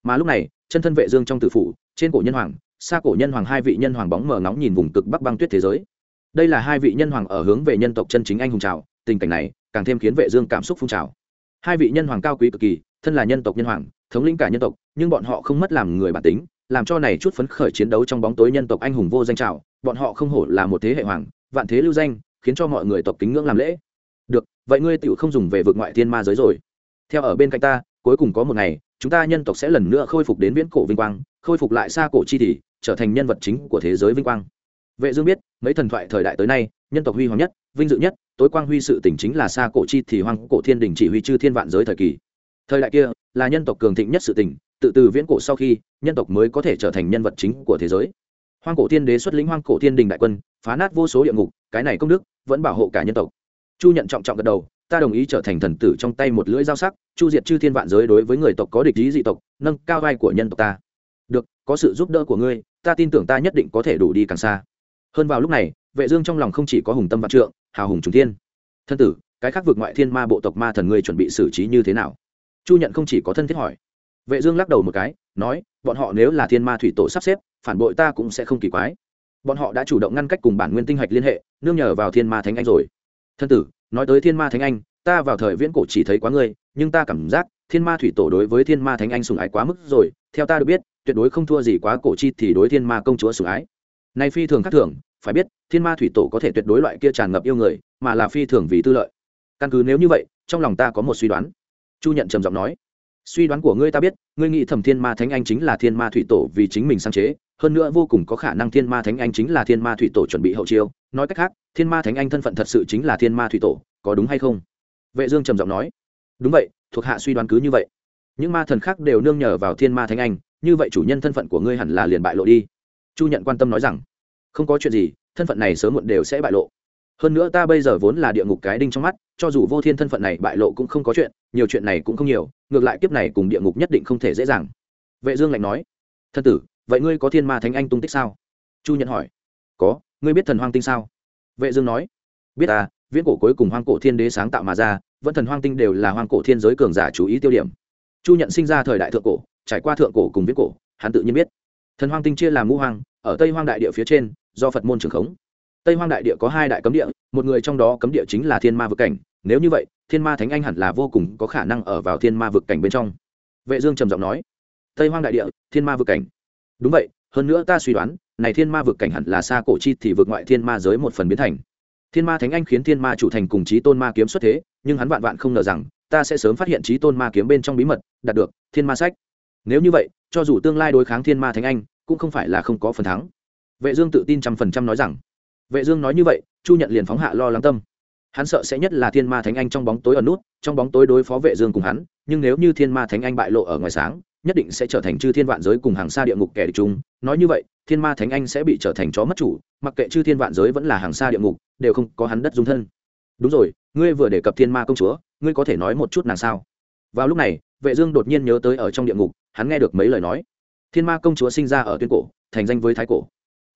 Mà lúc này, chân thân vệ dương trong tử phủ, trên cổ nhân hoàng, xa cổ nhân hoàng hai vị nhân hoàng bóng mờ nóng nhìn vùng cực bắc băng tuyết thế giới. Đây là hai vị nhân hoàng ở hướng về nhân tộc chân chính anh hùng trào tình cảnh này càng thêm khiến vệ dương cảm xúc phun trào. Hai vị nhân hoàng cao quý cực kỳ, thân là nhân tộc nhân hoàng, thống lĩnh cả nhân tộc, nhưng bọn họ không mất làm người bản tính làm cho này chút phấn khởi chiến đấu trong bóng tối nhân tộc anh hùng vô danh trào, bọn họ không hổ là một thế hệ hoàng, vạn thế lưu danh, khiến cho mọi người tộc kính ngưỡng làm lễ. Được, vậy ngươi tựu không dùng về vực ngoại thiên ma giới rồi. Theo ở bên cạnh ta, cuối cùng có một ngày, chúng ta nhân tộc sẽ lần nữa khôi phục đến viễn cổ vinh quang, khôi phục lại xa cổ chi thì, trở thành nhân vật chính của thế giới vinh quang. Vệ dương biết, mấy thần thoại thời đại tới nay, nhân tộc huy hoàng nhất, vinh dự nhất, tối quang huy sự tỉnh chính là xa cổ chi thì hoang cổ thiên đình chỉ huy chư thiên vạn giới thời kỳ. Thời đại kia, là nhân tộc cường thịnh nhất sự tỉnh tự từ viễn cổ sau khi, nhân tộc mới có thể trở thành nhân vật chính của thế giới. Hoang cổ thiên đế xuất lĩnh hoang cổ thiên đình đại quân, phá nát vô số địa ngục, cái này công đức vẫn bảo hộ cả nhân tộc. Chu nhận trọng trọng gật đầu, ta đồng ý trở thành thần tử trong tay một lưỡi dao sắc, chu diệt chư thiên vạn giới đối với người tộc có địch lý dị tộc, nâng cao vai của nhân tộc ta. Được, có sự giúp đỡ của ngươi, ta tin tưởng ta nhất định có thể đủ đi càng xa. Hơn vào lúc này, vệ dương trong lòng không chỉ có hùng tâm vạn trượng, hào hùng trùng thiên. Thân tử, cái khác vượt ngoại thiên ma bộ tộc ma thần ngươi chuẩn bị xử trí như thế nào? Chu nhận không chỉ có thân thiết hỏi vệ dương lắc đầu một cái, nói, bọn họ nếu là thiên ma thủy tổ sắp xếp, phản bội ta cũng sẽ không kỳ quái. Bọn họ đã chủ động ngăn cách cùng bản nguyên tinh hạch liên hệ, nương nhờ vào thiên ma thánh anh rồi. Thân tử, nói tới thiên ma thánh anh, ta vào thời viễn cổ chỉ thấy quá ngươi, nhưng ta cảm giác, thiên ma thủy tổ đối với thiên ma thánh anh sủng ái quá mức rồi, theo ta được biết, tuyệt đối không thua gì quá cổ chi thì đối thiên ma công chúa sủng ái. Này phi thường khác thường, phải biết, thiên ma thủy tổ có thể tuyệt đối loại kia tràn ngập yêu người, mà là phi thường vì tư lợi. Căn cứ nếu như vậy, trong lòng ta có một suy đoán. Chu nhận trầm giọng nói suy đoán của ngươi ta biết, ngươi nghĩ thẩm thiên ma thánh anh chính là thiên ma thủy tổ vì chính mình sáng chế, hơn nữa vô cùng có khả năng thiên ma thánh anh chính là thiên ma thủy tổ chuẩn bị hậu chiêu. Nói cách khác, thiên ma thánh anh thân phận thật sự chính là thiên ma thủy tổ, có đúng hay không? Vệ dương trầm giọng nói. Đúng vậy, thuộc hạ suy đoán cứ như vậy. Những ma thần khác đều nương nhờ vào thiên ma thánh anh, như vậy chủ nhân thân phận của ngươi hẳn là liền bại lộ đi. Chu nhận quan tâm nói rằng, không có chuyện gì, thân phận này sớm muộn đều sẽ bại lộ hơn nữa ta bây giờ vốn là địa ngục cái đinh trong mắt, cho dù vô thiên thân phận này bại lộ cũng không có chuyện, nhiều chuyện này cũng không nhiều, ngược lại kiếp này cùng địa ngục nhất định không thể dễ dàng. Vệ dương lạnh nói, thân tử, vậy ngươi có thiên ma thánh anh tung tích sao? Chu nhận hỏi. Có, ngươi biết thần hoang tinh sao? Vệ dương nói, biết à viễn cổ cuối cùng hoang cổ thiên đế sáng tạo mà ra, vẫn thần hoang tinh đều là hoang cổ thiên giới cường giả chú ý tiêu điểm. Chu nhận sinh ra thời đại thượng cổ, trải qua thượng cổ cùng viễn cổ, hắn tự nhiên biết. Thần hoang tinh chia làm ngũ hoang, ở tây hoang đại địa phía trên, do phật môn trưởng khống tây hoang đại địa có hai đại cấm địa một người trong đó cấm địa chính là thiên ma vực cảnh nếu như vậy thiên ma thánh anh hẳn là vô cùng có khả năng ở vào thiên ma vực cảnh bên trong vệ dương trầm giọng nói tây hoang đại địa thiên ma vực cảnh đúng vậy hơn nữa ta suy đoán này thiên ma vực cảnh hẳn là xa cổ chi thì vượt ngoại thiên ma giới một phần biến thành thiên ma thánh anh khiến thiên ma chủ thành cùng chí tôn ma kiếm xuất thế nhưng hắn vạn vạn không ngờ rằng ta sẽ sớm phát hiện chí tôn ma kiếm bên trong bí mật đạt được thiên ma sách nếu như vậy cho dù tương lai đối kháng thiên ma thánh anh cũng không phải là không có phần thắng vệ dương tự tin trăm phần trăm nói rằng vệ dương nói như vậy, chu nhận liền phóng hạ lo lắng tâm. Hắn sợ sẽ nhất là thiên ma thánh anh trong bóng tối ở nút, trong bóng tối đối phó vệ dương cùng hắn, nhưng nếu như thiên ma thánh anh bại lộ ở ngoài sáng, nhất định sẽ trở thành chư thiên vạn giới cùng hàng xa địa ngục kẻ địch chung. Nói như vậy, thiên ma thánh anh sẽ bị trở thành chó mất chủ, mặc kệ chư thiên vạn giới vẫn là hàng xa địa ngục, đều không có hắn đất dung thân. Đúng rồi, ngươi vừa đề cập thiên ma công chúa, ngươi có thể nói một chút nàng sao? Vào lúc này, vệ dương đột nhiên nhớ tới ở trong địa ngục, hắn nghe được mấy lời nói. Thiên ma công chúa sinh ra ở tuyên cổ, thành danh với thái cổ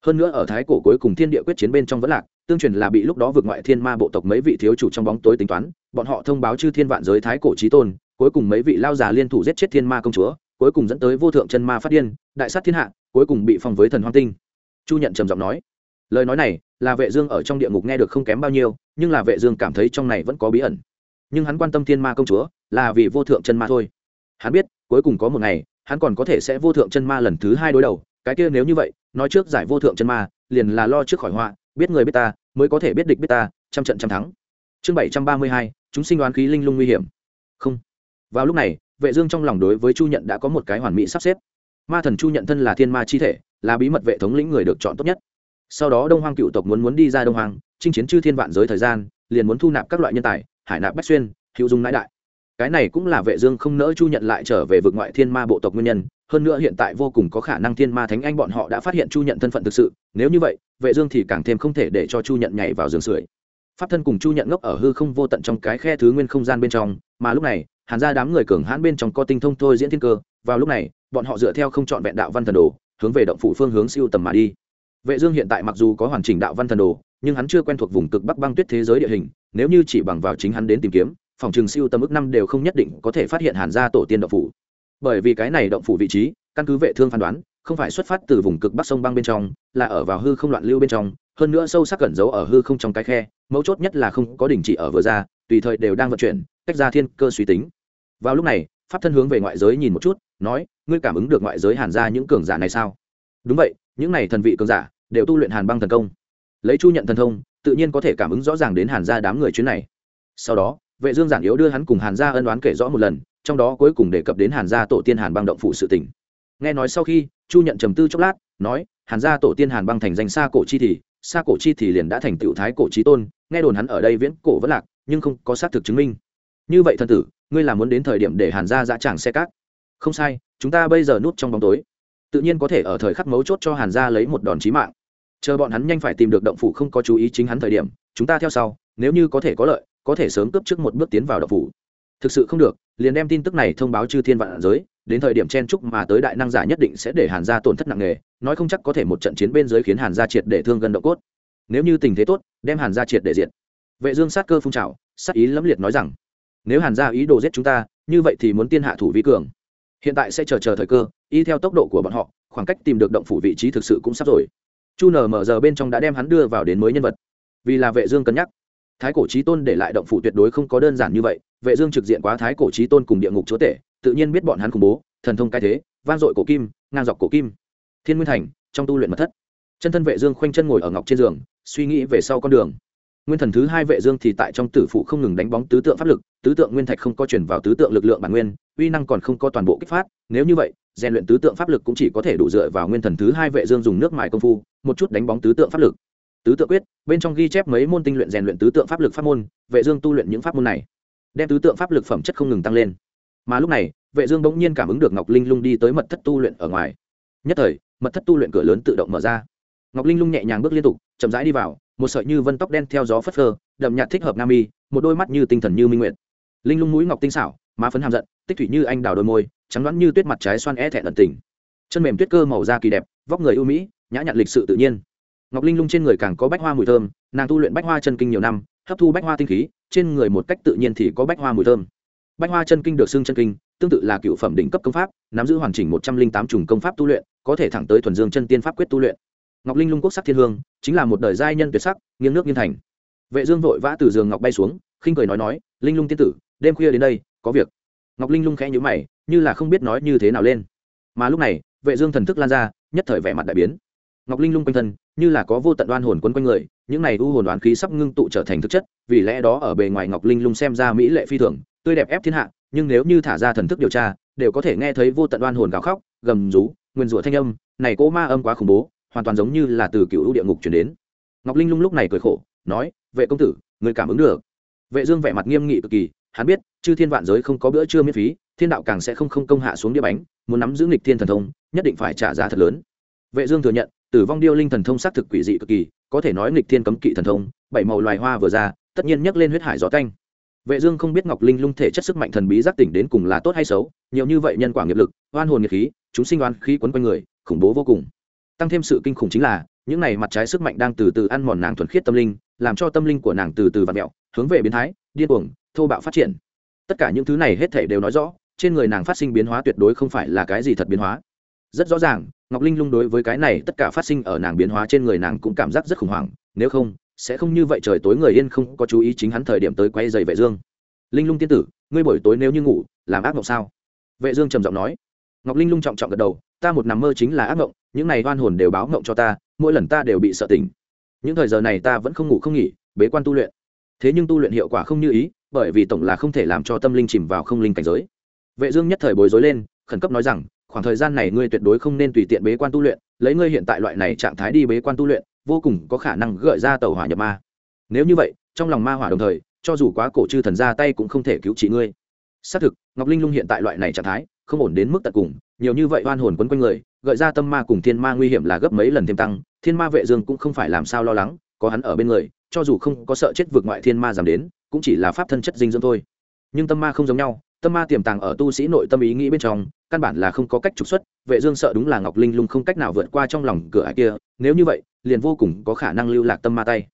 hơn nữa ở thái cổ cuối cùng thiên địa quyết chiến bên trong vẫn lạc, tương truyền là bị lúc đó vượt ngoại thiên ma bộ tộc mấy vị thiếu chủ trong bóng tối tính toán, bọn họ thông báo chư thiên vạn giới thái cổ trí tôn, cuối cùng mấy vị lao già liên thủ giết chết thiên ma công chúa, cuối cùng dẫn tới vô thượng chân ma phát điên, đại sát thiên hạ, cuối cùng bị phong với thần hoang tinh. Chu nhận trầm giọng nói, lời nói này là vệ dương ở trong địa ngục nghe được không kém bao nhiêu, nhưng là vệ dương cảm thấy trong này vẫn có bí ẩn. Nhưng hắn quan tâm thiên ma công chúa là vì vô thượng chân ma thôi. Hắn biết, cuối cùng có một ngày, hắn còn có thể sẽ vô thượng chân ma lần thứ hai đối đầu cái kia nếu như vậy, nói trước giải vô thượng chân ma, liền là lo trước khỏi họa, biết người biết ta, mới có thể biết địch biết ta, trăm trận trăm thắng. Chương bảy trăm ba mươi hai, chúng sinh đoán khí linh lung nguy hiểm. Không. Vào lúc này, vệ dương trong lòng đối với chu nhận đã có một cái hoàn mỹ sắp xếp. Ma thần chu nhận thân là thiên ma chi thể, là bí mật vệ thống lĩnh người được chọn tốt nhất. Sau đó đông hoang cựu tộc muốn muốn đi ra đông hoang, chinh chiến chư thiên vạn giới thời gian, liền muốn thu nạp các loại nhân tài, hải nạp bách xuyên, hữu dung nãi đại. Cái này cũng là vệ dương không nỡ chu nhận lại trở về vực ngoại thiên ma bộ tộc nguyên nhân hơn nữa hiện tại vô cùng có khả năng thiên ma thánh anh bọn họ đã phát hiện chu nhận thân phận thực sự, nếu như vậy, vệ dương thì càng thêm không thể để cho chu nhận nhảy vào giường sưởi. Pháp thân cùng chu nhận ngốc ở hư không vô tận trong cái khe thứ nguyên không gian bên trong, mà lúc này, hàn ra đám người cường hãn bên trong có tinh thông thôi diễn thiên cơ, vào lúc này, bọn họ dựa theo không chọn vẹn đạo văn thần đồ, hướng về động phủ phương hướng siêu tầm mà đi. Vệ dương hiện tại mặc dù có hoàn chỉnh đạo văn thần đồ, nhưng hắn chưa quen thuộc vùng cực bắc băng tuyết thế giới địa hình, nếu như chỉ bằng vào chính hắn đến tìm kiếm, phòng trường siêu tầm ước năm đều không nhất định có thể phát hiện hàn gia tổ tiên động phủ bởi vì cái này động phủ vị trí, căn cứ vệ thương phán đoán, không phải xuất phát từ vùng cực bắc sông băng bên trong, là ở vào hư không loạn lưu bên trong, hơn nữa sâu sắc cẩn giấu ở hư không trong cái khe, mấu chốt nhất là không có đình chỉ ở vừa ra, tùy thời đều đang vận chuyển cách ra thiên cơ suy tính. Vào lúc này, pháp thân hướng về ngoại giới nhìn một chút, nói, ngươi cảm ứng được ngoại giới hàn ra những cường giả này sao? Đúng vậy, những này thần vị cường giả đều tu luyện hàn băng thần công. Lấy chu nhận thần thông, tự nhiên có thể cảm ứng rõ ràng đến hàn gia đám người chuyến này. Sau đó, vệ dương giản yếu đưa hắn cùng hàn gia ân đoán kể rõ một lần trong đó cuối cùng đề cập đến hàn gia tổ tiên hàn băng động phủ sự tình. Nghe nói sau khi, chu nhận trầm tư chốc lát, nói, hàn gia tổ tiên hàn băng thành danh xa cổ chi thì xa cổ chi thì liền đã thành tiểu thái cổ trí tôn, nghe đồn hắn ở đây viễn cổ vẫn lạc, nhưng không có xác thực chứng minh. Như vậy thần tử, ngươi là muốn đến thời điểm để hàn gia dã tràng xe cát? Không sai, chúng ta bây giờ núp trong bóng tối, tự nhiên có thể ở thời khắc mấu chốt cho hàn gia lấy một đòn chí mạng. Chờ bọn hắn nhanh phải tìm được động phủ không có chú ý chính hắn thời điểm, chúng ta theo sau, nếu như có thể có lợi, có thể sớm cướp trước một bước tiến vào động phủ thực sự không được, liền đem tin tức này thông báo chư thiên vạn giới, đến thời điểm chen trúc mà tới đại năng giả nhất định sẽ để hàn gia tổn thất nặng nề, nói không chắc có thể một trận chiến bên dưới khiến hàn gia triệt để thương gần độ cốt. Nếu như tình thế tốt, đem hàn gia triệt để diệt. Vệ dương sát cơ phun trào, sát ý lẫm liệt nói rằng, nếu hàn gia ý đồ giết chúng ta, như vậy thì muốn tiên hạ thủ vi cường. Hiện tại sẽ chờ chờ thời cơ, y theo tốc độ của bọn họ, khoảng cách tìm được động phủ vị trí thực sự cũng sắp rồi. Chu nở mở giờ bên trong đã đem hắn đưa vào đến mới nhân vật. Vì là vệ dương cân nhắc, thái cổ chí tôn để lại động phủ tuyệt đối không có đơn giản như vậy vệ dương trực diện quá thái cổ chí tôn cùng địa ngục chúa tể, tự nhiên biết bọn hắn khủng bố, thần thông cái thế van dội cổ kim, ngang dọc cổ kim. Thiên nguyên thành, trong tu luyện mật thất. Chân thân vệ dương khoanh chân ngồi ở ngọc trên giường, suy nghĩ về sau con đường. Nguyên thần thứ hai vệ dương thì tại trong tử phụ không ngừng đánh bóng tứ tượng pháp lực, tứ tượng nguyên thạch không có chuyển vào tứ tượng lực lượng bản nguyên, uy năng còn không có toàn bộ kích phát, nếu như vậy, rèn luyện tứ tượng pháp lực cũng chỉ có thể đủ dựa vào nguyên thần thứ hai vệ dương dùng nước mài công phu, một chút đánh bóng tứ tượng pháp lực. Tứ tượng quyết, bên trong ghi chép mấy môn tinh luyện rèn luyện tứ tượng pháp lực pháp môn, vệ dương tu luyện những pháp môn này đem tứ tượng pháp lực phẩm chất không ngừng tăng lên. Mà lúc này, vệ dương bỗng nhiên cảm ứng được ngọc linh lung đi tới mật thất tu luyện ở ngoài. Nhất thời, mật thất tu luyện cửa lớn tự động mở ra. Ngọc linh lung nhẹ nhàng bước liên tục, chậm rãi đi vào, một sợi như vân tóc đen theo gió phất phơ, đậm nhạt thích hợp nam y một đôi mắt như tinh thần như minh nguyệt. Linh lung mũi ngọc tinh xảo, má phấn hàm giận, tích thủy như anh đào đôi môi, trắng đoán như tuyết mặt trái xoan é thẹn ẩn tình. Chân mềm tuyết cơ màu da kỳ đẹp, vóc người ưu mỹ, nhã nhặn lịch sự tự nhiên. Ngọc linh lung trên người càng có bách hoa mùi thơm, nàng tu luyện bách hoa chân kinh nhiều năm, hấp thu bách hoa tinh khí trên người một cách tự nhiên thì có bách hoa mùi thơm. Bách hoa chân kinh được xưng chân kinh, tương tự là cựu phẩm đỉnh cấp công pháp, nắm giữ hoàn chỉnh một trăm linh tám chủng công pháp tu luyện, có thể thẳng tới thuần dương chân tiên pháp quyết tu luyện. Ngọc linh lung quốc sắc thiên hương, chính là một đời giai nhân tuyệt sắc, nghiêng nước nghiêng thành. Vệ dương vội vã từ giường ngọc bay xuống, khinh cười nói nói, linh lung tiên tử, đêm khuya đến đây, có việc. Ngọc linh lung khẽ nhíu mày, như là không biết nói như thế nào lên. Mà lúc này, vệ dương thần thức lan ra, nhất thời vẻ mặt đại biến. Ngọc linh lung quanh thân như là có vô tận oan hồn quấn quanh người, những này u hồn đoán khí sắp ngưng tụ trở thành thực chất, vì lẽ đó ở bề ngoài ngọc linh lung xem ra mỹ lệ phi thường, tươi đẹp ép thiên hạ, nhưng nếu như thả ra thần thức điều tra, đều có thể nghe thấy vô tận oan hồn gào khóc, gầm rú, nguyên rủa thanh âm, này cỗ ma âm quá khủng bố, hoàn toàn giống như là từ cựu địa ngục chuyển đến. Ngọc linh lung lúc này cười khổ, nói, vệ công tử, người cảm ứng được. Vệ dương vẻ mặt nghiêm nghị cực kỳ, hắn biết, chư thiên vạn giới không có bữa trưa miễn phí, thiên đạo càng sẽ không không công hạ xuống địa bánh, muốn nắm giữ nghịch thiên thần thông, nhất định phải trả giá thật lớn. Vệ dương thừa nhận tử vong điêu linh thần thông xác thực quỷ dị cực kỳ, có thể nói nghịch thiên cấm kỵ thần thông, bảy màu loài hoa vừa ra, tất nhiên nhấc lên huyết hải gió canh vệ dương không biết ngọc linh lung thể chất sức mạnh thần bí giác tỉnh đến cùng là tốt hay xấu, nhiều như vậy nhân quả nghiệp lực, oan hồn nghiệp khí, chúng sinh oan khí quấn quanh người, khủng bố vô cùng. Tăng thêm sự kinh khủng chính là, những này mặt trái sức mạnh đang từ từ ăn mòn nàng thuần khiết tâm linh, làm cho tâm linh của nàng từ từ vặn mẹo hướng về biến thái, điên cuồng, thô bạo phát triển. Tất cả những thứ này hết thảy đều nói rõ, trên người nàng phát sinh biến hóa tuyệt đối không phải là cái gì thật biến hóa. Rất rõ ràng ngọc linh lung đối với cái này tất cả phát sinh ở nàng biến hóa trên người nàng cũng cảm giác rất khủng hoảng, nếu không, sẽ không như vậy trời tối người yên không có chú ý chính hắn thời điểm tới quay dày vệ dương. Linh lung tiên tử, ngươi buổi tối nếu như ngủ, làm ác mộng sao? Vệ dương trầm giọng nói. Ngọc linh lung trọng trọng gật đầu, ta một nằm mơ chính là ác mộng, những này oan hồn đều báo mộng cho ta, mỗi lần ta đều bị sợ tỉnh. Những thời giờ này ta vẫn không ngủ không nghỉ, bế quan tu luyện. Thế nhưng tu luyện hiệu quả không như ý, bởi vì tổng là không thể làm cho tâm linh chìm vào không linh cảnh giới. Vệ dương nhất thời bối rối lên, khẩn cấp nói rằng khoảng thời gian này ngươi tuyệt đối không nên tùy tiện bế quan tu luyện, lấy ngươi hiện tại loại này trạng thái đi bế quan tu luyện, vô cùng có khả năng gợi ra tẩu hỏa nhập ma. Nếu như vậy, trong lòng ma hỏa đồng thời, cho dù quá cổ chư thần ra tay cũng không thể cứu trị ngươi. Xác thực, ngọc linh lung hiện tại loại này trạng thái, không ổn đến mức tận cùng, nhiều như vậy oan hồn quấn quanh người, gợi ra tâm ma cùng thiên ma nguy hiểm là gấp mấy lần thêm tăng, thiên ma vệ dương cũng không phải làm sao lo lắng, có hắn ở bên người, cho dù không có sợ chết vượt ngoại thiên ma giảm đến, cũng chỉ là pháp thân chất dinh dưỡng thôi. Nhưng tâm ma không giống nhau, tâm ma tiềm tàng ở tu sĩ nội tâm ý nghĩ bên trong căn bản là không có cách trục xuất, vệ dương sợ đúng là ngọc linh lung không cách nào vượt qua trong lòng cửa ải kia, nếu như vậy, liền vô cùng có khả năng lưu lạc tâm ma tay.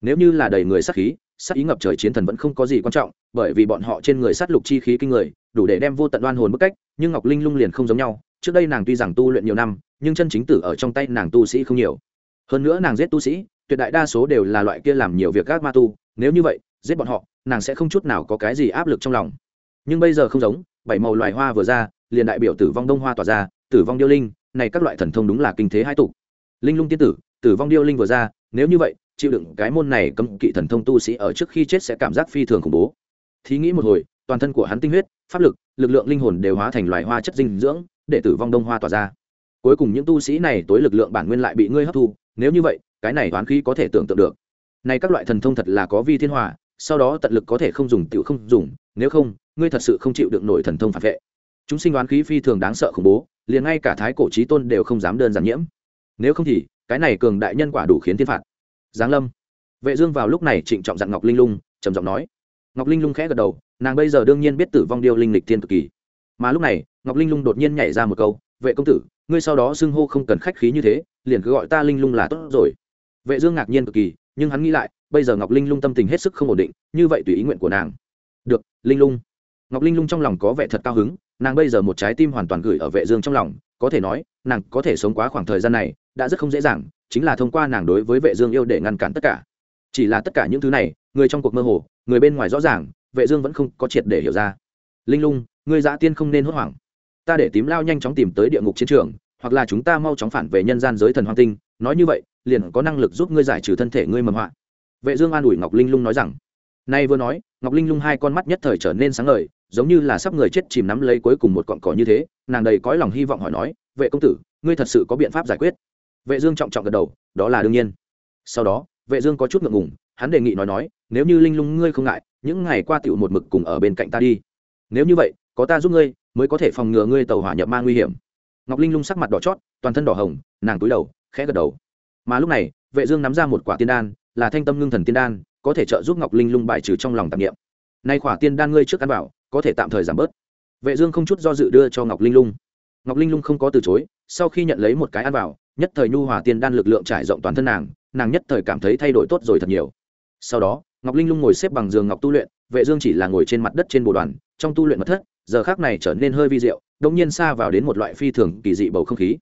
Nếu như là đầy người sát khí, sát ý ngập trời chiến thần vẫn không có gì quan trọng, bởi vì bọn họ trên người sát lục chi khí kinh người, đủ để đem vô tận oan hồn bức cách, nhưng ngọc linh lung liền không giống nhau, trước đây nàng tuy rằng tu luyện nhiều năm, nhưng chân chính tử ở trong tay nàng tu sĩ không nhiều. Hơn nữa nàng giết tu sĩ, tuyệt đại đa số đều là loại kia làm nhiều việc các ma tu, nếu như vậy, giết bọn họ, nàng sẽ không chút nào có cái gì áp lực trong lòng. Nhưng bây giờ không giống, bảy màu loài hoa vừa ra liền đại biểu tử vong đông hoa tỏa ra, tử vong điêu linh, này các loại thần thông đúng là kinh thế hai tục linh lung tiên tử tử vong điêu linh vừa ra, nếu như vậy, chịu đựng cái môn này cấm kỵ thần thông tu sĩ ở trước khi chết sẽ cảm giác phi thường khủng bố. Thí nghĩ một hồi, toàn thân của hắn tinh huyết, pháp lực lực lượng linh hồn đều hóa thành loài hoa chất dinh dưỡng, để tử vong đông hoa tỏa ra. Cuối cùng những tu sĩ này tối lực lượng bản nguyên lại bị ngươi hấp thu, nếu như vậy, cái này toán khí có thể tưởng tượng được. Này các loại thần thông thật là có vi thiên hòa, sau đó tận lực có thể không dùng tiểu không dùng, nếu không, ngươi thật sự không chịu được nổi thần thông phản vệ chúng sinh đoán khí phi thường đáng sợ khủng bố, liền ngay cả thái cổ trí tôn đều không dám đơn giản nhiễm. Nếu không thì, cái này cường đại nhân quả đủ khiến thiên phạt. Giáng lâm. Vệ dương vào lúc này trịnh trọng dặn ngọc linh lung, trầm giọng nói. Ngọc linh lung khẽ gật đầu, nàng bây giờ đương nhiên biết tử vong điêu linh lịch thiên cực kỳ. Mà lúc này, ngọc linh lung đột nhiên nhảy ra một câu, vệ công tử, ngươi sau đó xưng hô không cần khách khí như thế, liền cứ gọi ta linh lung là tốt rồi. Vệ dương ngạc nhiên cực kỳ, nhưng hắn nghĩ lại, bây giờ ngọc linh lung tâm tình hết sức không ổn định, như vậy tùy ý nguyện của nàng. Được, linh lung. Ngọc linh lung trong lòng có vẻ thật cao hứng nàng bây giờ một trái tim hoàn toàn gửi ở vệ dương trong lòng, có thể nói, nàng có thể sống quá khoảng thời gian này, đã rất không dễ dàng, chính là thông qua nàng đối với vệ dương yêu để ngăn cản tất cả. Chỉ là tất cả những thứ này, người trong cuộc mơ hồ, người bên ngoài rõ ràng, vệ dương vẫn không có triệt để hiểu ra. Linh lung người giả tiên không nên hốt hoảng. Ta để tím lao nhanh chóng tìm tới địa ngục chiến trường, hoặc là chúng ta mau chóng phản về nhân gian giới thần hoang tinh. Nói như vậy, liền có năng lực giúp ngươi giải trừ thân thể ngươi mầm họa. Vệ dương an ủi ngọc linh lung nói rằng. Nay vừa nói, ngọc linh lung hai con mắt nhất thời trở nên sáng ngời giống như là sắp người chết chìm nắm lấy cuối cùng một cọn cỏ như thế, nàng đầy cõi lòng hy vọng hỏi nói, vệ công tử, ngươi thật sự có biện pháp giải quyết? Vệ dương trọng trọng gật đầu, đó là đương nhiên. Sau đó, vệ dương có chút ngượng ngùng, hắn đề nghị nói nói, nếu như linh lung ngươi không ngại, những ngày qua tiểu một mực cùng ở bên cạnh ta đi. Nếu như vậy, có ta giúp ngươi, mới có thể phòng ngừa ngươi tàu hỏa nhập ma nguy hiểm. Ngọc linh lung sắc mặt đỏ chót, toàn thân đỏ hồng, nàng cúi đầu, khẽ gật đầu. Mà lúc này, vệ dương nắm ra một quả tiên đan, là thanh tâm ngưng thần tiên đan, có thể trợ giúp ngọc linh lung bài trừ trong lòng tạp niệm nay khỏa tiên đan ngươi trước ăn bảo có thể tạm thời giảm bớt. Vệ dương không chút do dự đưa cho ngọc linh lung. Ngọc linh lung không có từ chối sau khi nhận lấy một cái ăn bảo, nhất thời nhu hòa tiên đan lực lượng trải rộng toàn thân nàng nàng nhất thời cảm thấy thay đổi tốt rồi thật nhiều. Sau đó ngọc linh lung ngồi xếp bằng giường ngọc tu luyện vệ dương chỉ là ngồi trên mặt đất trên bồ đoàn trong tu luyện mật thất giờ khắc này trở nên hơi vi diệu đống nhiên xa vào đến một loại phi thường kỳ dị bầu không khí.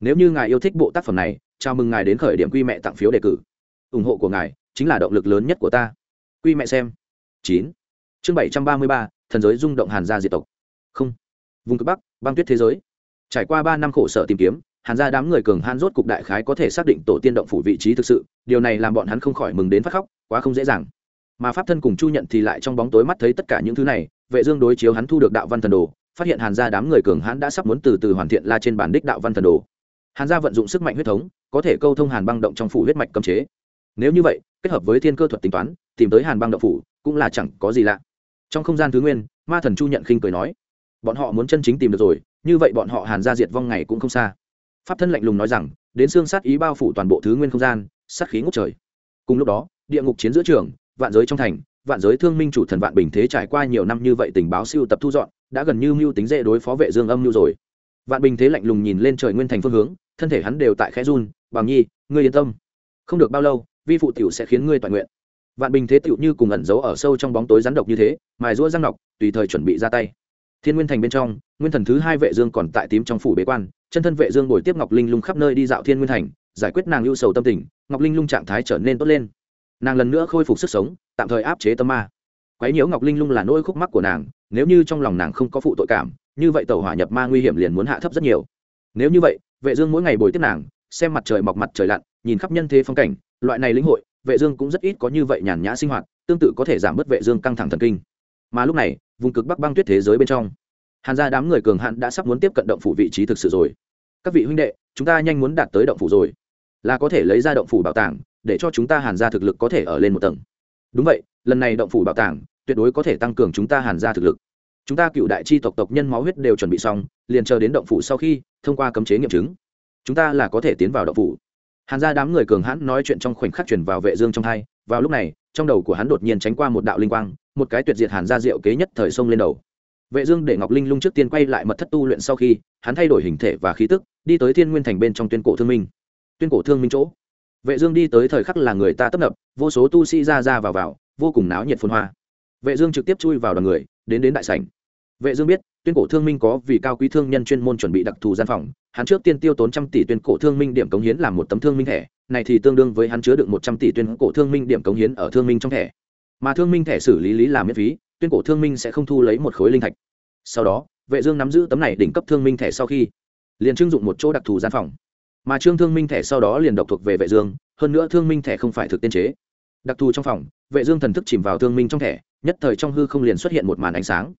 Nếu như ngài yêu thích bộ tác phẩm này chào mừng ngài đến khởi điểm quy mẹ tặng phiếu đề cử. Ủng hộ của ngài chính là động lực lớn nhất của ta. Quy mẹ xem. Chín chương bảy trăm ba mươi ba, thần giới rung động hàn gia diệt tộc. Không. Vùng cực bắc, băng tuyết thế giới. Trải qua ba năm khổ sở tìm kiếm, hàn gia đám người cường han rốt cục đại khái có thể xác định tổ tiên động phủ vị trí thực sự, điều này làm bọn hắn không khỏi mừng đến phát khóc, quá không dễ dàng. Mà pháp thân cùng chu nhận thì lại trong bóng tối mắt thấy tất cả những thứ này, vệ dương đối chiếu hắn thu được đạo văn thần đồ, phát hiện hàn gia đám người cường hãn đã sắp muốn từ từ hoàn thiện la trên bản đích đạo văn thần đồ. Hàn gia vận dụng sức mạnh huyết thống, có thể câu thông hàn băng động trong phủ huyết mạch cấm chế. Nếu như vậy, kết hợp với thiên cơ thuật tính toán, tìm tới hàn băng động phủ cũng là chẳng có gì lạ trong không gian thứ nguyên, ma thần chu nhận khinh cười nói, bọn họ muốn chân chính tìm được rồi, như vậy bọn họ hàn gia diệt vong ngày cũng không xa. Pháp thân lạnh lùng nói rằng, đến xương sát ý bao phủ toàn bộ thứ nguyên không gian, sát khí ngút trời. Cùng lúc đó, địa ngục chiến giữa trường, vạn giới trong thành, vạn giới thương minh chủ thần vạn bình thế trải qua nhiều năm như vậy tình báo siêu tập thu dọn, đã gần như mưu tính dễ đối phó vệ dương âm mưu rồi. Vạn bình thế lạnh lùng nhìn lên trời nguyên thành phương hướng, thân thể hắn đều tại khẽ run, bằng nhi, ngươi yên tâm. Không được bao lâu, vi phụ tiểu sẽ khiến ngươi toàn nguyện vạn bình thế tựu như cùng ẩn giấu ở sâu trong bóng tối rắn độc như thế, mài rũa răng nọc, tùy thời chuẩn bị ra tay. Thiên nguyên thành bên trong, nguyên thần thứ hai vệ dương còn tại tím trong phủ bế quan, chân thân vệ dương ngồi tiếp ngọc linh lung khắp nơi đi dạo thiên nguyên thành, giải quyết nàng lưu sầu tâm tình, ngọc linh lung trạng thái trở nên tốt lên. Nàng lần nữa khôi phục sức sống, tạm thời áp chế tâm ma. Quấy nhiễu ngọc linh lung là nỗi khúc mắc của nàng, nếu như trong lòng nàng không có phụ tội cảm, như vậy tàu hỏa nhập ma nguy hiểm liền muốn hạ thấp rất nhiều. Nếu như vậy, vệ dương mỗi ngày bồi tiếp nàng, xem mặt trời mọc mặt trời lặn, nhìn khắp nhân thế phong cảnh, loại này lĩnh hội vệ dương cũng rất ít có như vậy nhàn nhã sinh hoạt, tương tự có thể giảm bớt vệ dương căng thẳng thần kinh. Mà lúc này, vùng cực bắc băng tuyết thế giới bên trong, hàn gia đám người cường hạn đã sắp muốn tiếp cận động phủ vị trí thực sự rồi. Các vị huynh đệ, chúng ta nhanh muốn đạt tới động phủ rồi. Là có thể lấy ra động phủ bảo tàng, để cho chúng ta hàn gia thực lực có thể ở lên một tầng. Đúng vậy, lần này động phủ bảo tàng, tuyệt đối có thể tăng cường chúng ta hàn gia thực lực. Chúng ta cựu đại chi tộc tộc nhân máu huyết đều chuẩn bị xong, liền chờ đến động phủ sau khi thông qua cấm chế nghiệm chứng. Chúng ta là có thể tiến vào động phủ hàn ra đám người cường hãn nói chuyện trong khoảnh khắc chuyển vào vệ dương trong thai vào lúc này, trong đầu của hắn đột nhiên tránh qua một đạo linh quang, một cái tuyệt diệt hàn gia diệu kế nhất thời sông lên đầu. Vệ dương để ngọc linh lung trước tiên quay lại mật thất tu luyện sau khi, hắn thay đổi hình thể và khí tức, đi tới thiên nguyên thành bên trong tuyên cổ thương minh. Tuyên cổ thương minh chỗ. Vệ dương đi tới thời khắc là người ta tấp nập, vô số tu sĩ ra ra vào vào, vô cùng náo nhiệt phồn hoa. Vệ dương trực tiếp chui vào đoàn người, đến đến đại sảnh vệ dương biết tuyên cổ thương minh có vì cao quý thương nhân chuyên môn chuẩn bị đặc thù gian phòng hắn trước tiên tiêu tốn trăm tỷ tuyên cổ thương minh điểm cống hiến làm một tấm thương minh thẻ này thì tương đương với hắn chứa được một trăm tỷ tuyên cổ thương minh điểm cống hiến ở thương minh trong thẻ mà thương minh thẻ xử lý lý làm miễn phí tuyên cổ thương minh sẽ không thu lấy một khối linh thạch sau đó vệ dương nắm giữ tấm này đỉnh cấp thương minh thẻ sau khi liền trưng dụng một chỗ đặc thù gian phòng mà trương thương minh thẻ sau đó liền độc thuộc về vệ dương hơn nữa thương minh thẻ không phải thực tiên chế đặc thù trong phòng vệ dương thần thức chìm vào thương minh trong thẻ nhất thời trong hư không liền xuất hiện một màn ánh sáng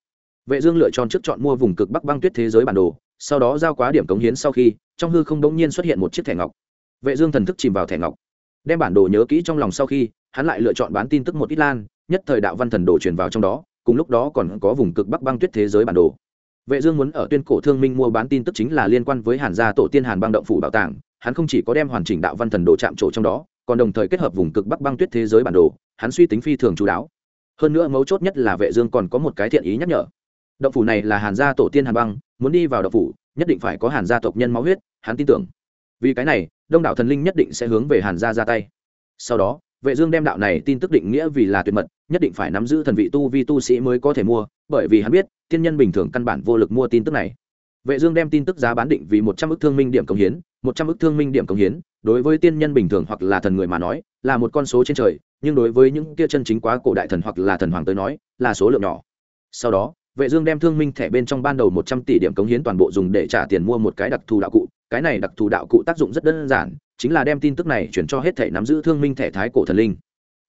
vệ dương lựa chọn trước chọn mua vùng cực bắc băng tuyết thế giới bản đồ, sau đó giao quá điểm cống hiến sau khi, trong hư không đống nhiên xuất hiện một chiếc thẻ ngọc. Vệ dương thần thức chìm vào thẻ ngọc. Đem bản đồ nhớ kỹ trong lòng sau khi, hắn lại lựa chọn bán tin tức một ít lan, nhất thời đạo văn thần đồ truyền vào trong đó, cùng lúc đó còn có vùng cực bắc băng tuyết thế giới bản đồ. Vệ dương muốn ở tuyên cổ thương minh mua bán tin tức chính là liên quan với hàn gia tổ tiên hàn băng động phủ bảo tàng, hắn không chỉ có đem hoàn chỉnh đạo văn thần đồ chạm trổ trong đó, còn đồng thời kết hợp vùng cực bắc băng tuyết thế giới bản đồ, hắn suy tính phi thường chú đáo. Hơn nữa mấu chốt nhất là vệ dương còn có một cái thiện ý nhắc nhở động phủ này là hàn gia tổ tiên hàn băng, muốn đi vào động phủ, nhất định phải có hàn gia tộc nhân máu huyết, hắn tin tưởng. Vì cái này, đông đảo thần linh nhất định sẽ hướng về hàn gia ra tay. Sau đó, vệ dương đem đạo này tin tức định nghĩa vì là tuyệt mật, nhất định phải nắm giữ thần vị tu vi tu sĩ mới có thể mua, bởi vì hắn biết, tiên nhân bình thường căn bản vô lực mua tin tức này. Vệ dương đem tin tức giá bán định vì một trăm ức thương minh điểm công hiến, một trăm ức thương minh điểm công hiến, đối với tiên nhân bình thường hoặc là thần người mà nói, là một con số trên trời, nhưng đối với những kia chân chính quá cổ đại thần hoặc là thần hoàng tới nói, là số lượng nhỏ. Sau đó vệ dương đem thương minh thẻ bên trong ban đầu một trăm tỷ điểm cống hiến toàn bộ dùng để trả tiền mua một cái đặc thù đạo cụ. Cái này đặc thù đạo cụ tác dụng rất đơn giản, chính là đem tin tức này chuyển cho hết thể nắm giữ thương minh thẻ thái cổ thần linh.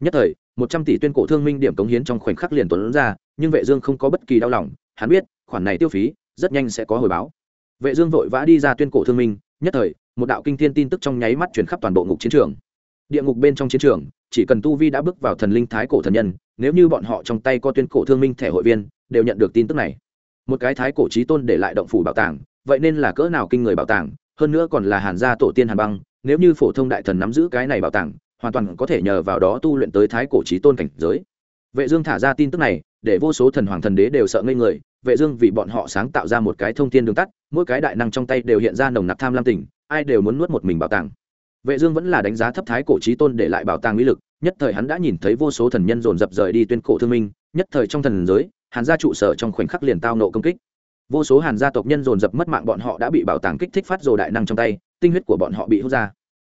Nhất thời, một trăm tỷ tuyên cổ thương minh điểm cống hiến trong khoảnh khắc liền tuấn ra, nhưng vệ dương không có bất kỳ đau lòng, hắn biết, khoản này tiêu phí, rất nhanh sẽ có hồi báo. Vệ dương vội vã đi ra tuyên cổ thương minh, nhất thời, một đạo kinh thiên tin tức trong nháy mắt truyền khắp toàn bộ ngục chiến trường. Địa ngục bên trong chiến trường, chỉ cần tu vi đã bước vào thần linh thái cổ thần nhân, nếu như bọn họ trong tay có tuyên cổ thương minh thẻ hội viên đều nhận được tin tức này. Một cái thái cổ trí tôn để lại động phủ bảo tàng, vậy nên là cỡ nào kinh người bảo tàng, hơn nữa còn là hàn gia tổ tiên hàn băng, nếu như phổ thông đại thần nắm giữ cái này bảo tàng, hoàn toàn có thể nhờ vào đó tu luyện tới thái cổ trí tôn cảnh giới. Vệ dương thả ra tin tức này, để vô số thần hoàng thần đế đều sợ ngây người, vệ dương vì bọn họ sáng tạo ra một cái thông thiên đường tắt, mỗi cái đại năng trong tay đều hiện ra nồng nặc tham lam tình, ai đều muốn nuốt một mình bảo tàng. Vệ dương vẫn là đánh giá thấp thái cổ trí tôn để lại bảo tàng uy lực, nhất thời hắn đã nhìn thấy vô số thần nhân dồn dập rời đi tuyên cổ thương minh, nhất thời trong thần giới hàn gia trụ sở trong khoảnh khắc liền tao nộ công kích. Vô số hàn gia tộc nhân dồn dập mất mạng bọn họ đã bị bảo tàng kích thích phát rồ đại năng trong tay, tinh huyết của bọn họ bị hút ra.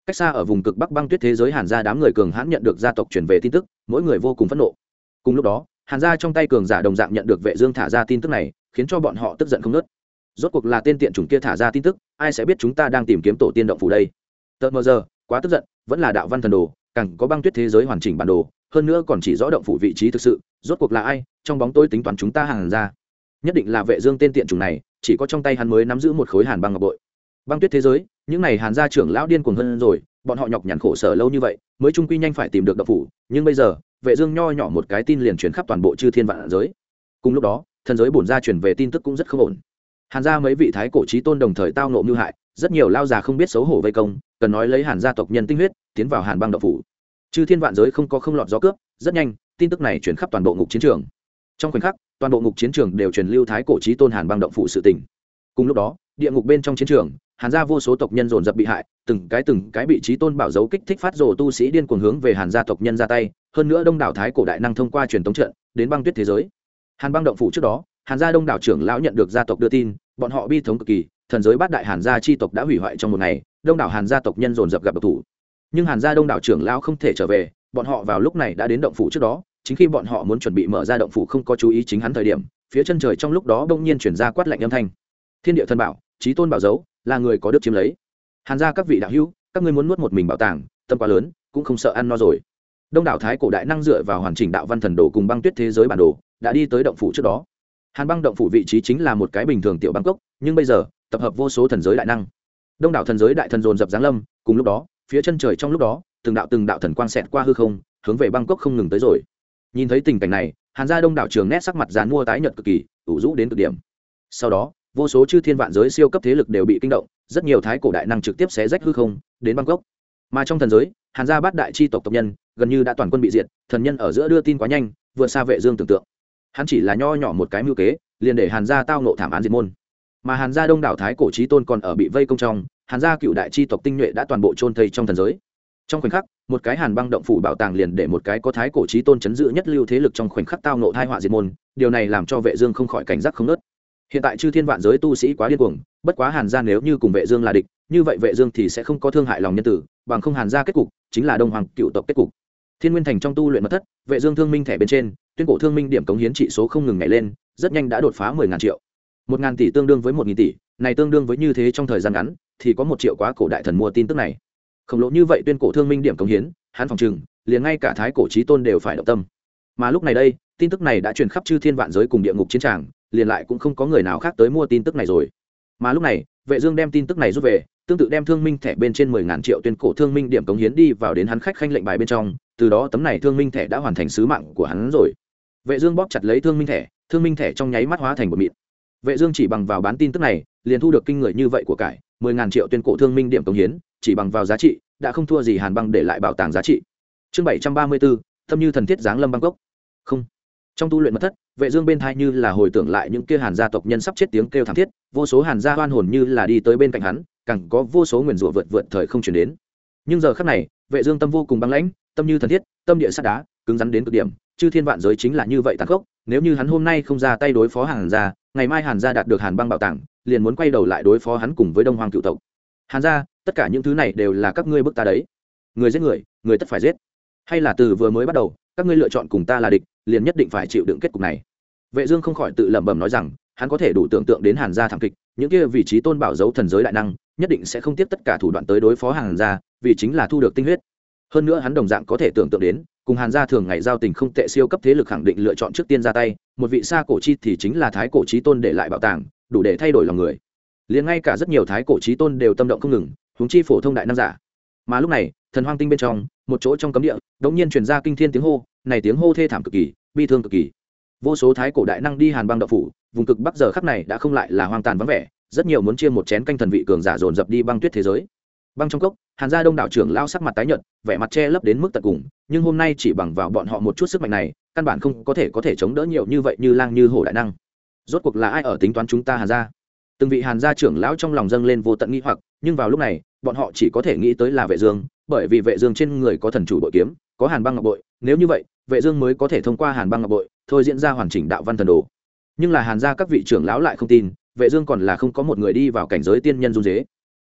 Cách xa ở vùng cực bắc băng tuyết thế giới hàn gia đám người cường hãn nhận được gia tộc chuyển về tin tức, mỗi người vô cùng phẫn nộ. Cùng lúc đó, hàn gia trong tay cường giả đồng dạng nhận được vệ dương thả ra tin tức này, khiến cho bọn họ tức giận không nớt rốt cuộc là tên tiện chủng kia thả ra tin tức, ai sẽ biết chúng ta đang tìm kiếm tổ tiên động phủ đây? Tợt mờ giờ, quá tức giận, vẫn là đạo văn thần đồ càng có băng tuyết thế giới hoàn chỉnh bản đồ, hơn nữa còn chỉ rõ động phủ vị trí thực sự, rốt cuộc là ai, trong bóng tôi tính toán chúng ta hàng ra. Nhất định là vệ dương tên tiện chủng này, chỉ có trong tay hắn mới nắm giữ một khối hàn băng ngọc bội. Băng tuyết thế giới, những này hàn gia trưởng lão điên cuồng hơn rồi, bọn họ nhọc nhằn khổ sở lâu như vậy, mới trung quy nhanh phải tìm được động phủ, nhưng bây giờ, vệ dương nho nhỏ một cái tin liền truyền khắp toàn bộ chư thiên vạn giới. Cùng lúc đó, thần giới bổn gia truyền về tin tức cũng rất không ổn. Hàn gia mấy vị thái cổ chí tôn đồng thời tao nộ mưu hại rất nhiều lao già không biết xấu hổ vây công, cần nói lấy hàn gia tộc nhân tinh huyết, tiến vào hàn băng động phủ. Chư thiên vạn giới không có không lọt gió cướp, rất nhanh, tin tức này truyền khắp toàn bộ ngục chiến trường. Trong khoảnh khắc, toàn bộ ngục chiến trường đều truyền lưu thái cổ trí tôn hàn băng động phủ sự tình. Cùng lúc đó, địa ngục bên trong chiến trường, hàn gia vô số tộc nhân dồn dập bị hại, từng cái từng cái bị trí tôn bảo dấu kích thích phát rồ tu sĩ điên cuồng hướng về hàn gia tộc nhân ra tay, hơn nữa đông đảo thái cổ đại năng thông qua truyền thống trận, đến băng tuyết thế giới. Hàn băng động phủ trước đó, hàn gia đông đảo trưởng lão nhận được gia tộc đưa tin, bọn họ bi thống cực kỳ thần giới bát đại hàn gia chi tộc đã hủy hoại trong một ngày, đông đảo hàn gia tộc nhân dồn dập gặp độc thủ. Nhưng hàn gia đông đảo trưởng lão không thể trở về, bọn họ vào lúc này đã đến động phủ trước đó, chính khi bọn họ muốn chuẩn bị mở ra động phủ không có chú ý chính hắn thời điểm, phía chân trời trong lúc đó đông nhiên chuyển ra quát lạnh âm thanh. Thiên địa thần bảo trí tôn bảo dấu, là người có đức chiếm lấy. Hàn gia các vị đạo hữu, các ngươi muốn nuốt một mình bảo tàng, tâm quá lớn, cũng không sợ ăn no rồi. Đông đảo thái cổ đại năng dựa vào hoàn chỉnh đạo văn thần đồ cùng băng tuyết thế giới bản đồ, đã đi tới động phủ trước đó hàn băng động phủ vị trí chính là một cái bình thường tiểu bangkok nhưng bây giờ, tập hợp vô số thần giới đại năng. Đông đảo thần giới đại thần dồn dập giáng lâm, cùng lúc đó, phía chân trời trong lúc đó, từng đạo từng đạo thần quang xẹt qua hư không, hướng về bangkok không ngừng tới rồi. Nhìn thấy tình cảnh này, hàn gia đông đảo trường nét sắc mặt dán mua tái nhợt cực kỳ, ủ rũ đến cực điểm. Sau đó, vô số chư thiên vạn giới siêu cấp thế lực đều bị kinh động, rất nhiều thái cổ đại năng trực tiếp xé rách hư không, đến bangkok mà trong thần giới, hàn gia bát đại chi tộc tộc nhân, gần như đã toàn quân bị diệt, thần nhân ở giữa đưa tin quá nhanh, vượt xa vệ dương tưởng tượng hắn chỉ là nho nhỏ một cái mưu kế, liền để hàn gia tao nộ thảm án diệt môn. Mà hàn gia đông đảo thái cổ trí tôn còn ở bị vây công trong, hàn gia cựu đại chi tộc tinh nhuệ đã toàn bộ trôn thây trong thần giới. Trong khoảnh khắc, một cái hàn băng động phủ bảo tàng liền để một cái có thái cổ trí tôn chấn giữ nhất lưu thế lực trong khoảnh khắc tao nộ thai họa diệt môn, điều này làm cho vệ dương không khỏi cảnh giác không nớt. Hiện tại chư thiên vạn giới tu sĩ quá điên cuồng, bất quá hàn gia nếu như cùng vệ dương là địch, như vậy vệ dương thì sẽ không có thương hại lòng nhân tử, bằng không hàn gia kết cục chính là đông hoàng cựu tộc kết cục. Thiên nguyên thành trong tu luyện mật thất, vệ dương thương minh thẻ bên trên tuyên cổ thương minh điểm cống hiến trị số không ngừng nhảy lên, rất nhanh đã đột phá mười ngàn triệu. Một ngàn tỷ tương đương với một nghìn tỷ, này tương đương với như thế trong thời gian ngắn, thì có một triệu quá cổ đại thần mua tin tức này. Khổng lồ như vậy tuyên cổ thương minh điểm cống hiến, hắn phòng trừng, liền ngay cả thái cổ trí tôn đều phải động tâm. Mà lúc này đây, tin tức này đã truyền khắp chư thiên vạn giới cùng địa ngục chiến tràng, liền lại cũng không có người nào khác tới mua tin tức này rồi. Mà lúc này, vệ dương đem tin tức này rút về, tương tự đem thương minh thẻ bên trên mười ngàn triệu tuyên cổ thương minh điểm cống hiến đi vào đến hắn khách khanh lệnh bài bên trong, từ đó tấm này thương minh thẻ đã hoàn thành sứ mạng của hắn rồi vệ dương bóp chặt lấy thương minh thẻ thương minh thẻ trong nháy mắt hóa thành một mịn. Vệ dương chỉ bằng vào bán tin tức này liền thu được kinh người như vậy của cải mười ngàn triệu tuyên cổ thương minh điểm cống hiến chỉ bằng vào giá trị đã không thua gì hàn băng để lại bảo tàng giá trị. Chương bảy trăm ba mươi 734, tâm như thần thiết giáng lâm bangkok. Không. Trong tu luyện mật thất vệ dương bên thai như là hồi tưởng lại những kia hàn gia tộc nhân sắp chết tiếng kêu thảm thiết vô số hàn gia hoan hồn như là đi tới bên cạnh hắn càng có vô số nguyền rủa vượt vượt thời không chuyển đến. Nhưng giờ khắc này vệ dương tâm vô cùng băng lãnh tâm như thần thiết tâm địa sắt đá cứng rắn đến cực điểm chư thiên vạn giới chính là như vậy tàn khốc, nếu như hắn hôm nay không ra tay đối phó hàn gia, ngày mai hàn gia đạt được hàn băng bảo tàng, liền muốn quay đầu lại đối phó hắn cùng với đông hoàng cựu tộc. Hàn gia, tất cả những thứ này đều là các ngươi bức ta đấy. Người giết người người tất phải giết. Hay là từ vừa mới bắt đầu, các ngươi lựa chọn cùng ta là địch, liền nhất định phải chịu đựng kết cục này. Vệ dương không khỏi tự lẩm bẩm nói rằng, hắn có thể đủ tưởng tượng đến hàn gia thảm kịch, những kia vị trí tôn bảo giấu thần giới đại năng, nhất định sẽ không tiếp tất cả thủ đoạn tới đối phó hàn gia, vì chính là thu được tinh huyết. Hơn nữa hắn đồng dạng có thể tưởng tượng đến cùng hàn gia thường ngày giao tình không tệ siêu cấp thế lực khẳng định lựa chọn trước tiên ra tay, một vị xa cổ chi thì chính là thái cổ chí tôn để lại bảo tàng, đủ để thay đổi lòng người. Liền ngay cả rất nhiều thái cổ chí tôn đều tâm động không ngừng, huống chi phổ thông đại năng giả. Mà lúc này, thần hoang tinh bên trong, một chỗ trong cấm địa, đống nhiên truyền ra kinh thiên tiếng hô, này tiếng hô thê thảm cực kỳ, bi thương cực kỳ. Vô số thái cổ đại năng đi hàn băng đậu phủ, vùng cực bắc giờ khắc này đã không lại là hoang tàn vắng vẻ, rất nhiều muốn chia một chén canh thần vị cường giả dồn dập đi băng tuyết thế giới. Băng trong cốc hàn gia đông đảo trưởng lao sắc mặt tái nhợt, vẻ mặt che lấp đến mức tận cùng, nhưng hôm nay chỉ bằng vào bọn họ một chút sức mạnh này, căn bản không có thể có thể chống đỡ nhiều như vậy như lang như hổ đại năng. Rốt cuộc là ai ở tính toán chúng ta hàn gia? Từng vị hàn gia trưởng lão trong lòng dâng lên vô tận nghi hoặc, nhưng vào lúc này, bọn họ chỉ có thể nghĩ tới là vệ dương, bởi vì vệ dương trên người có thần chủ bội kiếm, có hàn băng ngọc bội, nếu như vậy, vệ dương mới có thể thông qua hàn băng ngọc bội, thôi diễn ra hoàn chỉnh đạo văn thần đồ. Nhưng là hàn gia các vị trưởng lão lại không tin, vệ dương còn là không có một người đi vào cảnh giới tiên nhân dung dế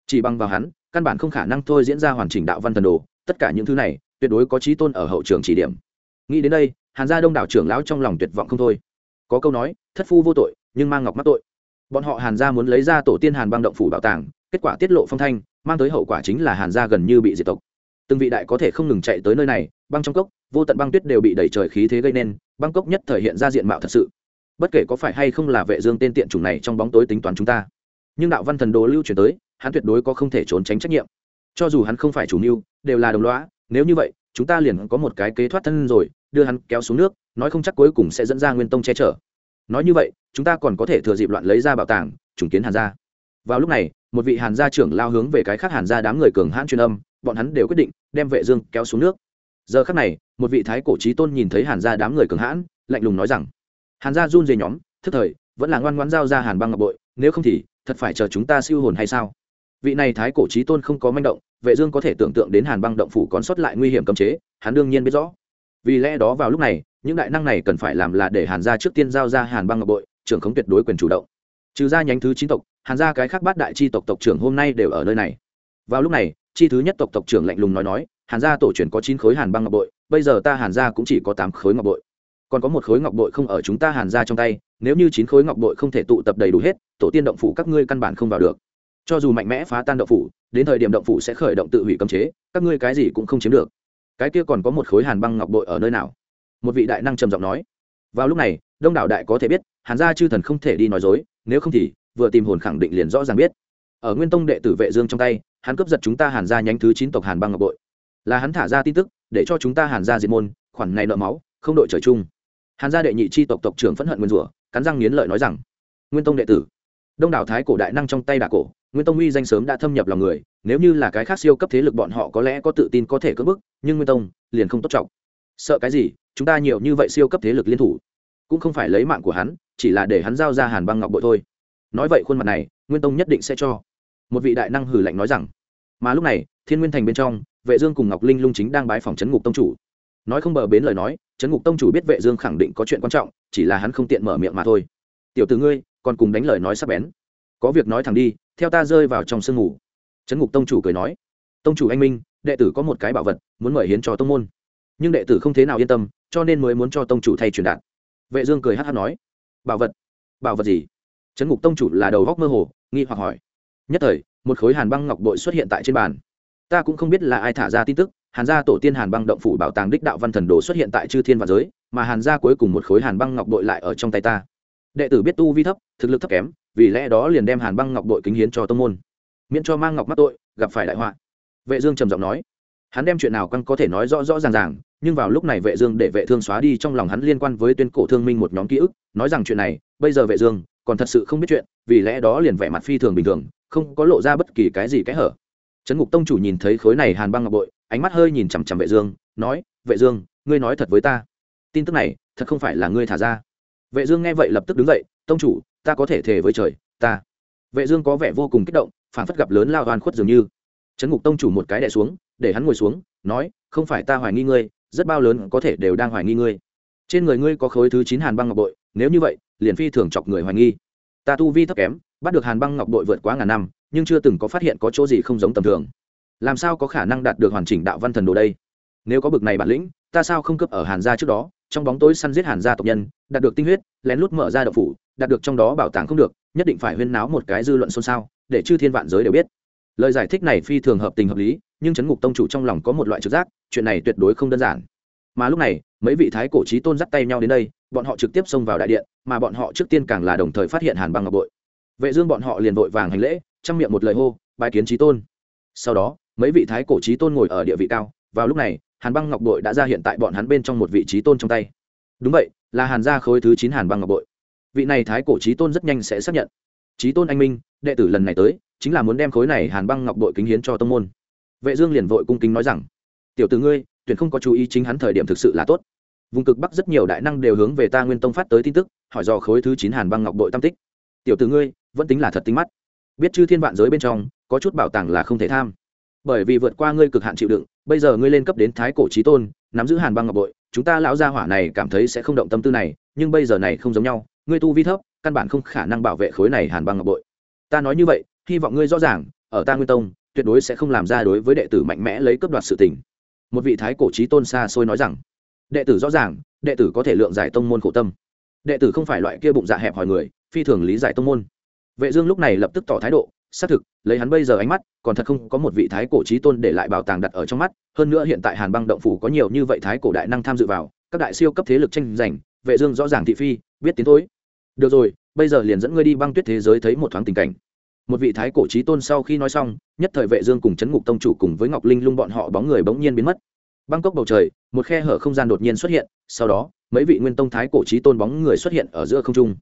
chỉ bằng vào hắn căn bản không khả năng thôi diễn ra hoàn chỉnh đạo văn thần đồ, tất cả những thứ này, tuyệt đối có trí tôn ở hậu trường chỉ điểm. Nghĩ đến đây, hàn gia đông đảo trưởng lão trong lòng tuyệt vọng không thôi. Có câu nói, thất phu vô tội, nhưng mang ngọc mắc tội. Bọn họ hàn gia muốn lấy ra tổ tiên hàn băng động phủ bảo tàng, kết quả tiết lộ phong thanh, mang tới hậu quả chính là hàn gia gần như bị diệt tộc. Từng vị đại có thể không ngừng chạy tới nơi này, băng trong cốc, vô tận băng tuyết đều bị đẩy trời khí thế gây nên, băng cốc nhất thể hiện ra diện mạo thật sự. Bất kể có phải hay không là vệ dương tên tiện chủng này trong bóng tối tính toán chúng ta. Nhưng đạo văn thần đồ lưu truyền tới hắn tuyệt đối có không thể trốn tránh trách nhiệm. Cho dù hắn không phải chủ mưu, đều là đồng lõa, nếu như vậy, chúng ta liền có một cái kế thoát thân rồi, đưa hắn kéo xuống nước, nói không chắc cuối cùng sẽ dẫn ra nguyên tông che chở. Nói như vậy, chúng ta còn có thể thừa dịp loạn lấy ra bảo tàng, trùng kiến hàn gia. Vào lúc này, một vị hàn gia trưởng lao hướng về cái khác hàn gia đám người cường hãn truyền âm, bọn hắn đều quyết định đem vệ dương kéo xuống nước. Giờ khắc này, một vị thái cổ trí tôn nhìn thấy hàn gia đám người cường hãn, lạnh lùng nói rằng, hàn gia run rẩy nhóm, thức thời, vẫn là ngoan ngoãn giao ra hàn băng ngọc bội, nếu không thì thật phải chờ chúng ta siêu hồn hay sao? Vị này thái cổ trí tôn không có manh động, vệ dương có thể tưởng tượng đến hàn băng động phủ còn sót lại nguy hiểm cấm chế, hắn đương nhiên biết rõ. Vì lẽ đó vào lúc này, những đại năng này cần phải làm là để hàn gia trước tiên giao ra hàn băng ngọc bội, trưởng khống tuyệt đối quyền chủ động. Trừ ra nhánh thứ chín tộc, hàn gia cái khác bát đại chi tộc tộc trưởng hôm nay đều ở nơi này. Vào lúc này, chi thứ nhất tộc tộc trưởng lạnh lùng nói nói, hàn gia tổ truyền có chín khối hàn băng ngọc bội, bây giờ ta hàn gia cũng chỉ có tám khối ngọc bội. Còn có một khối ngọc bội không ở chúng ta hàn gia trong tay, nếu như chín khối ngọc bội không thể tụ tập đầy đủ hết, tổ tiên động phủ các ngươi căn bản không vào được cho dù mạnh mẽ phá tan động phủ, đến thời điểm động phủ sẽ khởi động tự hủy cấm chế, các ngươi cái gì cũng không chiếm được. Cái kia còn có một khối hàn băng ngọc bội ở nơi nào? Một vị đại năng trầm giọng nói. Vào lúc này, đông đảo đại có thể biết, hàn gia chư thần không thể đi nói dối, nếu không thì, vừa tìm hồn khẳng định liền rõ ràng biết. Ở nguyên tông đệ tử vệ dương trong tay, hắn cướp giật chúng ta hàn gia nhánh thứ chín tộc hàn băng ngọc bội. Là hắn thả ra tin tức, để cho chúng ta hàn gia diệt môn, khoản này nợ máu, không đội trời chung. Hàn gia đệ nhị chi tộc tộc trưởng phẫn hận nguyên rủa, cắn răng nghiến lợi nói rằng, nguyên tông đệ tử đông đảo thái cổ đại năng trong tay đả cổ, nguyên tông uy danh sớm đã thâm nhập lòng người, nếu như là cái khác siêu cấp thế lực bọn họ có lẽ có tự tin có thể cưỡng bức, nhưng nguyên tông liền không tốt trọng. Sợ cái gì? Chúng ta nhiều như vậy siêu cấp thế lực liên thủ, cũng không phải lấy mạng của hắn, chỉ là để hắn giao ra hàn băng ngọc bội thôi. Nói vậy khuôn mặt này, nguyên tông nhất định sẽ cho. Một vị đại năng hử lạnh nói rằng, mà lúc này, thiên nguyên thành bên trong, vệ dương cùng ngọc linh lung chính đang bái phòng chấn ngục tông chủ. Nói không bờ bến lời nói, chấn ngục tông chủ biết vệ dương khẳng định có chuyện quan trọng, chỉ là hắn không tiện mở miệng mà thôi. Tiểu tử ngươi còn cùng đánh lời nói sắp bén. Có việc nói thẳng đi, theo ta rơi vào trong sương ngủ Trấn ngục tông chủ cười nói. Tông chủ anh minh, đệ tử có một cái bảo vật muốn mời hiến cho tông môn. Nhưng đệ tử không thế nào yên tâm, cho nên mới muốn cho tông chủ thay truyền đạt. Vệ dương cười hát hát nói. Bảo vật? Bảo vật gì? Trấn ngục tông chủ là đầu góc mơ hồ, nghi hoặc hỏi. Nhất thời, một khối hàn băng ngọc bội xuất hiện tại trên bàn. Ta cũng không biết là ai thả ra tin tức, hàn gia tổ tiên hàn băng động phủ bảo tàng đích đạo văn thần đồ xuất hiện tại chư thiên và giới, mà hàn gia cuối cùng một khối hàn băng ngọc bội lại ở trong tay ta đệ tử biết tu vi thấp, thực lực thấp kém, vì lẽ đó liền đem hàn băng ngọc đội kính hiến cho tông môn. Miễn cho mang ngọc mắc tội, gặp phải đại họa. Vệ dương trầm giọng nói. Hắn đem chuyện nào căn có thể nói rõ rõ ràng ràng, nhưng vào lúc này vệ dương để vệ thương xóa đi trong lòng hắn liên quan với tuyên cổ thương minh một nhóm ký ức, nói rằng chuyện này, bây giờ vệ dương còn thật sự không biết chuyện, vì lẽ đó liền vẻ mặt phi thường bình thường, không có lộ ra bất kỳ cái gì cái hở. Trấn ngục tông chủ nhìn thấy khối này hàn băng ngọc bội ánh mắt hơi nhìn chằm chằm vệ dương, nói, vệ dương, ngươi nói thật với ta. Tin tức này, thật không phải là ngươi thả ra vệ dương nghe vậy lập tức đứng dậy, tông chủ, ta có thể thề với trời, ta. Vệ dương có vẻ vô cùng kích động phản phất gặp lớn lao oan khuất dường như. Chấn ngục tông chủ một cái đè xuống, để hắn ngồi xuống, nói, không phải ta hoài nghi ngươi, rất bao lớn có thể đều đang hoài nghi ngươi. Trên người ngươi có khối thứ chín hàn băng ngọc bội, nếu như vậy, liền phi thường chọc người hoài nghi. Ta tu vi thấp kém, bắt được hàn băng ngọc bội vượt quá ngàn năm, nhưng chưa từng có phát hiện có chỗ gì không giống tầm thường. Làm sao có khả năng đạt được hoàn chỉnh đạo văn thần đồ đây? Nếu có bực này bản lĩnh, ta sao không cấp ở hàn gia trước đó trong bóng tối săn giết hàn gia tộc nhân, đạt được tinh huyết, lén lút mở ra đậu phủ, đạt được trong đó bảo tàng không được, nhất định phải huyên náo một cái dư luận xôn xao, để chư thiên vạn giới đều biết. Lời giải thích này phi thường hợp tình hợp lý, nhưng chấn ngục tông chủ trong lòng có một loại trực giác, chuyện này tuyệt đối không đơn giản. Mà lúc này, mấy vị thái cổ trí tôn dắt tay nhau đến đây, bọn họ trực tiếp xông vào đại điện, mà bọn họ trước tiên càng là đồng thời phát hiện hàn băng ngọc bội. Vệ dương bọn họ liền vội vàng hành lễ, trong miệng một lời hô bài kiến trí tôn. Sau đó, mấy vị thái cổ trí tôn ngồi ở địa vị cao, vào lúc này hàn băng ngọc bội đã ra hiện tại bọn hắn bên trong một vị trí tôn trong tay. Đúng vậy, là hàn gia khối thứ chín hàn băng ngọc bội. Vị này thái cổ trí tôn rất nhanh sẽ xác nhận. Trí tôn anh minh, đệ tử lần này tới, chính là muốn đem khối này hàn băng ngọc bội kính hiến cho tông môn. Vệ dương liền vội cung kính nói rằng, tiểu tử ngươi, tuyển không có chú ý chính hắn thời điểm thực sự là tốt. Vùng cực bắc rất nhiều đại năng đều hướng về ta nguyên tông phát tới tin tức, hỏi do khối thứ chín hàn băng ngọc bội tam tích. Tiểu tử ngươi, vẫn tính là thật tính mắt. Biết chư thiên vạn giới bên trong, có chút bảo tàng là không thể tham. Bởi vì vượt qua ngươi cực hạn chịu đựng bây giờ ngươi lên cấp đến thái cổ trí tôn, nắm giữ hàn băng ngọc bội, chúng ta lão gia hỏa này cảm thấy sẽ không động tâm tư này, nhưng bây giờ này không giống nhau, ngươi tu vi thấp, căn bản không khả năng bảo vệ khối này hàn băng ngọc bội. Ta nói như vậy, hy vọng ngươi rõ ràng, ở ta nguyên tông, tuyệt đối sẽ không làm ra đối với đệ tử mạnh mẽ lấy cướp đoạt sự tình. Một vị thái cổ trí tôn xa xôi nói rằng, đệ tử rõ ràng, đệ tử có thể lượng giải tông môn khổ tâm. Đệ tử không phải loại kia bụng dạ hẹp hỏi người, phi thường lý giải tông môn. Vệ dương lúc này lập tức tỏ thái độ xác thực, lấy hắn bây giờ ánh mắt, còn thật không có một vị thái cổ trí tôn để lại bảo tàng đặt ở trong mắt, hơn nữa hiện tại hàn băng động phủ có nhiều như vậy thái cổ đại năng tham dự vào, các đại siêu cấp thế lực tranh giành, vệ dương rõ ràng thị phi, biết tiến thối. Được rồi, bây giờ liền dẫn ngươi đi băng tuyết thế giới thấy một thoáng tình cảnh. Một vị thái cổ trí tôn sau khi nói xong, nhất thời vệ dương cùng chấn ngục tông chủ cùng với ngọc linh lung bọn họ bóng người bỗng nhiên biến mất. Băng cốc bầu trời, một khe hở không gian đột nhiên xuất hiện, sau đó, mấy vị nguyên tông thái cổ trí tôn bóng người xuất hiện ở giữa không trung.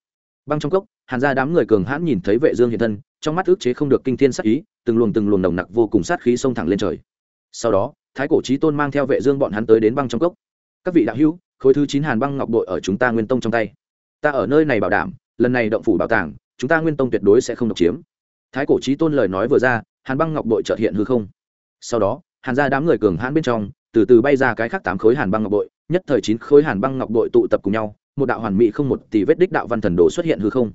Băng trong cốc, hàn gia đám người cường hãn nhìn thấy vệ dương hiện thân trong mắt ước chế không được kinh thiên sát ý, từng luồng từng luồng nồng nặc vô cùng sát khí xông thẳng lên trời. Sau đó, thái cổ trí tôn mang theo vệ dương bọn hắn tới đến băng trong cốc. Các vị đạo hữu, khối thứ chín hàn băng ngọc bội ở chúng ta nguyên tông trong tay. Ta ở nơi này bảo đảm, lần này động phủ bảo tàng, chúng ta nguyên tông tuyệt đối sẽ không độc chiếm. Thái cổ trí tôn lời nói vừa ra, hàn băng ngọc bội chợt hiện hư không. Sau đó, hàn ra đám người cường hãn bên trong, từ từ bay ra cái khác tám khối hàn băng ngọc bội, nhất thời chín khối hàn băng ngọc bội tụ tập cùng nhau, một đạo hoàn mỹ không một tỷ vết đích đạo văn thần đồ xuất hiện hư không.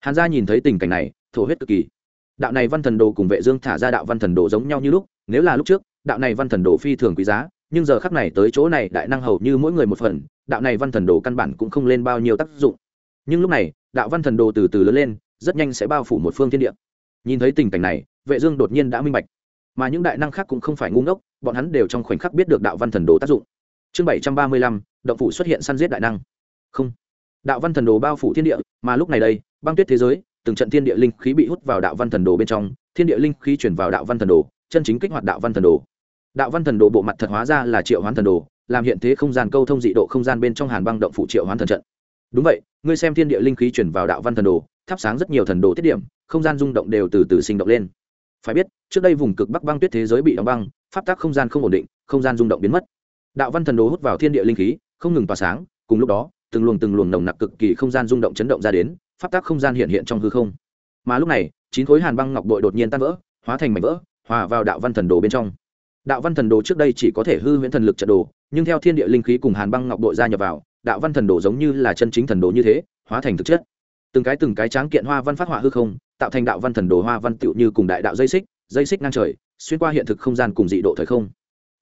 Hàn gia nhìn thấy tình cảnh này thổ huyết cực kỳ. Đạo này văn thần đồ cùng vệ dương thả ra đạo văn thần đồ giống nhau như lúc nếu là lúc trước đạo này văn thần đồ phi thường quý giá nhưng giờ khắc này tới chỗ này đại năng hầu như mỗi người một phần đạo này văn thần đồ căn bản cũng không lên bao nhiêu tác dụng. Nhưng lúc này đạo văn thần đồ từ từ lớn lên rất nhanh sẽ bao phủ một phương thiên địa. Nhìn thấy tình cảnh này vệ dương đột nhiên đã minh bạch. Mà những đại năng khác cũng không phải ngu ngốc bọn hắn đều trong khoảnh khắc biết được đạo văn thần đồ tác dụng. Chương 735, động phủ xuất hiện săn giết đại năng. Không. Đạo văn thần đồ bao phủ thiên địa mà lúc này đây băng tuyết thế giới từng trận thiên địa linh khí bị hút vào đạo văn thần đồ bên trong, thiên địa linh khí chuyển vào đạo văn thần đồ, chân chính kích hoạt đạo văn thần đồ. Đạo văn thần đồ bộ mặt thật hóa ra là triệu hoán thần đồ, làm hiện thế không gian câu thông dị độ không gian bên trong hàn băng động phủ triệu hoán thần trận. Đúng vậy, ngươi xem thiên địa linh khí chuyển vào đạo văn thần đồ, thắp sáng rất nhiều thần đồ tiết điểm, không gian rung động đều từ từ sinh động lên. Phải biết, trước đây vùng cực bắc băng tuyết thế giới bị đóng băng, pháp tắc không gian không ổn định, không gian rung động biến mất. Đạo văn thần đồ hút vào thiên địa linh khí, không ngừng tỏa sáng, cùng lúc đó, từng luồng từng luồng nồng nặc cực kỳ không gian rung động chấn động ra đến pháp tắc không gian hiện hiện trong hư không. Mà lúc này, chín khối hàn băng ngọc bội đột nhiên tan vỡ, hóa thành mảnh vỡ, hòa vào đạo văn thần đồ bên trong. Đạo văn thần đồ trước đây chỉ có thể hư huyễn thần lực trận đồ, nhưng theo thiên địa linh khí cùng hàn băng ngọc bội gia nhập vào, đạo văn thần đồ giống như là chân chính thần đồ như thế, hóa thành thực chất. Từng cái từng cái tráng kiện hoa văn phát họa hư không, tạo thành đạo văn thần đồ hoa văn tựu như cùng đại đạo dây xích dây xích ngang trời, xuyên qua hiện thực không gian cùng dị độ thời không.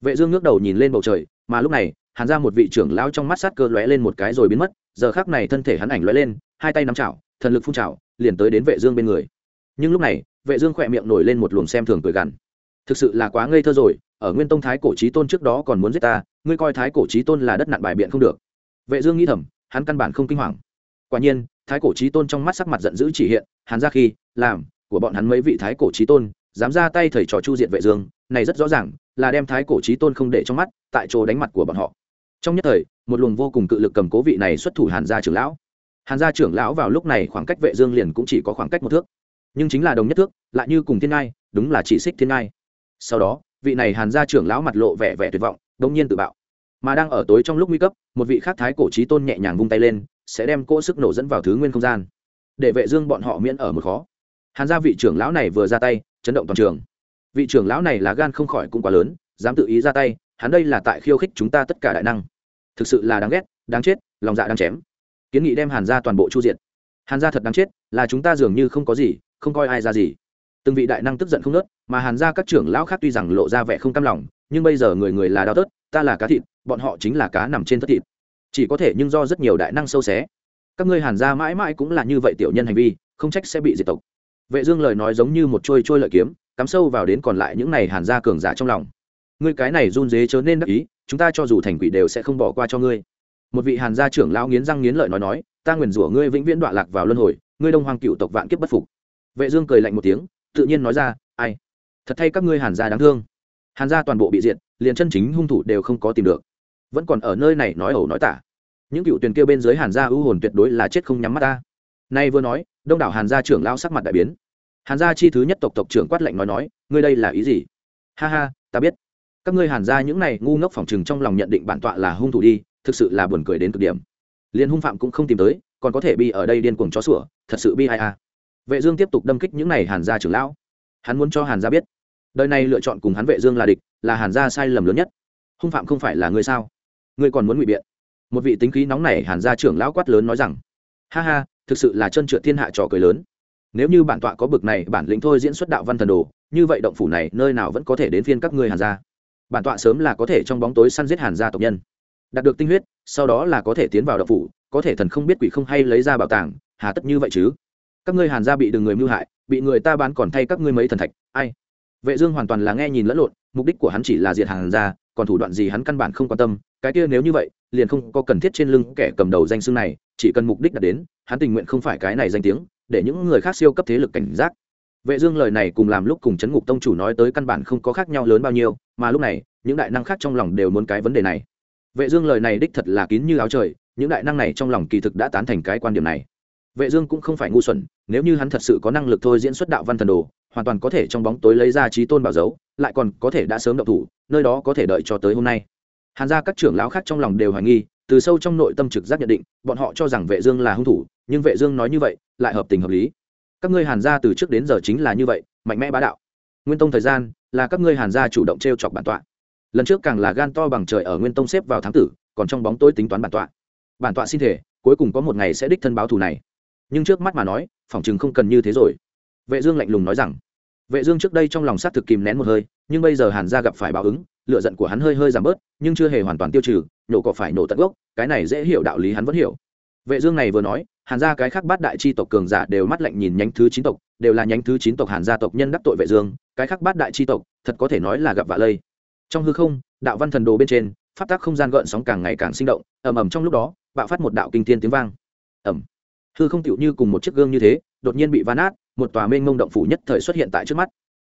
Vệ dương ngước đầu nhìn lên bầu trời, mà lúc này, hàn ra một vị trưởng lão trong mắt sát cơ lóe lên một cái rồi biến mất, giờ khắc này thân thể hắn ảnh lóe lên, hai tay nắm chảo thần lực phun trào, liền tới đến vệ dương bên người. Nhưng lúc này vệ dương khỏe miệng nổi lên một luồng xem thường cười gằn. Thực sự là quá ngây thơ rồi ở nguyên tông thái cổ chí tôn trước đó còn muốn giết ta ngươi coi thái cổ chí tôn là đất nặn bài biện không được. Vệ dương nghĩ thầm hắn căn bản không kinh hoàng. Quả nhiên thái cổ chí tôn trong mắt sắc mặt giận dữ chỉ hiện hắn ra khi làm của bọn hắn mấy vị thái cổ chí tôn dám ra tay thầy trò chu diện vệ dương này rất rõ ràng là đem thái cổ chí tôn không để trong mắt tại chỗ đánh mặt của bọn họ. Trong nhất thời một luồng vô cùng cự lực cầm cố vị này xuất thủ hàn gia trưởng lão hàn gia trưởng lão vào lúc này khoảng cách vệ dương liền cũng chỉ có khoảng cách một thước. Nhưng chính là đồng nhất thước, lại như cùng thiên ngai, đúng là chỉ xích thiên ngai. Sau đó, vị này hàn gia trưởng lão mặt lộ vẻ vẻ tuyệt vọng đống nhiên tự bạo. Mà đang ở tối trong lúc nguy cấp, một vị khác thái cổ chí tôn nhẹ nhàng vung tay lên, sẽ đem cỗ sức nổ dẫn vào thứ nguyên không gian. Để vệ dương bọn họ miễn ở một khó. Hàn gia vị trưởng lão này vừa ra tay, chấn động toàn trường. Vị trưởng lão này là gan không khỏi cũng quá lớn, dám tự ý ra tay, hắn đây là tại khiêu khích chúng ta tất cả đại năng. Thực sự là đáng ghét, đáng chết, lòng dạ đang chém kiến nghị đem hàn gia toàn bộ chu diện hàn gia thật đáng chết, là chúng ta dường như không có gì, không coi ai ra gì. Từng vị đại năng tức giận không nớt mà hàn gia các trưởng lão khác tuy rằng lộ ra vẻ không cam lòng, nhưng bây giờ người người là đau tớt ta là cá thịt, bọn họ chính là cá nằm trên thất thịt. Chỉ có thể nhưng do rất nhiều đại năng sâu xé. Các ngươi hàn gia mãi mãi cũng là như vậy tiểu nhân hành vi, không trách sẽ bị diệt tộc. Vệ dương lời nói giống như một trôi trôi lợi kiếm, cắm sâu vào đến còn lại những này hàn gia cường giả trong lòng. Ngươi cái này run dế chớ nên đắc ý, chúng ta cho dù thành quỷ đều sẽ không bỏ qua cho ngươi một vị hàn gia trưởng lão nghiến răng nghiến lợi nói nói, ta nguyền rủa ngươi vĩnh viễn đọa lạc vào luân hồi, ngươi đông hoàng cựu tộc vạn kiếp bất phục. Vệ dương cười lạnh một tiếng, tự nhiên nói ra, ai? Thật thay các ngươi hàn gia đáng thương. Hàn gia toàn bộ bị diệt, liền chân chính hung thủ đều không có tìm được. Vẫn còn ở nơi này nói ẩu nói tả. Những cựu tuyển kia bên dưới hàn gia ưu hồn tuyệt đối là chết không nhắm mắt ta. Nay vừa nói, đông đảo hàn gia trưởng lao sắc mặt đại biến. Hàn gia chi thứ nhất tộc tộc trưởng quát lệnh nói nói, ngươi đây là ý gì? Ha ha, ta biết. Các ngươi hàn gia những này ngu ngốc phỏng chừng trong lòng nhận định bản tọa là hung thủ đi thực sự là buồn cười đến cực điểm. Liền hung phạm cũng không tìm tới, còn có thể bi ở đây điên cuồng chó sủa, thật sự bi ai a vệ dương tiếp tục đâm kích những này hàn gia trưởng lão. Hắn muốn cho hàn gia biết, đời này lựa chọn cùng hắn vệ dương là địch, là hàn gia sai lầm lớn nhất. Hung phạm không phải là ngươi sao? Ngươi còn muốn ngụy biện. Một vị tính khí nóng nảy hàn gia trưởng lão quát lớn nói rằng, ha ha, thực sự là chân trượt thiên hạ trò cười lớn. Nếu như bản tọa có bực này, bản lĩnh thôi diễn xuất đạo văn thần đồ, như vậy động phủ này nơi nào vẫn có thể đến phiên các ngươi hàn gia. Bản tọa sớm là có thể trong bóng tối săn giết hàn gia tộc nhân đạt được tinh huyết, sau đó là có thể tiến vào động phủ, có thể thần không biết quỷ không hay lấy ra bảo tàng, hà tất như vậy chứ? Các ngươi hàn gia bị đừng người mưu hại, bị người ta bán còn thay các ngươi mấy thần thạch, ai? Vệ dương hoàn toàn là nghe nhìn lẫn lộn, mục đích của hắn chỉ là diệt hàn gia, còn thủ đoạn gì hắn căn bản không quan tâm, cái kia nếu như vậy, liền không có cần thiết trên lưng kẻ cầm đầu danh xưng này, chỉ cần mục đích đạt đến, hắn tình nguyện không phải cái này danh tiếng, để những người khác siêu cấp thế lực cảnh giác. Vệ dương lời này cùng làm lúc cùng chấn ngục tông chủ nói tới căn bản không có khác nhau lớn bao nhiêu, mà lúc này, những đại năng khác trong lòng đều muốn cái vấn đề này vệ dương lời này đích thật là kín như áo trời, những đại năng này trong lòng kỳ thực đã tán thành cái quan điểm này. Vệ dương cũng không phải ngu xuẩn, nếu như hắn thật sự có năng lực thôi diễn xuất đạo văn thần đồ, hoàn toàn có thể trong bóng tối lấy ra trí tôn bảo dấu, lại còn có thể đã sớm động thủ, nơi đó có thể đợi cho tới hôm nay. Hàn gia các trưởng lão khác trong lòng đều hoài nghi, từ sâu trong nội tâm trực giác nhận định, bọn họ cho rằng vệ dương là hung thủ, nhưng vệ dương nói như vậy, lại hợp tình hợp lý. Các ngươi hàn gia từ trước đến giờ chính là như vậy, mạnh mẽ bá đạo. Nguyên tông thời gian là các ngươi hàn gia chủ động treo chọc bản tọa lần trước càng là gan to bằng trời ở nguyên tông xếp vào tháng tử, còn trong bóng tối tính toán bản tọa. Bản tọa xin thể, cuối cùng có một ngày sẽ đích thân báo thù này. Nhưng trước mắt mà nói, phỏng chừng không cần như thế rồi. Vệ dương lạnh lùng nói rằng, vệ dương trước đây trong lòng sát thực kìm nén một hơi, nhưng bây giờ hàn gia gặp phải báo ứng, lửa giận của hắn hơi hơi giảm bớt, nhưng chưa hề hoàn toàn tiêu trừ nổ cỏ phải nổ tận gốc, cái này dễ hiểu đạo lý hắn vẫn hiểu. Vệ dương này vừa nói, hàn gia cái khác bát đại chi tộc cường giả đều mắt lạnh nhìn nhánh thứ chín tộc, đều là nhánh thứ chín tộc hàn gia tộc nhân đắc tội vệ dương, cái khác bát đại chi tộc, thật có thể nói là gặp vạ lây trong hư không, đạo văn thần đồ bên trên, pháp tắc không gian gợn sóng càng ngày càng sinh động, ầm ầm trong lúc đó, bạo phát một đạo kinh thiên tiếng vang. Ầm. Hư không tựu như cùng một chiếc gương như thế, đột nhiên bị va nát, một tòa mênh mông động phủ nhất thời xuất hiện tại trước mắt.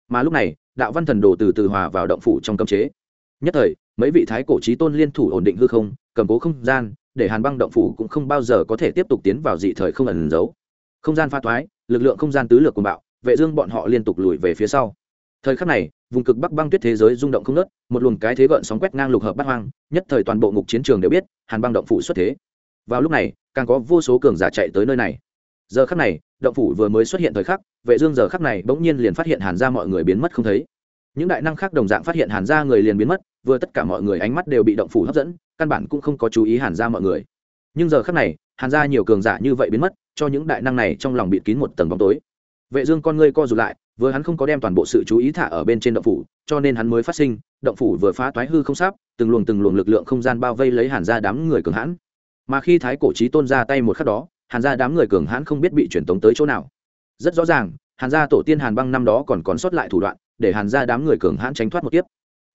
Mà lúc này, đạo văn thần đồ từ từ hòa vào động phủ trong cấm chế. Nhất thời, mấy vị thái cổ trí tôn liên thủ ổn định hư không, cầm cố không gian, để hàn băng động phủ cũng không bao giờ có thể tiếp tục tiến vào dị thời không ẩn giấu. Không gian pha thoái, lực lượng không gian tứ lược cùng bạo, vệ dương bọn họ liên tục lùi về phía sau thời khắc này, vùng cực bắc băng tuyết thế giới rung động không nớt một luồng cái thế gợn sóng quét ngang lục hợp bát hoang, nhất thời toàn bộ ngục chiến trường đều biết, hàn băng động phủ xuất thế. Vào lúc này, càng có vô số cường giả chạy tới nơi này. Giờ khắc này, động phủ vừa mới xuất hiện thời khắc, vệ dương giờ khắc này bỗng nhiên liền phát hiện hàn gia mọi người biến mất không thấy. Những đại năng khác đồng dạng phát hiện hàn gia người liền biến mất, vừa tất cả mọi người ánh mắt đều bị động phủ hấp dẫn, căn bản cũng không có chú ý hàn gia mọi người. Nhưng giờ khắc này, hàn gia nhiều cường giả như vậy biến mất, cho những đại năng này trong lòng bịt kín một tầng bóng tối vệ dương con ngươi co rụt lại, vừa hắn không có đem toàn bộ sự chú ý thả ở bên trên động phủ, cho nên hắn mới phát sinh, động phủ vừa phá toái hư không sắp từng luồng từng luồng lực lượng không gian bao vây lấy hàn gia đám người cường hãn. Mà khi thái cổ chí tôn ra tay một khắc đó, hàn gia đám người cường hãn không biết bị truyền tống tới chỗ nào. Rất rõ ràng, hàn gia tổ tiên hàn băng năm đó còn còn sót lại thủ đoạn, để hàn gia đám người cường hãn tránh thoát một kiếp.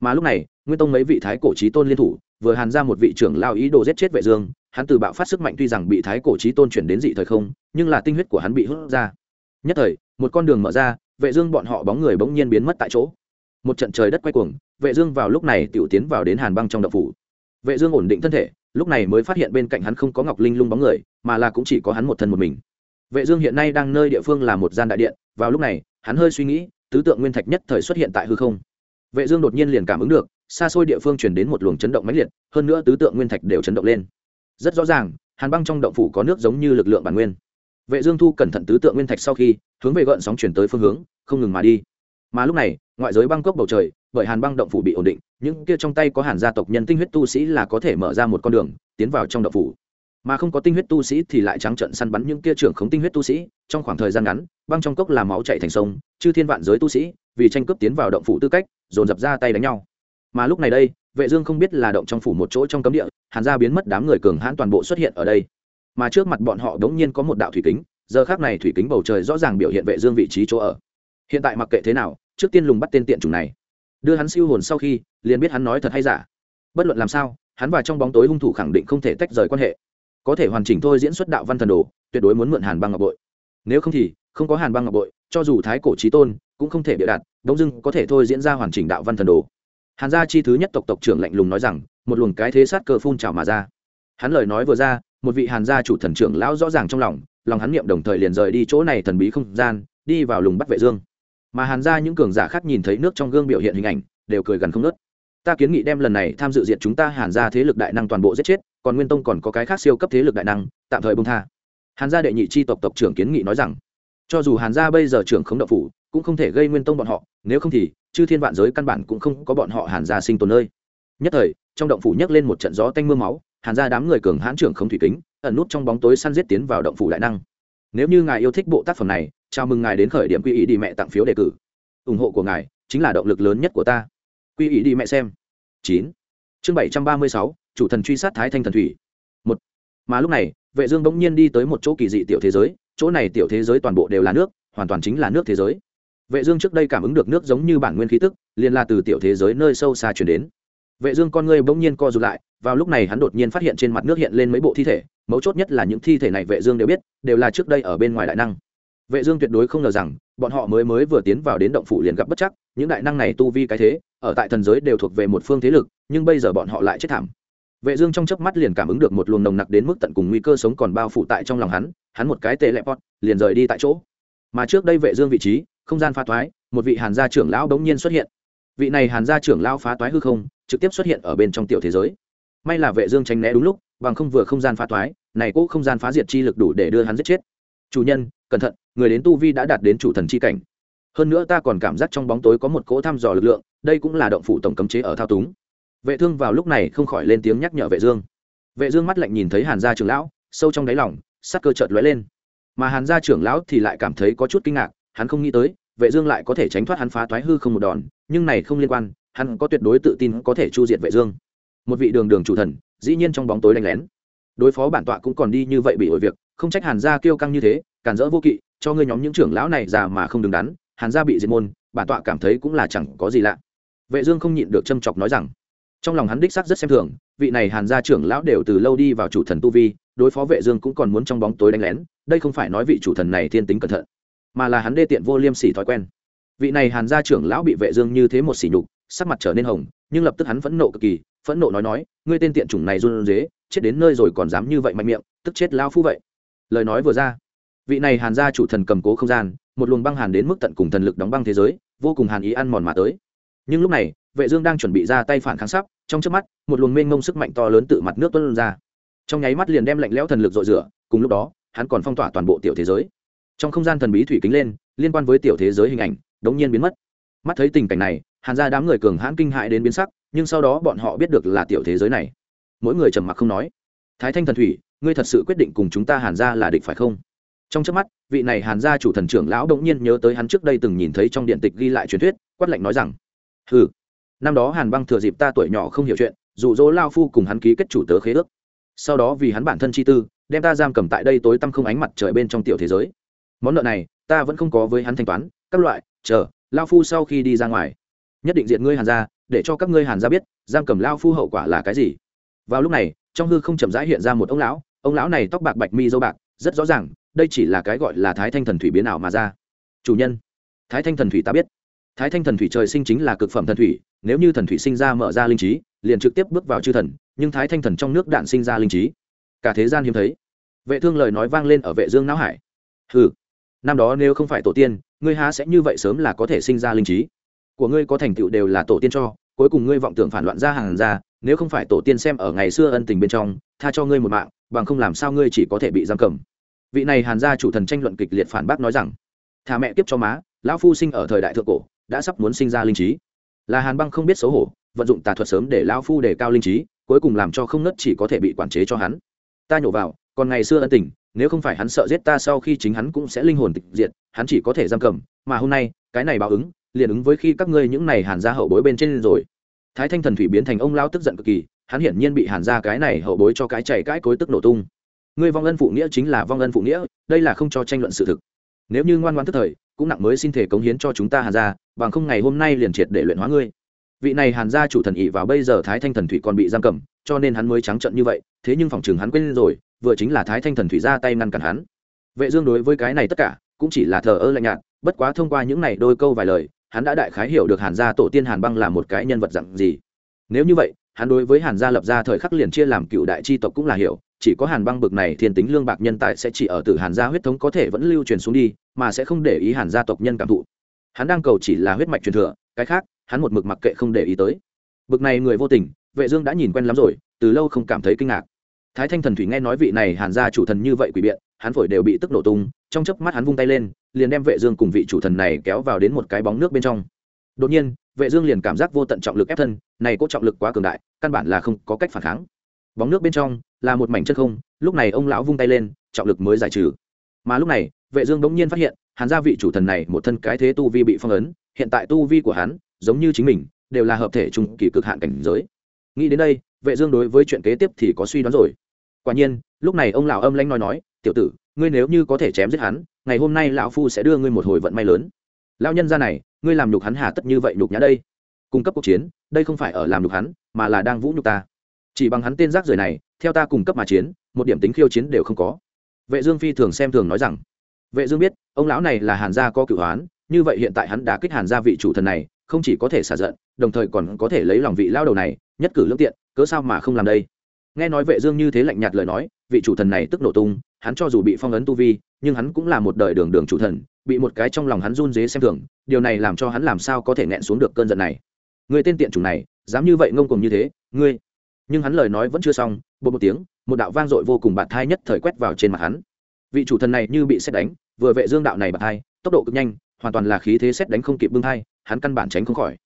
Mà lúc này, nguyên tông mấy vị thái cổ chí tôn liên thủ, vừa hàn ra một vị trưởng lao ý đồ giết chết vệ dương, hắn từ bạo phát sức mạnh tuy rằng bị thái cổ chí tôn chuyển đến dị thời không, nhưng là tinh huyết của hắn bị hút ra nhất thời, một con đường mở ra, vệ dương bọn họ bóng người bỗng nhiên biến mất tại chỗ. Một trận trời đất quay cuồng, vệ dương vào lúc này tiểu tiến vào đến hàn băng trong động phủ. Vệ dương ổn định thân thể, lúc này mới phát hiện bên cạnh hắn không có ngọc linh lung bóng người, mà là cũng chỉ có hắn một thân một mình. Vệ dương hiện nay đang nơi địa phương là một gian đại điện, vào lúc này, hắn hơi suy nghĩ, tứ tượng nguyên thạch nhất thời xuất hiện tại hư không. Vệ dương đột nhiên liền cảm ứng được, xa xôi địa phương truyền đến một luồng chấn động mãnh liệt, hơn nữa tứ tượng nguyên thạch đều chấn động lên. Rất rõ ràng, hàn băng trong động phủ có nước giống như lực lượng bản nguyên vệ dương thu cẩn thận tứ tượng nguyên thạch sau khi, hướng về gợn sóng chuyển tới phương hướng, không ngừng mà đi. Mà lúc này, ngoại giới băng cốc bầu trời, bởi hàn băng động phủ bị ổn định, những kia trong tay có hàn gia tộc nhân tinh huyết tu sĩ là có thể mở ra một con đường, tiến vào trong động phủ. Mà không có tinh huyết tu sĩ thì lại trắng trận săn bắn những kia trưởng khống tinh huyết tu sĩ, trong khoảng thời gian ngắn, băng trong cốc làm máu chảy thành sông, chư thiên vạn giới tu sĩ, vì tranh cướp tiến vào động phủ tư cách, dồn dập ra tay đánh nhau. Mà lúc này đây, vệ dương không biết là động trong phủ một chỗ trong cấm địa, hàn gia biến mất đám người cường hãn toàn bộ xuất hiện ở đây mà trước mặt bọn họ đống nhiên có một đạo thủy kính, giờ khác này thủy kính bầu trời rõ ràng biểu hiện vệ dương vị trí chỗ ở. Hiện tại mặc kệ thế nào, trước tiên lùng bắt tên tiện chủng này. Đưa hắn siêu hồn sau khi, liền biết hắn nói thật hay giả. Bất luận làm sao, hắn và trong bóng tối hung thủ khẳng định không thể tách rời quan hệ. Có thể hoàn chỉnh thôi diễn xuất đạo văn thần đồ, tuyệt đối muốn mượn hàn băng ngọc bội. Nếu không thì, không có hàn băng ngọc bội, cho dù thái cổ trí tôn, cũng không thể bịa đặt, đông dưng có thể thôi diễn ra hoàn chỉnh đạo văn thần đồ. Hàn gia chi thứ nhất tộc tộc trưởng lạnh lùng nói rằng, một luồng cái thế sát cơ phun trào mà ra. Hắn lời nói vừa ra một vị hàn gia chủ thần trưởng lão rõ ràng trong lòng lòng hắn niệm đồng thời liền rời đi chỗ này thần bí không gian, đi vào lùng bắt vệ dương. Mà hàn gia những cường giả khác nhìn thấy nước trong gương biểu hiện hình ảnh, đều cười gần không nớt ta kiến nghị đem lần này tham dự diện chúng ta hàn gia thế lực đại năng toàn bộ giết chết, còn nguyên tông còn có cái khác siêu cấp thế lực đại năng, tạm thời bông tha. Hàn gia đệ nhị chi tộc tộc trưởng kiến nghị nói rằng, cho dù hàn gia bây giờ trưởng không đậu phủ, cũng không thể gây nguyên tông bọn họ, nếu không thì, chư thiên vạn giới căn bản cũng không có bọn họ hàn gia sinh tồn nơi. Nhất thời, trong động phủ nhấc lên một trận gió tanh mưa máu hàn ra đám người cường hãn trưởng không thủy kính, ẩn nút trong bóng tối săn giết tiến vào động phủ đại năng. Nếu như ngài yêu thích bộ tác phẩm này, chào mừng ngài đến khởi điểm quy ý đi mẹ tặng phiếu đề cử. Ủng hộ của ngài chính là động lực lớn nhất của ta. Quy ý đi mẹ xem. Chín. Chương bảy trăm ba mươi sáu, chủ thần truy sát thái thanh thần thủy. Một. Mà lúc này, vệ dương bỗng nhiên đi tới một chỗ kỳ dị tiểu thế giới, chỗ này tiểu thế giới toàn bộ đều là nước, hoàn toàn chính là nước thế giới. Vệ dương trước đây cảm ứng được nước giống như bản nguyên khí tức, liền là từ tiểu thế giới nơi sâu xa truyền đến. Vệ dương con ngươi bỗng nhiên co rụt lại vào lúc này hắn đột nhiên phát hiện trên mặt nước hiện lên mấy bộ thi thể, mấu chốt nhất là những thi thể này vệ dương đều biết, đều là trước đây ở bên ngoài đại năng. Vệ dương tuyệt đối không ngờ rằng, bọn họ mới mới vừa tiến vào đến động phủ liền gặp bất chắc, những đại năng này tu vi cái thế, ở tại thần giới đều thuộc về một phương thế lực, nhưng bây giờ bọn họ lại chết thảm. Vệ dương trong chớp mắt liền cảm ứng được một luồng nồng nặc đến mức tận cùng nguy cơ sống còn bao phủ tại trong lòng hắn hắn một cái tê lẹ pot, liền rời đi tại chỗ. Mà trước đây vệ dương vị trí, không gian phá toái, một vị hàn gia trưởng lão đống nhiên xuất hiện. Vị này hàn gia trưởng lão phá toái hư không, trực tiếp xuất hiện ở bên trong tiểu thế giới may là vệ dương tránh né đúng lúc, bằng không vừa không gian phá toái này cố không gian phá diệt chi lực đủ để đưa hắn giết chết. Chủ nhân, cẩn thận, người đến tu vi đã đạt đến chủ thần chi cảnh. Hơn nữa ta còn cảm giác trong bóng tối có một cỗ thăm dò lực lượng, đây cũng là động phủ tổng cấm chế ở thao túng. Vệ thương vào lúc này không khỏi lên tiếng nhắc nhở vệ dương. Vệ dương mắt lạnh nhìn thấy hàn gia trưởng lão, sâu trong đáy lòng sát cơ chợt lóe lên. Mà hàn gia trưởng lão thì lại cảm thấy có chút kinh ngạc, hắn không nghĩ tới, vệ dương lại có thể tránh thoát hắn phá toái hư không một đòn, nhưng này không liên quan, hắn có tuyệt đối tự tin có thể chu diệt vệ dương một vị đường đường chủ thần, dĩ nhiên trong bóng tối đánh lén. Đối phó bản tọa cũng còn đi như vậy bị ổi việc, không trách hàn gia kêu căng như thế, cản rỡ vô kỵ, cho ngươi nhóm những trưởng lão này già mà không đứng đắn, hàn gia bị diệt môn, bản tọa cảm thấy cũng là chẳng có gì lạ. Vệ dương không nhịn được châm chọc nói rằng, trong lòng hắn đích xác rất xem thường, vị này hàn gia trưởng lão đều từ lâu đi vào chủ thần tu vi, đối phó vệ dương cũng còn muốn trong bóng tối đánh lén, đây không phải nói vị chủ thần này thiên tính cẩn thận, mà là hắn đê tiện vô liêm sỉ thói quen. Vị này hàn gia trưởng lão bị vệ dương như thế một sỉ nhục, sắc mặt trở nên hồng, nhưng lập tức hắn vẫn nộ cực kỳ phẫn nộ nói nói, ngươi tên tiện chủng này run rế, chết đến nơi rồi còn dám như vậy mạnh miệng, tức chết lao phu vậy. Lời nói vừa ra, vị này hàn gia chủ thần cầm cố không gian, một luồng băng hàn đến mức tận cùng thần lực đóng băng thế giới, vô cùng hàn ý ăn mòn mà tới. Nhưng lúc này, vệ dương đang chuẩn bị ra tay phản kháng sắp, trong chớp mắt, một luồng mênh mông sức mạnh to lớn tự mặt nước tuôn ra. Trong nháy mắt liền đem lạnh lẽo thần lực dội rửa, cùng lúc đó, hắn còn phong tỏa toàn bộ tiểu thế giới. Trong không gian thần bí thủy kính lên, liên quan với tiểu thế giới hình ảnh, đống nhiên biến mất. Mắt thấy tình cảnh này, hàn gia đám người cường hãn kinh hại đến biến sắc nhưng sau đó bọn họ biết được là tiểu thế giới này. Mỗi người trầm mặc không nói. Thái thanh thần thủy, ngươi thật sự quyết định cùng chúng ta hàn gia là địch phải không? Trong trước mắt, vị này hàn gia chủ thần trưởng lão đ ỗ n g nhiên nhớ tới hắn trước đây từng nhìn thấy trong điện tịch ghi lại truyền thuyết, quát lạnh nói rằng ừ năm đó hàn băng thừa dịp ta tuổi nhỏ không hiểu chuyện, dụ dỗ lao phu cùng hắn ký kết chủ tớ khế ước. Sau đó vì hắn bản thân chi tư, đem ta giam cầm tại đây tối tăm không ánh mặt trời bên trong tiểu thế giới. Món nợ này, ta vẫn không có với hắn thanh toán, các loại, chờ, lao phu sau khi đi ra ngoài. Nhất định diện ngươi hàn gia để cho các ngươi hàn gia biết, giam cầm lao phu hậu quả là cái gì. Vào lúc này, trong hư không chậm rãi hiện ra một ông lão. Ông lão này tóc bạc bạch mi dâu bạc, rất rõ ràng, đây chỉ là cái gọi là thái thanh thần thủy biến ảo mà ra. Chủ nhân, thái thanh thần thủy ta biết. Thái thanh thần thủy trời sinh chính là cực phẩm thần thủy, nếu như thần thủy sinh ra mở ra linh trí, liền trực tiếp bước vào chư thần, nhưng thái thanh thần trong nước đạn sinh ra linh trí. Cả thế gian hiếm thấy. Vệ thương lời nói vang lên ở vệ dương não hải. Hừ, năm đó nếu không phải tổ tiên, ngươi há sẽ như vậy sớm là có thể sinh ra linh trí của ngươi có thành tựu đều là tổ tiên cho, cuối cùng ngươi vọng tưởng phản loạn ra hàng ra, nếu không phải tổ tiên xem ở ngày xưa ân tình bên trong, tha cho ngươi một mạng, bằng không làm sao ngươi chỉ có thể bị giam cầm. Vị này hàn gia chủ thần tranh luận kịch liệt phản bác nói rằng thà mẹ kiếp cho má, lão phu sinh ở thời đại thượng cổ, đã sắp muốn sinh ra linh trí. Là hàn băng không biết xấu hổ, vận dụng tà thuật sớm để lão phu đề cao linh trí, cuối cùng làm cho không nớt chỉ có thể bị quản chế cho hắn. Ta nhổ vào, còn ngày xưa ân tình, nếu không phải hắn sợ giết ta sau khi chính hắn cũng sẽ linh hồn tịch diệt, hắn chỉ có thể giam cầm, mà hôm nay, cái này báo ứng liền ứng với khi các ngươi những này hàn ra hậu bối bên trên rồi. Thái thanh thần thủy biến thành ông lao tức giận cực kỳ, hắn hiển nhiên bị hàn ra cái này hậu bối cho cái chạy cái cối tức nổ tung. Ngươi vong ân phụ nghĩa chính là vong ân phụ nghĩa, đây là không cho tranh luận sự thực. Nếu như ngoan ngoan tức thời, cũng nặng mới xin thể cống hiến cho chúng ta hàn ra bằng không ngày hôm nay liền triệt để luyện hóa ngươi. Vị này hàn gia chủ thần ỵ vào bây giờ thái thanh thần thủy còn bị giam cầm, cho nên hắn mới trắng trận như vậy, thế nhưng phòng trường hắn quên rồi, vừa chính là thái thanh thần thủy ra tay ngăn cản hắn. Vệ dương đối với cái này tất cả, cũng chỉ là thờ ơ lạnh nhạt, bất quá thông qua những này đôi câu vài lời hắn đã đại khái hiểu được hàn gia tổ tiên hàn băng là một cái nhân vật dạng gì. Nếu như vậy, hắn đối với hàn gia lập ra thời khắc liền chia làm cựu đại chi tộc cũng là hiểu, chỉ có hàn băng bực này thiên tính lương bạc nhân tài sẽ chỉ ở từ hàn gia huyết thống có thể vẫn lưu truyền xuống đi, mà sẽ không để ý hàn gia tộc nhân cảm thụ. Hắn đang cầu chỉ là huyết mạch truyền thừa, cái khác, hắn một mực mặc kệ không để ý tới. Bực này người vô tình, vệ dương đã nhìn quen lắm rồi, từ lâu không cảm thấy kinh ngạc thái thanh thần thủy nghe nói vị này hàn gia chủ thần như vậy quỷ biện, hắn phổi đều bị tức nổ tung, trong chớp mắt hắn vung tay lên, liền đem vệ dương cùng vị chủ thần này kéo vào đến một cái bóng nước bên trong. Đột nhiên, vệ dương liền cảm giác vô tận trọng lực ép thân, này có trọng lực quá cường đại, căn bản là không có cách phản kháng. Bóng nước bên trong là một mảnh chân không, lúc này ông lão vung tay lên, trọng lực mới giải trừ. Mà lúc này, vệ dương đống nhiên phát hiện, hàn gia vị chủ thần này một thân cái thế tu vi bị phong ấn, hiện tại tu vi của hắn giống như chính mình, đều là hợp thể trung kỳ cực hạn cảnh giới nghĩ đến đây, vệ dương đối với chuyện kế tiếp thì có suy đoán rồi. Quả nhiên, lúc này ông lão âm lãnh nói nói, tiểu tử, ngươi nếu như có thể chém giết hắn, ngày hôm nay lão phu sẽ đưa ngươi một hồi vận may lớn. Lão nhân gia này, ngươi làm nhục hắn hà tất như vậy nhục nhã đây. Cung cấp cuộc chiến, đây không phải ở làm nhục hắn, mà là đang vũ nhục ta. Chỉ bằng hắn tên rác rưởi này, theo ta cung cấp mà chiến, một điểm tính khiêu chiến đều không có. Vệ dương phi thường xem thường nói rằng. Vệ dương biết, ông lão này là hàn gia có cửu hoán, như vậy hiện tại hắn đã kích hàn gia vị chủ thần này, không chỉ có thể xả giận đồng thời còn có thể lấy lòng vị lao đầu này, nhất cử lương tiện, cớ sao mà không làm đây? Nghe nói vệ dương như thế lạnh nhạt lời nói, vị chủ thần này tức nổ tung, hắn cho dù bị phong ấn tu vi, nhưng hắn cũng là một đời đường đường chủ thần, bị một cái trong lòng hắn run rế xem thường, điều này làm cho hắn làm sao có thể nẹn xuống được cơn giận này. Người tên tiện chủ này, dám như vậy ngông cuồng như thế, ngươi. Nhưng hắn lời nói vẫn chưa xong bột một tiếng, một đạo vang dội vô cùng bạt thai nhất thời quét vào trên mặt hắn. Vị chủ thần này như bị xét đánh, vừa vệ dương đạo này bạt thai, tốc độ cực nhanh, hoàn toàn là khí thế xét đánh không kịp bưng thai, hắn căn bản tránh không khỏi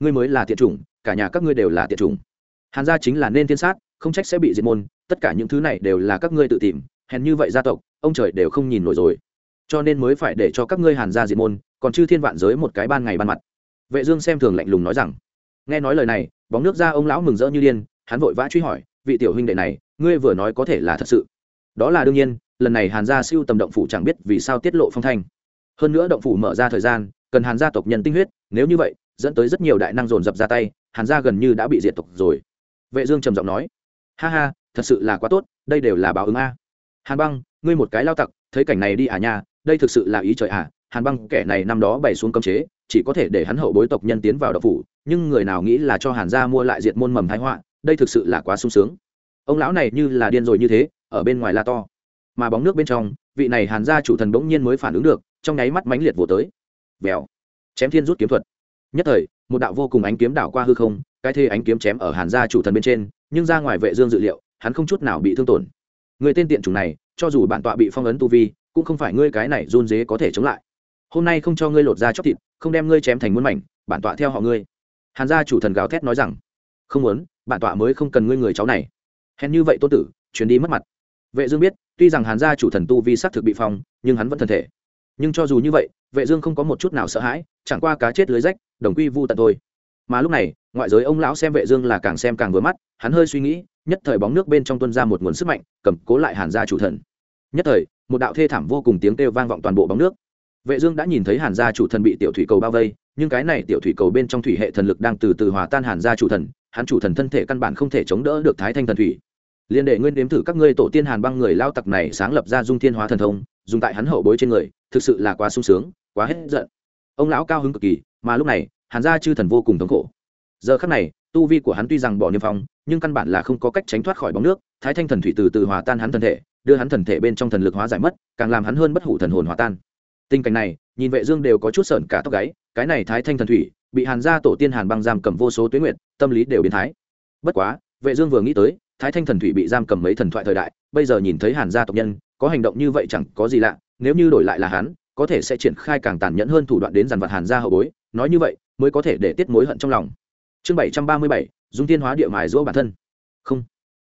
ngươi mới là tiệt chủng, cả nhà các ngươi đều là tiệt chủng. Hàn gia chính là nên thiên sát, không trách sẽ bị diệt môn, tất cả những thứ này đều là các ngươi tự tìm, hèn như vậy gia tộc, ông trời đều không nhìn nổi rồi. Cho nên mới phải để cho các ngươi hàn gia diệt môn, còn chư thiên vạn giới một cái ban ngày ban mặt. Vệ dương xem thường lạnh lùng nói rằng, nghe nói lời này, bóng nước ra ông lão mừng rỡ như điên, hắn vội vã truy hỏi, vị tiểu huynh đệ này, ngươi vừa nói có thể là thật sự? Đó là đương nhiên, lần này hàn gia siêu tầm động phủ chẳng biết vì sao tiết lộ phong thanh. Hơn nữa động phủ mở ra thời gian, cần hàn gia tộc nhân tinh huyết, nếu như vậy dẫn tới rất nhiều đại năng dồn dập ra tay, hàn gia gần như đã bị diệt tộc rồi. Vệ dương trầm giọng nói, ha ha, thật sự là quá tốt, đây đều là báo ứng a. Hàn băng, ngươi một cái lao tặc, thấy cảnh này đi à nha, đây thực sự là ý trời à. Hàn băng, kẻ này năm đó bày xuống cấm chế, chỉ có thể để hắn hậu bối tộc nhân tiến vào đậu phủ, nhưng người nào nghĩ là cho hàn gia mua lại diệt môn mầm thái họa, đây thực sự là quá sung sướng. Ông lão này như là điên rồi như thế, ở bên ngoài la to. Mà bóng nước bên trong, vị này hàn gia chủ thần bỗng nhiên mới phản ứng được, trong nháy mắt mãnh liệt vồ tới. Vèo. Chém thiên rút kiếm thuật nhất thời, một đạo vô cùng ánh kiếm đảo qua hư không, cái thê ánh kiếm chém ở hàn gia chủ thần bên trên, nhưng ra ngoài vệ dương dự liệu, hắn không chút nào bị thương tổn. Người tên tiện chủng này, cho dù bản tọa bị phong ấn tu vi, cũng không phải ngươi cái này run dế có thể chống lại. Hôm nay không cho ngươi lột da chóc thịt, không đem ngươi chém thành muôn mảnh, bản tọa theo họ ngươi. Hàn gia chủ thần gào thét nói rằng. Không muốn, bản tọa mới không cần ngươi người cháu này. Hèn như vậy tôn tử chuyến đi mất mặt. Vệ dương biết, tuy rằng hàn gia chủ thần tu vi xác thực bị phong, nhưng hắn vẫn thân thể nhưng cho dù như vậy, vệ dương không có một chút nào sợ hãi, chẳng qua cá chết lưới rách, đồng quy vu tận thôi. Mà lúc này, ngoại giới ông lão xem vệ dương là càng xem càng vừa mắt, hắn hơi suy nghĩ, nhất thời bóng nước bên trong tuôn ra một nguồn sức mạnh, cầm cố lại hàn gia chủ thần. Nhất thời, một đạo thê thảm vô cùng tiếng kêu vang vọng toàn bộ bóng nước. Vệ dương đã nhìn thấy hàn gia chủ thần bị tiểu thủy cầu bao vây, nhưng cái này tiểu thủy cầu bên trong thủy hệ thần lực đang từ từ hòa tan hàn gia chủ thần, hắn chủ thần thân thể căn bản không thể chống đỡ được thái thanh thần thủy. Liên đệ nguyên đếm thử các ngươi tổ tiên hàn băng người lao tặc này sáng lập ra dung thiên hóa thần thông dùng tại hắn hậu bối trên người, thực sự là quá sung sướng, quá hết giận. Ông lão cao hứng cực kỳ, mà lúc này, hàn gia chư thần vô cùng thống khổ. Giờ khắc này, tu vi của hắn tuy rằng bỏ niêm phong, nhưng căn bản là không có cách tránh thoát khỏi bóng nước, thái thanh thần thủy từ từ hòa tan hắn thân thể, đưa hắn thần thể bên trong thần lực hóa giải mất, càng làm hắn hơn bất hủ thần hồn hòa tan. Tình cảnh này, nhìn vệ dương đều có chút sợn cả tóc gáy, cái này thái thanh thần thủy, bị hàn gia tổ tiên hàn băng giam cầm vô số tuyến nguyện tâm lý đều biến thái. Bất quá, vệ dương vừa nghĩ tới, thái thanh thần thủy bị giam cầm mấy thần thoại thời đại, bây giờ nhìn thấy hàn gia tộc nhân có hành động như vậy chẳng có gì lạ, nếu như đổi lại là hắn, có thể sẽ triển khai càng tàn nhẫn hơn thủ đoạn đến dàn vật hàn gia hậu bối, nói như vậy, mới có thể để tiết mối hận trong lòng. Chương bảy trăm ba mươi bảy, dung tiên hóa địa mài giũa bản thân. Không.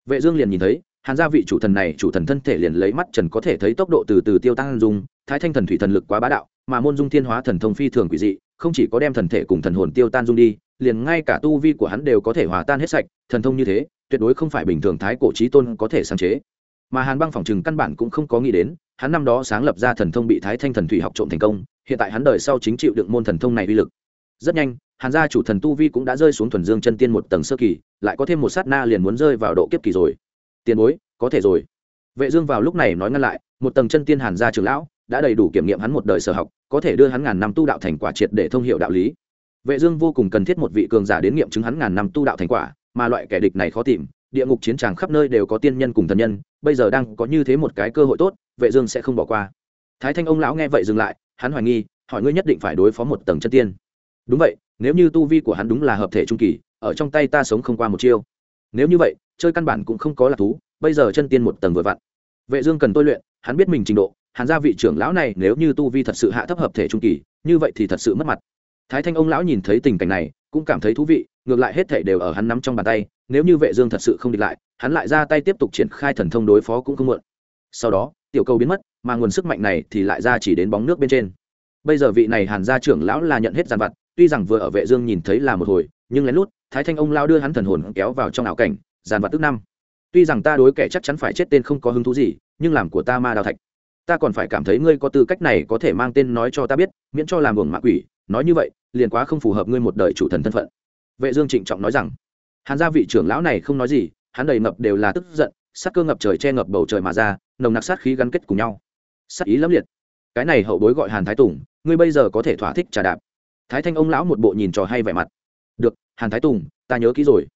Vệ dương liền nhìn thấy, hàn gia vị chủ thần này, chủ thần thân thể liền lấy mắt trần có thể thấy tốc độ từ từ tiêu tăng dung, thái thanh thần thủy thần lực quá bá đạo, mà môn dung thiên hóa thần thông phi thường quỷ dị, không chỉ có đem thần thể cùng thần hồn tiêu tan dung đi, liền ngay cả tu vi của hắn đều có thể hòa tan hết sạch, thần thông như thế, tuyệt đối không phải bình thường thái cổ trí tôn có thể sáng chế mà hàn băng phòng trừng căn bản cũng không có nghĩ đến, hắn năm đó sáng lập ra thần thông bị thái thanh thần thủy học trộm thành công, hiện tại hắn đời sau chính chịu đựng môn thần thông này uy lực. Rất nhanh, hàn gia chủ thần tu vi cũng đã rơi xuống thuần dương chân tiên một tầng sơ kỳ, lại có thêm một sát na liền muốn rơi vào độ kiếp kỳ rồi. Tiền bối, có thể rồi. Vệ dương vào lúc này nói ngăn lại, một tầng chân tiên hàn gia trưởng lão đã đầy đủ kiểm nghiệm hắn một đời sở học, có thể đưa hắn ngàn năm tu đạo thành quả triệt để thông hiểu đạo lý. Vệ dương vô cùng cần thiết một vị cường giả đến nghiệm chứng hắn ngàn năm tu đạo thành quả, mà loại kẻ địch này khó tìm địa ngục chiến tràng khắp nơi đều có tiên nhân cùng thần nhân, bây giờ đang có như thế một cái cơ hội tốt, vệ dương sẽ không bỏ qua. Thái thanh ông lão nghe vậy dừng lại, hắn hoài nghi, hỏi ngươi nhất định phải đối phó một tầng chân tiên. Đúng vậy, nếu như tu vi của hắn đúng là hợp thể trung kỳ, ở trong tay ta sống không qua một chiêu. Nếu như vậy, chơi căn bản cũng không có là thú, bây giờ chân tiên một tầng vừa vặn. Vệ dương cần tôi luyện, hắn biết mình trình độ, hắn gia vị trưởng lão này nếu như tu vi thật sự hạ thấp hợp thể trung kỳ, như vậy thì thật sự mất mặt. Thái thanh ông lão nhìn thấy tình cảnh này, cũng cảm thấy thú vị ngược lại hết thảy đều ở hắn nắm trong bàn tay, nếu như vệ dương thật sự không địch lại, hắn lại ra tay tiếp tục triển khai thần thông đối phó cũng không muộn. Sau đó, tiểu cầu biến mất, mà nguồn sức mạnh này thì lại ra chỉ đến bóng nước bên trên. Bây giờ vị này hàn gia trưởng lão là nhận hết giàn vặt, tuy rằng vừa ở vệ dương nhìn thấy là một hồi, nhưng lén lút, thái thanh ông lão đưa hắn thần hồn kéo vào trong ảo cảnh, giàn vặt tức năm. Tuy rằng ta đối kẻ chắc chắn phải chết tên không có hứng thú gì, nhưng làm của ta ma đào thạch. Ta còn phải cảm thấy ngươi có tư cách này có thể mang tên nói cho ta biết, miễn cho làm buồng mạ quỷ, nói như vậy, liền quá không phù hợp ngươi một đời chủ thần thân phận vệ dương trịnh trọng nói rằng, hàn gia vị trưởng lão này không nói gì, hắn đầy ngập đều là tức giận, sát cơ ngập trời che ngập bầu trời mà ra, nồng nặc sát khí gắn kết cùng nhau. Sát ý lắm liệt. Cái này hậu bối gọi hàn thái tùng, ngươi bây giờ có thể thỏa thích trà đạp. Thái thanh ông lão một bộ nhìn trò hay vẻ mặt. Được, hàn thái tùng, ta nhớ kỹ rồi.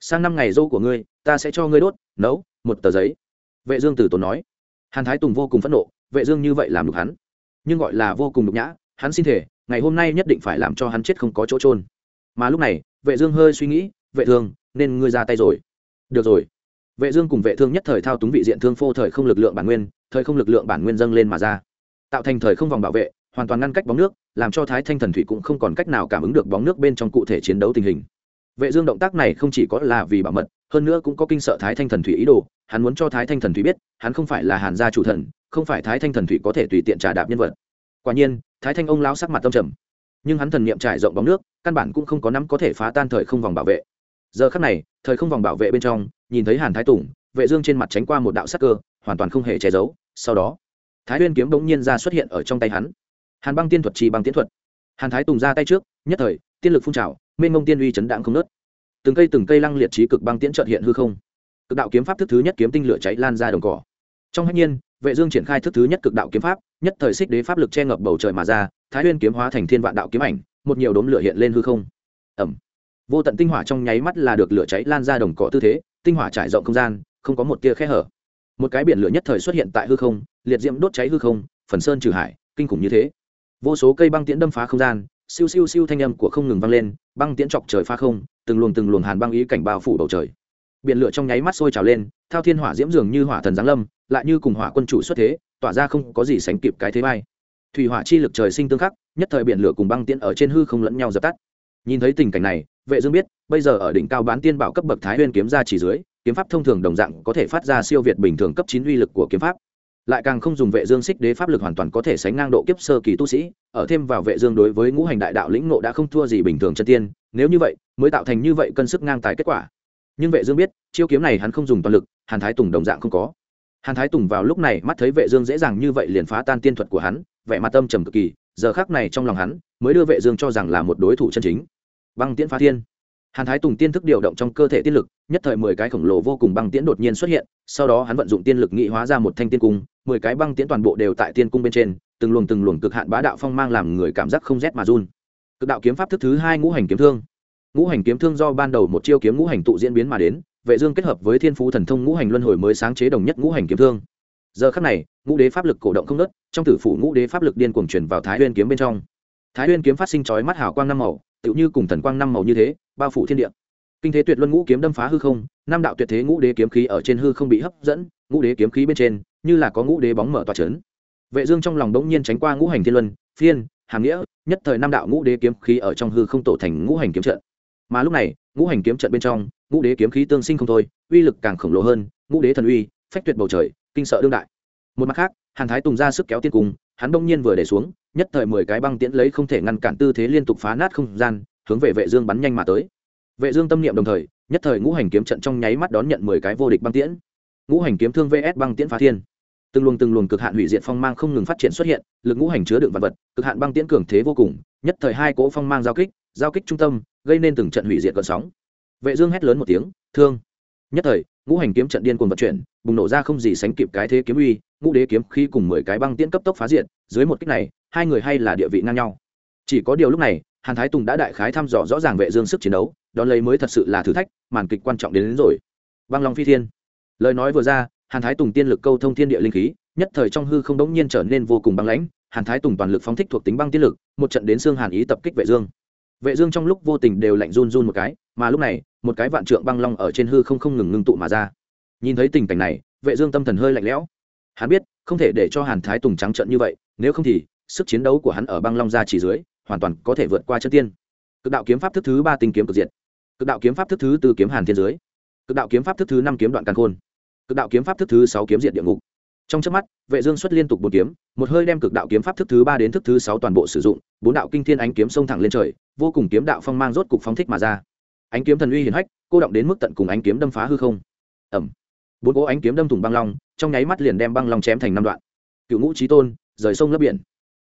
Sang năm ngày dâu của ngươi, ta sẽ cho ngươi đốt, nấu một tờ giấy. Vệ dương tử tốn nói. Hàn thái tùng vô cùng phẫn nộ, vệ dương như vậy làm được hắn. Nhưng gọi là vô cùng nhục nhã, hắn xin thể ngày hôm nay nhất định phải làm cho hắn chết không có chỗ trôn mà lúc này, vệ dương hơi suy nghĩ, vệ thương, nên ngươi ra tay rồi. Được rồi. Vệ dương cùng vệ thương nhất thời thao túng vị diện thương phô thời không lực lượng bản nguyên, thời không lực lượng bản nguyên dâng lên mà ra. Tạo thành thời không vòng bảo vệ, hoàn toàn ngăn cách bóng nước, làm cho thái thanh thần thủy cũng không còn cách nào cảm ứng được bóng nước bên trong cụ thể chiến đấu tình hình. Vệ dương động tác này không chỉ có là vì bảo mật, hơn nữa cũng có kinh sợ thái thanh thần thủy ý đồ, hắn muốn cho thái thanh thần thủy biết, hắn không phải là hàn gia chủ thần, không phải thái thanh thần thủy có thể tùy tiện trả đạp nhân vật. Quả nhiên, thái thanh ông lão sắc mặt tâm trầm nhưng hắn thần niệm trải rộng bóng nước, căn bản cũng không có nắm có thể phá tan thời không vòng bảo vệ. Giờ khắc này, thời không vòng bảo vệ bên trong, nhìn thấy hàn thái tùng, vệ dương trên mặt tránh qua một đạo sắc cơ, hoàn toàn không hề che giấu. Sau đó, thái nguyên kiếm bỗng nhiên ra xuất hiện ở trong tay hắn. Hàn băng tiên thuật trì băng tiên thuật. Hàn thái tùng ra tay trước, nhất thời, tiên lực phun trào, mênh mông tiên uy chấn đạm không nớt từng cây từng cây lăng liệt trí cực băng tiễn trợt hiện hư không. Cực đạo kiếm pháp thức thứ nhất kiếm tinh lửa cháy lan ra đồng cỏ. Trong hạnh nhiên vệ dương triển khai thức thứ nhất cực đạo kiếm pháp, nhất thời xích đế pháp lực che ngập bầu trời mà ra, thái nguyên kiếm hóa thành thiên vạn đạo kiếm ảnh, một nhiều đốm lửa hiện lên hư không. Ẩm. Vô tận tinh hỏa trong nháy mắt là được lửa cháy lan ra đồng cỏ tư thế, tinh hỏa trải rộng không gian, không có một tia khe hở. Một cái biển lửa nhất thời xuất hiện tại hư không, liệt diễm đốt cháy hư không, phần sơn trừ hải, kinh khủng như thế. Vô số cây băng tiễn đâm phá không gian, siêu siêu siêu thanh âm của không ngừng vang lên, băng tiễn chọc trời phá không, từng luồng từng luồng hàn băng ý cảnh bao phủ bầu trời biển lửa trong nháy mắt sôi trào lên, thao thiên hỏa diễm dường như hỏa thần giáng lâm, lại như cùng hỏa quân chủ xuất thế, tỏa ra không có gì sánh kịp cái thế bay thủy hỏa chi lực trời sinh tương khắc, nhất thời biển lửa cùng băng tiễn ở trên hư không lẫn nhau dập tắt. Nhìn thấy tình cảnh này, vệ dương biết, bây giờ ở đỉnh cao bán tiên bảo cấp bậc thái nguyên kiếm ra chỉ dưới, kiếm pháp thông thường đồng dạng có thể phát ra siêu việt bình thường cấp chín uy lực của kiếm pháp. Lại càng không dùng vệ dương xích đế pháp lực hoàn toàn có thể sánh ngang độ kiếp sơ kỳ tu sĩ, ở thêm vào vệ dương đối với ngũ hành đại đạo lĩnh ngộ đã không thua gì bình thường chân tiên, nếu như vậy, mới tạo thành như vậy cân sức ngang tài kết quả nhưng vệ dương biết, chiêu kiếm này hắn không dùng toàn lực, hàn thái tùng đồng dạng không có. Hàn thái tùng vào lúc này mắt thấy vệ dương dễ dàng như vậy liền phá tan tiên thuật của hắn, vẻ mặt tâm trầm cực kỳ, giờ khắc này trong lòng hắn mới đưa vệ dương cho rằng là một đối thủ chân chính. Băng tiễn phá thiên. Hàn thái tùng tiên thức điều động trong cơ thể tiên lực, nhất thời mười cái khổng lồ vô cùng băng tiễn đột nhiên xuất hiện, sau đó hắn vận dụng tiên lực nghị hóa ra một thanh tiên cung, mười cái băng tiễn toàn bộ đều tại tiên cung bên trên, từng luồng từng luồng cực hạn bá đạo phong mang làm người cảm giác không rét mà run. Cực đạo kiếm pháp thức thứ hai ngũ hành kiếm thương ngũ hành kiếm thương do ban đầu một chiêu kiếm ngũ hành tụ diễn biến mà đến, vệ dương kết hợp với thiên phú thần thông ngũ hành luân hồi mới sáng chế đồng nhất ngũ hành kiếm thương. Giờ khắc này, ngũ đế pháp lực cổ động không nứt trong tử phủ ngũ đế pháp lực điên cuồng truyền vào thái nguyên kiếm bên trong. Thái nguyên kiếm phát sinh chói mắt hào quang năm màu, tựu như cùng thần quang năm màu như thế, bao phủ thiên địa. Kinh thế tuyệt luân ngũ kiếm đâm phá hư không, năm đạo tuyệt thế ngũ đế kiếm khí ở trên hư không bị hấp dẫn, ngũ đế kiếm khí bên trên, như là có ngũ đế bóng mở tỏa chấn. Vệ dương trong lòng đống nhiên tránh qua ngũ hành thiên luân, phiên, hàm nghĩa, nhất thời năm đạo ngũ đế kiếm khí ở trong hư không tổ thành ngũ hành kiếm trận mà lúc này, ngũ hành kiếm trận bên trong, ngũ đế kiếm khí tương sinh không thôi, uy lực càng khổng lồ hơn, ngũ đế thần uy, phách tuyệt bầu trời, kinh sợ đương đại. Một mặt khác, hàn thái tùng ra sức kéo tiên cung, hắn bỗng nhiên vừa để xuống, nhất thời mười cái băng tiễn lấy không thể ngăn cản tư thế liên tục phá nát không gian, hướng về vệ dương bắn nhanh mà tới. Vệ dương tâm niệm đồng thời, nhất thời ngũ hành kiếm trận trong nháy mắt đón nhận mười cái vô địch băng tiễn. Ngũ hành kiếm thương vs băng tiễn phá thiên. Từng luồng từng luồng cực hạn hủy diệt phong mang không ngừng phát triển xuất hiện, lực ngũ hành chứa đựng vật vật, cực hạn băng tiễn cường thế vô cùng, nhất thời hai cỗ phong mang giao kích giao kích trung tâm gây nên từng trận hủy diệt cơn sóng. Vệ dương hét lớn một tiếng thương! Nhất thời ngũ hành kiếm trận điên cuồng vận chuyển bùng nổ ra không gì sánh kịp cái thế kiếm uy ngũ đế kiếm khi cùng mười cái băng tiễn cấp tốc phá diện. dưới một kích này hai người hay là địa vị ngang nhau. Chỉ có điều lúc này hàn thái tùng đã đại khái thăm dò rõ ràng vệ dương sức chiến đấu đón lấy mới thật sự là thử thách màn kịch quan trọng đến, đến rồi. Băng long phi thiên. Lời nói vừa ra hàn thái tùng tiên lực câu thông thiên địa linh khí nhất thời trong hư không đống nhiên trở nên vô cùng băng lãnh hàn thái tùng toàn lực phóng thích thuộc tính băng tiên lực một trận đến xương hàn ý tập kích vệ dương vệ dương trong lúc vô tình đều lạnh run run một cái, mà lúc này, một cái vạn trượng băng long ở trên hư không không ngừng ngưng tụ mà ra. Nhìn thấy tình cảnh này, vệ dương tâm thần hơi lạnh lẽo. Hắn biết, không thể để cho hàn thái tùng trắng trợn như vậy, nếu không thì, sức chiến đấu của hắn ở băng long gia chỉ dưới, hoàn toàn có thể vượt qua chân tiên. Cực đạo kiếm pháp thức thứ ba tinh kiếm cực diệt. Cực đạo kiếm pháp thức thứ tư kiếm hàn thiên dưới. Cực đạo kiếm pháp thức thứ năm kiếm đoạn càn khôn. Cực đạo kiếm pháp thức thứ sáu kiếm diệt địa ngục trong chớp mắt vệ dương xuất liên tục bốn kiếm một hơi đem cực đạo kiếm pháp thức thứ ba đến thức thứ sáu toàn bộ sử dụng bốn đạo kinh thiên ánh kiếm xông thẳng lên trời vô cùng kiếm đạo phong mang rốt cục phóng thích mà ra. Ánh kiếm thần uy hiển hách cô động đến mức tận cùng ánh kiếm đâm phá hư không. Ầm, bốn cỗ ánh kiếm đâm thủng băng long trong nháy mắt liền đem băng long chém thành năm đoạn. Cựu ngũ chí tôn rời sông lấp biển.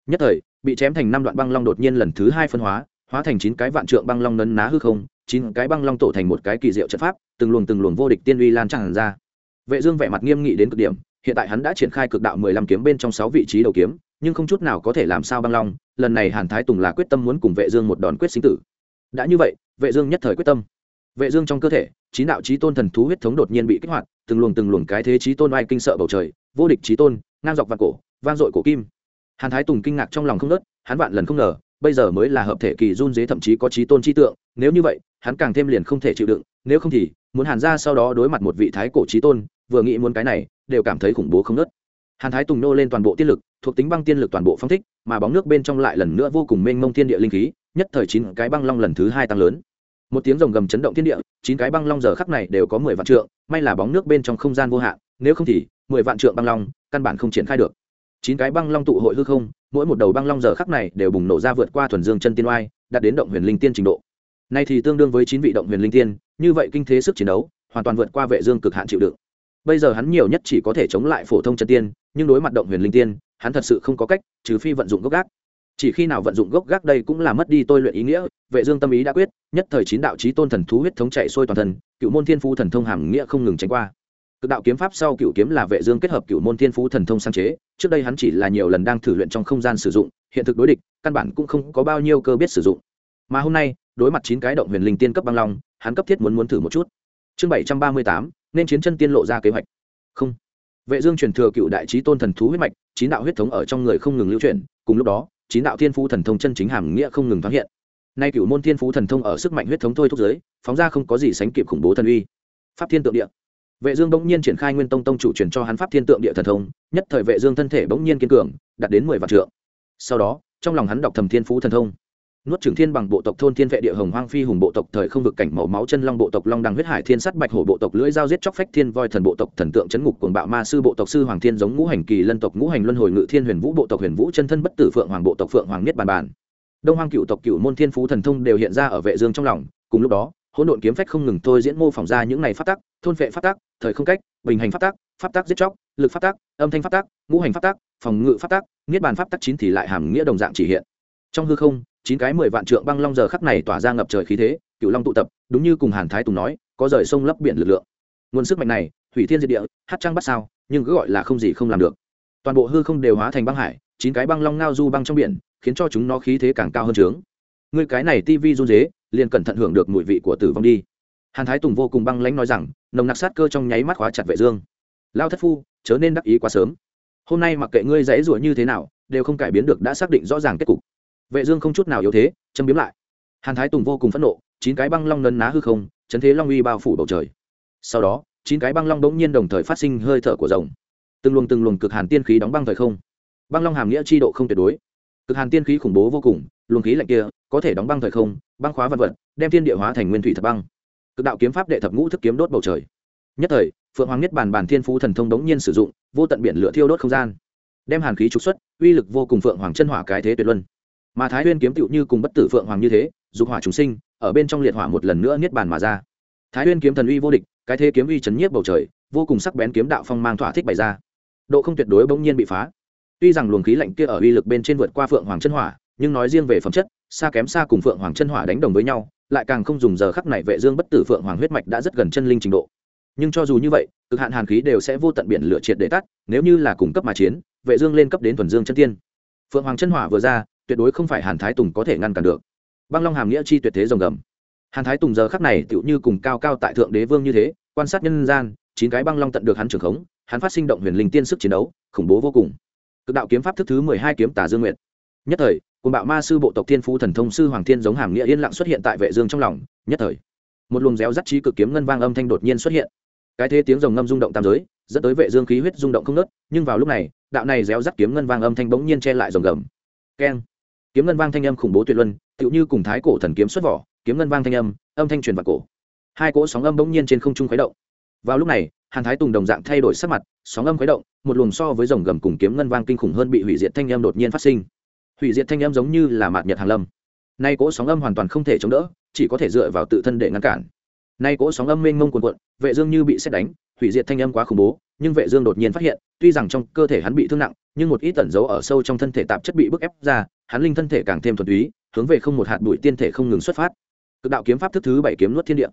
Nhất thời bị chém thành năm đoạn băng long đột nhiên lần thứ hai phân hóa hóa thành chín cái vạn trượng băng long nấn ná hư không chín cái băng long tổ thành một cái kỳ diệu trận pháp từng luồng từng luồng vô địch tiên uy lan tràn ra. Vệ dương vẻ mặt nghiêm nghị đến cực điểm hiện tại hắn đã triển khai cực đạo mười lăm kiếm bên trong sáu vị trí đầu kiếm nhưng không chút nào có thể làm sao băng long lần này hàn thái tùng là quyết tâm muốn cùng vệ dương một đòn quyết sinh tử. Đã như vậy vệ dương nhất thời quyết tâm. Vệ dương trong cơ thể chín đạo chí tôn thần thú huyết thống đột nhiên bị kích hoạt từng luồng từng luồng cái thế chí tôn oai kinh sợ bầu trời vô địch chí tôn ngang dọc vạn cổ vang dội cổ kim. Hàn thái tùng kinh ngạc trong lòng không ngớt, hắn vạn lần không ngờ bây giờ mới là hợp thể kỳ run dế thậm chí có chí tôn chi tượng nếu như vậy hắn càng thêm liền không thể chịu đựng nếu không thì muốn hàn ra sau đó đối mặt một vị thái cổ chí tôn vừa nghĩ muốn cái này, đều cảm thấy khủng bố không nớt. Hàn thái tùng nô lên toàn bộ tiên lực, thuộc tính băng tiên lực toàn bộ phong thích, mà bóng nước bên trong lại lần nữa vô cùng mênh mông thiên địa linh khí, nhất thời chín cái băng long lần thứ hai tăng lớn. Một tiếng rồng gầm chấn động thiên địa, chín cái băng long giờ khắc này đều có mười vạn trượng, may là bóng nước bên trong không gian vô hạn, nếu không thì mười vạn trượng băng long, căn bản không triển khai được. Chín cái băng long tụ hội hư không, mỗi một đầu băng long giờ khắc này đều bùng nổ ra vượt qua thuần dương chân tiên oai, đạt đến động huyền linh tiên trình độ. Nay thì tương đương với chín vị động huyền linh tiên, như vậy kinh thế sức chiến đấu, hoàn toàn vượt qua vệ dương cực hạn chịu đựng bây giờ hắn nhiều nhất chỉ có thể chống lại phổ thông chân tiên, nhưng đối mặt động huyền linh tiên, hắn thật sự không có cách, trừ phi vận dụng gốc gác. Chỉ khi nào vận dụng gốc gác đây cũng là mất đi tôi luyện ý nghĩa, vệ dương tâm ý đã quyết, nhất thời chín đạo chí tôn thần thú huyết thống chạy xuôi toàn thân, cựu môn thiên phú thần thông hàm nghĩa không ngừng tránh qua. Cực đạo kiếm pháp sau cựu kiếm là vệ dương kết hợp cựu môn thiên phú thần thông sáng chế, trước đây hắn chỉ là nhiều lần đang thử luyện trong không gian sử dụng, hiện thực đối địch, căn bản cũng không có bao nhiêu cơ biết sử dụng. Mà hôm nay, đối mặt chín cái động huyền linh tiên cấp băng long, hắn cấp thiết muốn muốn thử một chút. Chương 738 nên chiến chân tiên lộ ra kế hoạch. Không. Vệ dương truyền thừa cựu đại chí tôn thần thú huyết mạch, chín đạo huyết thống ở trong người không ngừng lưu truyền cùng lúc đó, chín đạo thiên phú thần thông chân chính hàm nghĩa không ngừng thoáng hiện. Nay cựu môn thiên phú thần thông ở sức mạnh huyết thống thôi thúc giới, phóng ra không có gì sánh kịp khủng bố thần uy. Pháp thiên tượng địa. Vệ dương bỗng nhiên triển khai nguyên tông tông chủ truyền cho hắn pháp thiên tượng địa thần thông, nhất thời vệ dương thân thể bỗng nhiên kiên cường, đạt đến mười vạn trượng. Sau đó, trong lòng hắn đọc thầm thiên phú thần thông nuốt trưởng thiên bằng bộ tộc thôn thiên vệ địa hồng hoang phi hùng bộ tộc thời không vực cảnh màu máu chân long bộ tộc long đằng huyết hải thiên sắt bạch hổ bộ tộc lưỡi dao giết chóc phách thiên voi thần bộ tộc thần tượng chấn ngục cuồng bạo ma sư bộ tộc sư hoàng thiên giống ngũ hành kỳ lân tộc ngũ hành luân hồi ngự thiên huyền vũ bộ tộc huyền vũ chân thân bất tử phượng hoàng bộ tộc phượng hoàng niết bàn bàn. Đông hoang cựu tộc cựu môn thiên phú thần thông đều hiện ra ở vệ dương trong lòng. Cùng lúc đó, hỗn độn kiếm phách không ngừng thôi diễn mô phỏng ra những này phát tắc, thôn vệ phát tắc, thời không cách, bình hành phát tắc, pháp tắc giết chóc, lực phát tắc, âm thanh phát tắc, ngũ hành phát tắc, phòng ngự phát tắc, niết bàn pháp tắc chín thì lại hàm nghĩa đồng dạng chỉ hiện. Trong hư không chín cái mười vạn trượng băng long giờ khắc này tỏa ra ngập trời khí thế, cựu long tụ tập, đúng như cùng hàn thái tùng nói, có rời sông lấp biển lực lượng. Nguồn sức mạnh này, hủy thiên diệt địa, hát trăng bắt sao, nhưng cứ gọi là không gì không làm được. Toàn bộ hư không đều hóa thành băng hải, chín cái băng long ngao du băng trong biển, khiến cho chúng nó khí thế càng cao hơn trướng. Người cái này tivi run dế liền cẩn thận hưởng được mùi vị của tử vong đi. Hàn thái tùng vô cùng băng lãnh nói rằng, nồng nặc sát cơ trong nháy mắt khóa chặt vệ dương. Lao thất phu, chớ nên đắc ý quá sớm. Hôm nay mặc kệ ngươi dãy rủa như thế nào, đều không cải biến được đã xác định rõ ràng kết cục vệ dương không chút nào yếu thế, châm biếm lại. Hàn thái tùng vô cùng phẫn nộ, chín cái băng long nấn ná hư không, chấn thế long uy bao phủ bầu trời. Sau đó, chín cái băng long đống nhiên đồng thời phát sinh hơi thở của rồng. Từng luồng từng luồng cực hàn tiên khí đóng băng thời không. Băng long hàm nghĩa chi độ không tuyệt đối. Cực hàn tiên khí khủng bố vô cùng, luồng khí lạnh kia có thể đóng băng thời không, băng khóa vật vật, đem thiên địa hóa thành nguyên thủy thập băng. Cực đạo kiếm pháp đệ thập ngũ thức kiếm đốt bầu trời. Nhất thời, phượng hoàng nhất bản bản thiên phú thần thông đống nhiên sử dụng, vô tận biển lửa thiêu đốt không gian. Đem hàn khí trục xuất, uy lực vô cùng phượng hoàng chân hỏa cái thế tuyệt luân mà thái huyên kiếm tựu như cùng bất tử phượng hoàng như thế, dục hỏa chúng sinh, ở bên trong liệt hỏa một lần nữa niết bàn mà ra. Thái huyên kiếm thần uy vô địch, cái thế kiếm uy chấn nhiếp bầu trời, vô cùng sắc bén kiếm đạo phong mang thỏa thích bày ra. Độ không tuyệt đối bỗng nhiên bị phá. Tuy rằng luồng khí lạnh kia ở uy lực bên trên vượt qua phượng hoàng chân hỏa, nhưng nói riêng về phẩm chất, xa kém xa cùng phượng hoàng chân hỏa đánh đồng với nhau, lại càng không dùng giờ khắc này vệ dương bất tử phượng hoàng huyết mạch đã rất gần chân linh trình độ. Nhưng cho dù như vậy, cực hạn hàn khí đều sẽ vô tận biển lửa triệt để tắt, nếu như là cùng cấp mà chiến, vệ dương lên cấp đến thuần dương chân tiên. Phượng hoàng chân hỏa vừa ra tuyệt đối không phải hàn thái tùng có thể ngăn cản được. Băng long hàm nghĩa chi tuyệt thế rồng gầm. Hàn thái tùng giờ khắc này tựu như cùng cao cao tại thượng đế vương như thế, quan sát nhân gian, chín cái băng long tận được hắn trường khống, hắn phát sinh động huyền linh tiên sức chiến đấu, khủng bố vô cùng. Cực đạo kiếm pháp thức thứ mười hai kiếm tả dương nguyệt. Nhất thời cùng bạo ma sư bộ tộc thiên phú thần thông sư hoàng thiên giống hàm nghĩa yên lặng xuất hiện tại vệ dương trong lòng, nhất thời, một luồng réo rắt trí cực kiếm ngân vang âm thanh đột nhiên xuất hiện. Cái thế tiếng rồng ngâm rung động tam giới, dẫn tới vệ dương khí huyết rung động không nứt nhưng vào lúc này, đạo này réo rắt kiếm ngân vang âm thanh bỗng nhiên che lại rồng gầm. Keng kiếm ngân vang thanh âm khủng bố tuyệt luân, tựu như cùng thái cổ thần kiếm xuất vỏ, kiếm ngân vang thanh âm âm thanh truyền vào cổ. Hai cỗ sóng âm bỗng nhiên trên không trung khuấy động. Vào lúc này, hàn thái tùng đồng dạng thay đổi sắc mặt, sóng âm khuấy động, một luồng so với rồng gầm cùng kiếm ngân vang kinh khủng hơn bị hủy diệt thanh âm đột nhiên phát sinh. Hủy diệt thanh âm giống như là mạt nhật hàng lâm. Nay cỗ sóng âm hoàn toàn không thể chống đỡ, chỉ có thể dựa vào tự thân để ngăn cản. Nay cỗ sóng âm mênh mông cuồn cuộn, vệ dương như bị xét đánh, hủy diệt thanh âm quá khủng bố, nhưng vệ dương đột nhiên phát hiện, tuy rằng trong cơ thể hắn bị thương nặng, nhưng một ít tẩn giấu ở sâu trong thân thể tạp chất bị bức ép ra hắn linh thân thể càng thêm thuần túy, hướng về không một hạt bụi tiên thể không ngừng xuất phát. Cực đạo kiếm pháp thức thứ bảy kiếm nuốt thiên địa.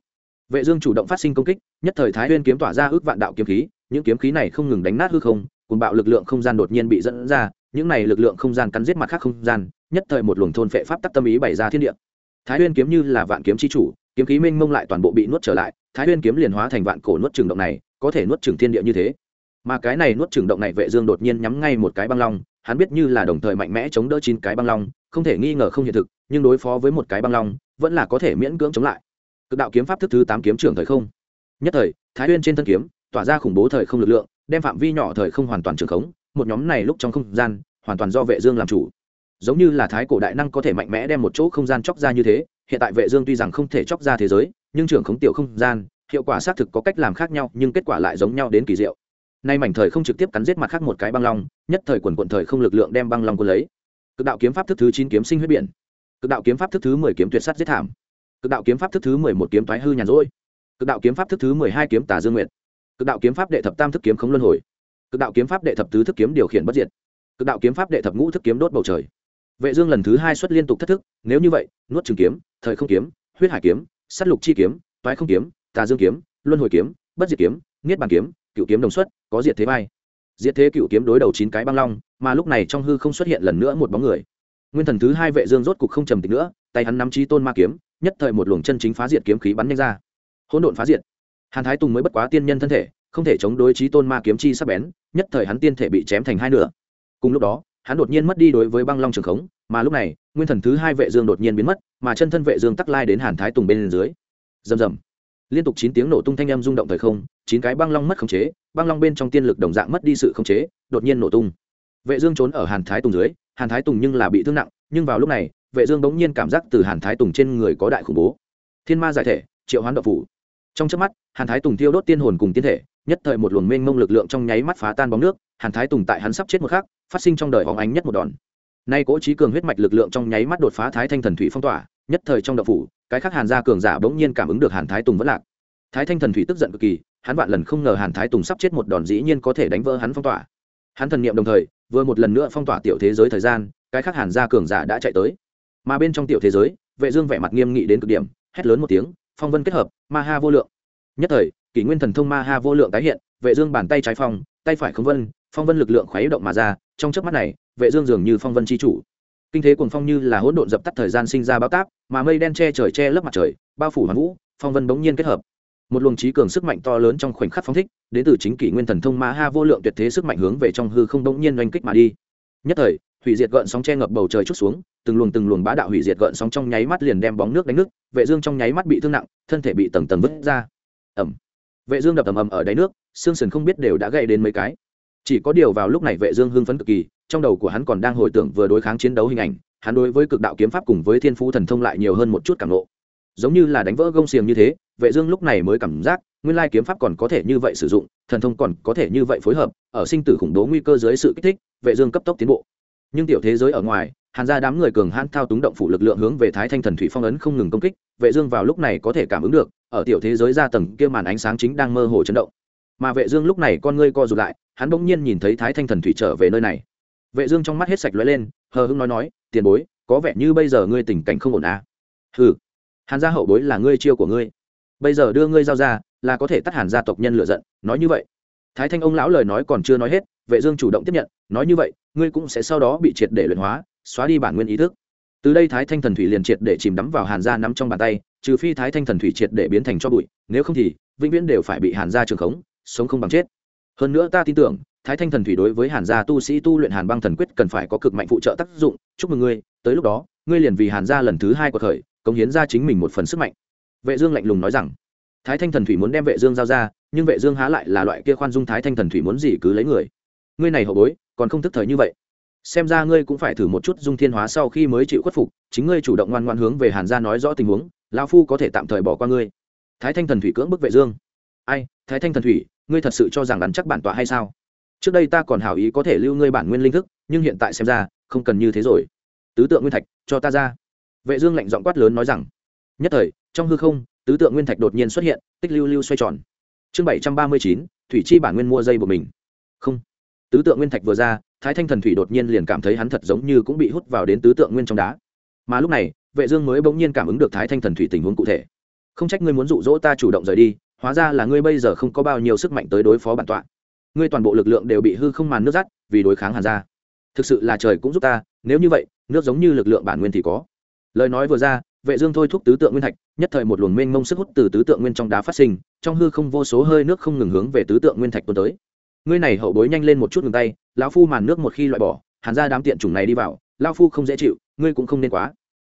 Vệ dương chủ động phát sinh công kích, nhất thời thái nguyên kiếm tỏa ra ước vạn đạo kiếm khí, những kiếm khí này không ngừng đánh nát hư không cùng bạo lực lượng không gian đột nhiên bị dẫn ra, những này lực lượng không gian cắn giết mặt khác không gian, nhất thời một luồng thôn phệ pháp tắc tâm ý bày ra thiên địa. Thái nguyên kiếm như là vạn kiếm chi chủ, kiếm khí minh mông lại toàn bộ bị nuốt trở lại, thái nguyên kiếm liền hóa thành vạn cổ nuốt trường động này, có thể nuốt trường thiên địa như thế. Mà cái này nuốt trường động này vệ dương đột nhiên nhắm ngay một cái băng long hắn biết như là đồng thời mạnh mẽ chống đỡ chín cái băng long, không thể nghi ngờ không hiện thực, nhưng đối phó với một cái băng long, vẫn là có thể miễn cưỡng chống lại. Cực đạo kiếm pháp thức thứ tám kiếm trưởng thời không. Nhất thời, thái nguyên trên thân kiếm, tỏa ra khủng bố thời không lực lượng, đem phạm vi nhỏ thời không hoàn toàn trường khống, một nhóm này lúc trong không gian, hoàn toàn do vệ dương làm chủ. Giống như là thái cổ đại năng có thể mạnh mẽ đem một chỗ không gian chóc ra như thế, hiện tại vệ dương tuy rằng không thể chóc ra thế giới, nhưng trưởng khống tiểu không gian, hiệu quả xác thực có cách làm khác nhau, nhưng kết quả lại giống nhau đến kỳ diệu nay mảnh thời không trực tiếp cắn giết mặt khác một cái băng long, nhất thời quần quận thời không lực lượng đem băng long quân lấy. Cực đạo kiếm pháp thức thứ chín kiếm sinh huyết biển. Cực đạo kiếm pháp thức thứ mười kiếm tuyệt sát giết thảm. Cực đạo kiếm pháp thức thứ mười một kiếm thoái hư nhàn rỗi. Cực đạo kiếm pháp thức thứ mười hai kiếm tà dương nguyệt. Cực đạo kiếm pháp đệ thập tam thức kiếm khống luân hồi. Cực đạo kiếm pháp đệ thập tứ thức kiếm điều khiển bất diệt. Cực đạo kiếm pháp đệ thập ngũ thức kiếm đốt bầu trời. Vệ dương lần thứ hai xuất liên tục thất thức, nếu như vậy, nuốt trường kiếm, thời không kiếm, huyết hải kiếm, sát lục chi kiếm, toái không kiếm, tà dương kiếm, luân hồi kiếm, bất diệt kiếm, niết bàn kiếm cựu kiếm đồng xuất, có diệt thế vai. Diệt thế cựu kiếm đối đầu chín cái băng long, mà lúc này trong hư không xuất hiện lần nữa một bóng người. Nguyên thần thứ hai vệ dương rốt cục không trầm tĩnh nữa, tay hắn nắm chí tôn ma kiếm, nhất thời một luồng chân chính phá diệt kiếm khí bắn nhanh ra. Hỗn độn phá diệt. Hàn thái tùng mới bất quá tiên nhân thân thể, không thể chống đối chí tôn ma kiếm chi sắc bén, nhất thời hắn tiên thể bị chém thành hai nửa. Cùng lúc đó, hắn đột nhiên mất đi đối với băng long trường khống, mà lúc này, nguyên thần thứ hai vệ dương đột nhiên biến mất, mà chân thân vệ dương tắc lai đến hàn thái tùng bên dưới. Rầm rầm liên tục chín tiếng nổ tung thanh âm rung động thời không, chín cái băng long mất khống chế, băng long bên trong tiên lực đồng dạng mất đi sự khống chế, đột nhiên nổ tung. Vệ dương trốn ở hàn thái tùng dưới, hàn thái tùng nhưng là bị thương nặng, nhưng vào lúc này, vệ dương bỗng nhiên cảm giác từ hàn thái tùng trên người có đại khủng bố. Thiên ma giải thể, triệu hoán độc phủ. Trong chớp mắt, hàn thái tùng thiêu đốt tiên hồn cùng tiên thể, nhất thời một luồng mênh mông lực lượng trong nháy mắt phá tan bóng nước, hàn thái tùng tại hắn sắp chết một khắc, phát sinh trong đời hóng ánh nhất một đòn. Nay cố trí cường huyết mạch lực lượng trong nháy mắt đột phá thái thanh thần thủy phong tỏa nhất thời trong đậu phủ, cái khác hàn gia cường giả bỗng nhiên cảm ứng được hàn thái tùng vẫn lạc. Thái thanh thần thủy tức giận cực kỳ, hắn vạn lần không ngờ hàn thái tùng sắp chết một đòn dĩ nhiên có thể đánh vỡ hắn phong tỏa. Hắn thần niệm đồng thời, vừa một lần nữa phong tỏa tiểu thế giới thời gian, cái khác hàn gia cường giả đã chạy tới. Mà bên trong tiểu thế giới, vệ dương vẻ mặt nghiêm nghị đến cực điểm, hét lớn một tiếng, phong vân kết hợp, ma ha vô lượng. Nhất thời, kỷ nguyên thần thông ma ha vô lượng tái hiện, vệ dương bàn tay trái phong, tay phải không vân, phong vân lực lượng khuấy động mà ra, trong chớp mắt này, vệ dương dường như phong vân chi chủ kinh thế cuồng phong như là hỗn độn dập tắt thời gian sinh ra bão táp, mà mây đen che trời che lấp mặt trời, bao phủ hoàn vũ, phong vân bỗng nhiên kết hợp. Một luồng trí cường sức mạnh to lớn trong khoảnh khắc phóng thích, đến từ chính kỷ nguyên thần thông ma ha vô lượng tuyệt thế sức mạnh hướng về trong hư không bỗng nhiên oanh kích mà đi. Nhất thời, hủy diệt gợn sóng che ngập bầu trời chút xuống, từng luồng từng luồng bá đạo hủy diệt gợn sóng trong nháy mắt liền đem bóng nước đánh nước vệ dương trong nháy mắt bị thương nặng, thân thể bị tầng tầng vứt ra. Ẩm vệ dương đập ầm ầm ở đáy nước, xương sườn không biết đều đã gãy đến mấy cái. Chỉ có điều vào lúc này vệ dương hưng phấn cực kỳ trong đầu của hắn còn đang hồi tưởng vừa đối kháng chiến đấu hình ảnh, hắn đối với cực đạo kiếm pháp cùng với thiên phú thần thông lại nhiều hơn một chút cảm ngộ. Giống như là đánh vỡ gông xiềng như thế, vệ dương lúc này mới cảm giác, nguyên lai kiếm pháp còn có thể như vậy sử dụng, thần thông còn có thể như vậy phối hợp, ở sinh tử khủng bố nguy cơ dưới sự kích thích, vệ dương cấp tốc tiến bộ. Nhưng tiểu thế giới ở ngoài, hàn gia đám người cường hãn thao túng động phủ lực lượng hướng về thái thanh thần thủy phong ấn không ngừng công kích, vệ dương vào lúc này có thể cảm ứng được, ở tiểu thế giới ra tầng kia màn ánh sáng chính đang mơ hồ chấn động. Mà vệ dương lúc này con ngươi co rụt lại, hắn bỗng nhiên nhìn thấy thái thanh thần thủy trở về nơi này vệ dương trong mắt hết sạch lóe lên, hờ hững nói nói, tiền bối, có vẻ như bây giờ ngươi tình cảnh không ổn à? Hừ, hàn gia hậu bối là ngươi chiêu của ngươi. Bây giờ đưa ngươi giao ra là có thể tắt hàn gia tộc nhân lựa giận. Nói như vậy, thái thanh ông lão lời nói còn chưa nói hết, vệ dương chủ động tiếp nhận, nói như vậy, ngươi cũng sẽ sau đó bị triệt để luyện hóa, xóa đi bản nguyên ý thức. Từ đây thái thanh thần thủy liền triệt để chìm đắm vào hàn gia nắm trong bàn tay, trừ phi thái thanh thần thủy triệt để biến thành cho bụi, nếu không thì vĩnh viễn đều phải bị hàn gia trường khống, sống không bằng chết. Hơn nữa ta tin tưởng thái thanh thần thủy đối với hàn gia tu sĩ tu luyện hàn băng thần quyết cần phải có cực mạnh phụ trợ tác dụng. Chúc mừng ngươi, tới lúc đó, ngươi liền vì hàn gia lần thứ hai của thời, cống hiến ra chính mình một phần sức mạnh. Vệ dương lạnh lùng nói rằng. Thái thanh thần thủy muốn đem vệ dương giao ra, nhưng vệ dương há lại là loại kia khoan dung thái thanh thần thủy muốn gì cứ lấy người. Ngươi này hậu bối, còn không thức thời như vậy. Xem ra ngươi cũng phải thử một chút dung thiên hóa sau khi mới chịu khuất phục, chính ngươi chủ động ngoan ngoãn hướng về hàn gia nói rõ tình huống, lão phu có thể tạm thời bỏ qua ngươi. Thái thanh thần thủy cưỡng bức vệ dương. Ai, thái thanh thần thủy, ngươi thật sự cho rằng đắn chắc bản tọa hay sao? Trước đây ta còn hảo ý có thể lưu ngươi bản nguyên linh thức, nhưng hiện tại xem ra, không cần như thế rồi. Tứ tượng nguyên thạch, cho ta ra. Vệ dương lạnh giọng quát lớn nói rằng, nhất thời, trong hư không, tứ tượng nguyên thạch đột nhiên xuất hiện, tích lưu lưu xoay tròn. Chương bảy trăm ba mươi chín, thủy chi bản nguyên mua dây của mình. Không. Tứ tượng nguyên thạch vừa ra, thái thanh thần thủy đột nhiên liền cảm thấy hắn thật giống như cũng bị hút vào đến tứ tượng nguyên trong đá. Mà lúc này, vệ dương mới bỗng nhiên cảm ứng được thái thanh thần thủy tình huống cụ thể. Không trách ngươi muốn dụ dỗ ta chủ động rời đi, hóa ra là ngươi bây giờ không có bao nhiêu sức mạnh tới đối phó bản tọa ngươi toàn bộ lực lượng đều bị hư không màn nước dắt vì đối kháng hàn gia. Thực sự là trời cũng giúp ta, nếu như vậy, nước giống như lực lượng bản nguyên thì có. Lời nói vừa ra, vệ dương thôi thúc tứ tượng nguyên thạch, nhất thời một luồng mênh mông sức hút từ tứ tượng nguyên trong đá phát sinh, trong hư không vô số hơi nước không ngừng hướng về tứ tượng nguyên thạch tuôn tới. Ngươi này hậu bối nhanh lên một chút ngừng tay, lão phu màn nước một khi loại bỏ, hàn ra đám tiện chủng này đi vào, lão phu không dễ chịu, ngươi cũng không nên quá.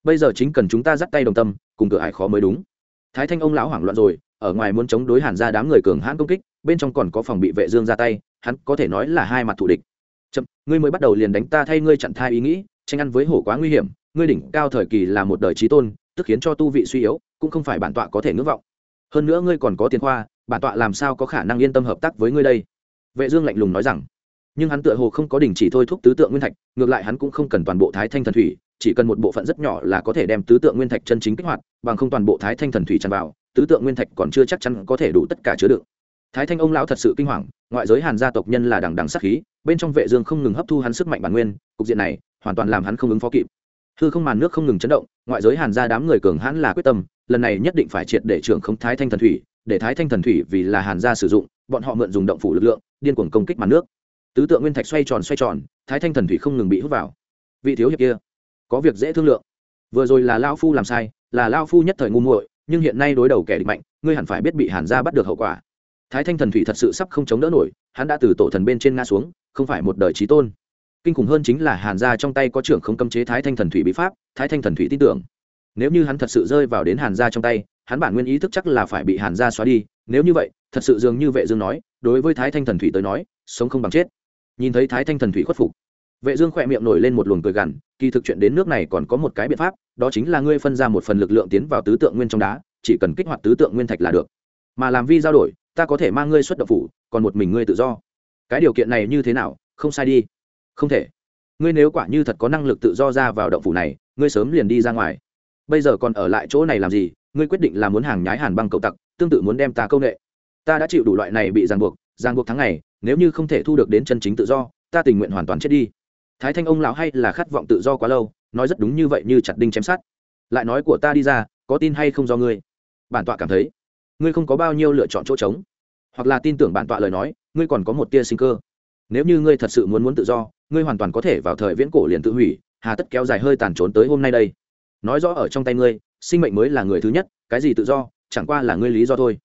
Bây giờ chính cần chúng ta dắt tay đồng tâm, cùng cửa ải khó mới đúng. Thái thanh ông lão hoảng loạn rồi, ở ngoài muốn chống đối hàn ra đám người cường hãn công kích bên trong còn có phòng bị vệ dương ra tay, hắn có thể nói là hai mặt thủ địch. Chậm, ngươi mới bắt đầu liền đánh ta thay ngươi chặn thai ý nghĩ, tranh ăn với hổ quá nguy hiểm, ngươi đỉnh cao thời kỳ là một đời trí tôn, tức khiến cho tu vị suy yếu, cũng không phải bản tọa có thể ngưỡng vọng. Hơn nữa ngươi còn có tiền khoa, bản tọa làm sao có khả năng yên tâm hợp tác với ngươi đây? Vệ dương lạnh lùng nói rằng. Nhưng hắn tựa hồ không có đình chỉ thôi thúc tứ tượng nguyên thạch, ngược lại hắn cũng không cần toàn bộ thái thanh thần thủy, chỉ cần một bộ phận rất nhỏ là có thể đem tứ tượng nguyên thạch chân chính kích hoạt, bằng không toàn bộ thái thanh thần thủy tràn vào, tứ tượng nguyên thạch còn chưa chắc chắn có thể đủ tất cả chứa đựng thái thanh ông lão thật sự kinh hoàng, ngoại giới hàn gia tộc nhân là đằng đằng sát khí, bên trong vệ dương không ngừng hấp thu hắn sức mạnh bản nguyên, cục diện này, hoàn toàn làm hắn không ứng phó kịp. Hư không màn nước không ngừng chấn động, ngoại giới hàn gia đám người cường hãn là quyết tâm, lần này nhất định phải triệt để trưởng không thái thanh thần thủy, để thái thanh thần thủy vì là hàn gia sử dụng, bọn họ mượn dùng động phủ lực lượng, điên cuồng công kích màn nước. Tứ tượng nguyên thạch xoay tròn xoay tròn, thái thanh thần thủy không ngừng bị hút vào. Vị thiếu hiệp kia, có việc dễ thương lượng. Vừa rồi là lao phu làm sai, là lao phu nhất thời ngu muội, nhưng hiện nay đối đầu kẻ địch mạnh, ngươi hẳn phải biết bị hàn gia bắt được hậu quả thái thanh thần thủy thật sự sắp không chống đỡ nổi, hắn đã từ tổ thần bên trên nga xuống, không phải một đời trí tôn. Kinh khủng hơn chính là hàn gia trong tay có trưởng không cấm chế thái thanh thần thủy bí pháp, thái thanh thần thủy tin tưởng. Nếu như hắn thật sự rơi vào đến hàn gia trong tay, hắn bản nguyên ý thức chắc là phải bị hàn gia xóa đi, nếu như vậy, thật sự dường như vệ dương nói, đối với thái thanh thần thủy tới nói, sống không bằng chết. Nhìn thấy thái thanh thần thủy khuất phục, vệ dương khoẹt miệng nổi lên một luồng cười gằn, kỳ thực chuyện đến nước này còn có một cái biện pháp, đó chính là ngươi phân ra một phần lực lượng tiến vào tứ tượng nguyên trong đá, chỉ cần kích hoạt tứ tượng nguyên thạch là được mà làm vi giao đổi, ta có thể mang ngươi xuất động phủ, còn một mình ngươi tự do. Cái điều kiện này như thế nào? Không sai đi. Không thể. Ngươi nếu quả như thật có năng lực tự do ra vào động phủ này, ngươi sớm liền đi ra ngoài. Bây giờ còn ở lại chỗ này làm gì? Ngươi quyết định là muốn hàng nhái hàn băng cầu tặc, tương tự muốn đem ta công nghệ ta đã chịu đủ loại này bị ràng buộc ràng buộc tháng ngày, nếu như không thể thu được đến chân chính tự do, ta tình nguyện hoàn toàn chết đi. Thái thanh ông lão hay là khát vọng tự do quá lâu, nói rất đúng như vậy như chặt đinh chém sát lại nói của ta đi ra, có tin hay không do ngươi? Bản tọa cảm thấy ngươi không có bao nhiêu lựa chọn chỗ trống. Hoặc là tin tưởng bản tọa lời nói, ngươi còn có một tia sinh cơ. Nếu như ngươi thật sự muốn muốn tự do, ngươi hoàn toàn có thể vào thời viễn cổ liền tự hủy, hà tất kéo dài hơi tàn trốn tới hôm nay đây. Nói rõ ở trong tay ngươi, sinh mệnh mới là người thứ nhất, cái gì tự do, chẳng qua là ngươi lý do thôi.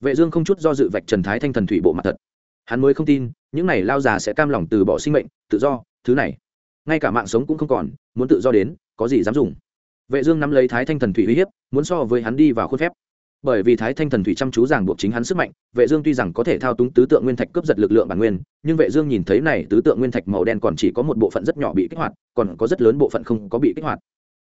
Vệ dương không chút do dự vạch trần thái thanh thần thủy bộ mặt thật. Hắn mới không tin, những này lao già sẽ cam lòng từ bỏ sinh mệnh, tự do, thứ này. Ngay cả mạng sống cũng không còn, muốn tự do đến, có gì dám dùng. Vệ dương nắm lấy thái thanh thần thủy uy hiếp, muốn so với hắn đi vào khuôn phép bởi vì thái thanh thần thủy chăm chú ràng buộc chính hắn sức mạnh, vệ dương tuy rằng có thể thao túng tứ tượng nguyên thạch cướp giật lực lượng bản nguyên, nhưng vệ dương nhìn thấy này tứ tượng nguyên thạch màu đen còn chỉ có một bộ phận rất nhỏ bị kích hoạt, còn có rất lớn bộ phận không có bị kích hoạt.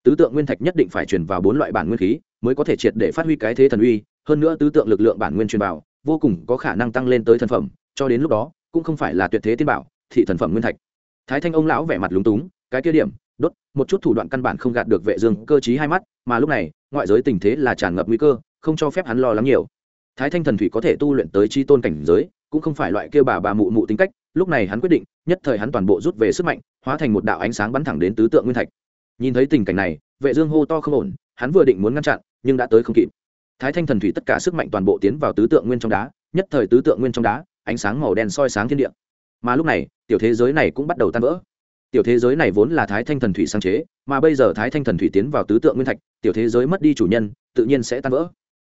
Tứ tượng nguyên thạch nhất định phải truyền vào bốn loại bản nguyên khí, mới có thể triệt để phát huy cái thế thần uy, hơn nữa tứ tượng lực lượng bản nguyên truyền vào, vô cùng có khả năng tăng lên tới thần phẩm, cho đến lúc đó, cũng không phải là tuyệt thế tiên bảo, thị thần phẩm nguyên thạch. Thái thanh ông lão vẻ mặt lúng túng, cái kia điểm, đốt, một chút thủ đoạn căn bản không gạt được vệ dương, cơ trí hai mắt, mà lúc này, ngoại giới tình thế là tràn ngập nguy cơ không cho phép hắn lo lắng nhiều. Thái thanh thần thủy có thể tu luyện tới chi tôn cảnh giới, cũng không phải loại kia bà bà mụ mụ tính cách, lúc này hắn quyết định, nhất thời hắn toàn bộ rút về sức mạnh, hóa thành một đạo ánh sáng bắn thẳng đến tứ tượng nguyên thạch. Nhìn thấy tình cảnh này, vệ dương hô to không ổn, hắn vừa định muốn ngăn chặn, nhưng đã tới không kịp. Thái thanh thần thủy tất cả sức mạnh toàn bộ tiến vào tứ tượng nguyên trong đá, nhất thời tứ tượng nguyên trong đá, ánh sáng màu đen soi sáng thiên địa. Mà lúc này, tiểu thế giới này cũng bắt đầu tan vỡ. Tiểu thế giới này vốn là thái thanh thần thủy sáng chế, mà bây giờ thái thanh thần thủy tiến vào tứ tượng nguyên thạch, tiểu thế giới mất đi chủ nhân, tự nhiên sẽ tan vỡ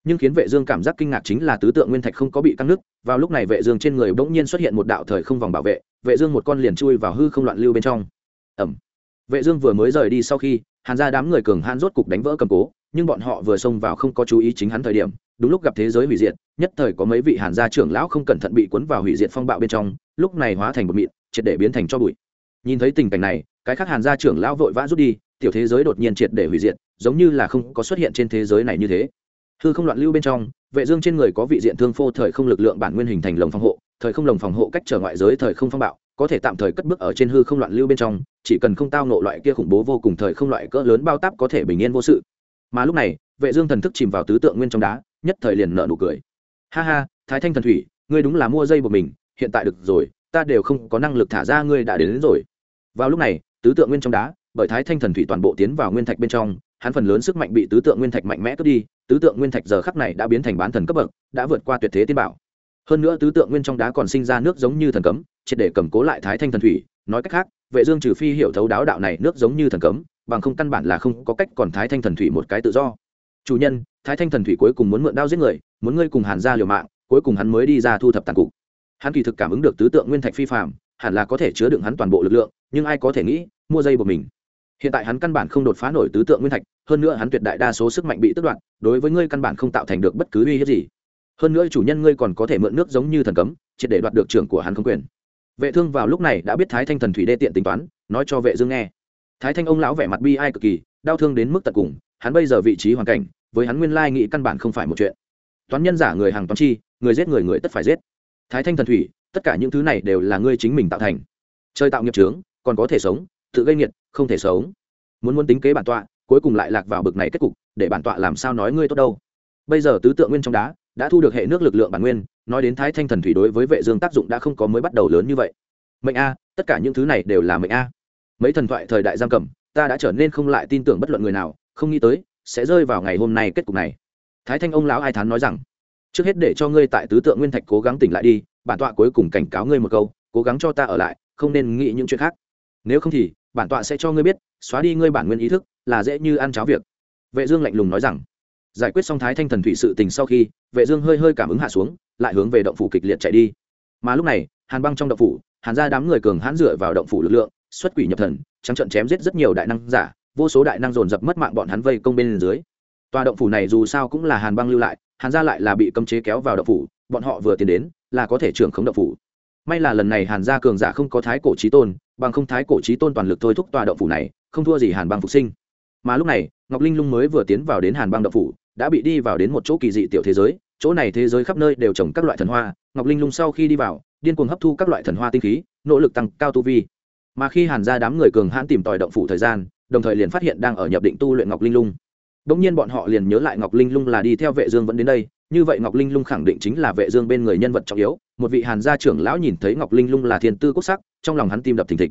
nhưng khiến vệ dương cảm giác kinh ngạc chính là tứ tượng nguyên thạch không có bị căng nứt vào lúc này vệ dương trên người bỗng nhiên xuất hiện một đạo thời không vòng bảo vệ vệ dương một con liền chui vào hư không loạn lưu bên trong. Ẩm vệ dương vừa mới rời đi sau khi, hàn gia đám người cường hãn rốt cục đánh vỡ cầm cố, nhưng bọn họ vừa xông vào không có chú ý chính hắn thời điểm, đúng lúc gặp thế giới hủy diệt, nhất thời có mấy vị hàn gia trưởng lão không cẩn thận bị cuốn vào hủy diệt phong bạo bên trong, lúc này hóa thành một mịn, triệt để biến thành cho bụi. Nhìn thấy tình cảnh này, cái khác hàn gia trưởng lão vội vã rút đi, tiểu thế giới đột nhiên triệt để hủy diệt, giống như là không có xuất hiện trên thế giới này như thế hư không loạn lưu bên trong vệ dương trên người có vị diện thương phô thời không lực lượng bản nguyên hình thành lồng phòng hộ thời không lồng phòng hộ cách trở ngoại giới thời không phong bạo có thể tạm thời cất bước ở trên hư không loạn lưu bên trong chỉ cần không tao nộ loại kia khủng bố vô cùng thời không loại cỡ lớn bao táp có thể bình yên vô sự. Mà lúc này vệ dương thần thức chìm vào tứ tượng nguyên trong đá nhất thời liền nở nụ cười. Ha ha thái thanh thần thủy ngươi đúng là mua dây của mình hiện tại được rồi ta đều không có năng lực thả ra ngươi đã đến, đến rồi. Vào lúc này tứ tượng nguyên trong đá bởi thái thanh thần thủy toàn bộ tiến vào nguyên thạch bên trong hắn phần lớn sức mạnh bị tứ tượng nguyên thạch mạnh mẽ cướp đi tứ tượng nguyên thạch giờ khắc này đã biến thành bán thần cấp bậc, đã vượt qua tuyệt thế tiên bảo. Hơn nữa tứ tượng nguyên trong đá còn sinh ra nước giống như thần cấm, triệt để cầm cố lại thái thanh thần thủy. Nói cách khác, vệ dương trừ phi hiểu thấu đáo đạo này nước giống như thần cấm, bằng không căn bản là không có cách còn thái thanh thần thủy một cái tự do. Chủ nhân, thái thanh thần thủy cuối cùng muốn mượn đao giết người, muốn ngươi cùng hàn ra liều mạng, cuối cùng hắn mới đi ra thu thập tàn cục. Hắn kỳ thực cảm ứng được tứ tượng nguyên thạch phi phàm, hẳn là có thể chứa đựng hắn toàn bộ lực lượng, nhưng ai có thể nghĩ, mua dây của mình hiện tại hắn căn bản không đột phá nổi tứ tượng nguyên thạch, hơn nữa hắn tuyệt đại đa số sức mạnh bị tước đoạt, đối với ngươi căn bản không tạo thành được bất cứ uy hiếp gì. Hơn nữa chủ nhân ngươi còn có thể mượn nước giống như thần cấm, triệt để đoạt được trưởng của hắn không quyền. Vệ thương vào lúc này đã biết thái thanh thần thủy đê tiện tính toán, nói cho vệ dương nghe. Thái thanh ông lão vẻ mặt bi ai cực kỳ, đau thương đến mức tận cùng, hắn bây giờ vị trí hoàn cảnh, với hắn nguyên lai nghĩ căn bản không phải một chuyện. Toán nhân giả người hàng toán chi, người giết người người tất phải giết. Thái thanh thần thủy, tất cả những thứ này đều là ngươi chính mình tạo thành. Chơi tạo nghiệp trướng còn có thể sống tự gây nghiệt, không thể sống. Muốn muốn tính kế bản tọa, cuối cùng lại lạc vào bực này kết cục, để bản tọa làm sao nói ngươi tốt đâu. Bây giờ tứ tượng nguyên trong đá, đã thu được hệ nước lực lượng bản nguyên, nói đến thái thanh thần thủy đối với vệ dương tác dụng đã không có mới bắt đầu lớn như vậy. Mệnh a, tất cả những thứ này đều là mệnh a. Mấy thần thoại thời đại giam cầm, ta đã trở nên không lại tin tưởng bất luận người nào, không nghĩ tới, sẽ rơi vào ngày hôm nay kết cục này. Thái thanh ông lão ai thán nói rằng, trước hết để cho ngươi tại tứ tượng nguyên thạch cố gắng tỉnh lại đi, bản tọa cuối cùng cảnh cáo ngươi một câu, cố gắng cho ta ở lại, không nên nghĩ những chuyện khác. Nếu không thì bản tọa sẽ cho ngươi biết, xóa đi ngươi bản nguyên ý thức, là dễ như ăn cháo việc. Vệ dương lạnh lùng nói rằng. Giải quyết xong thái thanh thần thủy sự tình sau khi, vệ dương hơi hơi cảm ứng hạ xuống, lại hướng về động phủ kịch liệt chạy đi. Mà lúc này, hàn băng trong động phủ, hàn gia đám người cường hãn dựa vào động phủ lực lượng, xuất quỷ nhập thần, trắng trận chém giết rất nhiều đại năng giả, vô số đại năng dồn dập mất mạng bọn hắn vây công bên dưới. Tòa động phủ này dù sao cũng là hàn băng lưu lại, hàn gia lại là bị cấm chế kéo vào động phủ, bọn họ vừa tiến đến, là có thể trưởng khống động phủ. May là lần này hàn gia cường giả không có thái cổ trí tôn bằng không thái cổ trí tôn toàn lực thôi thúc tòa động phủ này không thua gì hàn băng phục sinh. Mà lúc này ngọc linh lung mới vừa tiến vào đến hàn băng động phủ đã bị đi vào đến một chỗ kỳ dị tiểu thế giới. Chỗ này thế giới khắp nơi đều trồng các loại thần hoa. Ngọc linh lung sau khi đi vào điên cuồng hấp thu các loại thần hoa tinh khí nỗ lực tăng cao tu vi. Mà khi hàn ra đám người cường hãn tìm tòi động phủ thời gian đồng thời liền phát hiện đang ở nhập định tu luyện ngọc linh lung. Đống nhiên bọn họ liền nhớ lại Ngọc Linh Lung là đi theo Vệ Dương vẫn đến đây, như vậy Ngọc Linh Lung khẳng định chính là Vệ Dương bên người nhân vật trọng yếu, một vị Hàn gia trưởng lão nhìn thấy Ngọc Linh Lung là thiên tư quốc sắc, trong lòng hắn tim đập thình thịch.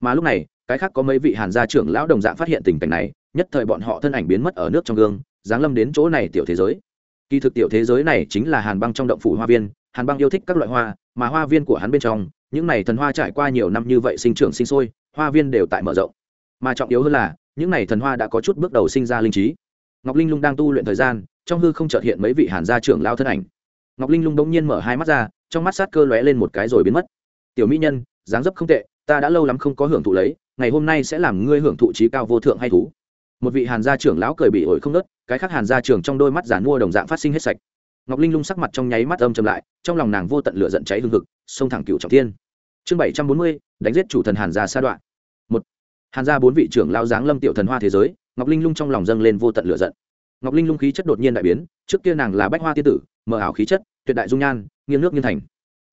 Mà lúc này, cái khác có mấy vị Hàn gia trưởng lão đồng dạng phát hiện tình cảnh này, nhất thời bọn họ thân ảnh biến mất ở nước trong gương, giáng lâm đến chỗ này tiểu thế giới. Kỳ thực tiểu thế giới này chính là Hàn Băng trong động phủ hoa viên, Hàn Băng yêu thích các loại hoa, mà hoa viên của hắn bên trong, những này thần hoa trải qua nhiều năm như vậy sinh trưởng sinh sôi, hoa viên đều tại mở rộng. Mà trọng yếu hơn là, những này thần hoa đã có chút bước đầu sinh ra linh trí ngọc linh lung đang tu luyện thời gian trong hư không chợt hiện mấy vị hàn gia trưởng lao thân ảnh ngọc linh lung đông nhiên mở hai mắt ra, trong mắt sát cơ lóe lên một cái rồi biến mất. Tiểu mỹ nhân, dáng dấp không tệ, ta đã lâu lắm không có hưởng thụ lấy, ngày hôm nay sẽ làm ngươi hưởng thụ trí cao vô thượng hay thú. Một vị hàn gia trưởng lão cười bị ổi không nớt, cái khác hàn gia trưởng trong đôi mắt giản mua đồng dạng phát sinh hết sạch. Ngọc linh lung sắc mặt trong nháy mắt âm chầm lại, trong lòng nàng vô tận lửa giận cháy hương thực xông thẳng cựu trọng thiên. Chương bảy trăm bốn mươi, đánh giết chủ thần hàn gia sa đoạn. Một. Hàn gia bốn vị trưởng lao giáng lâm tiểu thần hoa thế giới, ngọc linh lung trong lòng dâng lên vô tận lửa giận ngọc linh lung khí chất đột nhiên đại biến, trước kia nàng là bách hoa tiên tử mở ảo khí chất, tuyệt đại dung nhan, nghiêng nước nghiêng thành.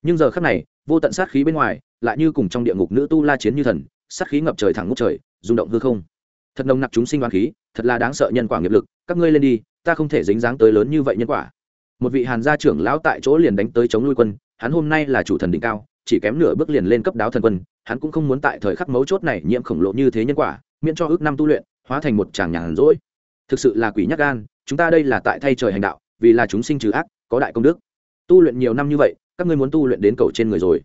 Nhưng giờ khắc này, vô tận sát khí bên ngoài, lại như cùng trong địa ngục nữ tu la chiến như thần, sát khí ngập trời thẳng ngút trời, rung động hư không. Thật nồng nặc chúng sinh đoán khí, thật là đáng sợ nhân quả nghiệp lực, các ngươi lên đi, ta không thể dính dáng tới lớn như vậy nhân quả. Một vị hàn gia trưởng lão tại chỗ liền đánh tới chống lui quân, hắn hôm nay là chủ thần đỉnh cao, chỉ kém nửa bước liền lên cấp đáo thần quân, hắn cũng không muốn tại thời khắc mấu chốt này nhiễm khổng lồ như thế nhân quả, miễn cho ước năm tu luyện, hóa thành một chàng nhàn rỗi thực sự là quỷ nhắc gan, chúng ta đây là tại thay trời hành đạo, vì là chúng sinh trừ ác, có đại công đức. Tu luyện nhiều năm như vậy, các ngươi muốn tu luyện đến cầu trên người rồi.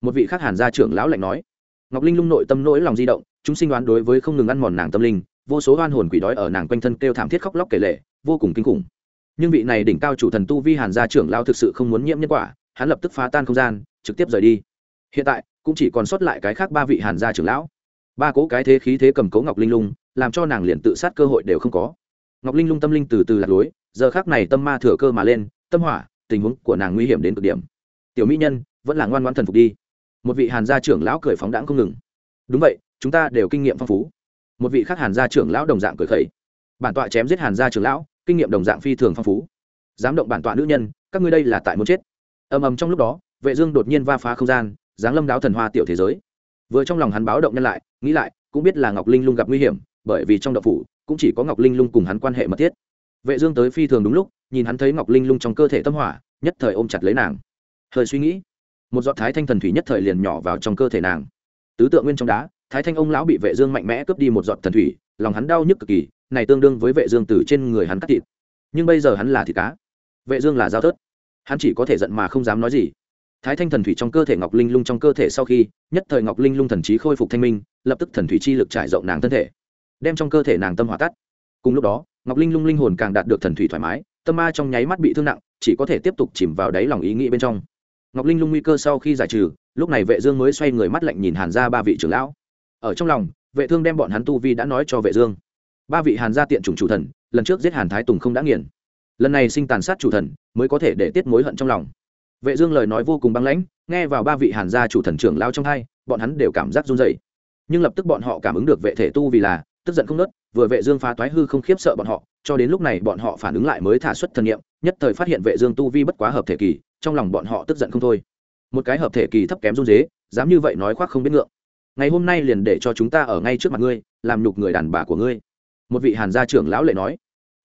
Một vị khác hàn gia trưởng lão lạnh nói. Ngọc linh lung nội tâm nỗi lòng di động, chúng sinh đoán đối với không ngừng ăn mòn nàng tâm linh, vô số oan hồn quỷ đói ở nàng quanh thân kêu thảm thiết khóc lóc kể lệ vô cùng kinh khủng. Nhưng vị này đỉnh cao chủ thần tu vi hàn gia trưởng lao thực sự không muốn nhiễm nhân quả, hắn lập tức phá tan không gian, trực tiếp rời đi. Hiện tại, cũng chỉ còn sót lại cái khác ba vị hàn gia trưởng lão. Ba cố cái thế khí thế cầm cố ngọc linh lung, làm cho nàng liền tự sát cơ hội đều không có ngọc linh lung tâm linh từ từ lạc lối, giờ khác này tâm ma thừa cơ mà lên, tâm hỏa, tình huống của nàng nguy hiểm đến cực điểm. Tiểu mỹ nhân, vẫn là ngoan ngoan thần phục đi. Một vị hàn gia trưởng lão cười phóng đãng không ngừng. Đúng vậy, chúng ta đều kinh nghiệm phong phú. Một vị khác hàn gia trưởng lão đồng dạng cười khẩy. Bản tọa chém giết hàn gia trưởng lão, kinh nghiệm đồng dạng phi thường phong phú. Dám động bản tọa nữ nhân, các ngươi đây là tại muốn chết. Ầm ầm trong lúc đó, vệ dương đột nhiên va phá không gian, giáng lâm đáo thần hoa tiểu thế giới. Vừa trong lòng hắn báo động nhân lại, nghĩ lại, cũng biết là ngọc linh lung gặp nguy hiểm, bởi vì trong động phủ cũng chỉ có ngọc linh lung cùng hắn quan hệ mật thiết. Vệ dương tới phi thường đúng lúc, nhìn hắn thấy ngọc linh lung trong cơ thể tâm hỏa, nhất thời ôm chặt lấy nàng. Hơi suy nghĩ, một giọt thái thanh thần thủy nhất thời liền nhỏ vào trong cơ thể nàng. Tứ tượng nguyên trong đá, thái thanh ông lão bị vệ dương mạnh mẽ cướp đi một giọt thần thủy, lòng hắn đau nhức cực kỳ, này tương đương với vệ dương từ trên người hắn cắt thịt. Nhưng bây giờ hắn là thịt cá. Vệ dương là dao thớt. Hắn chỉ có thể giận mà không dám nói gì. Thái thanh thần thủy trong cơ thể ngọc linh lung trong cơ thể sau khi, nhất thời ngọc linh lung thần trí khôi phục thanh minh, lập tức thần thủy chi lực trải rộng nàng thân thể đem trong cơ thể nàng tâm hỏa tắt. Cùng lúc đó, ngọc linh lung linh hồn càng đạt được thần thủy thoải mái, tâm ma trong nháy mắt bị thương nặng, chỉ có thể tiếp tục chìm vào đáy lòng ý nghĩ bên trong. Ngọc linh lung nguy cơ sau khi giải trừ, lúc này vệ dương mới xoay người mắt lạnh nhìn hàn gia ba vị trưởng lão. Ở trong lòng, vệ thương đem bọn hắn tu vi đã nói cho vệ dương. Ba vị hàn gia tiện chủng chủ thần, lần trước giết hàn thái tùng không đã nghiền. Lần này sinh tàn sát chủ thần, mới có thể để tiết mối hận trong lòng. Vệ dương lời nói vô cùng băng lãnh, nghe vào ba vị hàn gia chủ thần trưởng lão trong hai bọn hắn đều cảm giác run rẩy. Nhưng lập tức bọn họ cảm ứng được vệ thể tu vì là tức giận không nớt, vừa vệ dương phá toái hư không khiếp sợ bọn họ, cho đến lúc này bọn họ phản ứng lại mới thả xuất thần niệm, nhất thời phát hiện vệ dương tu vi bất quá hợp thể kỳ, trong lòng bọn họ tức giận không thôi. Một cái hợp thể kỳ thấp kém run rế, dám như vậy nói khoác không biết ngượng. Ngày hôm nay liền để cho chúng ta ở ngay trước mặt ngươi, làm nhục người đàn bà của ngươi. Một vị hàn gia trưởng lão lệ nói.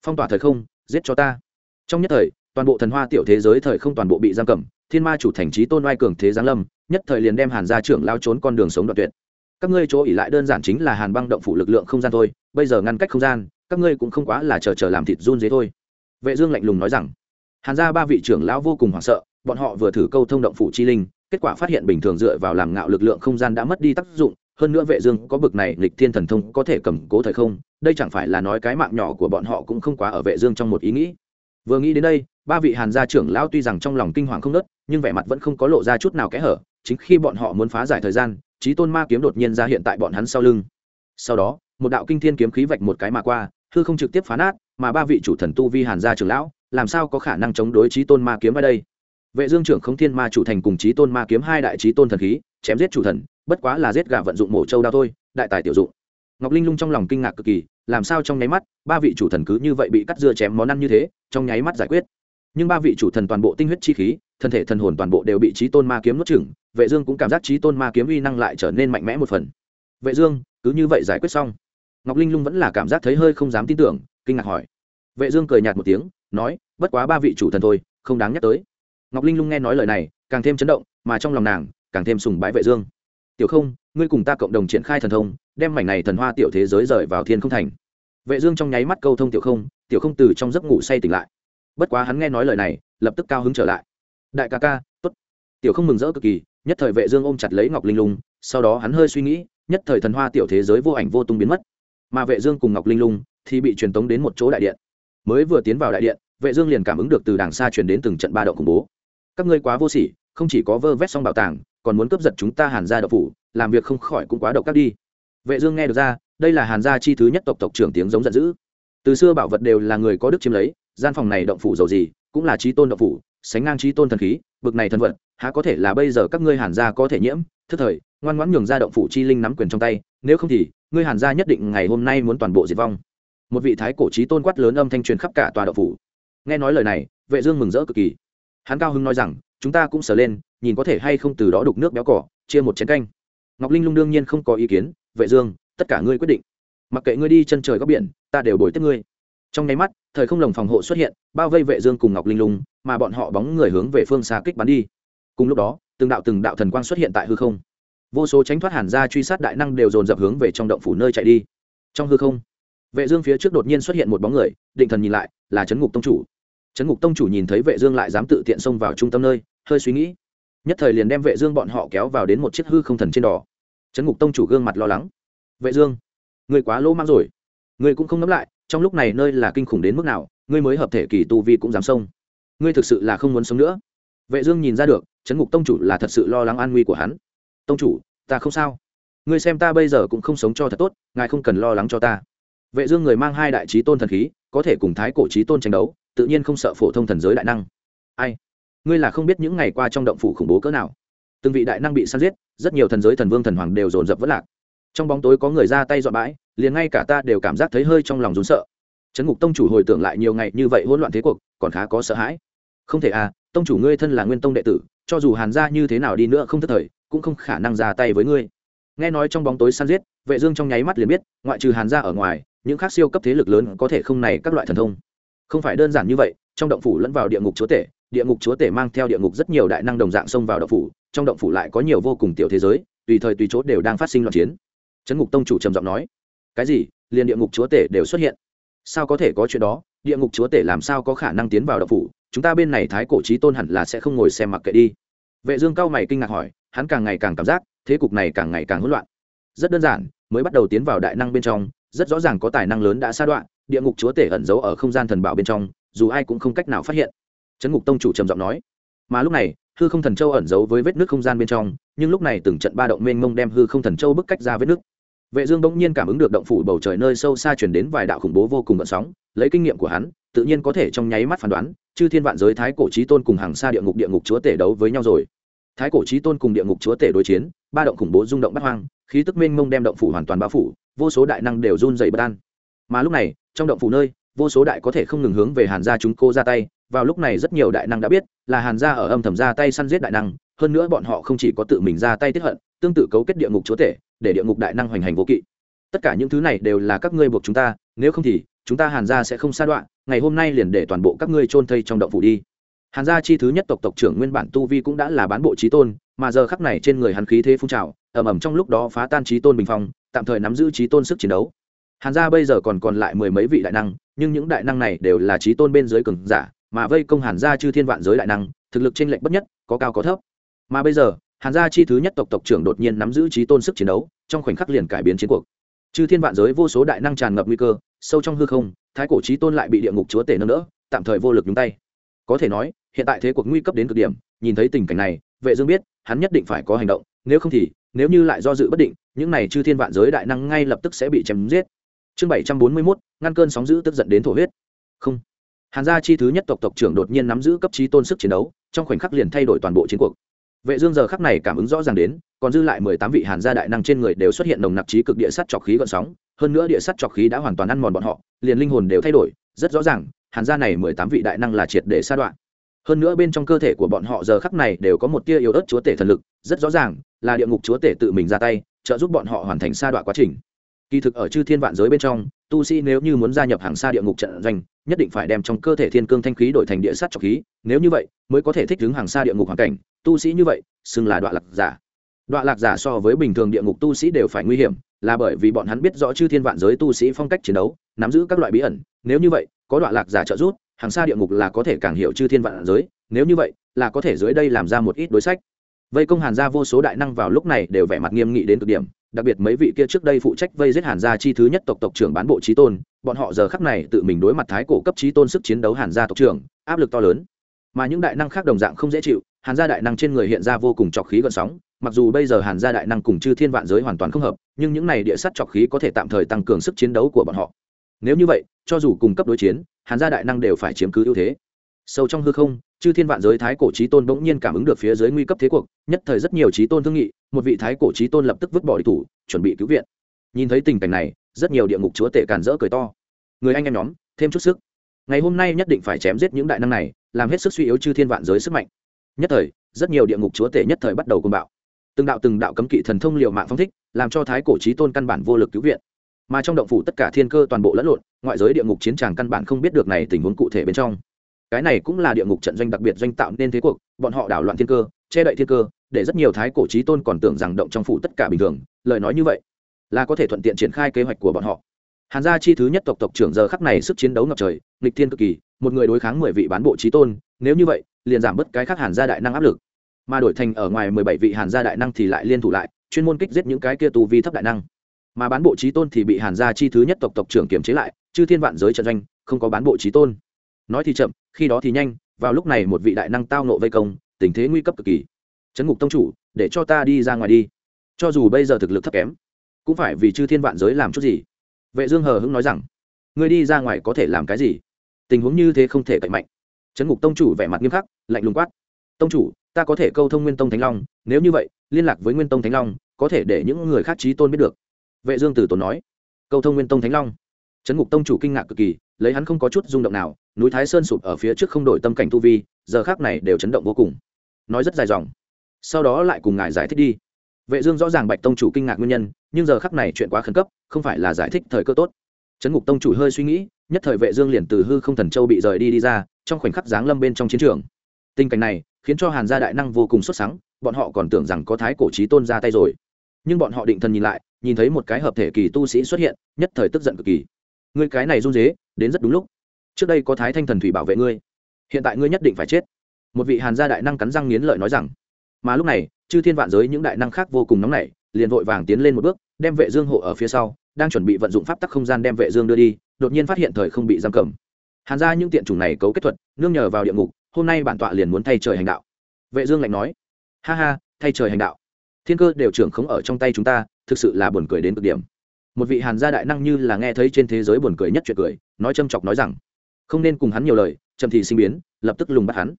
Phong tỏa thời không, giết cho ta. Trong nhất thời, toàn bộ thần hoa tiểu thế giới thời không toàn bộ bị giam cầm, thiên ma chủ thành trí tôn oai cường thế giáng lâm, nhất thời liền đem hàn gia trưởng lao trốn con đường sống đoạn tuyệt các ngươi chỗ ỉ lại đơn giản chính là hàn băng động phủ lực lượng không gian thôi, bây giờ ngăn cách không gian, các ngươi cũng không quá là chờ chờ làm thịt run dế thôi. Vệ dương lạnh lùng nói rằng. Hàn gia ba vị trưởng lão vô cùng hoảng sợ, bọn họ vừa thử câu thông động phủ chi linh, kết quả phát hiện bình thường dựa vào làm ngạo lực lượng không gian đã mất đi tác dụng, hơn nữa vệ dương có bực này lịch thiên thần thông có thể cầm cố thời không, đây chẳng phải là nói cái mạng nhỏ của bọn họ cũng không quá ở vệ dương trong một ý nghĩ. Vừa nghĩ đến đây, ba vị hàn gia trưởng lão tuy rằng trong lòng kinh hoàng không nớt nhưng vẻ mặt vẫn không có lộ ra chút nào kẽ hở, chính khi bọn họ muốn phá giải thời gian trí tôn ma kiếm đột nhiên ra hiện tại bọn hắn sau lưng. Sau đó, một đạo kinh thiên kiếm khí vạch một cái mà qua, hư không trực tiếp phá nát, mà ba vị chủ thần tu vi hàn gia trưởng lão, làm sao có khả năng chống đối trí tôn ma kiếm ở đây? Vệ dương trưởng không thiên ma chủ thành cùng trí tôn ma kiếm hai đại trí tôn thần khí, chém giết chủ thần, bất quá là giết gà vận dụng mổ châu đao thôi, đại tài tiểu dụng. Ngọc linh lung trong lòng kinh ngạc cực kỳ, làm sao trong nháy mắt, ba vị chủ thần cứ như vậy bị cắt dưa chém món ăn như thế, trong nháy mắt giải quyết. Nhưng ba vị chủ thần toàn bộ tinh huyết chi khí thân thể thần hồn toàn bộ đều bị trí tôn ma kiếm nuốt chửng, vệ dương cũng cảm giác trí tôn ma kiếm uy năng lại trở nên mạnh mẽ một phần. Vệ dương, cứ như vậy giải quyết xong. Ngọc linh lung vẫn là cảm giác thấy hơi không dám tin tưởng, kinh ngạc hỏi. Vệ dương cười nhạt một tiếng, nói, bất quá ba vị chủ thần thôi, không đáng nhắc tới. Ngọc linh lung nghe nói lời này, càng thêm chấn động, mà trong lòng nàng, càng thêm sùng bái vệ dương. Tiểu không, ngươi cùng ta cộng đồng triển khai thần thông, đem mảnh này thần hoa tiểu thế giới rời vào thiên không thành. Vệ dương trong nháy mắt câu thông tiểu không tiểu không từ trong giấc ngủ say tỉnh lại. Bất quá hắn nghe nói lời này, lập tức cao hứng trở lại đại ca ca, tốt. Tiểu không mừng rỡ cực kỳ, nhất thời vệ dương ôm chặt lấy ngọc linh lung, sau đó hắn hơi suy nghĩ, nhất thời thần hoa tiểu thế giới vô ảnh vô tung biến mất. Mà vệ dương cùng ngọc linh lung thì bị truyền tống đến một chỗ đại điện. Mới vừa tiến vào đại điện, vệ dương liền cảm ứng được từ đàng xa truyền đến từng trận ba động khủng bố. Các ngươi quá vô sỉ, không chỉ có vơ vét xong bảo tàng, còn muốn cướp giật chúng ta hàn gia đậu phủ, làm việc không khỏi cũng quá độc các đi. Vệ dương nghe được ra, đây là hàn gia chi thứ nhất tộc tộc trưởng tiếng giống giận dữ. Từ xưa bảo vật đều là người có đức chiếm lấy, gian phòng này động phủ giàu gì, cũng là trí tôn động phủ sánh ngang trí tôn thần khí, bực này thần vật, há có thể là bây giờ các ngươi hàn gia có thể nhiễm? Thức thời, ngoan ngoãn nhường ra động phủ chi linh nắm quyền trong tay, nếu không thì, ngươi hàn gia nhất định ngày hôm nay muốn toàn bộ diệt vong. Một vị thái cổ trí tôn quát lớn âm thanh truyền khắp cả tòa động phủ. Nghe nói lời này, vệ dương mừng rỡ cực kỳ. Hắn cao hứng nói rằng, chúng ta cũng sờ lên, nhìn có thể hay không từ đó đục nước béo cỏ, chia một chén canh. Ngọc linh lung đương nhiên không có ý kiến, vệ dương, tất cả ngươi quyết định. Mặc kệ ngươi đi chân trời góc biển, ta đều bồi tiếp ngươi trong nháy mắt, thời không lồng phòng hộ xuất hiện, bao vây vệ dương cùng ngọc linh lung, mà bọn họ bóng người hướng về phương xa kích bắn đi. Cùng lúc đó, từng đạo từng đạo thần quang xuất hiện tại hư không. Vô số tránh thoát hàn ra truy sát đại năng đều dồn dập hướng về trong động phủ nơi chạy đi. Trong hư không, vệ dương phía trước đột nhiên xuất hiện một bóng người, định thần nhìn lại, là chấn ngục tông chủ. Chấn ngục tông chủ nhìn thấy vệ dương lại dám tự tiện xông vào trung tâm nơi, hơi suy nghĩ. Nhất thời liền đem vệ dương bọn họ kéo vào đến một chiếc hư không thần trên đỏ chấn ngục tông chủ gương mặt lo lắng. Vệ dương, ngươi quá lỗ mang rồi. Ngươi cũng không nắm lại trong lúc này nơi là kinh khủng đến mức nào, ngươi mới hợp thể kỳ tu vi cũng dám xông. Ngươi thực sự là không muốn sống nữa. Vệ dương nhìn ra được, chấn ngục tông chủ là thật sự lo lắng an nguy của hắn. Tông chủ, ta không sao. Ngươi xem ta bây giờ cũng không sống cho thật tốt, ngài không cần lo lắng cho ta. Vệ dương người mang hai đại chí tôn thần khí, có thể cùng thái cổ chí tôn tranh đấu, tự nhiên không sợ phổ thông thần giới đại năng. Ai? Ngươi là không biết những ngày qua trong động phủ khủng bố cỡ nào. Từng vị đại năng bị săn giết, rất nhiều thần giới thần vương thần hoàng đều dồn dập vất lạc. Trong bóng tối có người ra tay dọn bãi liền ngay cả ta đều cảm giác thấy hơi trong lòng rốn sợ. Trấn ngục tông chủ hồi tưởng lại nhiều ngày như vậy hỗn loạn thế cuộc, còn khá có sợ hãi. Không thể à tông chủ ngươi thân là nguyên tông đệ tử, cho dù hàn gia như thế nào đi nữa không thất thời, cũng không khả năng ra tay với ngươi. Nghe nói trong bóng tối săn giết, vệ dương trong nháy mắt liền biết, ngoại trừ hàn gia ở ngoài, những khác siêu cấp thế lực lớn có thể không này các loại thần thông. Không phải đơn giản như vậy, trong động phủ lẫn vào địa ngục chúa tể, địa ngục chúa tể mang theo địa ngục rất nhiều đại năng đồng dạng xông vào động phủ, trong động phủ lại có nhiều vô cùng tiểu thế giới, tùy thời tùy chỗ đều đang phát sinh loạn chiến. Trấn ngục tông chủ trầm giọng nói cái gì, liền địa ngục chúa tể đều xuất hiện. Sao có thể có chuyện đó? Địa ngục chúa tể làm sao có khả năng tiến vào đập phủ? Chúng ta bên này thái cổ trí tôn hẳn là sẽ không ngồi xem mặc kệ đi. Vệ dương cao mày kinh ngạc hỏi, hắn càng ngày càng cảm giác, thế cục này càng ngày càng hỗn loạn. Rất đơn giản, mới bắt đầu tiến vào đại năng bên trong, rất rõ ràng có tài năng lớn đã xa đoạn, địa ngục chúa tể ẩn giấu ở không gian thần bảo bên trong, dù ai cũng không cách nào phát hiện. Trấn ngục tông chủ trầm giọng nói. Mà lúc này, hư không thần châu ẩn giấu với vết nước không gian bên trong, nhưng lúc này từng trận ba động mênh mông đem hư không thần châu bức cách ra vết nước vệ dương bỗng nhiên cảm ứng được động phủ bầu trời nơi sâu xa truyền đến vài đạo khủng bố vô cùng gợn sóng, lấy kinh nghiệm của hắn, tự nhiên có thể trong nháy mắt phán đoán, chư thiên vạn giới thái cổ chí tôn cùng hàng xa địa ngục địa ngục chúa tể đấu với nhau rồi. Thái cổ chí tôn cùng địa ngục chúa tể đối chiến, ba động khủng bố rung động bát hoang, khí tức mênh mông đem động phủ hoàn toàn bao phủ, vô số đại năng đều run rẩy bất an. Mà lúc này, trong động phủ nơi, vô số đại có thể không ngừng hướng về hàn gia chúng cô ra tay, vào lúc này rất nhiều đại năng đã biết là hàn gia ở âm thầm ra tay săn giết đại năng, hơn nữa bọn họ không chỉ có tự mình ra tay tiết hận tương tự cấu kết địa ngục chúa tể, để địa ngục đại năng hoành hành vô kỵ. Tất cả những thứ này đều là các ngươi buộc chúng ta, nếu không thì, chúng ta hàn gia sẽ không sa đoạn ngày hôm nay liền để toàn bộ các ngươi chôn thây trong động phủ đi. Hàn gia chi thứ nhất tộc tộc trưởng nguyên bản tu vi cũng đã là bán bộ trí tôn, mà giờ khắc này trên người hắn khí thế phun trào, ầm ầm trong lúc đó phá tan trí tôn bình phong, tạm thời nắm giữ trí tôn sức chiến đấu. Hàn gia bây giờ còn còn lại mười mấy vị đại năng, nhưng những đại năng này đều là trí tôn bên dưới cường giả, mà vây công hàn gia chư thiên vạn giới đại năng, thực lực trên lệnh bất nhất, có cao có thấp. Mà bây giờ hàn gia chi thứ nhất tộc tộc trưởng đột nhiên nắm giữ trí tôn sức chiến đấu trong khoảnh khắc liền cải biến chiến cuộc. Chư thiên vạn giới vô số đại năng tràn ngập nguy cơ sâu trong hư không thái cổ trí tôn lại bị địa ngục chúa tể nâng đỡ tạm thời vô lực nhúng tay. Có thể nói hiện tại thế cuộc nguy cấp đến cực điểm nhìn thấy tình cảnh này vệ dương biết hắn nhất định phải có hành động nếu không thì nếu như lại do dự bất định những này chư thiên vạn giới đại năng ngay lập tức sẽ bị chém giết. Chương 741, ngăn cơn sóng dữ tức giận đến thổ huyết. Không. Hàn gia chi thứ nhất tộc tộc trưởng đột nhiên nắm giữ cấp trí tôn sức chiến đấu trong khoảnh khắc liền thay đổi toàn bộ chiến cuộc vệ dương giờ khắc này cảm ứng rõ ràng đến, còn dư lại mười tám vị hàn gia đại năng trên người đều xuất hiện nồng nặc trí cực địa sắt trọc khí gợn sóng, hơn nữa địa sắt trọc khí đã hoàn toàn ăn mòn bọn họ, liền linh hồn đều thay đổi, rất rõ ràng, hàn gia này mười tám vị đại năng là triệt để sa đoạn. Hơn nữa bên trong cơ thể của bọn họ giờ khắc này đều có một tia yếu ớt chúa tể thần lực, rất rõ ràng, là địa ngục chúa tể tự mình ra tay, trợ giúp bọn họ hoàn thành sa đoạn quá trình. Kỳ thực ở chư thiên vạn giới bên trong, tu sĩ nếu như muốn gia nhập hàng xa địa ngục trận doanh nhất định phải đem trong cơ thể thiên cương thanh khí đổi thành địa sát trọc khí, nếu như vậy, mới có thể thích ứng hàng xa địa ngục hoàn cảnh. Tu sĩ như vậy, xưng là đoạn lạc giả. Đoạn lạc giả so với bình thường địa ngục tu sĩ đều phải nguy hiểm, là bởi vì bọn hắn biết rõ chư thiên vạn giới tu sĩ phong cách chiến đấu, nắm giữ các loại bí ẩn. Nếu như vậy, có đoạn lạc giả trợ giúp, hàng xa địa ngục là có thể càng hiểu chư thiên vạn giới. Nếu như vậy, là có thể dưới đây làm ra một ít đối sách vây công hàn gia vô số đại năng vào lúc này đều vẻ mặt nghiêm nghị đến cực điểm, đặc biệt mấy vị kia trước đây phụ trách vây giết hàn gia chi thứ nhất tộc tộc trưởng bán bộ trí tôn, bọn họ giờ khắc này tự mình đối mặt thái cổ cấp trí tôn sức chiến đấu hàn gia tộc trưởng, áp lực to lớn. Mà những đại năng khác đồng dạng không dễ chịu, hàn gia đại năng trên người hiện ra vô cùng trọc khí gợn sóng, mặc dù bây giờ hàn gia đại năng cùng chư thiên vạn giới hoàn toàn không hợp, nhưng những này địa sắt trọc khí có thể tạm thời tăng cường sức chiến đấu của bọn họ. Nếu như vậy, cho dù cùng cấp đối chiến, hàn gia đại năng đều phải chiếm cứ ưu thế sâu trong hư không, chư thiên vạn giới thái cổ trí tôn bỗng nhiên cảm ứng được phía dưới nguy cấp thế cuộc, nhất thời rất nhiều trí tôn thương nghị, một vị thái cổ trí tôn lập tức vứt bỏ địch thủ, chuẩn bị cứu viện. Nhìn thấy tình cảnh này, rất nhiều địa ngục chúa tể càn rỡ cười to. Người anh em nhóm, thêm chút sức. Ngày hôm nay nhất định phải chém giết những đại năng này, làm hết sức suy yếu chư thiên vạn giới sức mạnh. Nhất thời, rất nhiều địa ngục chúa tể nhất thời bắt đầu công bạo. Từng đạo từng đạo cấm kỵ thần thông liệu mạng phong thích, làm cho thái cổ trí tôn căn bản vô lực cứu viện. Mà trong động phủ tất cả thiên cơ toàn bộ lẫn lộn, ngoại giới địa ngục chiến tràng căn bản không biết được này tình huống cụ thể bên trong cái này cũng là địa ngục trận doanh đặc biệt doanh tạo nên thế cuộc, bọn họ đảo loạn thiên cơ, che đậy thiên cơ, để rất nhiều thái cổ trí tôn còn tưởng rằng động trong phủ tất cả bình thường, lời nói như vậy là có thể thuận tiện triển khai kế hoạch của bọn họ. Hàn gia chi thứ nhất tộc tộc trưởng giờ khắc này sức chiến đấu ngập trời, nghịch thiên cực kỳ, một người đối kháng mười vị bán bộ trí tôn, nếu như vậy, liền giảm bớt cái khác hàn gia đại năng áp lực. Mà đổi thành ở ngoài mười bảy vị hàn gia đại năng thì lại liên thủ lại, chuyên môn kích giết những cái kia tù vi thấp đại năng. Mà bán bộ trí tôn thì bị hàn gia chi thứ nhất tộc tộc trưởng kiểm chế lại, chư thiên vạn giới trận doanh, không có bán bộ trí tôn. Nói thì chậm khi đó thì nhanh, vào lúc này một vị đại năng tao nộ vây công, tình thế nguy cấp cực kỳ. Chấn ngục tông chủ, để cho ta đi ra ngoài đi. Cho dù bây giờ thực lực thấp kém, cũng phải vì chư thiên vạn giới làm chút gì. Vệ dương hờ hững nói rằng, ngươi đi ra ngoài có thể làm cái gì? Tình huống như thế không thể cậy mạnh. Chấn ngục tông chủ vẻ mặt nghiêm khắc, lạnh lùng quát, tông chủ, ta có thể câu thông nguyên tông thánh long, nếu như vậy, liên lạc với nguyên tông thánh long, có thể để những người khác trí tôn biết được. Vệ dương tử tốn nói, câu thông nguyên tông thánh long chấn ngục tông chủ kinh ngạc cực kỳ, lấy hắn không có chút rung động nào, núi thái sơn sụp ở phía trước không đổi tâm cảnh tu vi, giờ khác này đều chấn động vô cùng. Nói rất dài dòng. Sau đó lại cùng ngài giải thích đi. Vệ dương rõ ràng bạch tông chủ kinh ngạc nguyên nhân, nhưng giờ khắc này chuyện quá khẩn cấp, không phải là giải thích thời cơ tốt. Chấn ngục tông chủ hơi suy nghĩ, nhất thời vệ dương liền từ hư không thần châu bị rời đi đi ra, trong khoảnh khắc giáng lâm bên trong chiến trường. Tình cảnh này khiến cho hàn gia đại năng vô cùng xuất sắc bọn họ còn tưởng rằng có thái cổ chí tôn ra tay rồi. Nhưng bọn họ định thần nhìn lại, nhìn thấy một cái hợp thể kỳ tu sĩ xuất hiện, nhất thời tức giận cực kỳ ngươi cái này run rế đến rất đúng lúc. Trước đây có thái thanh thần thủy bảo vệ ngươi, hiện tại ngươi nhất định phải chết. Một vị hàn gia đại năng cắn răng nghiến lợi nói rằng. Mà lúc này, chư thiên vạn giới những đại năng khác vô cùng nóng nảy, liền vội vàng tiến lên một bước, đem vệ dương hộ ở phía sau, đang chuẩn bị vận dụng pháp tắc không gian đem vệ dương đưa đi, đột nhiên phát hiện thời không bị giam cầm. Hàn gia những tiện chủng này cấu kết thuật, nương nhờ vào địa ngục, hôm nay bản tọa liền muốn thay trời hành đạo. Vệ dương lạnh nói. Ha ha, thay trời hành đạo. Thiên cơ đều trưởng không ở trong tay chúng ta, thực sự là buồn cười đến cực điểm một vị hàn gia đại năng như là nghe thấy trên thế giới buồn cười nhất chuyện cười, nói châm chọc nói rằng, không nên cùng hắn nhiều lời trầm thì sinh biến, lập tức lùng bắt hắn.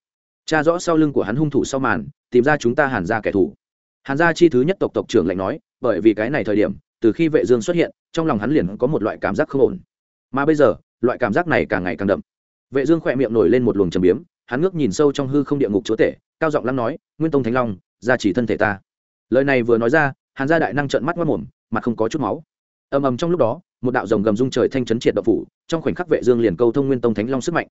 Cha rõ sau lưng của hắn hung thủ sau màn, tìm ra chúng ta hàn gia kẻ thù. Hàn gia chi thứ nhất tộc tộc trưởng lạnh nói, bởi vì cái này thời điểm, từ khi vệ dương xuất hiện, trong lòng hắn liền có một loại cảm giác không ổn. Mà bây giờ, loại cảm giác này càng ngày càng đậm. Vệ dương khoẹt miệng nổi lên một luồng trầm biếm, hắn ngước nhìn sâu trong hư không địa ngục chúa tể, cao giọng lăng nói, nguyên tông thánh long, gia chỉ thân thể ta. Lời này vừa nói ra, hàn gia đại năng trợn mắt ngoắt mồm, mặt không có chút máu ầm ầm trong lúc đó, một đạo rồng gầm rung trời thanh chấn triệt đậu phủ, trong khoảnh khắc vệ dương liền câu thông nguyên tông thánh long sức mạnh.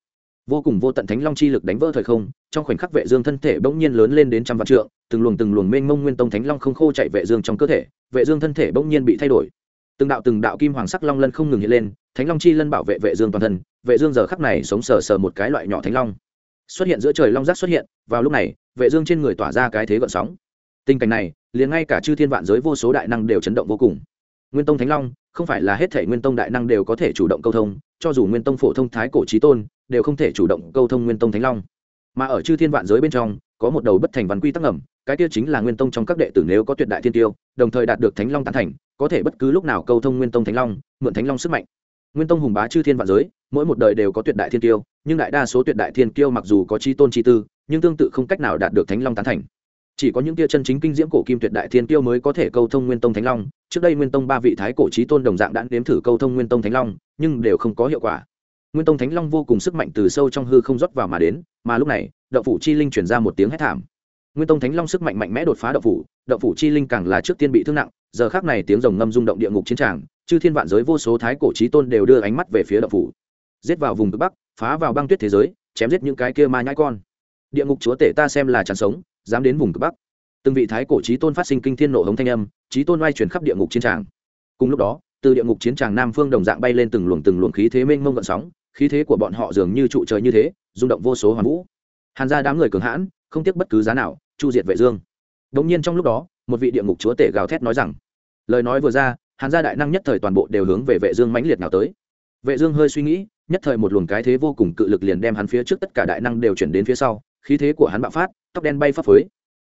Vô cùng vô tận thánh long chi lực đánh vỡ thời không, trong khoảnh khắc vệ dương thân thể bỗng nhiên lớn lên đến trăm vạn trượng, từng luồng từng luồng mênh mông nguyên tông thánh long không khô chạy vệ dương trong cơ thể, vệ dương thân thể bỗng nhiên bị thay đổi. Từng đạo từng đạo kim hoàng sắc long lân không ngừng hiện lên, thánh long chi lân bảo vệ vệ dương toàn thân, vệ dương giờ khắc này sống sờ sờ một cái loại nhỏ thánh long. Xuất hiện giữa trời long giác xuất hiện, vào lúc này, vệ dương trên người tỏa ra cái thế gợn sóng. Tình cảnh này, liền ngay cả chư thiên vạn giới vô số đại năng đều chấn động vô cùng nguyên tông thánh long, không phải là hết thể nguyên tông đại năng đều có thể chủ động câu thông, cho dù nguyên tông phổ thông thái cổ trí tôn, đều không thể chủ động câu thông nguyên tông thánh long. Mà ở chư thiên vạn giới bên trong, có một đầu bất thành văn quy tắc ngầm, cái tiêu chính là nguyên tông trong các đệ tử nếu có tuyệt đại thiên tiêu, đồng thời đạt được thánh long tán thành, có thể bất cứ lúc nào câu thông nguyên tông thánh long, mượn thánh long sức mạnh. Nguyên tông hùng bá chư thiên vạn giới, mỗi một đời đều có tuyệt đại thiên tiêu, nhưng đại đa số tuyệt đại thiên tiêu mặc dù có trí tôn trí tư, nhưng tương tự không cách nào đạt được thánh long tán thành chỉ có những tia chân chính kinh diễm cổ kim tuyệt đại thiên tiêu mới có thể câu thông nguyên tông thánh long. Trước đây nguyên tông ba vị thái cổ trí tôn đồng dạng đã nếm thử câu thông nguyên tông thánh long, nhưng đều không có hiệu quả. Nguyên tông thánh long vô cùng sức mạnh từ sâu trong hư không rót vào mà đến, mà lúc này đậu phủ chi linh chuyển ra một tiếng hét thảm. Nguyên tông thánh long sức mạnh mạnh mẽ đột phá đậu phủ đậu phủ chi linh càng là trước tiên bị thương nặng, giờ khác này tiếng rồng ngâm rung động địa ngục chiến tràng, chư thiên vạn giới vô số thái cổ trí tôn đều đưa ánh mắt về phía đậu phủ. Giết vào vùng cực bắc, phá vào băng tuyết thế giới, chém giết những cái kia ma nhãi con. Địa ngục chúa tể ta xem là chẳng sống dám đến vùng cực bắc. Từng vị thái cổ trí tôn phát sinh kinh thiên nộ hống thanh âm trí tôn oai truyền khắp địa ngục chiến tràng. Cùng lúc đó, từ địa ngục chiến tràng nam phương đồng dạng bay lên từng luồng từng luồng khí thế mênh mông gợn sóng, khí thế của bọn họ dường như trụ trời như thế, rung động vô số hoàn vũ. Hàn ra đám người cường hãn, không tiếc bất cứ giá nào, chu diệt vệ dương. Đống nhiên trong lúc đó, một vị địa ngục chúa tể gào thét nói rằng, lời nói vừa ra, hàn gia đại năng nhất thời toàn bộ đều hướng về vệ dương mãnh liệt nào tới. Vệ dương hơi suy nghĩ, nhất thời một luồng cái thế vô cùng cự lực liền đem hắn phía trước tất cả đại năng đều chuyển đến phía sau, khí thế của hắn bạo phát tóc đen bay phấp phới.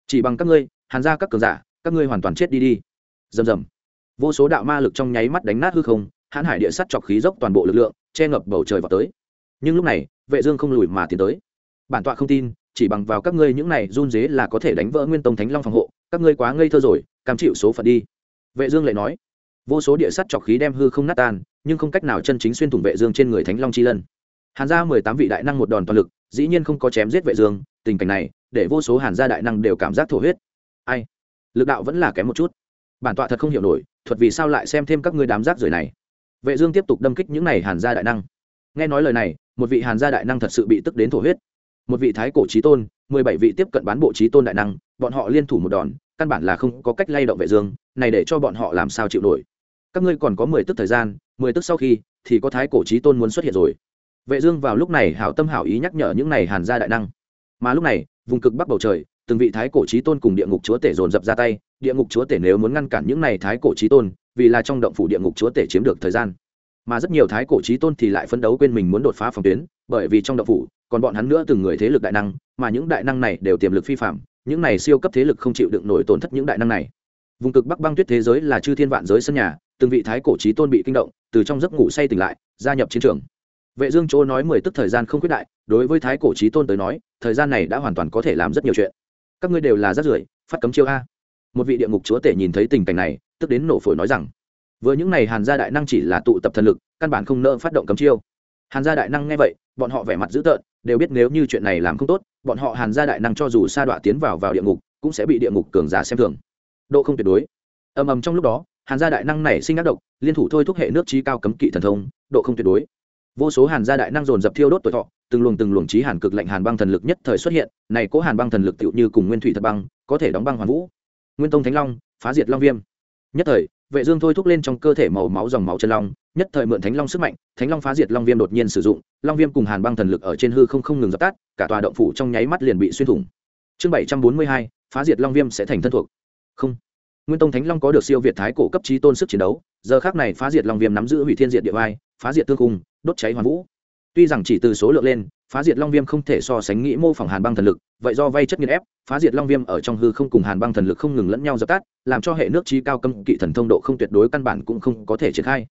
Chỉ bằng các ngươi, hàn ra các cường giả, các ngươi hoàn toàn chết đi đi. Rầm rầm. Vô số đạo ma lực trong nháy mắt đánh nát hư không, hãn hải địa sắt chọc khí dốc toàn bộ lực lượng, che ngập bầu trời vào tới. Nhưng lúc này, vệ dương không lùi mà tiến tới. Bản tọa không tin, chỉ bằng vào các ngươi những này run rế là có thể đánh vỡ nguyên tông thánh long phòng hộ, các ngươi quá ngây thơ rồi, cam chịu số phận đi. Vệ dương lại nói, vô số địa sắt chọc khí đem hư không nát tan, nhưng không cách nào chân chính xuyên thủng vệ dương trên người thánh long chi lân. Hàn gia mười tám vị đại năng một đòn toàn lực dĩ nhiên không có chém giết vệ dương, tình cảnh này, để vô số hàn gia đại năng đều cảm giác thổ huyết. Ai? Lực đạo vẫn là kém một chút. Bản tọa thật không hiểu nổi, thuật vì sao lại xem thêm các ngươi đám rác rưởi này. Vệ dương tiếp tục đâm kích những này hàn gia đại năng. Nghe nói lời này, một vị hàn gia đại năng thật sự bị tức đến thổ huyết. Một vị thái cổ chí tôn, mười bảy vị tiếp cận bán bộ chí tôn đại năng, bọn họ liên thủ một đòn, căn bản là không có cách lay động vệ dương, này để cho bọn họ làm sao chịu nổi? Các ngươi còn có mười tức thời gian, mười tức sau khi thì có thái cổ chí tôn muốn xuất hiện rồi vệ dương vào lúc này hảo tâm hảo ý nhắc nhở những này hàn gia đại năng. Mà lúc này, vùng cực bắc bầu trời, từng vị thái cổ chí tôn cùng địa ngục chúa tể dồn dập ra tay. Địa ngục chúa tể nếu muốn ngăn cản những này thái cổ chí tôn, vì là trong động phủ địa ngục chúa tể chiếm được thời gian. Mà rất nhiều thái cổ chí tôn thì lại phấn đấu quên mình muốn đột phá phòng tuyến, bởi vì trong động phủ, còn bọn hắn nữa từng người thế lực đại năng, mà những đại năng này đều tiềm lực phi phạm. Những này siêu cấp thế lực không chịu đựng nổi tổn thất những đại năng này. Vùng cực bắc băng tuyết thế giới là chư thiên vạn giới sân nhà, từng vị thái cổ chí tôn bị kinh động, từ trong giấc ngủ say tỉnh lại, gia nhập chiến trường vệ dương chỗ nói mười tức thời gian không quyết đại, đối với thái cổ chí tôn tới nói, thời gian này đã hoàn toàn có thể làm rất nhiều chuyện. Các ngươi đều là rất rưởi, phát cấm chiêu a. Một vị địa ngục chúa tể nhìn thấy tình cảnh này, tức đến nổ phổi nói rằng, vừa những này hàn gia đại năng chỉ là tụ tập thần lực, căn bản không nỡ phát động cấm chiêu. Hàn gia đại năng nghe vậy, bọn họ vẻ mặt dữ tợn, đều biết nếu như chuyện này làm không tốt, bọn họ hàn gia đại năng cho dù sa đọa tiến vào vào địa ngục, cũng sẽ bị địa ngục cường giả xem thường. Độ không tuyệt đối. Ầm ầm trong lúc đó, hàn gia đại năng này sinh ác độc, liên thủ thôi thúc hệ nước trí cao cấm kỵ thần thông, độ không tuyệt đối vô số hàn gia đại năng dồn dập thiêu đốt tuổi thọ từng luồng từng luồng trí hàn cực lạnh hàn băng thần lực nhất thời xuất hiện này cố hàn băng thần lực tựu như cùng nguyên thủy thật băng có thể đóng băng hoàn vũ. Nguyên tông thánh long phá diệt long viêm. Nhất thời vệ dương thôi thúc lên trong cơ thể màu máu dòng máu chân long nhất thời mượn thánh long sức mạnh thánh long phá diệt long viêm đột nhiên sử dụng long viêm cùng hàn băng thần lực ở trên hư không không ngừng dập tắt cả tòa động phủ trong nháy mắt liền bị xuyên thủng. Chương 742, phá diệt long viêm sẽ thành thân thuộc. Không. Nguyên tông thánh long có được siêu việt thái cổ cấp trí tôn sức chiến đấu giờ khắc này phá diệt long viêm nắm giữ hủy thiên diệt địa vai phá diệt tương cung đốt cháy hoàn vũ. Tuy rằng chỉ từ số lượng lên, phá diệt long viêm không thể so sánh nghĩ mô phỏng hàn băng thần lực, vậy do vay chất nghiên ép, phá diệt long viêm ở trong hư không cùng hàn băng thần lực không ngừng lẫn nhau dập tắt, làm cho hệ nước trí cao cấm kỵ thần thông độ không tuyệt đối căn bản cũng không có thể triển khai.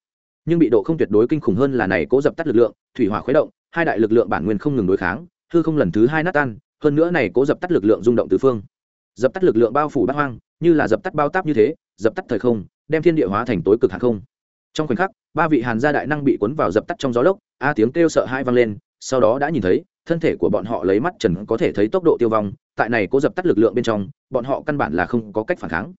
Nhưng bị độ không tuyệt đối kinh khủng hơn là này cố dập tắt lực lượng, thủy hỏa khuấy động, hai đại lực lượng bản nguyên không ngừng đối kháng, hư không lần thứ hai nát tan, hơn nữa này cố dập tắt lực lượng rung động tứ phương. Dập tắt lực lượng bao phủ bát hoang, như là dập tắt bao táp như thế, dập tắt thời không, đem thiên địa hóa thành tối cực hàng không trong khoảnh khắc, ba vị hàn gia đại năng bị cuốn vào dập tắt trong gió lốc, a tiếng kêu sợ hai vang lên, sau đó đã nhìn thấy, thân thể của bọn họ lấy mắt trần có thể thấy tốc độ tiêu vong, tại này cố dập tắt lực lượng bên trong, bọn họ căn bản là không có cách phản kháng.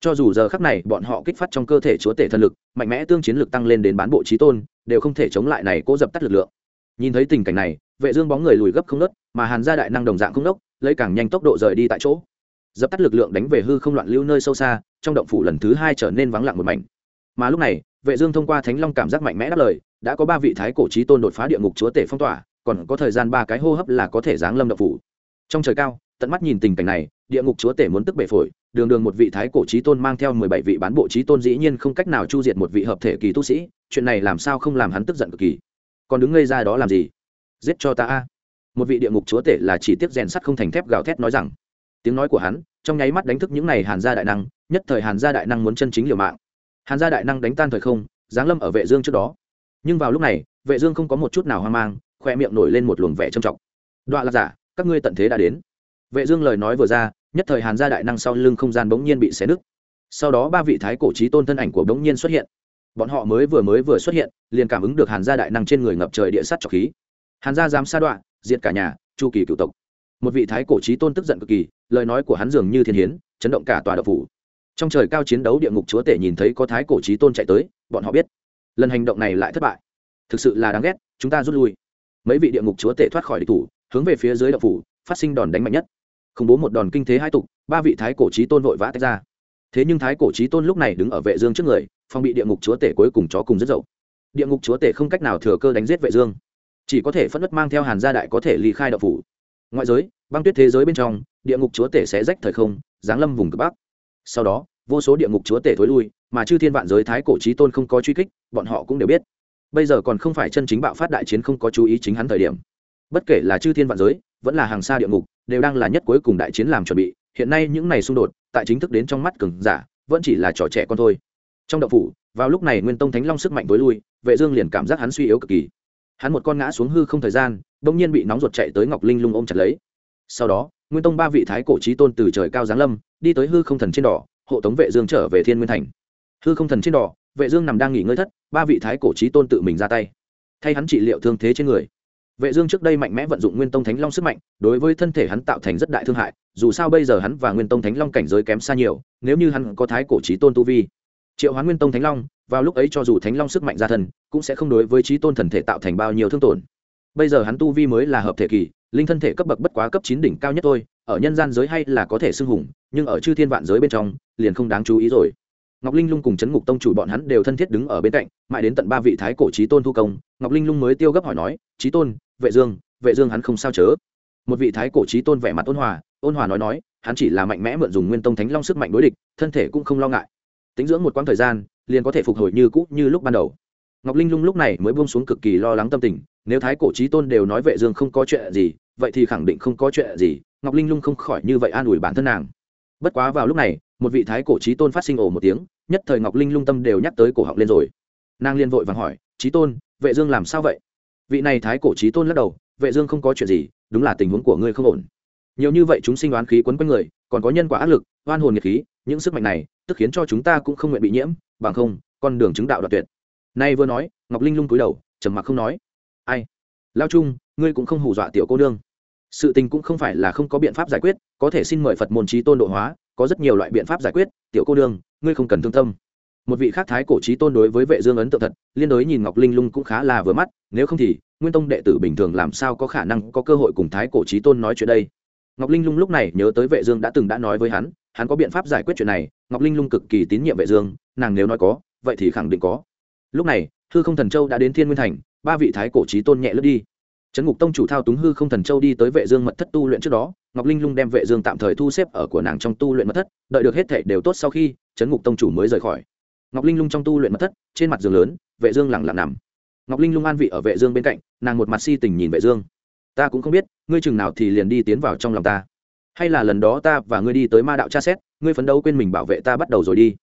Cho dù giờ khắc này, bọn họ kích phát trong cơ thể chúa tể thần lực, mạnh mẽ tương chiến lực tăng lên đến bán bộ trí tôn, đều không thể chống lại này cố dập tắt lực lượng. Nhìn thấy tình cảnh này, vệ dương bóng người lùi gấp không nứt mà hàn gia đại năng đồng dạng không nốc, lấy càng nhanh tốc độ rời đi tại chỗ. Dập tắt lực lượng đánh về hư không loạn lưu nơi sâu xa, trong động phủ lần thứ hai trở nên vắng lặng một mảnh. Mà lúc này vệ dương thông qua thánh long cảm giác mạnh mẽ đáp lời, đã có ba vị thái cổ chí tôn đột phá địa ngục chúa tể phong tỏa, còn có thời gian ba cái hô hấp là có thể giáng lâm động phủ. Trong trời cao, tận mắt nhìn tình cảnh này, địa ngục chúa tể muốn tức bể phổi, đường đường một vị thái cổ chí tôn mang theo mười bảy vị bán bộ chí tôn dĩ nhiên không cách nào chu diệt một vị hợp thể kỳ tu sĩ, chuyện này làm sao không làm hắn tức giận cực kỳ. Còn đứng ngây ra đó làm gì? Giết cho ta a. Một vị địa ngục chúa tể là chỉ tiếp rèn sắt không thành thép gào thét nói rằng. Tiếng nói của hắn, trong nháy mắt đánh thức những này hàn gia đại năng, nhất thời hàn gia đại năng muốn chân chính liều mạng hàn gia đại năng đánh tan thời không, giáng lâm ở vệ dương trước đó. Nhưng vào lúc này, vệ dương không có một chút nào hoang mang khoe miệng nổi lên một luồng vẻ trầm trọng. Đoạn là giả, các ngươi tận thế đã đến. Vệ dương lời nói vừa ra, nhất thời hàn gia đại năng sau lưng không gian bỗng nhiên bị xé nứt. Sau đó ba vị thái cổ chí tôn thân ảnh của bỗng nhiên xuất hiện. Bọn họ mới vừa mới vừa xuất hiện, liền cảm ứng được hàn gia đại năng trên người ngập trời địa sát trọc khí. Hàn gia dám sa đoạn diệt cả nhà, chu kỳ cửu tộc. Một vị thái cổ chí tôn tức giận cực kỳ, lời nói của hắn dường như thiên hiến, chấn động cả tòa đạo phủ trong trời cao chiến đấu địa ngục chúa tể nhìn thấy có thái cổ chí tôn chạy tới, bọn họ biết, lần hành động này lại thất bại. Thực sự là đáng ghét, chúng ta rút lui. Mấy vị địa ngục chúa tể thoát khỏi địch thủ, hướng về phía dưới đậu phủ, phát sinh đòn đánh mạnh nhất. Khủng bố một đòn kinh thế hai tục, ba vị thái cổ chí tôn vội vã tách ra. Thế nhưng thái cổ chí tôn lúc này đứng ở vệ dương trước người phong bị địa ngục chúa tể cuối cùng chó cùng rất dậu. Địa ngục chúa tể không cách nào thừa cơ đánh giết vệ dương, chỉ có thể phất đất mang theo hàn gia đại có thể ly khai đậu phủ. Ngoại giới, băng tuyết thế giới bên trong, địa ngục chúa tể sẽ rách thời không, giáng lâm vùng cực bắc sau đó, vô số địa ngục chúa tể thối lui, mà chư thiên vạn giới thái cổ trí tôn không có truy kích, bọn họ cũng đều biết. Bây giờ còn không phải chân chính bạo phát đại chiến không có chú ý chính hắn thời điểm. Bất kể là chư thiên vạn giới, vẫn là hàng xa địa ngục, đều đang là nhất cuối cùng đại chiến làm chuẩn bị. Hiện nay những này xung đột, tại chính thức đến trong mắt cường giả, vẫn chỉ là trò trẻ con thôi. Trong đậu phủ, vào lúc này nguyên tông thánh long sức mạnh tối lui, vệ dương liền cảm giác hắn suy yếu cực kỳ. Hắn một con ngã xuống hư không thời gian, bỗng nhiên bị nóng ruột chạy tới ngọc linh lung ôm chặt lấy. Sau đó nguyên tông ba vị thái cổ trí tôn từ trời cao giáng lâm đi tới hư không thần trên đỏ hộ tống vệ dương trở về thiên nguyên thành. Hư không thần trên đỏ vệ dương nằm đang nghỉ ngơi thất ba vị thái cổ trí tôn tự mình ra tay. Thay hắn trị liệu thương thế trên người. Vệ dương trước đây mạnh mẽ vận dụng nguyên tông thánh long sức mạnh đối với thân thể hắn tạo thành rất đại thương hại dù sao bây giờ hắn và nguyên tông thánh long cảnh giới kém xa nhiều nếu như hắn có thái cổ trí tôn tu vi triệu hoán nguyên tông thánh long vào lúc ấy cho dù thánh long sức mạnh ra thần, cũng sẽ không đối với trí tôn thần thể tạo thành bao nhiêu thương tổn. Bây giờ hắn tu vi mới là hợp thể kỳ linh thân thể cấp bậc bất quá cấp chín đỉnh cao nhất thôi, ở nhân gian giới hay là có thể xưng hùng, nhưng ở chư thiên vạn giới bên trong, liền không đáng chú ý rồi. Ngọc linh lung cùng chấn ngục tông chủ bọn hắn đều thân thiết đứng ở bên cạnh, mãi đến tận ba vị thái cổ trí tôn thu công, ngọc linh lung mới tiêu gấp hỏi nói trí tôn, vệ dương vệ dương hắn không sao chớ? Một vị thái cổ trí tôn vẻ mặt ôn hòa ôn hòa nói nói, hắn chỉ là mạnh mẽ mượn dùng nguyên tông thánh long sức mạnh đối địch, thân thể cũng không lo ngại. Tính dưỡng một quãng thời gian, liền có thể phục hồi như cũ như lúc ban đầu. Ngọc linh lung lúc này mới buông xuống cực kỳ lo lắng tâm tình, nếu thái cổ trí tôn đều nói vệ dương không có chuyện gì vậy thì khẳng định không có chuyện gì, ngọc linh lung không khỏi như vậy an ủi bản thân nàng. Bất quá vào lúc này, một vị thái cổ trí tôn phát sinh ồ một tiếng, nhất thời ngọc linh lung tâm đều nhắc tới cổ họng lên rồi. Nàng liên vội vàng hỏi trí tôn, vệ dương làm sao vậy? Vị này thái cổ trí tôn lắc đầu, vệ dương không có chuyện gì, đúng là tình huống của ngươi không ổn. Nhiều như vậy chúng sinh đoán khí quấn quanh người, còn có nhân quả áp lực, oan hồn nhiệt khí, những sức mạnh này, tức khiến cho chúng ta cũng không nguyện bị nhiễm, bằng không, con đường chứng đạo đoạt tuyệt. Nay vừa nói, ngọc linh lung cúi đầu, trầm mặc không nói. Ai? Lao trung ngươi cũng không hù dọa tiểu cô nương. Sự tình cũng không phải là không có biện pháp giải quyết, có thể xin mời phật môn trí tôn độ hóa, có rất nhiều loại biện pháp giải quyết, tiểu cô nương, ngươi không cần thương tâm. Một vị khác thái cổ trí tôn đối với vệ dương ấn tượng thật, liên đối nhìn ngọc linh lung cũng khá là vừa mắt, nếu không thì, nguyên tông đệ tử bình thường làm sao có khả năng có cơ hội cùng thái cổ trí tôn nói chuyện đây? Ngọc linh lung lúc này nhớ tới vệ dương đã từng đã nói với hắn hắn có biện pháp giải quyết chuyện này, ngọc linh lung cực kỳ tín nhiệm vệ dương, nàng nếu nói có, vậy thì khẳng định có. Lúc này, hư không thần châu đã đến thiên nguyên thành, ba vị thái cổ trí tôn nhẹ lướt đi trấn ngục tông chủ thao túng hư không thần châu đi tới vệ dương mật thất tu luyện trước đó, ngọc linh lung đem vệ dương tạm thời thu xếp ở của nàng trong tu luyện mật thất, đợi được hết thể đều tốt sau khi trấn ngục tông chủ mới rời khỏi. Ngọc linh lung trong tu luyện mật thất, trên mặt giường lớn, vệ dương lặng lặng nằm. Ngọc linh lung an vị ở vệ dương bên cạnh, nàng một mặt si tình nhìn vệ dương. Ta cũng không biết, ngươi chừng nào thì liền đi tiến vào trong lòng ta. Hay là lần đó ta và ngươi đi tới ma đạo tra xét, ngươi phấn đấu quên mình bảo vệ ta bắt đầu rồi đi.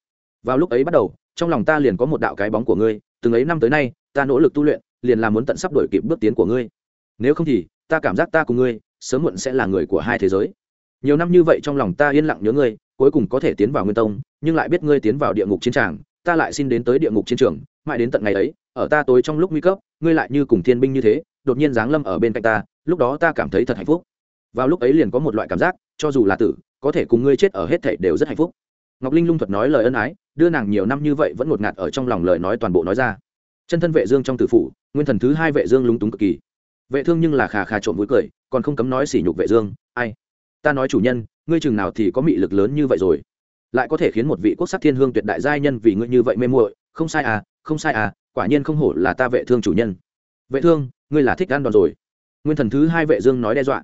Vào lúc ấy bắt đầu, trong lòng ta liền có một đạo cái bóng của ngươi, từng ấy năm tới nay, ta nỗ lực tu luyện, liền là muốn tận sắp đổi kịp bước tiến của ngươi nếu không thì, ta cảm giác ta cùng ngươi sớm muộn sẽ là người của hai thế giới. Nhiều năm như vậy trong lòng ta yên lặng nhớ ngươi, cuối cùng có thể tiến vào nguyên tông, nhưng lại biết ngươi tiến vào địa ngục chiến tràng, ta lại xin đến tới địa ngục chiến trường, mãi đến tận ngày ấy, ở ta tối trong lúc nguy cấp, ngươi lại như cùng thiên binh như thế, đột nhiên giáng lâm ở bên cạnh ta, lúc đó ta cảm thấy thật hạnh phúc. Vào lúc ấy liền có một loại cảm giác, cho dù là tử, có thể cùng ngươi chết ở hết thảy đều rất hạnh phúc. Ngọc linh lung thuật nói lời ân ái, đưa nàng nhiều năm như vậy vẫn ngột ngạt ở trong lòng lời nói toàn bộ nói ra. Chân thân vệ dương trong tử phủ, nguyên thần thứ hai vệ dương lúng túng cực kỳ vệ thương nhưng là khà khà trộm vui cười, còn không cấm nói sỉ nhục vệ dương, ai, ta nói chủ nhân, ngươi chừng nào thì có mị lực lớn như vậy rồi? Lại có thể khiến một vị quốc sắc thiên hương tuyệt đại giai nhân vì ngươi như vậy mê muội, không sai à không sai à quả nhiên không hổ là ta vệ thương chủ nhân. Vệ thương, ngươi là thích ăn đòn rồi. Nguyên thần thứ hai vệ dương nói đe dọa.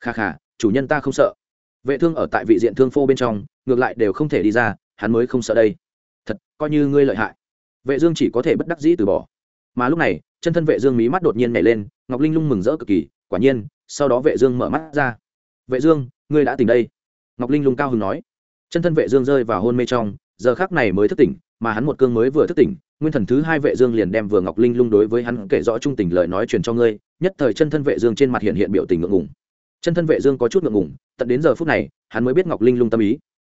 Khà khà, chủ nhân ta không sợ. Vệ thương ở tại vị diện thương phô bên trong, ngược lại đều không thể đi ra, hắn mới không sợ đây. Thật, coi như ngươi lợi hại. Vệ dương chỉ có thể bất đắc dĩ từ bỏ mà lúc này, chân thân vệ dương mí mắt đột nhiên nhảy lên, ngọc linh lung mừng rỡ cực kỳ, quả nhiên, sau đó vệ dương mở mắt ra. Vệ dương, ngươi đã tỉnh đây? Ngọc linh lung cao hứng nói. Chân thân vệ dương rơi vào hôn mê trong, giờ khắc này mới thức tỉnh, mà hắn một cương mới vừa thức tỉnh, nguyên thần thứ hai vệ dương liền đem vừa ngọc linh lung đối với hắn kể rõ trung tình lời nói truyền cho ngươi, nhất thời chân thân vệ dương trên mặt hiện hiện biểu tình ngượng ngùng. Chân thân vệ dương có chút ngượng ngùng, tận đến giờ phút này, hắn mới biết ngọc linh lung tâm ý.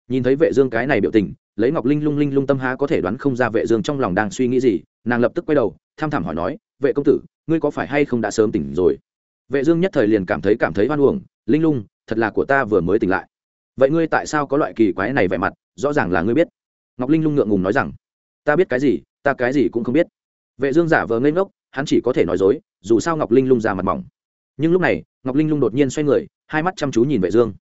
Nhìn thấy vệ dương cái này biểu tình lấy ngọc linh lung linh lung tâm há có thể đoán không ra vệ dương trong lòng đang suy nghĩ gì, nàng lập tức quay đầu, tham thẳm hỏi nói, vệ công tử, ngươi có phải hay không đã sớm tỉnh rồi? Vệ dương nhất thời liền cảm thấy cảm thấy hoan uổng, linh lung, thật là của ta vừa mới tỉnh lại. Vậy ngươi tại sao có loại kỳ quái này vẻ mặt, rõ ràng là ngươi biết? Ngọc linh lung ngượng ngùng nói rằng, ta biết cái gì, ta cái gì cũng không biết. Vệ dương giả vờ ngây ngốc, hắn chỉ có thể nói dối, dù sao ngọc linh lung già mặt mỏng. Nhưng lúc này, ngọc linh lung đột nhiên xoay người, hai mắt chăm chú nhìn vệ dương.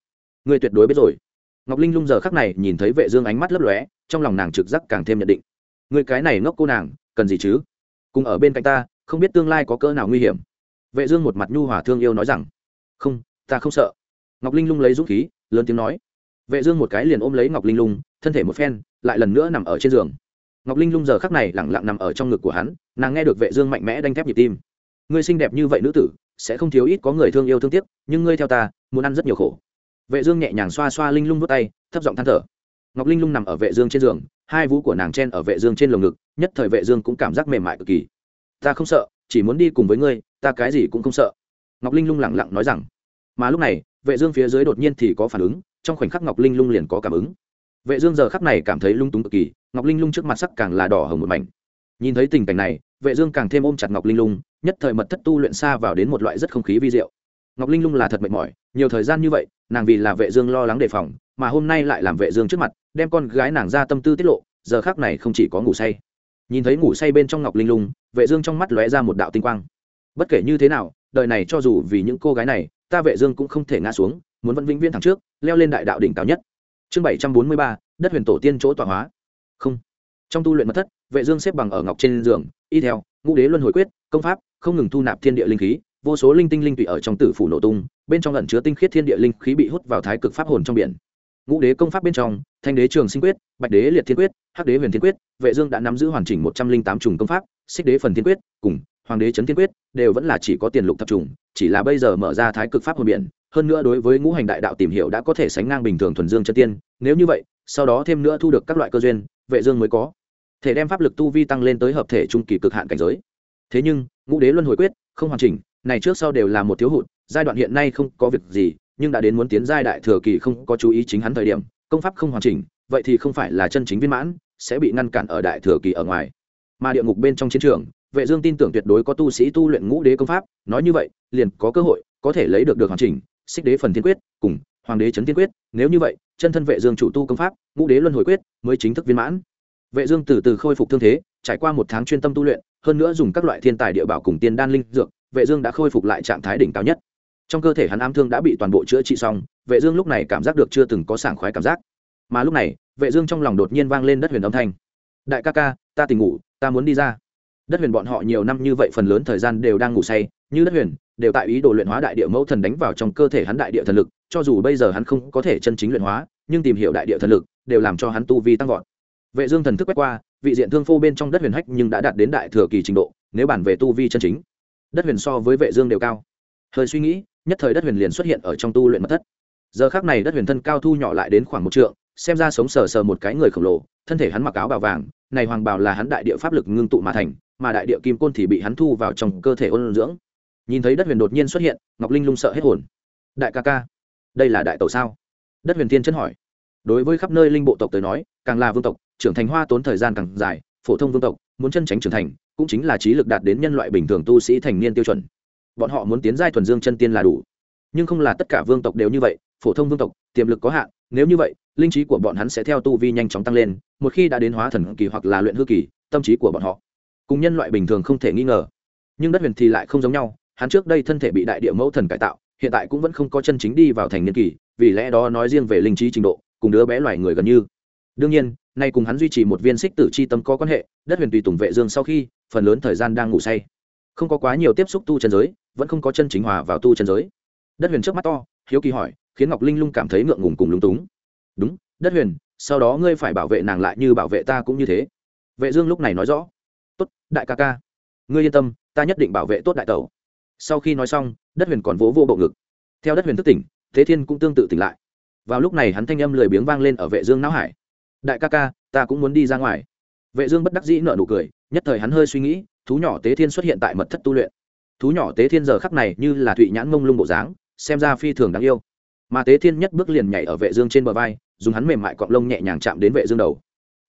Ngươi tuyệt đối biết rồi ngọc linh lung giờ khắc này nhìn thấy vệ dương ánh mắt lấp lóe, trong lòng nàng trực giác càng thêm nhận định. Người cái này ngốc cô nàng, cần gì chứ? Cùng ở bên cạnh ta, không biết tương lai có cỡ nào nguy hiểm. Vệ dương một mặt nhu hòa thương yêu nói rằng, không, ta không sợ. Ngọc linh lung lấy dũng khí, lớn tiếng nói. Vệ dương một cái liền ôm lấy ngọc linh lung, thân thể một phen, lại lần nữa nằm ở trên giường. Ngọc linh lung giờ khắc này lặng lặng nằm ở trong ngực của hắn, nàng nghe được vệ dương mạnh mẽ đanh thép nhịp tim. Ngươi xinh đẹp như vậy nữ tử, sẽ không thiếu ít có người thương yêu thương tiếc, nhưng ngươi theo ta, muốn ăn rất nhiều khổ vệ dương nhẹ nhàng xoa xoa linh lung vút tay, thấp giọng than thở. Ngọc linh lung nằm ở vệ dương trên giường, hai vú của nàng chen ở vệ dương trên lồng ngực, nhất thời vệ dương cũng cảm giác mềm mại cực kỳ. Ta không sợ, chỉ muốn đi cùng với ngươi, ta cái gì cũng không sợ. Ngọc linh lung lặng lặng nói rằng. Mà lúc này, vệ dương phía dưới đột nhiên thì có phản ứng, trong khoảnh khắc ngọc linh lung liền có cảm ứng. Vệ dương giờ khắc này cảm thấy lung túng cực kỳ, ngọc linh lung trước mặt sắc càng là đỏ hồng một mảnh. Nhìn thấy tình cảnh này, vệ dương càng thêm ôm chặt ngọc linh lung, nhất thời mật thất tu luyện xa vào đến một loại rất không khí vi diệu ngọc linh lung là thật mệt mỏi nhiều thời gian như vậy nàng vì là vệ dương lo lắng đề phòng mà hôm nay lại làm vệ dương trước mặt đem con gái nàng ra tâm tư tiết lộ giờ khắc này không chỉ có ngủ say. Nhìn thấy ngủ say bên trong ngọc linh lung vệ dương trong mắt lóe ra một đạo tinh quang. Bất kể như thế nào đời này cho dù vì những cô gái này ta vệ dương cũng không thể ngã xuống muốn vẫn vĩnh viễn thẳng trước leo lên đại đạo đỉnh cao nhất. Chương 743, đất huyền tổ tiên chỗ tọa hóa. Không. Trong tu luyện mật thất vệ dương xếp bằng ở ngọc trên giường y theo ngũ đế luân hồi quyết công pháp không ngừng thu nạp thiên địa linh khí vô số linh tinh linh tụy ở trong tử phủ nổ tung, bên trong lẩn chứa tinh khiết thiên địa linh khí bị hút vào thái cực pháp hồn trong biển. Ngũ đế công pháp bên trong, thanh đế trường sinh quyết, bạch đế liệt thiên quyết, hắc đế huyền thiên quyết, vệ dương đã nắm giữ hoàn chỉnh một trăm linh tám trùng công pháp, xích đế phần thiên quyết, cùng hoàng đế chấn thiên quyết, đều vẫn là chỉ có tiền lục thập trùng chỉ là bây giờ mở ra thái cực pháp hồn biển, hơn nữa đối với ngũ hành đại đạo tìm hiểu đã có thể sánh ngang bình thường thuần dương chân tiên, nếu như vậy, sau đó thêm nữa thu được các loại cơ duyên, vệ dương mới có thể đem pháp lực tu vi tăng lên tới hợp thể trung kỳ cực hạn cảnh giới. Thế nhưng, ngũ đế luân hồi quyết, không hoàn chỉnh này trước sau đều là một thiếu hụt, giai đoạn hiện nay không có việc gì, nhưng đã đến muốn tiến giai đại thừa kỳ không có chú ý chính hắn thời điểm, công pháp không hoàn chỉnh, vậy thì không phải là chân chính viên mãn, sẽ bị ngăn cản ở đại thừa kỳ ở ngoài. Mà địa ngục bên trong chiến trường, vệ dương tin tưởng tuyệt đối có tu sĩ tu luyện ngũ đế công pháp, nói như vậy, liền có cơ hội, có thể lấy được được hoàn chỉnh, xích đế phần thiên quyết, cùng hoàng đế chấn thiên quyết, nếu như vậy, chân thân vệ dương chủ tu công pháp, ngũ đế luân hồi quyết, mới chính thức viên mãn. Vệ dương từ từ khôi phục thương thế, trải qua một tháng chuyên tâm tu luyện, hơn nữa dùng các loại thiên tài địa bảo cùng tiên đan linh dược vệ dương đã khôi phục lại trạng thái đỉnh cao nhất. Trong cơ thể hắn ám thương đã bị toàn bộ chữa trị xong, vệ dương lúc này cảm giác được chưa từng có sảng khoái cảm giác. Mà lúc này, vệ dương trong lòng đột nhiên vang lên đất huyền âm thanh. Đại ca ca, ta tỉnh ngủ, ta muốn đi ra. Đất huyền bọn họ nhiều năm như vậy phần lớn thời gian đều đang ngủ say, như đất huyền, đều tại ý đồ luyện hóa đại địa mẫu thần đánh vào trong cơ thể hắn đại địa thần lực, cho dù bây giờ hắn không có thể chân chính luyện hóa, nhưng tìm hiểu đại địa thần lực đều làm cho hắn tu vi tăng vọt. Vệ dương thần thức quét qua, vị diện thương phô bên trong đất huyền hách nhưng đã đạt đến đại thừa kỳ trình độ, nếu bản về tu vi chân chính đất huyền so với vệ dương đều cao. Hơi suy nghĩ, nhất thời đất huyền liền xuất hiện ở trong tu luyện mật thất. Giờ khắc này đất huyền thân cao thu nhỏ lại đến khoảng một trượng, xem ra sống sờ sờ một cái người khổng lồ, thân thể hắn mặc áo bào vàng, này hoàng bào là hắn đại địa pháp lực ngưng tụ mà thành, mà đại địa kim côn thì bị hắn thu vào trong cơ thể ôn dưỡng. Nhìn thấy đất huyền đột nhiên xuất hiện, ngọc linh lung sợ hết hồn. Đại ca ca, đây là đại tẩu sao? Đất huyền thiên chân hỏi. Đối với khắp nơi linh bộ tộc tới nói, càng là vương tộc, trưởng thành hoa tốn thời gian càng dài, phổ thông vương tộc muốn chân tránh trưởng thành, cũng chính là trí lực đạt đến nhân loại bình thường tu sĩ thành niên tiêu chuẩn. Bọn họ muốn tiến giai thuần dương chân tiên là đủ. Nhưng không là tất cả vương tộc đều như vậy, phổ thông vương tộc, tiềm lực có hạn, nếu như vậy, linh trí của bọn hắn sẽ theo tu vi nhanh chóng tăng lên, một khi đã đến hóa thần kỳ hoặc là luyện hư kỳ, tâm trí của bọn họ cùng nhân loại bình thường không thể nghi ngờ. Nhưng đất huyền thì lại không giống nhau, hắn trước đây thân thể bị đại địa mẫu thần cải tạo, hiện tại cũng vẫn không có chân chính đi vào thành niên kỳ, vì lẽ đó nói riêng về linh trí trình độ, cùng đứa bé loài người gần như đương nhiên, nay cùng hắn duy trì một viên xích tử c h i tâm có quan hệ, đất huyền tùy tùng vệ dương sau khi, phần lớn thời gian đang ngủ say. Không có quá nhiều tiếp xúc tu chân giới, vẫn không có chân chính hòa vào tu chân giới. Đất huyền trước mắt to, hiếu kỳ hỏi, khiến ngọc linh lung cảm thấy ngượng ngùng cùng lúng túng. Đúng, đất huyền, sau đó ngươi phải bảo vệ nàng lại như bảo vệ ta cũng như thế. Vệ dương lúc này nói rõ. Tốt, đại ca ca. Ngươi yên tâm, ta nhất định bảo vệ tốt đại tẩu. Sau khi nói xong, đất huyền còn vỗ vô bộ ngực. Theo đất huyền thức tỉnh, thế thiên cũng tương tự tỉnh lại. Vào lúc này hắn thanh âm lười biếng vang lên ở vệ dương não hải đại ca ca, ta cũng muốn đi ra ngoài. Vệ dương bất đắc dĩ nở nụ cười, nhất thời hắn hơi suy nghĩ, thú nhỏ tế thiên xuất hiện tại mật thất tu luyện. Thú nhỏ tế thiên giờ khắc này như là thụy nhãn mông lung bộ dáng, xem ra phi thường đáng yêu. Mà tế thiên nhất bước liền nhảy ở vệ dương trên bờ vai, dùng hắn mềm mại cọng lông nhẹ nhàng chạm đến vệ dương đầu.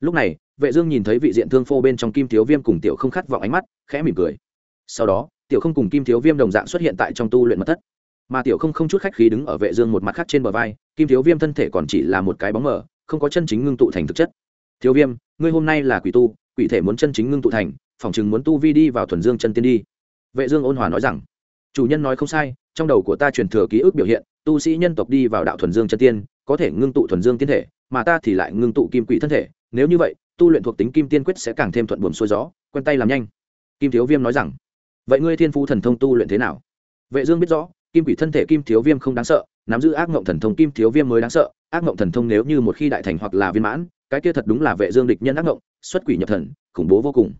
Lúc này, vệ dương nhìn thấy vị diện thương phô bên trong kim thiếu viêm cùng tiểu không khát vọng ánh mắt, khẽ mỉm cười. Sau đó, tiểu không cùng kim thiếu viêm đồng dạng xuất hiện tại trong tu luyện mật thất. Mà tiểu không không chút khách khí đứng ở vệ dương một mặt khác trên bờ vai, kim thiếu viêm thân thể còn chỉ là một cái bóng mờ không có chân chính ngưng tụ thành thực chất. Thiếu viêm, ngươi hôm nay là quỷ tu, quỷ thể muốn chân chính ngưng tụ thành, phòng chừng muốn tu vi đi vào thuần dương chân tiên đi. Vệ dương ôn hòa nói rằng, chủ nhân nói không sai, trong đầu của ta truyền thừa ký ức biểu hiện, tu sĩ nhân tộc đi vào đạo thuần dương chân tiên, có thể ngưng tụ thuần dương tiên thể, mà ta thì lại ngưng tụ kim quỷ thân thể. Nếu như vậy, tu luyện thuộc tính kim tiên quyết sẽ càng thêm thuận buồm xuôi gió, quen tay làm nhanh. Kim thiếu viêm nói rằng, vậy ngươi thiên phú thần thông tu luyện thế nào? Vệ dương biết rõ kim quỷ thân thể kim thiếu viêm không đáng sợ, nắm giữ ác ngộng thần thông kim thiếu viêm mới đáng sợ. Ác ngộng thần thông nếu như một khi đại thành hoặc là viên mãn, cái kia thật đúng là vệ dương địch nhân ác ngộng xuất quỷ nhập thần, khủng bố vô cùng.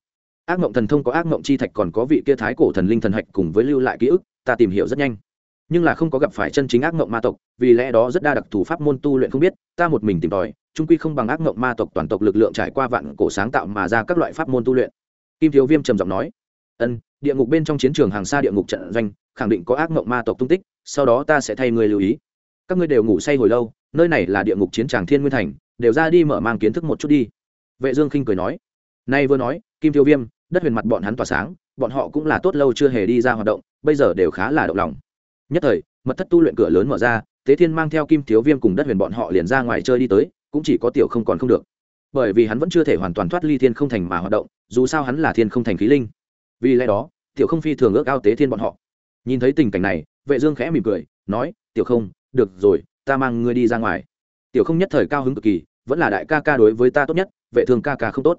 Ác ngộng thần thông có ác ngộng chi thạch còn có vị kia thái cổ thần linh thần hạch cùng với lưu lại ký ức, ta tìm hiểu rất nhanh. Nhưng là không có gặp phải chân chính ác ngộng ma tộc, vì lẽ đó rất đa đặc thù pháp môn tu luyện không biết, ta một mình tìm tòi trung quy không bằng ác mộng ma tộc toàn tộc lực lượng trải qua vạn cổ sáng tạo mà ra các loại pháp môn tu luyện. Kim thiếu viêm trầm giọng nói, ân địa ngục bên trong chiến trường hàng xa địa ngục trận doanh, khẳng định có ác mộng ma tộc tung tích, sau đó ta sẽ thay người lưu ý. Các ngươi đều ngủ say hồi lâu, nơi này là địa ngục chiến tràng thiên nguyên thành, đều ra đi mở mang kiến thức một chút đi. Vệ dương khinh cười nói. Nay vừa nói, kim thiếu viêm, đất huyền mặt bọn hắn tỏa sáng, bọn họ cũng là tốt lâu chưa hề đi ra hoạt động, bây giờ đều khá là động lòng. Nhất thời, mật thất tu luyện cửa lớn mở ra, tế thiên mang theo kim thiếu viêm cùng đất huyền bọn họ liền ra ngoài chơi đi tới, cũng chỉ có tiểu không còn không được. Bởi vì hắn vẫn chưa thể hoàn toàn thoát ly thiên không thành mà hoạt động, dù sao hắn là thiên không thành khí linh vì lẽ đó, tiểu không phi thường ước ao tế thiên bọn họ. Nhìn thấy tình cảnh này, vệ dương khẽ mỉm cười, nói, tiểu không, được rồi, ta mang ngươi đi ra ngoài. Tiểu không nhất thời cao hứng cực kỳ, vẫn là đại ca ca đối với ta tốt nhất, vệ thương ca ca không tốt.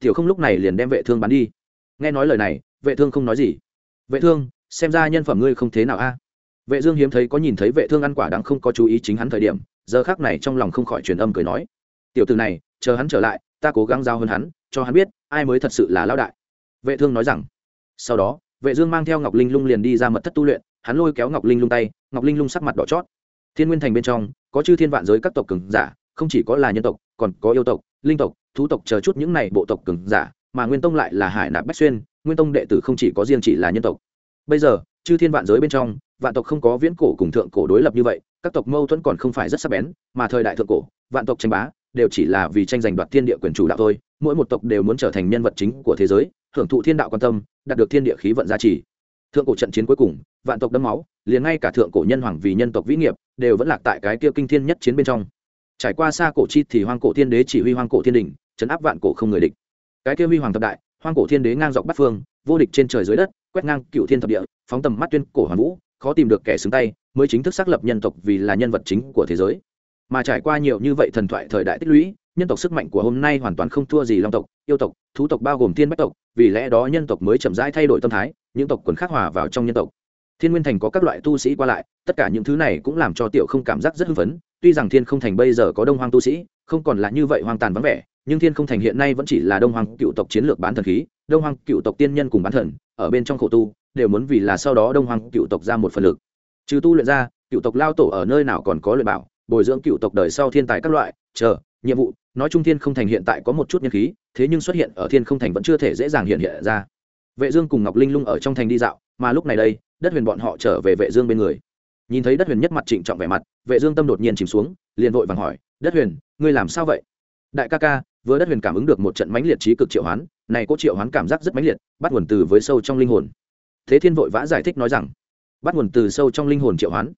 Tiểu không lúc này liền đem vệ thương bắn đi. Nghe nói lời này, vệ thương không nói gì. Vệ thương, xem ra nhân phẩm ngươi không thế nào a. Vệ dương hiếm thấy có nhìn thấy vệ thương ăn quả đáng không có chú ý chính hắn thời điểm, giờ khắc này trong lòng không khỏi truyền âm cười nói, tiểu tử này, chờ hắn trở lại, ta cố gắng giao hơn hắn, cho hắn biết, ai mới thật sự là lão đại. Vệ thương nói rằng sau đó, vệ dương mang theo ngọc linh lung liền đi ra mật thất tu luyện, hắn lôi kéo ngọc linh lung tay, ngọc linh lung sắc mặt đỏ chót. Thiên nguyên thành bên trong, có chư thiên vạn giới các tộc cường giả, không chỉ có là nhân tộc, còn có yêu tộc, linh tộc, thú tộc chờ chút những này bộ tộc cường giả, mà nguyên tông lại là hải nạp bách xuyên, nguyên tông đệ tử không chỉ có riêng chỉ là nhân tộc. Bây giờ, chư thiên vạn giới bên trong, vạn tộc không có viễn cổ cùng thượng cổ đối lập như vậy, các tộc mâu thuẫn còn không phải rất sắc bén, mà thời đại thượng cổ, vạn tộc tranh bá, đều chỉ là vì tranh giành đoạt thiên địa quyền chủ đạo thôi, mỗi một tộc đều muốn trở thành nhân vật chính của thế giới hưởng thụ thiên đạo quan tâm, đạt được thiên địa khí vận gia trì. Thượng cổ trận chiến cuối cùng, vạn tộc đẫm máu, liền ngay cả thượng cổ nhân hoàng vì nhân tộc vĩ nghiệp, đều vẫn lạc tại cái kia kinh thiên nhất chiến bên trong. Trải qua xa cổ chi thì hoang cổ thiên đế chỉ huy hoang cổ thiên đình chấn áp vạn cổ không người địch. Cái kia huy hoàng thập đại, hoang cổ thiên đế ngang dọc bắt phương, vô địch trên trời dưới đất, quét ngang cựu thiên thập địa, phóng tầm mắt tuyên cổ hoàng vũ, khó tìm được kẻ xứng tay, mới chính thức xác lập nhân tộc vì là nhân vật chính của thế giới. Mà trải qua nhiều như vậy thần thoại thời đại tích lũy nhân tộc sức mạnh của hôm nay hoàn toàn không thua gì long tộc, yêu tộc, thú tộc bao gồm thiên bách tộc, vì lẽ đó nhân tộc mới chậm rãi thay đổi tâm thái, những tộc quần khác hòa vào trong nhân tộc. Thiên nguyên thành có các loại tu sĩ qua lại, tất cả những thứ này cũng làm cho tiểu không cảm giác rất hưng phấn, tuy rằng thiên không thành bây giờ có đông hoang tu sĩ, không còn là như vậy hoang tàn vắng vẻ, nhưng thiên không thành hiện nay vẫn chỉ là đông hoang cựu tộc chiến lược bán thần khí, đông hoang cựu tộc tiên nhân cùng bán thần, ở bên trong khổ tu, đều muốn vì là sau đó đông hoang cựu tộc ra một phần lực. Trừ tu luyện ra, cựu tộc lao tổ ở nơi nào còn có luyện bảo, bồi dưỡng cựu tộc đời sau thiên tài các loại, chờ, nhiệm vụ nói chung thiên không thành hiện tại có một chút nhân khí, thế nhưng xuất hiện ở thiên không thành vẫn chưa thể dễ dàng hiện hiện ra. Vệ dương cùng ngọc linh lung ở trong thành đi dạo, mà lúc này đây, đất huyền bọn họ trở về vệ dương bên người. Nhìn thấy đất huyền nhất mặt trịnh trọng vẻ mặt, vệ dương tâm đột nhiên chìm xuống, liền vội vàng hỏi, đất huyền, ngươi làm sao vậy? Đại ca ca, vừa đất huyền cảm ứng được một trận mãnh liệt trí cực triệu hoán, này có triệu hoán cảm giác rất mãnh liệt, bắt nguồn từ với sâu trong linh hồn. Thế thiên vội vã giải thích nói rằng, bắt nguồn từ sâu trong linh hồn triệu hoán.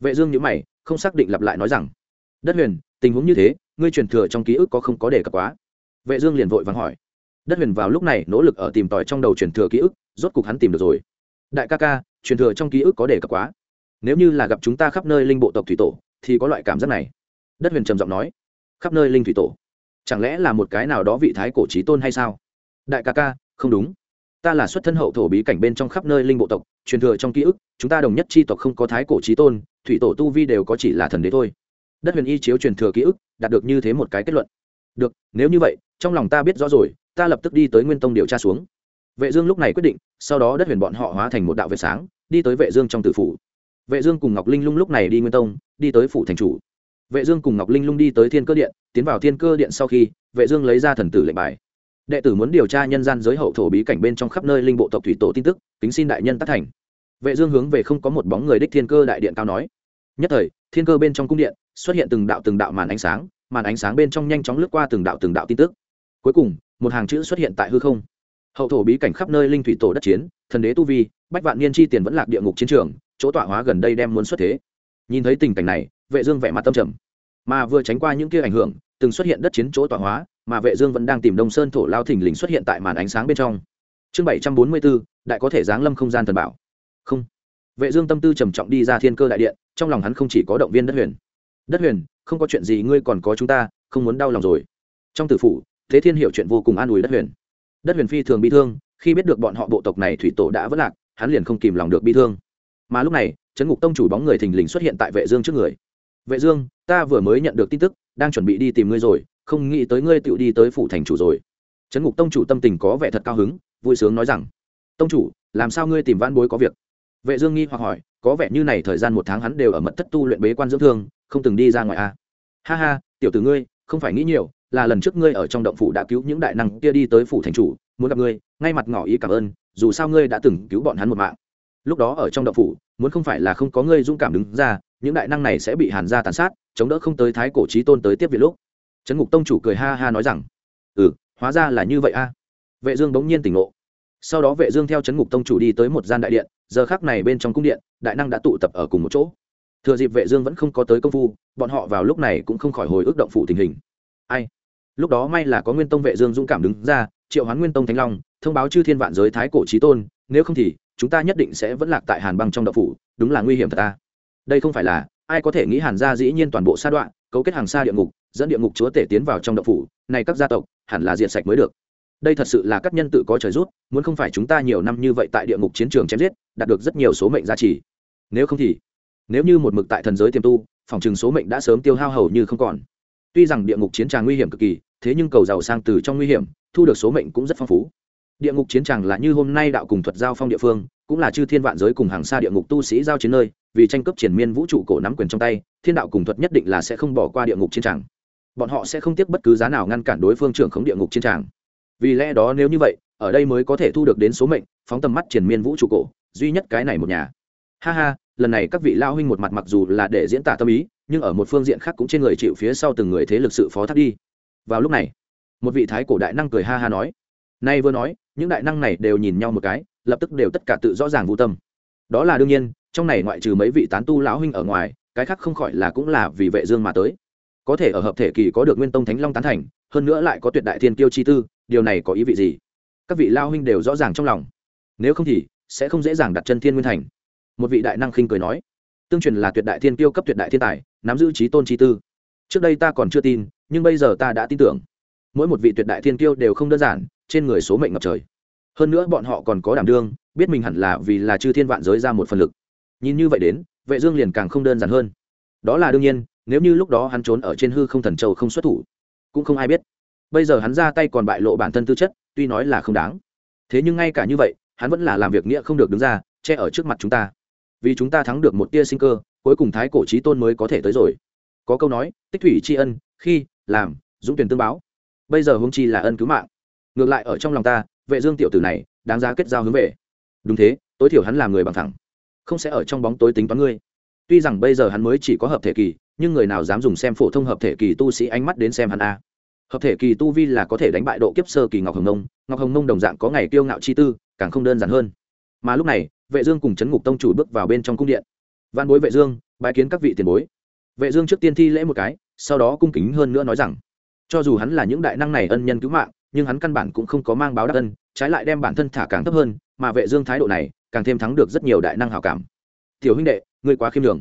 Vệ dương nhíu mày, không xác định lặp lại nói rằng đất huyền, tình huống như thế, ngươi truyền thừa trong ký ức có không có đề cập quá? Vệ dương liền vội vàng hỏi. Đất huyền vào lúc này nỗ lực ở tìm tòi trong đầu truyền thừa ký ức, rốt cục hắn tìm được rồi. Đại ca ca, truyền thừa trong ký ức có đề cập quá. Nếu như là gặp chúng ta khắp nơi linh bộ tộc thủy tổ, thì có loại cảm giác này. Đất huyền trầm giọng nói. Khắp nơi linh thủy tổ? Chẳng lẽ là một cái nào đó vị thái cổ trí tôn hay sao? Đại ca ca, không đúng. Ta là xuất thân hậu thổ bí cảnh bên trong khắp nơi linh bộ tộc, truyền thừa trong ký ức, chúng ta đồng nhất chi tộc không có thái cổ trí tôn, thủy tổ tu vi đều có chỉ là thần đế thôi đất huyền y chiếu truyền thừa ký ức, đạt được như thế một cái kết luận. Được, nếu như vậy, trong lòng ta biết rõ rồi, ta lập tức đi tới nguyên tông điều tra xuống. Vệ dương lúc này quyết định, sau đó đất huyền bọn họ hóa thành một đạo vệ sáng, đi tới vệ dương trong tử phủ. Vệ dương cùng ngọc linh lung lúc này đi nguyên tông, đi tới phủ thành chủ. Vệ dương cùng ngọc linh lung đi tới thiên cơ điện, tiến vào thiên cơ điện sau khi, vệ dương lấy ra thần tử lệnh bài. Đệ tử muốn điều tra nhân gian giới hậu thổ bí cảnh bên trong khắp nơi linh bộ tộc thủy tổ tin tức, kính xin đại nhân tác thành. Vệ dương hướng về không có một bóng người đích thiên cơ đại điện cao nói. Nhất thời thiên cơ bên trong cung điện xuất hiện từng đạo từng đạo màn ánh sáng màn ánh sáng bên trong nhanh chóng lướt qua từng đạo từng đạo tin tức. Cuối cùng một hàng chữ xuất hiện tại hư không. Hậu thổ bí cảnh khắp nơi linh thủy tổ đất chiến thần đế tu vi bách vạn niên chi tiền vẫn lạc địa ngục chiến trường chỗ tọa hóa gần đây đem muốn xuất thế. Nhìn thấy tình cảnh này vệ dương vẻ mặt tâm trầm. Mà vừa tránh qua những kia ảnh hưởng từng xuất hiện đất chiến chỗ tọa hóa mà vệ dương vẫn đang tìm đông sơn thổ lao thỉnh lình xuất hiện tại màn ánh sáng bên trong. Chương 744, đại có thể giáng lâm không gian thần bảo. Không vệ dương tâm tư trầm trọng đi ra thiên cơ đại điện, trong lòng hắn không chỉ có động viên đất huyền. Đất huyền, không có chuyện gì, ngươi còn có chúng ta, không muốn đau lòng rồi. Trong tử phủ, thế thiên hiểu chuyện vô cùng an ủi đất huyền. Đất huyền phi thường bi thương, khi biết được bọn họ bộ tộc này thủy tổ đã vất lạc, hắn liền không kìm lòng được bi thương. Mà lúc này, trấn ngục tông chủ bóng người thình lình xuất hiện tại vệ dương trước người. Vệ dương, ta vừa mới nhận được tin tức, đang chuẩn bị đi tìm ngươi rồi, không nghĩ tới ngươi tự đi tới phủ thành chủ rồi. Trấn ngục tông chủ tâm tình có vẻ thật cao hứng, vui sướng nói rằng, tông chủ, làm sao ngươi tìm văn bối có việc? Vệ dương nghi hoặc hỏi, có vẻ như này thời gian một tháng hắn đều ở mật thất tu luyện bế quan dưỡng thương, không từng đi ra ngoài à? Ha ha, tiểu tử ngươi, không phải nghĩ nhiều, là lần trước ngươi ở trong động phủ đã cứu những đại năng kia đi tới phủ thành chủ, muốn gặp ngươi, ngay mặt ngỏ ý cảm ơn, dù sao ngươi đã từng cứu bọn hắn một mạng. Lúc đó ở trong động phủ, muốn không phải là không có ngươi dũng cảm đứng ra, những đại năng này sẽ bị hàn gia tàn sát, chống đỡ không tới thái cổ trí tôn tới tiếp việc lúc. Trấn ngục tông chủ cười ha ha nói rằng ừ hóa ra là như vậy a. Vệ dương bỗng nhiên tỉnh ngộ sau đó vệ dương theo chấn ngục tông chủ đi tới một gian đại điện, giờ khắc này bên trong cung điện, đại năng đã tụ tập ở cùng một chỗ. Thừa dịp vệ dương vẫn không có tới công phu, bọn họ vào lúc này cũng không khỏi hồi ức động phủ tình hình. Ai? Lúc đó may là có nguyên tông vệ dương dũng cảm đứng ra, triệu hoán nguyên tông thánh long, thông báo chư thiên vạn giới thái cổ chí tôn, nếu không thì, chúng ta nhất định sẽ vẫn lạc tại hàn băng trong động phủ, đúng là nguy hiểm thật ta. Đây không phải là, ai có thể nghĩ hàn gia dĩ nhiên toàn bộ sa đoạn, cấu kết hàng xa địa ngục, dẫn địa ngục chúa tể tiến vào trong động phủ, này các gia tộc, hẳn là diệt sạch mới được đây thật sự là các nhân tự có trời rút, muốn không phải chúng ta nhiều năm như vậy tại địa ngục chiến trường chém giết, đạt được rất nhiều số mệnh giá trị. Nếu không thì, nếu như một mực tại thần giới tiềm tu, phòng chừng số mệnh đã sớm tiêu hao hầu như không còn. Tuy rằng địa ngục chiến tràng nguy hiểm cực kỳ, thế nhưng cầu giàu sang từ trong nguy hiểm, thu được số mệnh cũng rất phong phú. Địa ngục chiến tràng là như hôm nay đạo cùng thuật giao phong địa phương, cũng là chư thiên vạn giới cùng hàng xa địa ngục tu sĩ giao chiến nơi, vì tranh cướp triển miên vũ trụ cổ nắm quyền trong tay, thiên đạo cùng thuật nhất định là sẽ không bỏ qua địa ngục chiến tràng. Bọn họ sẽ không tiếc bất cứ giá nào ngăn cản đối phương trưởng khống địa ngục chiến tràng vì lẽ đó nếu như vậy, ở đây mới có thể thu được đến số mệnh, phóng tầm mắt triển miên vũ trụ cổ, duy nhất cái này một nhà. Ha ha, lần này các vị lao huynh một mặt mặc dù là để diễn tả tâm ý, nhưng ở một phương diện khác cũng trên người chịu phía sau từng người thế lực sự phó thác đi. Vào lúc này, một vị thái cổ đại năng cười ha ha nói, nay vừa nói, những đại năng này đều nhìn nhau một cái, lập tức đều tất cả tự rõ ràng vô tâm. Đó là đương nhiên, trong này ngoại trừ mấy vị tán tu lão huynh ở ngoài, cái khác không khỏi là cũng là vì vệ dương mà tới. Có thể ở hợp thể kỳ có được nguyên tông thánh long tán thành hơn nữa lại có tuyệt đại thiên tiêu chi tư, điều này có ý vị gì? Các vị lao huynh đều rõ ràng trong lòng. Nếu không thì, sẽ không dễ dàng đặt chân thiên nguyên thành. Một vị đại năng khinh cười nói. Tương truyền là tuyệt đại thiên tiêu cấp tuyệt đại thiên tài, nắm giữ trí tôn chi tư. Trước đây ta còn chưa tin, nhưng bây giờ ta đã tin tưởng. Mỗi một vị tuyệt đại thiên tiêu đều không đơn giản, trên người số mệnh ngập trời. Hơn nữa bọn họ còn có đảm đương, biết mình hẳn là vì là chư thiên vạn giới ra một phần lực. Nhìn như vậy đến, vệ dương liền càng không đơn giản hơn. Đó là đương nhiên, nếu như lúc đó hắn trốn ở trên hư không thần châu không xuất thủ cũng không ai biết. Bây giờ hắn ra tay còn bại lộ bản thân tư chất, tuy nói là không đáng. Thế nhưng ngay cả như vậy, hắn vẫn là làm việc nghĩa không được đứng ra, che ở trước mặt chúng ta. Vì chúng ta thắng được một tia sinh cơ, cuối cùng thái cổ trí tôn mới có thể tới rồi. Có câu nói, tích thủy tri ân, khi, làm, dũng tuyển tương báo. Bây giờ hung chi là ân cứu mạng. Ngược lại ở trong lòng ta, vệ dương tiểu tử này, đáng giá kết giao hướng về. Đúng thế, tối thiểu hắn là người bằng thẳng, không sẽ ở trong bóng tối tính toán ngươi. Tuy rằng bây giờ hắn mới chỉ có hợp thể kỳ nhưng người nào dám dùng xem phổ thông hợp thể kỳ tu sĩ ánh mắt đến xem hắn a? Hợp thể kỳ tu vi là có thể đánh bại độ kiếp sơ kỳ ngọc hồng nông, ngọc hồng nông đồng dạng có ngày kiêu ngạo chi tư, càng không đơn giản hơn. Mà lúc này, vệ dương cùng chấn ngục tông chủ bước vào bên trong cung điện. Văn bối vệ dương, bái kiến các vị tiền bối. Vệ dương trước tiên thi lễ một cái, sau đó cung kính hơn nữa nói rằng, cho dù hắn là những đại năng này ân nhân cứu mạng, nhưng hắn căn bản cũng không có mang báo đáp ân, trái lại đem bản thân thả càng thấp hơn, mà vệ dương thái độ này càng thêm thắng được rất nhiều đại năng hảo cảm. Tiểu huynh đệ, ngươi quá khiêm đường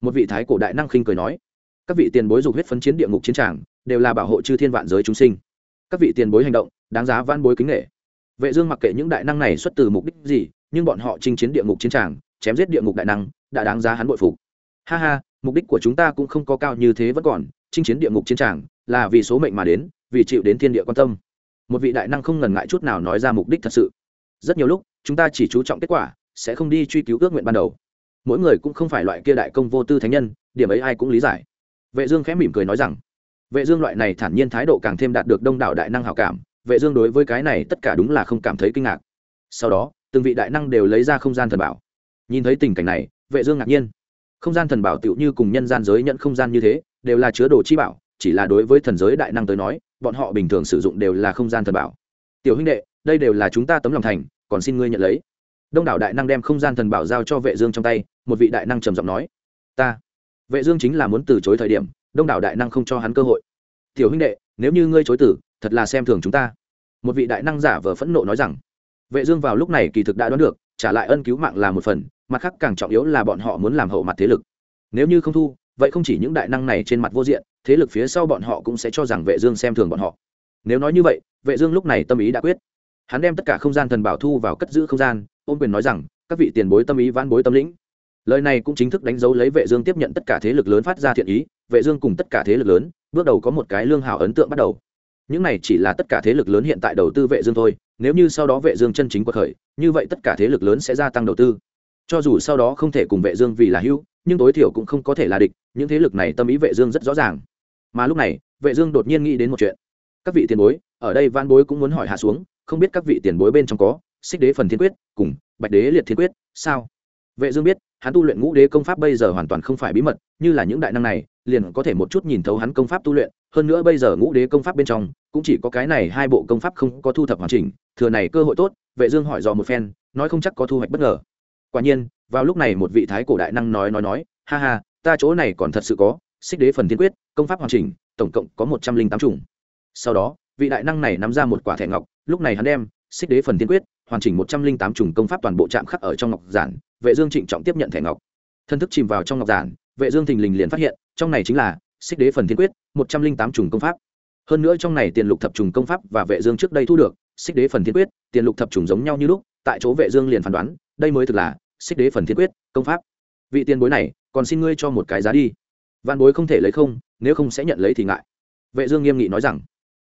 một vị thái cổ đại năng khinh cười nói, các vị tiền bối dục huyết phấn chiến địa ngục chiến tràng, đều là bảo hộ chư thiên vạn giới chúng sinh. Các vị tiền bối hành động, đáng giá van bối kính nghệ vệ dương mặc kệ những đại năng này xuất từ mục đích gì, nhưng bọn họ chinh chiến địa ngục chiến tràng, chém giết địa ngục đại năng, đã đáng giá hắn bội phục. Ha ha, mục đích của chúng ta cũng không có cao như thế vẫn còn, chinh chiến địa ngục chiến tràng, là vì số mệnh mà đến, vì chịu đến thiên địa quan tâm. Một vị đại năng không ngần ngại chút nào nói ra mục đích thật sự. Rất nhiều lúc, chúng ta chỉ chú trọng kết quả, sẽ không đi truy cứu ước nguyện ban đầu mỗi người cũng không phải loại kia đại công vô tư thánh nhân, điểm ấy ai cũng lý giải. Vệ dương khẽ mỉm cười nói rằng, vệ dương loại này thản nhiên thái độ càng thêm đạt được đông đảo đại năng hảo cảm, vệ dương đối với cái này tất cả đúng là không cảm thấy kinh ngạc. Sau đó, từng vị đại năng đều lấy ra không gian thần bảo. Nhìn thấy tình cảnh này, vệ dương ngạc nhiên. Không gian thần bảo tựu như cùng nhân gian giới nhận không gian như thế, đều là chứa đồ chi bảo, chỉ là đối với thần giới đại năng tới nói, bọn họ bình thường sử dụng đều là không gian thần bảo. Tiểu huynh đệ, đây đều là chúng ta tấm lòng thành, còn xin ngươi nhận lấy đông đảo đại năng đem không gian thần bảo giao cho vệ dương trong tay, một vị đại năng trầm giọng nói, ta, vệ dương chính là muốn từ chối thời điểm, đông đảo đại năng không cho hắn cơ hội. Tiểu huynh đệ, nếu như ngươi chối tử thật là xem thường chúng ta. Một vị đại năng giả vờ phẫn nộ nói rằng, vệ dương vào lúc này kỳ thực đã đoán được, trả lại ân cứu mạng là một phần, mặt khác càng trọng yếu là bọn họ muốn làm hậu mặt thế lực. Nếu như không thu, vậy không chỉ những đại năng này trên mặt vô diện, thế lực phía sau bọn họ cũng sẽ cho rằng vệ dương xem thường bọn họ. Nếu nói như vậy, vệ dương lúc này tâm ý đã quyết. Hắn đem tất cả không gian thần bảo thu vào cất giữ không gian ôm quyền nói rằng, các vị tiền bối tâm ý vãn bối tâm lĩnh. Lời này cũng chính thức đánh dấu lấy vệ dương tiếp nhận tất cả thế lực lớn phát ra thiện ý, vệ dương cùng tất cả thế lực lớn, bước đầu có một cái lương hảo ấn tượng bắt đầu. Những này chỉ là tất cả thế lực lớn hiện tại đầu tư vệ dương thôi, nếu như sau đó vệ dương chân chính quật khởi, như vậy tất cả thế lực lớn sẽ gia tăng đầu tư. Cho dù sau đó không thể cùng vệ dương vì là hữu, nhưng tối thiểu cũng không có thể là địch, những thế lực này tâm ý vệ dương rất rõ ràng. Mà lúc này, vệ dương đột nhiên nghĩ đến một chuyện. Các vị tiền bối, ở đây van bối cũng muốn hỏi hạ xuống, không biết các vị tiền bối bên trong có xích đế phần thiên quyết, cùng bạch đế liệt thiên quyết, sao? Vệ dương biết, hắn tu luyện ngũ đế công pháp bây giờ hoàn toàn không phải bí mật, như là những đại năng này, liền có thể một chút nhìn thấu hắn công pháp tu luyện, hơn nữa bây giờ ngũ đế công pháp bên trong, cũng chỉ có cái này hai bộ công pháp không có thu thập hoàn chỉnh, thừa này cơ hội tốt, vệ dương hỏi dò một phen, nói không chắc có thu hoạch bất ngờ. Quả nhiên, vào lúc này một vị thái cổ đại năng nói nói nói, ha ha, ta chỗ này còn thật sự có, xích đế phần thiên quyết, công pháp hoàn chỉnh, tổng cộng có một trăm linh tám chủng. Sau đó, vị đại năng này nắm ra một quả thẻ ngọc, lúc này hắn đem xích đế phần thiên quyết hoàn chỉnh một trăm linh tám chủng công pháp toàn bộ chạm khắc ở trong ngọc giản, vệ dương trịnh trọng tiếp nhận thẻ ngọc. Thân thức chìm vào trong ngọc giản, vệ dương thình lình liền phát hiện, trong này chính là xích đế phần thiên quyết, một trăm linh tám chủng công pháp. Hơn nữa trong này tiền lục thập trùng công pháp và vệ dương trước đây thu được, xích đế phần thiên quyết, tiền lục thập trùng giống nhau như lúc, tại chỗ vệ dương liền phán đoán, đây mới thực là xích đế phần thiên quyết công pháp. Vị tiền bối này, còn xin ngươi cho một cái giá đi. Văn bối không thể lấy không, nếu không sẽ nhận lấy thì ngại. Vệ dương nghiêm nghị nói rằng,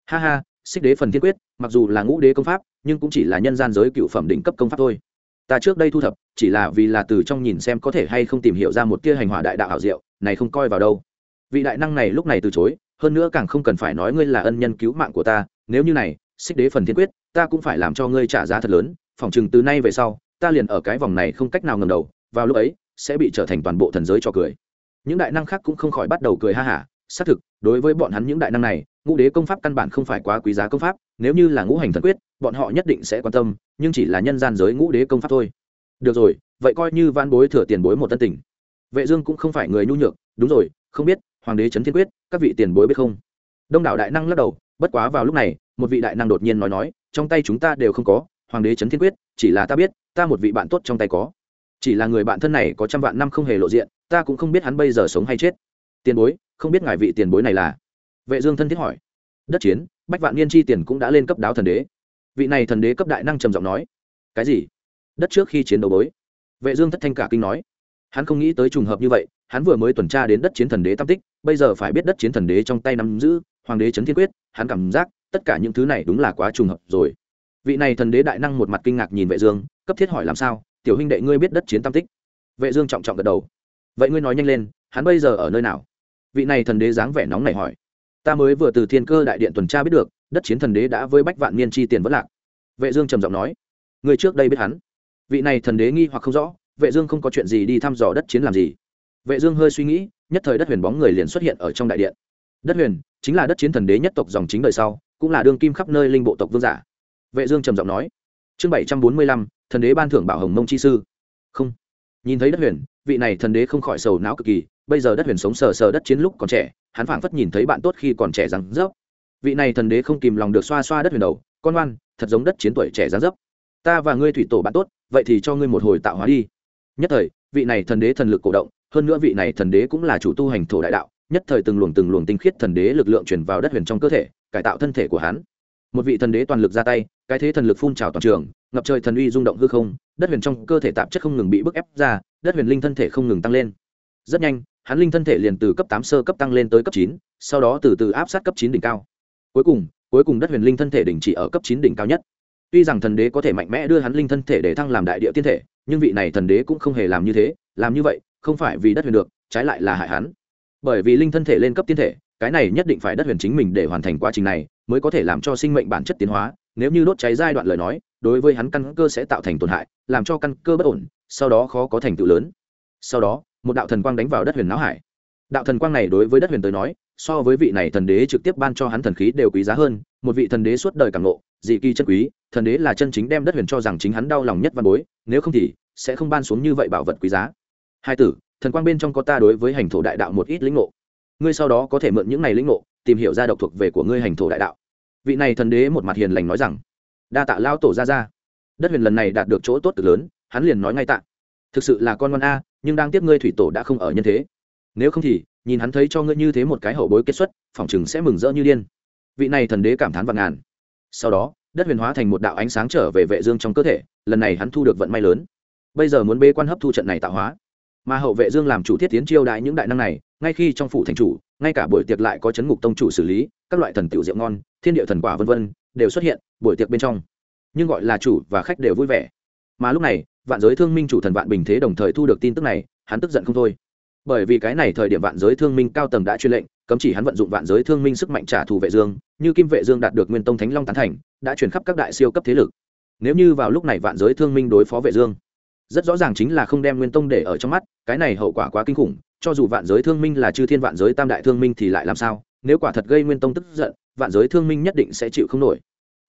ha ha xích đế phần thiên quyết, mặc dù là ngũ đế công pháp, nhưng cũng chỉ là nhân gian giới cựu phẩm đỉnh cấp công pháp thôi. Ta trước đây thu thập, chỉ là vì là từ trong nhìn xem có thể hay không tìm hiểu ra một tia hành hỏa đại đạo hảo diệu, này không coi vào đâu. Vị đại năng này lúc này từ chối, hơn nữa càng không cần phải nói ngươi là ân nhân cứu mạng của ta, nếu như này, xích đế phần thiên quyết, ta cũng phải làm cho ngươi trả giá thật lớn phỏng chừng từ nay về sau, ta liền ở cái vòng này không cách nào ngầm đầu, vào lúc ấy, sẽ bị trở thành toàn bộ thần giới cho cười. Những đại năng khác cũng không khỏi bắt đầu cười ha hả, xác thực, đối với bọn hắn những đại năng này ngũ đế công pháp căn bản không phải quá quý giá công pháp, nếu như là ngũ hành thần quyết, bọn họ nhất định sẽ quan tâm, nhưng chỉ là nhân gian giới ngũ đế công pháp thôi. Được rồi, vậy coi như van bối thừa tiền bối một tân tình. Vệ dương cũng không phải người nhu nhược, đúng rồi, không biết, hoàng đế chấn thiên quyết, các vị tiền bối biết không? Đông đảo đại năng lắc đầu, bất quá vào lúc này, một vị đại năng đột nhiên nói nói, trong tay chúng ta đều không có, hoàng đế chấn thiên quyết, chỉ là ta biết, ta một vị bạn tốt trong tay có. Chỉ là người bạn thân này có trăm vạn năm không hề lộ diện, ta cũng không biết hắn bây giờ sống hay chết. Tiền bối, không biết ngài vị tiền bối này là? Vệ dương thân thiết hỏi. Đất chiến, bách vạn niên chi tiền cũng đã lên cấp đáo thần đế. Vị này thần đế cấp đại năng trầm giọng nói. Cái gì? Đất trước khi chiến đấu bối. Vệ dương thất thanh cả kinh nói. Hắn không nghĩ tới trùng hợp như vậy, hắn vừa mới tuần tra đến đất chiến thần đế tam tích, bây giờ phải biết đất chiến thần đế trong tay nắm giữ, hoàng đế chấn thiên quyết, hắn cảm giác, tất cả những thứ này đúng là quá trùng hợp rồi. Vị này thần đế đại năng một mặt kinh ngạc nhìn vệ dương, cấp thiết hỏi làm sao, tiểu huynh đệ ngươi biết đất chiến tam tích? Vệ dương trọng trọng gật đầu. Vậy ngươi nói nhanh lên, hắn bây giờ ở nơi nào? Vị này thần đế dáng vẻ nóng nảy hỏi ta mới vừa từ thiên cơ đại điện tuần tra biết được đất chiến thần đế đã với bách vạn niên chi tiền vẫn lạc. Vệ dương trầm giọng nói người trước đây biết hắn. Vị này thần đế nghi hoặc không rõ vệ dương không có chuyện gì đi thăm dò đất chiến làm gì. Vệ dương hơi suy nghĩ nhất thời đất huyền bóng người liền xuất hiện ở trong đại điện. Đất huyền chính là đất chiến thần đế nhất tộc dòng chính đời sau cũng là đương kim khắp nơi linh bộ tộc vương giả. Vệ dương trầm giọng nói chương 745, thần đế ban thưởng bảo hồng mông chi sư. Không. Nhìn thấy đất huyền vị này thần đế không khỏi sầu não cực kỳ bây giờ đất huyền sống sờ sờ đất chiến lúc còn trẻ, hắn phảng phất nhìn thấy bạn tốt khi còn trẻ rằng dốc vị này thần đế không kìm lòng được xoa xoa đất huyền đầu, con oan thật giống đất chiến tuổi trẻ gián dấp. Ta và ngươi thủy tổ bạn tốt, vậy thì cho ngươi một hồi tạo hóa đi. Nhất thời, vị này thần đế thần lực cổ động, hơn nữa vị này thần đế cũng là chủ tu hành thổ đại đạo, nhất thời từng luồng từng luồng tinh khiết thần đế lực lượng chuyển vào đất huyền trong cơ thể, cải tạo thân thể của hắn. Một vị thần đế toàn lực ra tay, cái thế thần lực phun trào toàn trường, ngập trời thần uy rung động hư không, đất huyền trong cơ thể tạp chất không ngừng bị bức ép ra, đất huyền linh thân thể không ngừng tăng lên. Rất nhanh hắn linh thân thể liền từ cấp tám sơ cấp tăng lên tới cấp chín, sau đó từ từ áp sát cấp chín đỉnh cao. Cuối cùng cuối cùng đất huyền linh thân thể đỉnh chỉ ở cấp chín đỉnh cao nhất. Tuy rằng thần đế có thể mạnh mẽ đưa hắn linh thân thể để thăng làm đại địa tiên thể, nhưng vị này thần đế cũng không hề làm như thế, làm như vậy, không phải vì đất huyền được, trái lại là hại hắn. Bởi vì linh thân thể lên cấp tiên thể, cái này nhất định phải đất huyền chính mình để hoàn thành quá trình này, mới có thể làm cho sinh mệnh bản chất tiến hóa. Nếu như đốt cháy giai đoạn lời nói, đối với hắn căn cơ sẽ tạo thành tổn hại, làm cho căn cơ bất ổn, sau đó khó có thành tựu lớn. Sau đó một đạo thần quang đánh vào đất huyền não hải. Đạo thần quang này đối với đất huyền tới nói, so với vị này thần đế trực tiếp ban cho hắn thần khí đều quý giá hơn, một vị thần đế suốt đời càng lộ dị kỳ chân quý, thần đế là chân chính đem đất huyền cho rằng chính hắn đau lòng nhất văn bối, nếu không thì sẽ không ban xuống như vậy bảo vật quý giá. Hai tử, thần quang bên trong có ta đối với hành thổ đại đạo một ít lĩnh ngộ. Ngươi sau đó có thể mượn những này lĩnh ngộ, tìm hiểu ra độc thuộc về của ngươi hành thổ đại đạo. Vị này thần đế một mặt hiền lành nói rằng, đa tạ lao tổ ra ra đất huyền lần này đạt được chỗ tốt cực lớn, hắn liền nói ngay tạ thực sự là con ngoan a, nhưng đang tiếp ngươi thủy tổ đã không ở nhân thế. Nếu không thì, nhìn hắn thấy cho ngươi như thế một cái hậu bối kết xuất phỏng chừng sẽ mừng rỡ như điên. Vị này thần đế cảm thán vạn ngàn. Sau đó, đất huyền hóa thành một đạo ánh sáng trở về vệ dương trong cơ thể, lần này hắn thu được vận may lớn. Bây giờ muốn bê quan hấp thu trận này tạo hóa. Mà hậu vệ dương làm chủ thiết tiến chiêu đại những đại năng này, ngay khi trong phủ thành chủ, ngay cả buổi tiệc lại có chấn ngục tông chủ xử lý, các loại thần tiểu rượu ngon, thiên địa thần quả vân vân, đều xuất hiện buổi tiệc bên trong. Nhưng gọi là chủ và khách đều vui vẻ. Mà lúc này vạn giới thương minh chủ thần vạn bình thế đồng thời thu được tin tức này, hắn tức giận không thôi. Bởi vì cái này thời điểm vạn giới thương minh cao tầng đã truyền lệnh, cấm chỉ hắn vận dụng vạn giới thương minh sức mạnh trả thù vệ dương, như kim vệ dương đạt được nguyên tông thánh long tán thành, đã truyền khắp các đại siêu cấp thế lực. Nếu như vào lúc này vạn giới thương minh đối phó vệ dương, rất rõ ràng chính là không đem nguyên tông để ở trong mắt, cái này hậu quả quá kinh khủng, cho dù vạn giới thương minh là chư thiên vạn giới tam đại thương minh thì lại làm sao? Nếu quả thật gây nguyên tông tức giận, vạn giới thương minh nhất định sẽ chịu không nổi.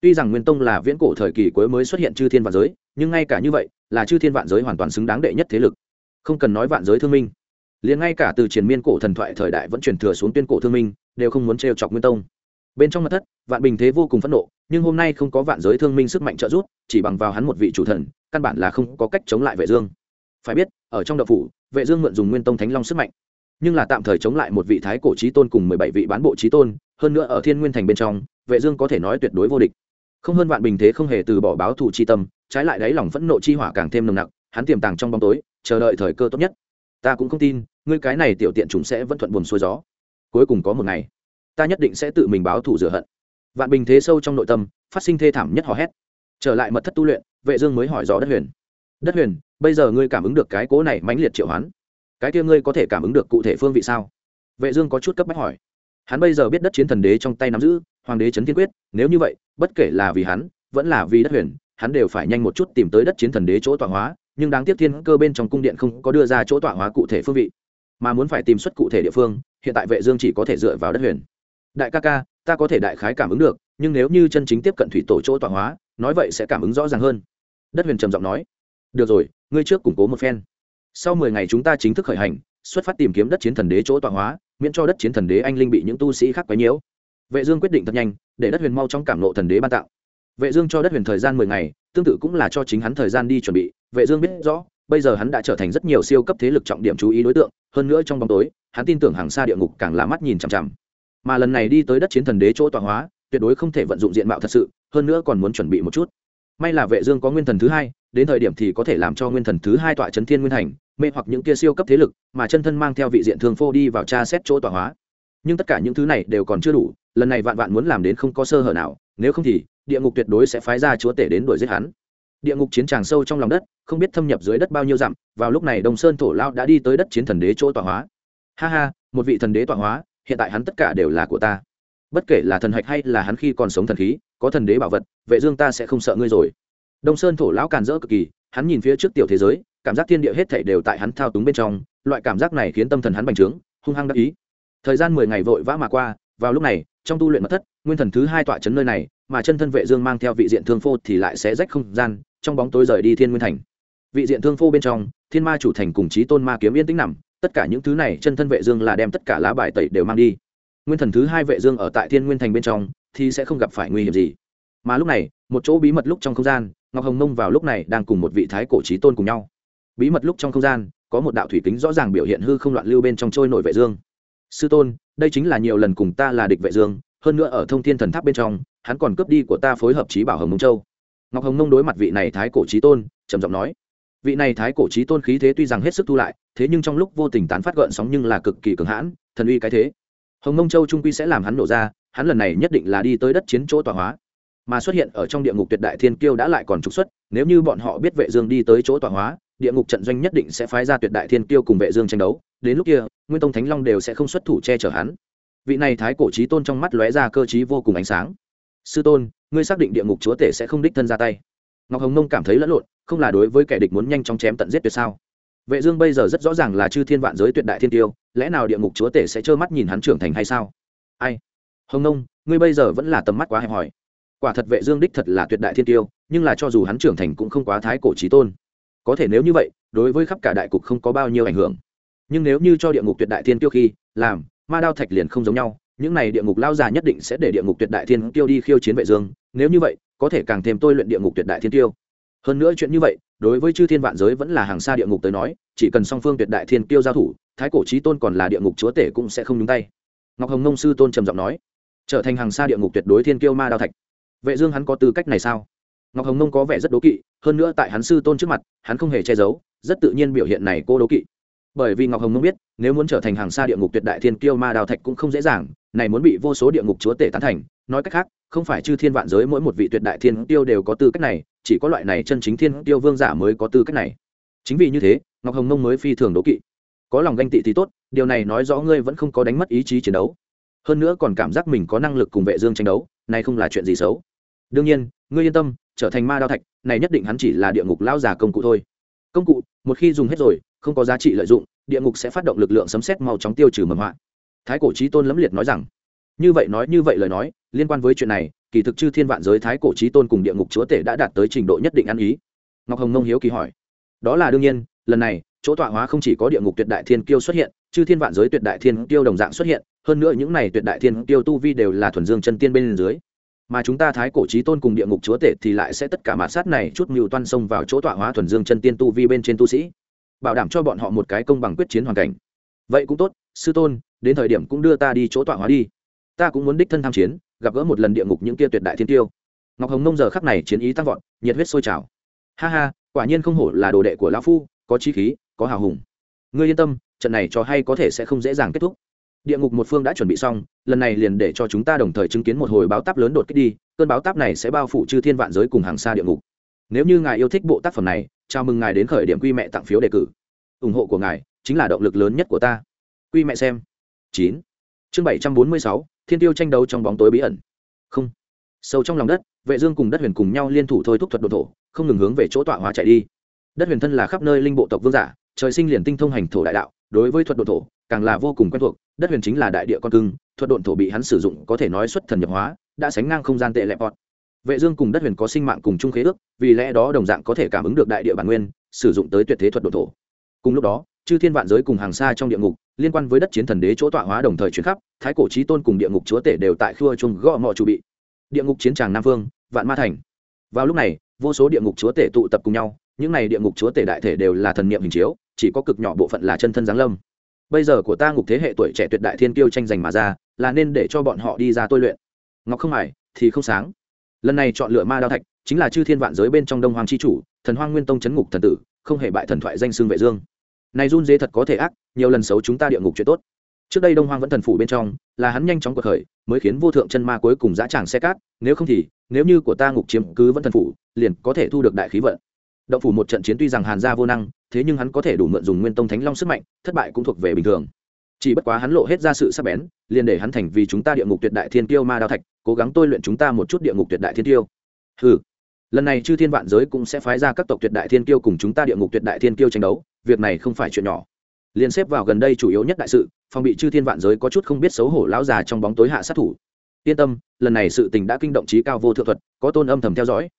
Tuy rằng nguyên tông là viễn cổ thời kỳ cuối mới xuất hiện chư thiên vạn giới, nhưng ngay cả như vậy là chư thiên vạn giới hoàn toàn xứng đáng đệ nhất thế lực. Không cần nói vạn giới thương minh. Liền ngay cả từ triền miên cổ thần thoại thời đại vẫn truyền thừa xuống tuyên cổ thương minh, đều không muốn trêu chọc nguyên tông. Bên trong mặt thất, vạn bình thế vô cùng phẫn nộ, nhưng hôm nay không có vạn giới thương minh sức mạnh trợ giúp, chỉ bằng vào hắn một vị chủ thần, căn bản là không có cách chống lại vệ dương. Phải biết, ở trong đậu phủ, vệ dương mượn dùng nguyên tông thánh long sức mạnh. Nhưng là tạm thời chống lại một vị thái cổ chí tôn cùng mười bảy vị bán bộ chí tôn, hơn nữa ở thiên nguyên thành bên trong, vệ dương có thể nói tuyệt đối vô địch không hơn vạn bình thế không hề từ bỏ báo thù chi tâm, trái lại đáy lòng phẫn nộ chi hỏa càng thêm nồng nặc, hắn tiềm tàng trong bóng tối, chờ đợi thời cơ tốt nhất. Ta cũng không tin, ngươi cái này tiểu tiện chúng sẽ vẫn thuận buồn xuôi gió. Cuối cùng có một ngày, ta nhất định sẽ tự mình báo thù rửa hận. Vạn bình thế sâu trong nội tâm, phát sinh thê thảm nhất hò hét. Trở lại mật thất tu luyện, vệ dương mới hỏi rõ đất huyền. Đất huyền, bây giờ ngươi cảm ứng được cái cố này mãnh liệt triệu hoán. Cái kia ngươi có thể cảm ứng được cụ thể phương vị sao? Vệ dương có chút cấp bách hỏi. Hắn bây giờ biết đất chiến thần đế trong tay nắm giữ hoàng đế chấn thiên quyết, nếu như vậy, bất kể là vì hắn, vẫn là vì đất huyền, hắn đều phải nhanh một chút tìm tới đất chiến thần đế chỗ tọa hóa, nhưng đáng tiếc thiên cơ bên trong cung điện không có đưa ra chỗ tọa hóa cụ thể phương vị. Mà muốn phải tìm xuất cụ thể địa phương, hiện tại vệ dương chỉ có thể dựa vào đất huyền. Đại ca ca, ta có thể đại khái cảm ứng được, nhưng nếu như chân chính tiếp cận thủy tổ chỗ tọa hóa, nói vậy sẽ cảm ứng rõ ràng hơn. Đất huyền trầm giọng nói. Được rồi, ngươi trước củng cố một phen. Sau mười ngày chúng ta chính thức khởi hành, xuất phát tìm kiếm đất chiến thần đế chỗ tọa hóa, miễn cho đất chiến thần đế anh linh bị những tu sĩ khác quấy nhiễu vệ dương quyết định thật nhanh, để đất huyền mau trong cảm nộ thần đế ban tạo. Vệ dương cho đất huyền thời gian mười ngày, tương tự cũng là cho chính hắn thời gian đi chuẩn bị. Vệ dương biết rõ, bây giờ hắn đã trở thành rất nhiều siêu cấp thế lực trọng điểm chú ý đối tượng, hơn nữa trong bóng tối, hắn tin tưởng hàng xa địa ngục càng là mắt nhìn chằm chằm. Mà lần này đi tới đất chiến thần đế chỗ tọa hóa, tuyệt đối không thể vận dụng diện mạo thật sự, hơn nữa còn muốn chuẩn bị một chút. May là vệ dương có nguyên thần thứ hai, đến thời điểm thì có thể làm cho nguyên thần thứ hai tọa chấn thiên nguyên thành mê hoặc những kia siêu cấp thế lực, mà chân thân mang theo vị diện thương phô đi vào tra xét chỗ tọa hóa. Nhưng tất cả những thứ này đều còn chưa đủ lần này vạn vạn muốn làm đến không có sơ hở nào, nếu không thì, địa ngục tuyệt đối sẽ phái ra chúa tể đến đuổi giết hắn. Địa ngục chiến tràng sâu trong lòng đất, không biết thâm nhập dưới đất bao nhiêu dặm, vào lúc này đông sơn thổ lao đã đi tới đất chiến thần đế chỗ tọa hóa. Ha ha, một vị thần đế tọa hóa, hiện tại hắn tất cả đều là của ta. Bất kể là thần hạch hay là hắn khi còn sống thần khí, có thần đế bảo vật, vệ dương ta sẽ không sợ ngươi rồi. Đông sơn thổ lão càn rỡ cực kỳ, hắn nhìn phía trước tiểu thế giới, cảm giác thiên địa hết thảy đều tại hắn thao túng bên trong, loại cảm giác này khiến tâm thần hắn bành trướng, hung hăng đắc ý. Thời gian mười ngày vội vã mà qua vào lúc này, trong tu luyện mật thất, nguyên thần thứ hai tọa chấn nơi này, mà chân thân vệ dương mang theo vị diện thương phô thì lại sẽ rách không gian, trong bóng tối rời đi thiên nguyên thành. Vị diện thương phô bên trong, thiên ma chủ thành cùng trí tôn ma kiếm yên tĩnh nằm, tất cả những thứ này chân thân vệ dương là đem tất cả lá bài tẩy đều mang đi. Nguyên thần thứ hai vệ dương ở tại thiên nguyên thành bên trong, thì sẽ không gặp phải nguy hiểm gì. Mà lúc này, một chỗ bí mật lúc trong không gian, ngọc hồng mông vào lúc này đang cùng một vị thái cổ trí tôn cùng nhau. Bí mật lúc trong không gian, có một đạo thủy kính rõ ràng biểu hiện hư không loạn lưu bên trong trôi nổi vệ dương. Sư tôn đây chính là nhiều lần cùng ta là địch vệ dương, hơn nữa ở thông thiên thần tháp bên trong, hắn còn cướp đi của ta phối hợp trí bảo hồng mông châu. Ngọc hồng mông đối mặt vị này thái cổ trí tôn, trầm giọng nói, vị này thái cổ trí tôn khí thế tuy rằng hết sức thu lại, thế nhưng trong lúc vô tình tán phát gợn sóng nhưng là cực kỳ cường hãn, thần uy cái thế. Hồng mông châu trung quy sẽ làm hắn nổ ra, hắn lần này nhất định là đi tới đất chiến chỗ tọa hóa. Mà xuất hiện ở trong địa ngục tuyệt đại thiên kiêu đã lại còn trục xuất, nếu như bọn họ biết vệ dương đi tới chỗ tọa hóa địa ngục trận doanh nhất định sẽ phái ra tuyệt đại thiên kiêu cùng vệ dương tranh đấu, đến lúc kia, nguyên tông thánh long đều sẽ không xuất thủ che chở hắn. Vị này thái cổ chí tôn trong mắt lóe ra cơ trí vô cùng ánh sáng. Sư tôn, ngươi xác định địa ngục chúa tể sẽ không đích thân ra tay. Ngọc hồng nông cảm thấy lẫn lộn, không là đối với kẻ địch muốn nhanh chóng chém tận giết tuyệt sao? Vệ dương bây giờ rất rõ ràng là chư thiên vạn giới tuyệt đại thiên tiêu, lẽ nào địa ngục chúa tể sẽ trơ mắt nhìn hắn trưởng thành hay sao? Ai? Hồng nông, ngươi bây giờ vẫn là tầm mắt quá hẹp hòi. Quả thật vệ dương đích thật là tuyệt đại thiên tiêu, nhưng là cho dù hắn trưởng thành cũng không quá thái cổ chí tôn có thể nếu như vậy, đối với khắp cả đại cục không có bao nhiêu ảnh hưởng. Nhưng nếu như cho địa ngục tuyệt đại thiên tiêu khi, làm, ma đao thạch liền không giống nhau, những này địa ngục lao già nhất định sẽ để địa ngục tuyệt đại thiên tiêu đi khiêu chiến vệ dương, nếu như vậy, có thể càng thêm tôi luyện địa ngục tuyệt đại thiên tiêu hơn nữa chuyện như vậy, đối với chư thiên vạn giới vẫn là hàng xa địa ngục tới nói, chỉ cần song phương tuyệt đại thiên tiêu giao thủ, thái cổ chí tôn còn là địa ngục chúa tể cũng sẽ không nhúng tay. Ngọc hồng nông sư tôn trầm giọng nói, trở thành hàng xa địa ngục tuyệt đối thiên tiêu ma đao thạch. Vệ dương hắn có tư cách này sao? Ngọc hồng nông có vẻ rất đố kỵ, hơn nữa tại hắn sư tôn trước mặt, hắn không hề che giấu, rất tự nhiên biểu hiện này cô đố kỵ. Bởi vì ngọc hồng nông biết, nếu muốn trở thành hàng xa địa ngục tuyệt đại thiên kiêu ma đào thạch cũng không dễ dàng, này muốn bị vô số địa ngục chúa tể tán thành, nói cách khác, không phải chư thiên vạn giới mỗi một vị tuyệt đại thiên tiêu đều có tư cách này, chỉ có loại này chân chính thiên tiêu vương giả mới có tư cách này. Chính vì như thế, ngọc hồng nông mới phi thường đố kỵ. Có lòng ganh tị thì tốt, điều này nói rõ ngươi vẫn không có đánh mất ý chí chiến đấu. Hơn nữa còn cảm giác mình có năng lực cùng vệ dương tranh đấu, này không là chuyện gì xấu. Đương nhiên ngươi yên tâm, trở thành ma đao thạch, này nhất định hắn chỉ là địa ngục lao già công cụ thôi. Công cụ, một khi dùng hết rồi, không có giá trị lợi dụng, địa ngục sẽ phát động lực lượng sấm xét mau chóng tiêu trừ mầm họa. Thái cổ trí tôn lẫm liệt nói rằng, như vậy nói, như vậy lời nói, liên quan với chuyện này, kỳ thực chư thiên vạn giới thái cổ trí tôn cùng địa ngục chúa tể đã đạt tới trình độ nhất định ăn ý. Ngọc hồng nông hiếu kỳ hỏi, đó là đương nhiên, lần này, chỗ tọa hóa không chỉ có địa ngục tuyệt đại thiên kiêu xuất hiện, chư thiên vạn giới tuyệt đại thiên kiêu đồng dạng xuất hiện, hơn nữa những này tuyệt đại thiên kiêu tu vi đều là thuần dương chân tiên bên dưới mà chúng ta thái cổ trí tôn cùng địa ngục chúa tể thì lại sẽ tất cả mạt sát này chút mưu toan xông vào chỗ tọa hóa thuần dương chân tiên tu vi bên trên tu sĩ, bảo đảm cho bọn họ một cái công bằng quyết chiến hoàn cảnh. Vậy cũng tốt, sư tôn, đến thời điểm cũng đưa ta đi chỗ tọa hóa đi. Ta cũng muốn đích thân tham chiến, gặp gỡ một lần địa ngục những kia tuyệt đại thiên tiêu. Ngọc hồng nông giờ khắc này chiến ý tăng vọt, nhiệt huyết sôi trào. Ha ha, quả nhiên không hổ là đồ đệ của lão phu, có trí khí, có hào hùng. Ngươi yên tâm, trận này cho hay có thể sẽ không dễ dàng kết thúc địa ngục một phương đã chuẩn bị xong, lần này liền để cho chúng ta đồng thời chứng kiến một hồi báo táp lớn đột kích đi, cơn báo táp này sẽ bao phủ chư thiên vạn giới cùng hàng xa địa ngục. Nếu như ngài yêu thích bộ tác phẩm này, chào mừng ngài đến khởi điểm quy mẹ tặng phiếu đề cử. Ủng hộ của ngài chính là động lực lớn nhất của ta. Quy mẹ xem. Chín. Chương bảy trăm bốn mươi sáu, thiên tiêu tranh đấu trong bóng tối bí ẩn. Không. Sâu trong lòng đất, vệ dương cùng đất huyền cùng nhau liên thủ thôi thúc thuật độ thổ, không ngừng hướng về chỗ tọa hóa chạy đi. Đất huyền thân là khắp nơi linh bộ tộc vương giả, trời sinh liền tinh thông hành thổ đại đạo, đối với thuật độ thổ càng là vô cùng quen thuộc, đất huyền chính là đại địa con cưng, thuật độn thổ bị hắn sử dụng có thể nói xuất thần nhập hóa, đã sánh ngang không gian tệ lẹp bọt. Vệ dương cùng đất huyền có sinh mạng cùng chung khế ước, vì lẽ đó đồng dạng có thể cảm ứng được đại địa bản nguyên, sử dụng tới tuyệt thế thuật độn thổ. Cùng lúc đó, chư thiên vạn giới cùng hàng xa trong địa ngục, liên quan với đất chiến thần đế chỗ tọa hóa đồng thời chuyển khắp, thái cổ chí tôn cùng địa ngục chúa tể đều tại khua chung gõ mọ chủ bị. Địa ngục chiến tràng nam vương vạn ma thành. Vào lúc này, vô số địa ngục chúa tể tụ tập cùng nhau, những này địa ngục chúa tể đại thể đều là thần niệm hình chiếu, chỉ có cực nhỏ bộ phận là chân thân giáng lâm bây giờ của ta ngục thế hệ tuổi trẻ tuyệt đại thiên kiêu tranh giành mà ra, là nên để cho bọn họ đi ra tôi luyện. Ngọc không hải thì không sáng. Lần này chọn lựa ma đao thạch, chính là chư thiên vạn giới bên trong đông hoàng c h i chủ, thần hoang nguyên tông c h ấ n ngục thần tử, không hề bại thần thoại danh xương vệ dương. Này run dế thật có thể ác, nhiều lần xấu chúng ta địa ngục chuyện tốt. Trước đây đông hoàng vẫn thần phủ bên trong, là hắn nhanh chóng cuộc khởi, mới khiến vô thượng chân ma cuối cùng dã tràng xe cát, nếu không thì, nếu như của ta ngục chiếm cứ vẫn thần phủ, liền có thể thu được đại khí vận động phủ một trận chiến tuy rằng hàn gia vô năng, thế nhưng hắn có thể đủ mượn dùng nguyên tông thánh long sức mạnh, thất bại cũng thuộc về bình thường. Chỉ bất quá hắn lộ hết ra sự sắc bén, liền để hắn thành vì chúng ta địa ngục tuyệt đại thiên tiêu ma đao thạch, cố gắng tôi luyện chúng ta một chút địa ngục tuyệt đại thiên tiêu ừ lần này chư thiên vạn giới cũng sẽ phái ra các tộc tuyệt đại thiên tiêu cùng chúng ta địa ngục tuyệt đại thiên tiêu tranh đấu, việc này không phải chuyện nhỏ. Liền xếp vào gần đây chủ yếu nhất đại sự, phòng bị chư thiên vạn giới có chút không biết xấu hổ lão già trong bóng tối hạ sát thủ. Yên tâm, lần này sự tình đã kinh động trí cao vô thượng thuật, có tôn âm thầm theo dõi.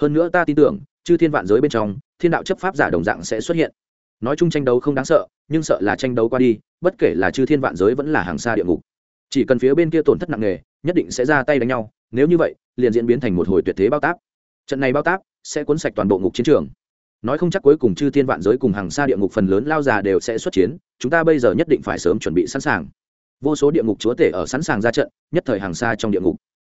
Hơn nữa ta tin tưởng chư thiên vạn giới bên trong, thiên đạo chấp pháp giả đồng dạng sẽ xuất hiện. Nói chung tranh đấu không đáng sợ, nhưng sợ là tranh đấu qua đi, bất kể là chư thiên vạn giới vẫn là hàng xa địa ngục. Chỉ cần phía bên kia tổn thất nặng nề, nhất định sẽ ra tay đánh nhau, nếu như vậy, liền diễn biến thành một hồi tuyệt thế bao táp. Trận này bao táp sẽ cuốn sạch toàn bộ ngục chiến trường. Nói không chắc cuối cùng chư thiên vạn giới cùng hàng xa địa ngục phần lớn lao già đều sẽ xuất chiến, chúng ta bây giờ nhất định phải sớm chuẩn bị sẵn sàng. Vô số địa ngục chúa tể ở sẵn sàng ra trận, nhất thời hàng xa trong địa ngục.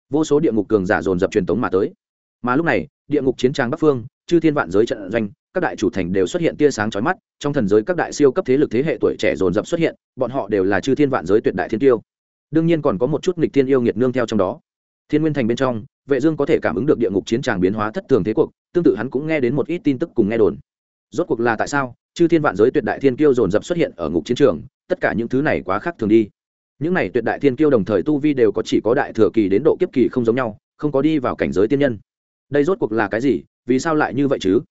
Vô số địa ngục cường giả dồn dập truyền tống mà tới. Mà lúc này, địa ngục chiến trang bắc phương chư thiên vạn giới trận doanh, các đại chủ thành đều xuất hiện tia sáng chói mắt, trong thần giới các đại siêu cấp thế lực thế hệ tuổi trẻ dồn dập xuất hiện, bọn họ đều là chư thiên vạn giới tuyệt đại thiên tiêu. Đương nhiên còn có một chút nghịch thiên yêu nghiệt nương theo trong đó. Thiên nguyên thành bên trong, vệ dương có thể cảm ứng được địa ngục chiến tràng biến hóa thất thường thế cuộc, tương tự hắn cũng nghe đến một ít tin tức cùng nghe đồn. Rốt cuộc là tại sao chư thiên vạn giới tuyệt đại thiên kiêu dồn dập xuất hiện ở ngục chiến trường, tất cả những thứ này quá khác thường đi. Những này tuyệt đại thiên kiêu đồng thời tu vi đều có chỉ có đại thừa kỳ đến độ kiếp kỳ không giống nhau, không có đi vào cảnh giới tiên nhân đây rốt cuộc là cái gì? Vì sao lại như vậy chứ?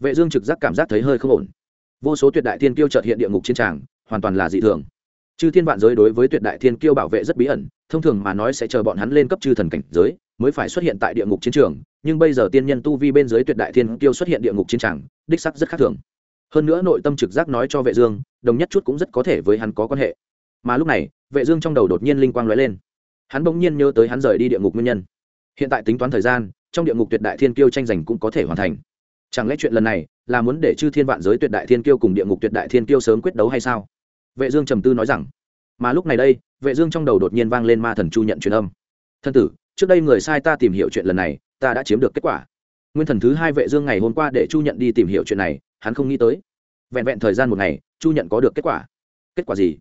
Vệ dương trực giác cảm giác thấy hơi không ổn. Vô số tuyệt đại thiên kiêu chợt hiện địa ngục chiến tràng, hoàn toàn là dị thường. Chư thiên vạn giới đối với tuyệt đại thiên kiêu bảo vệ rất bí ẩn, thông thường mà nói sẽ chờ bọn hắn lên cấp chư thần cảnh giới, mới phải xuất hiện tại địa ngục chiến trường, nhưng bây giờ tiên nhân tu vi bên dưới tuyệt đại thiên kiêu xuất hiện địa ngục chiến tràng, đích sắc rất khác thường. Hơn nữa nội tâm trực giác nói cho vệ dương, đồng nhất chút cũng rất có thể với hắn có quan hệ. Mà lúc này, vệ dương trong đầu đột nhiên linh quang lóe lên. Hắn bỗng nhiên nhớ tới hắn rời đi địa ngục nguyên nhân. Hiện tại tính toán thời gian trong địa ngục tuyệt đại thiên kiêu tranh giành cũng có thể hoàn thành. Chẳng lẽ chuyện lần này là muốn để chư thiên vạn giới tuyệt đại thiên kiêu cùng địa ngục tuyệt đại thiên kiêu sớm quyết đấu hay sao? Vệ dương trầm tư nói rằng, mà lúc này đây, vệ dương trong đầu đột nhiên vang lên ma thần chu nhận truyền âm. Thân tử, trước đây người sai ta tìm hiểu chuyện lần này, ta đã chiếm được kết quả. Nguyên thần thứ hai vệ dương ngày hôm qua để chu nhận đi tìm hiểu chuyện này, hắn không nghĩ tới. Vẹn vẹn thời gian một ngày, chu nhận có được kết quả. Kết quả gì?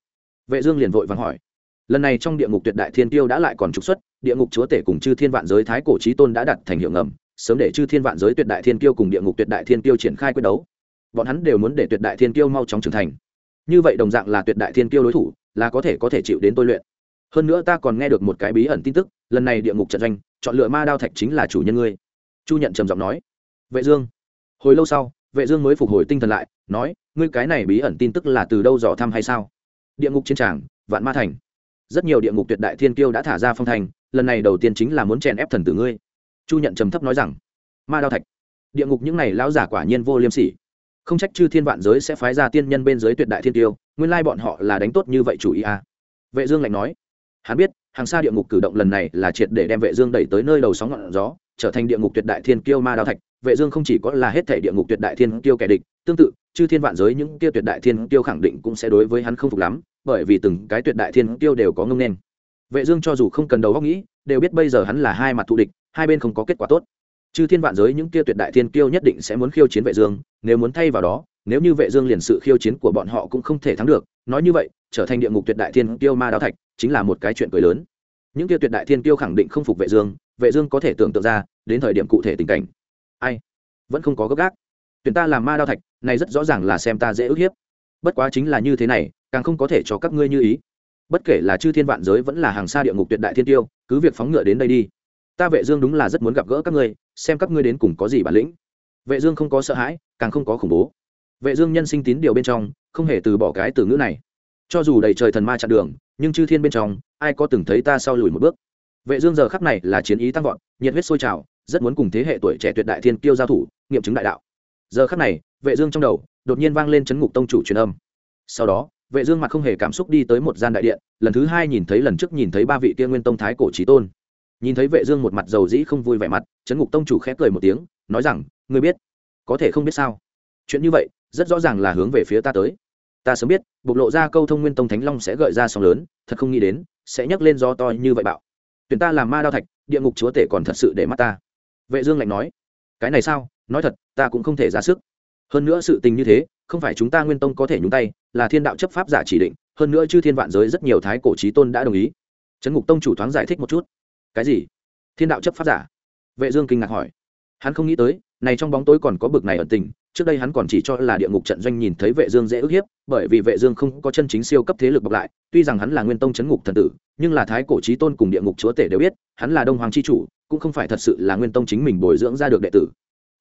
Vệ dương liền vội vàng hỏi lần này trong địa ngục tuyệt đại thiên tiêu đã lại còn trục xuất, địa ngục chúa tể cùng chư thiên vạn giới thái cổ trí tôn đã đặt thành hiệu ngầm, sớm để chư thiên vạn giới tuyệt đại thiên tiêu cùng địa ngục tuyệt đại thiên tiêu triển khai quyết đấu. Bọn hắn đều muốn để tuyệt đại thiên tiêu mau chóng trưởng thành. Như vậy đồng dạng là tuyệt đại thiên tiêu đối thủ, là có thể có thể chịu đến tôi luyện. Hơn nữa ta còn nghe được một cái bí ẩn tin tức, lần này địa ngục trận doanh, chọn lựa ma đao thạch chính là chủ nhân ngươi. Chu nhận trầm giọng nói. Vệ dương. Hồi lâu sau, vệ dương mới phục hồi tinh thần lại, nói, ngươi cái này bí ẩn tin tức là từ đâu dò thăm hay sao? Địa ngục chiến tràng, vạn ma thành rất nhiều địa ngục tuyệt đại thiên kiêu đã thả ra phong thành, lần này đầu tiên chính là muốn chèn ép thần tử ngươi. Chu nhận trầm thấp nói rằng. Ma đao thạch, địa ngục những này lão giả quả nhiên vô liêm sỉ. Không trách chư thiên vạn giới sẽ phái ra tiên nhân bên dưới tuyệt đại thiên tiêu nguyên lai bọn họ là đánh tốt như vậy chủ ý à. vệ dương lạnh nói. Hắn biết, hàng xa địa ngục cử động lần này là triệt để đem vệ dương đẩy tới nơi đầu sóng ngọn gió, trở thành địa ngục tuyệt đại thiên kiêu ma đao thạch. Vệ dương không chỉ có là hết thể địa ngục tuyệt đại thiên kiêu kẻ địch, tương tự chư thiên vạn giới những kia tuyệt đại thiên kiêu khẳng định cũng sẽ đối với hắn không phục lắm, bởi vì từng cái tuyệt đại thiên kiêu đều có ngông nên. Vệ dương cho dù không cần đầu óc nghĩ, đều biết bây giờ hắn là hai mặt thù địch, hai bên không có kết quả tốt. Chư thiên vạn giới những kia tuyệt đại thiên kiêu nhất định sẽ muốn khiêu chiến vệ dương, nếu muốn thay vào đó, nếu như vệ dương liền sự khiêu chiến của bọn họ cũng không thể thắng được, nói như vậy, trở thành địa ngục tuyệt đại thiên kiêu ma đạo thạch, chính là một cái chuyện cười lớn. Những kia tuyệt đại thiên kiêu khẳng định không phục vệ dương vệ dương có thể tưởng tượng ra, đến thời điểm cụ thể tình cảnh. Ai? Vẫn không có gấp gáp tuyển ta làm ma đao thạch, này rất rõ ràng là xem ta dễ ức hiếp. Bất quá chính là như thế này, càng không có thể cho các ngươi như ý. Bất kể là chư thiên vạn giới vẫn là hàng xa địa ngục tuyệt đại thiên tiêu, cứ việc phóng ngựa đến đây đi. Ta vệ dương đúng là rất muốn gặp gỡ các ngươi, xem các ngươi đến cùng có gì bản lĩnh. Vệ dương không có sợ hãi, càng không có khủng bố. Vệ dương nhân sinh tín điều bên trong, không hề từ bỏ cái từ ngữ này. Cho dù đầy trời thần ma chặn đường, nhưng chư thiên bên trong, ai có từng thấy ta sau lùi một bước? Vệ dương giờ khắc này là chiến ý tăng vọt, nhiệt huyết sôi trào, rất muốn cùng thế hệ tuổi trẻ tuyệt đại thiên kiêu giao thủ, nghiệm chứng đại đạo giờ khắc này, vệ dương trong đầu, đột nhiên vang lên chấn ngục tông chủ truyền âm. Sau đó, vệ dương mặt không hề cảm xúc đi tới một gian đại điện, lần thứ hai nhìn thấy lần trước nhìn thấy ba vị kia nguyên tông thái cổ chí tôn. Nhìn thấy vệ dương một mặt dầu dĩ không vui vẻ mặt, chấn ngục tông chủ khẽ cười một tiếng, nói rằng, ngươi biết, có thể không biết sao? Chuyện như vậy, rất rõ ràng là hướng về phía ta tới. Ta sớm biết, bộc lộ ra câu thông nguyên tông thánh long sẽ gợi ra sóng lớn, thật không nghĩ đến, sẽ nhấc lên gió to như vậy bạo. Tuyển ta làm ma đao thạch, địa ngục chúa tể còn thật sự để mắt ta. Vệ dương lạnh nói, cái này sao? Nói thật, ta cũng không thể ra sức. Hơn nữa sự tình như thế, không phải chúng ta nguyên tông có thể nhúng tay, là thiên đạo chấp pháp giả chỉ định, hơn nữa chư thiên vạn giới rất nhiều thái cổ trí tôn đã đồng ý. Trấn ngục tông chủ thoáng giải thích một chút. Cái gì? Thiên đạo chấp pháp giả? Vệ dương kinh ngạc hỏi. Hắn không nghĩ tới, này trong bóng tối còn có bực này ẩn tình, trước đây hắn còn chỉ cho là địa ngục trận doanh nhìn thấy vệ dương dễ ức hiếp, bởi vì vệ dương không có chân chính siêu cấp thế lực bọc lại, tuy rằng hắn là nguyên tông chấn ngục thần tử, nhưng là thái cổ chí tôn cùng địa ngục chúa tể đều biết, hắn là đông hoàng chi chủ, cũng không phải thật sự là nguyên tông chính mình bồi dưỡng ra được đệ tử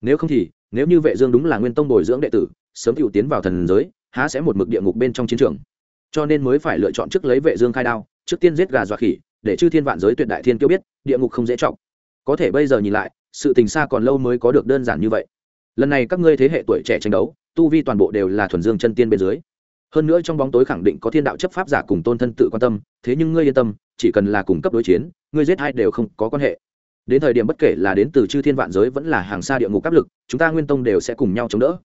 nếu không thì, nếu như vệ dương đúng là nguyên tông bồi dưỡng đệ tử, sớm chịu tiến vào thần giới, há sẽ một mực địa ngục bên trong chiến trường. Cho nên mới phải lựa chọn trước lấy vệ dương khai đao, trước tiên giết gà dọa khỉ, để chư thiên vạn giới tuyệt đại thiên kiêu biết, địa ngục không dễ trọng. Có thể bây giờ nhìn lại, sự tình xa còn lâu mới có được đơn giản như vậy. Lần này các ngươi thế hệ tuổi trẻ tranh đấu, tu vi toàn bộ đều là thuần dương chân tiên bên dưới. Hơn nữa trong bóng tối khẳng định có thiên đạo chấp pháp giả cùng tôn thân tự quan tâm, thế nhưng ngươi yên tâm, chỉ cần là cùng cấp đối chiến, ngươi giết hai đều không có quan hệ đến thời điểm bất kể là đến từ chư thiên vạn giới vẫn là hàng xa địa ngục áp lực, chúng ta nguyên tông đều sẽ cùng nhau chống đỡ.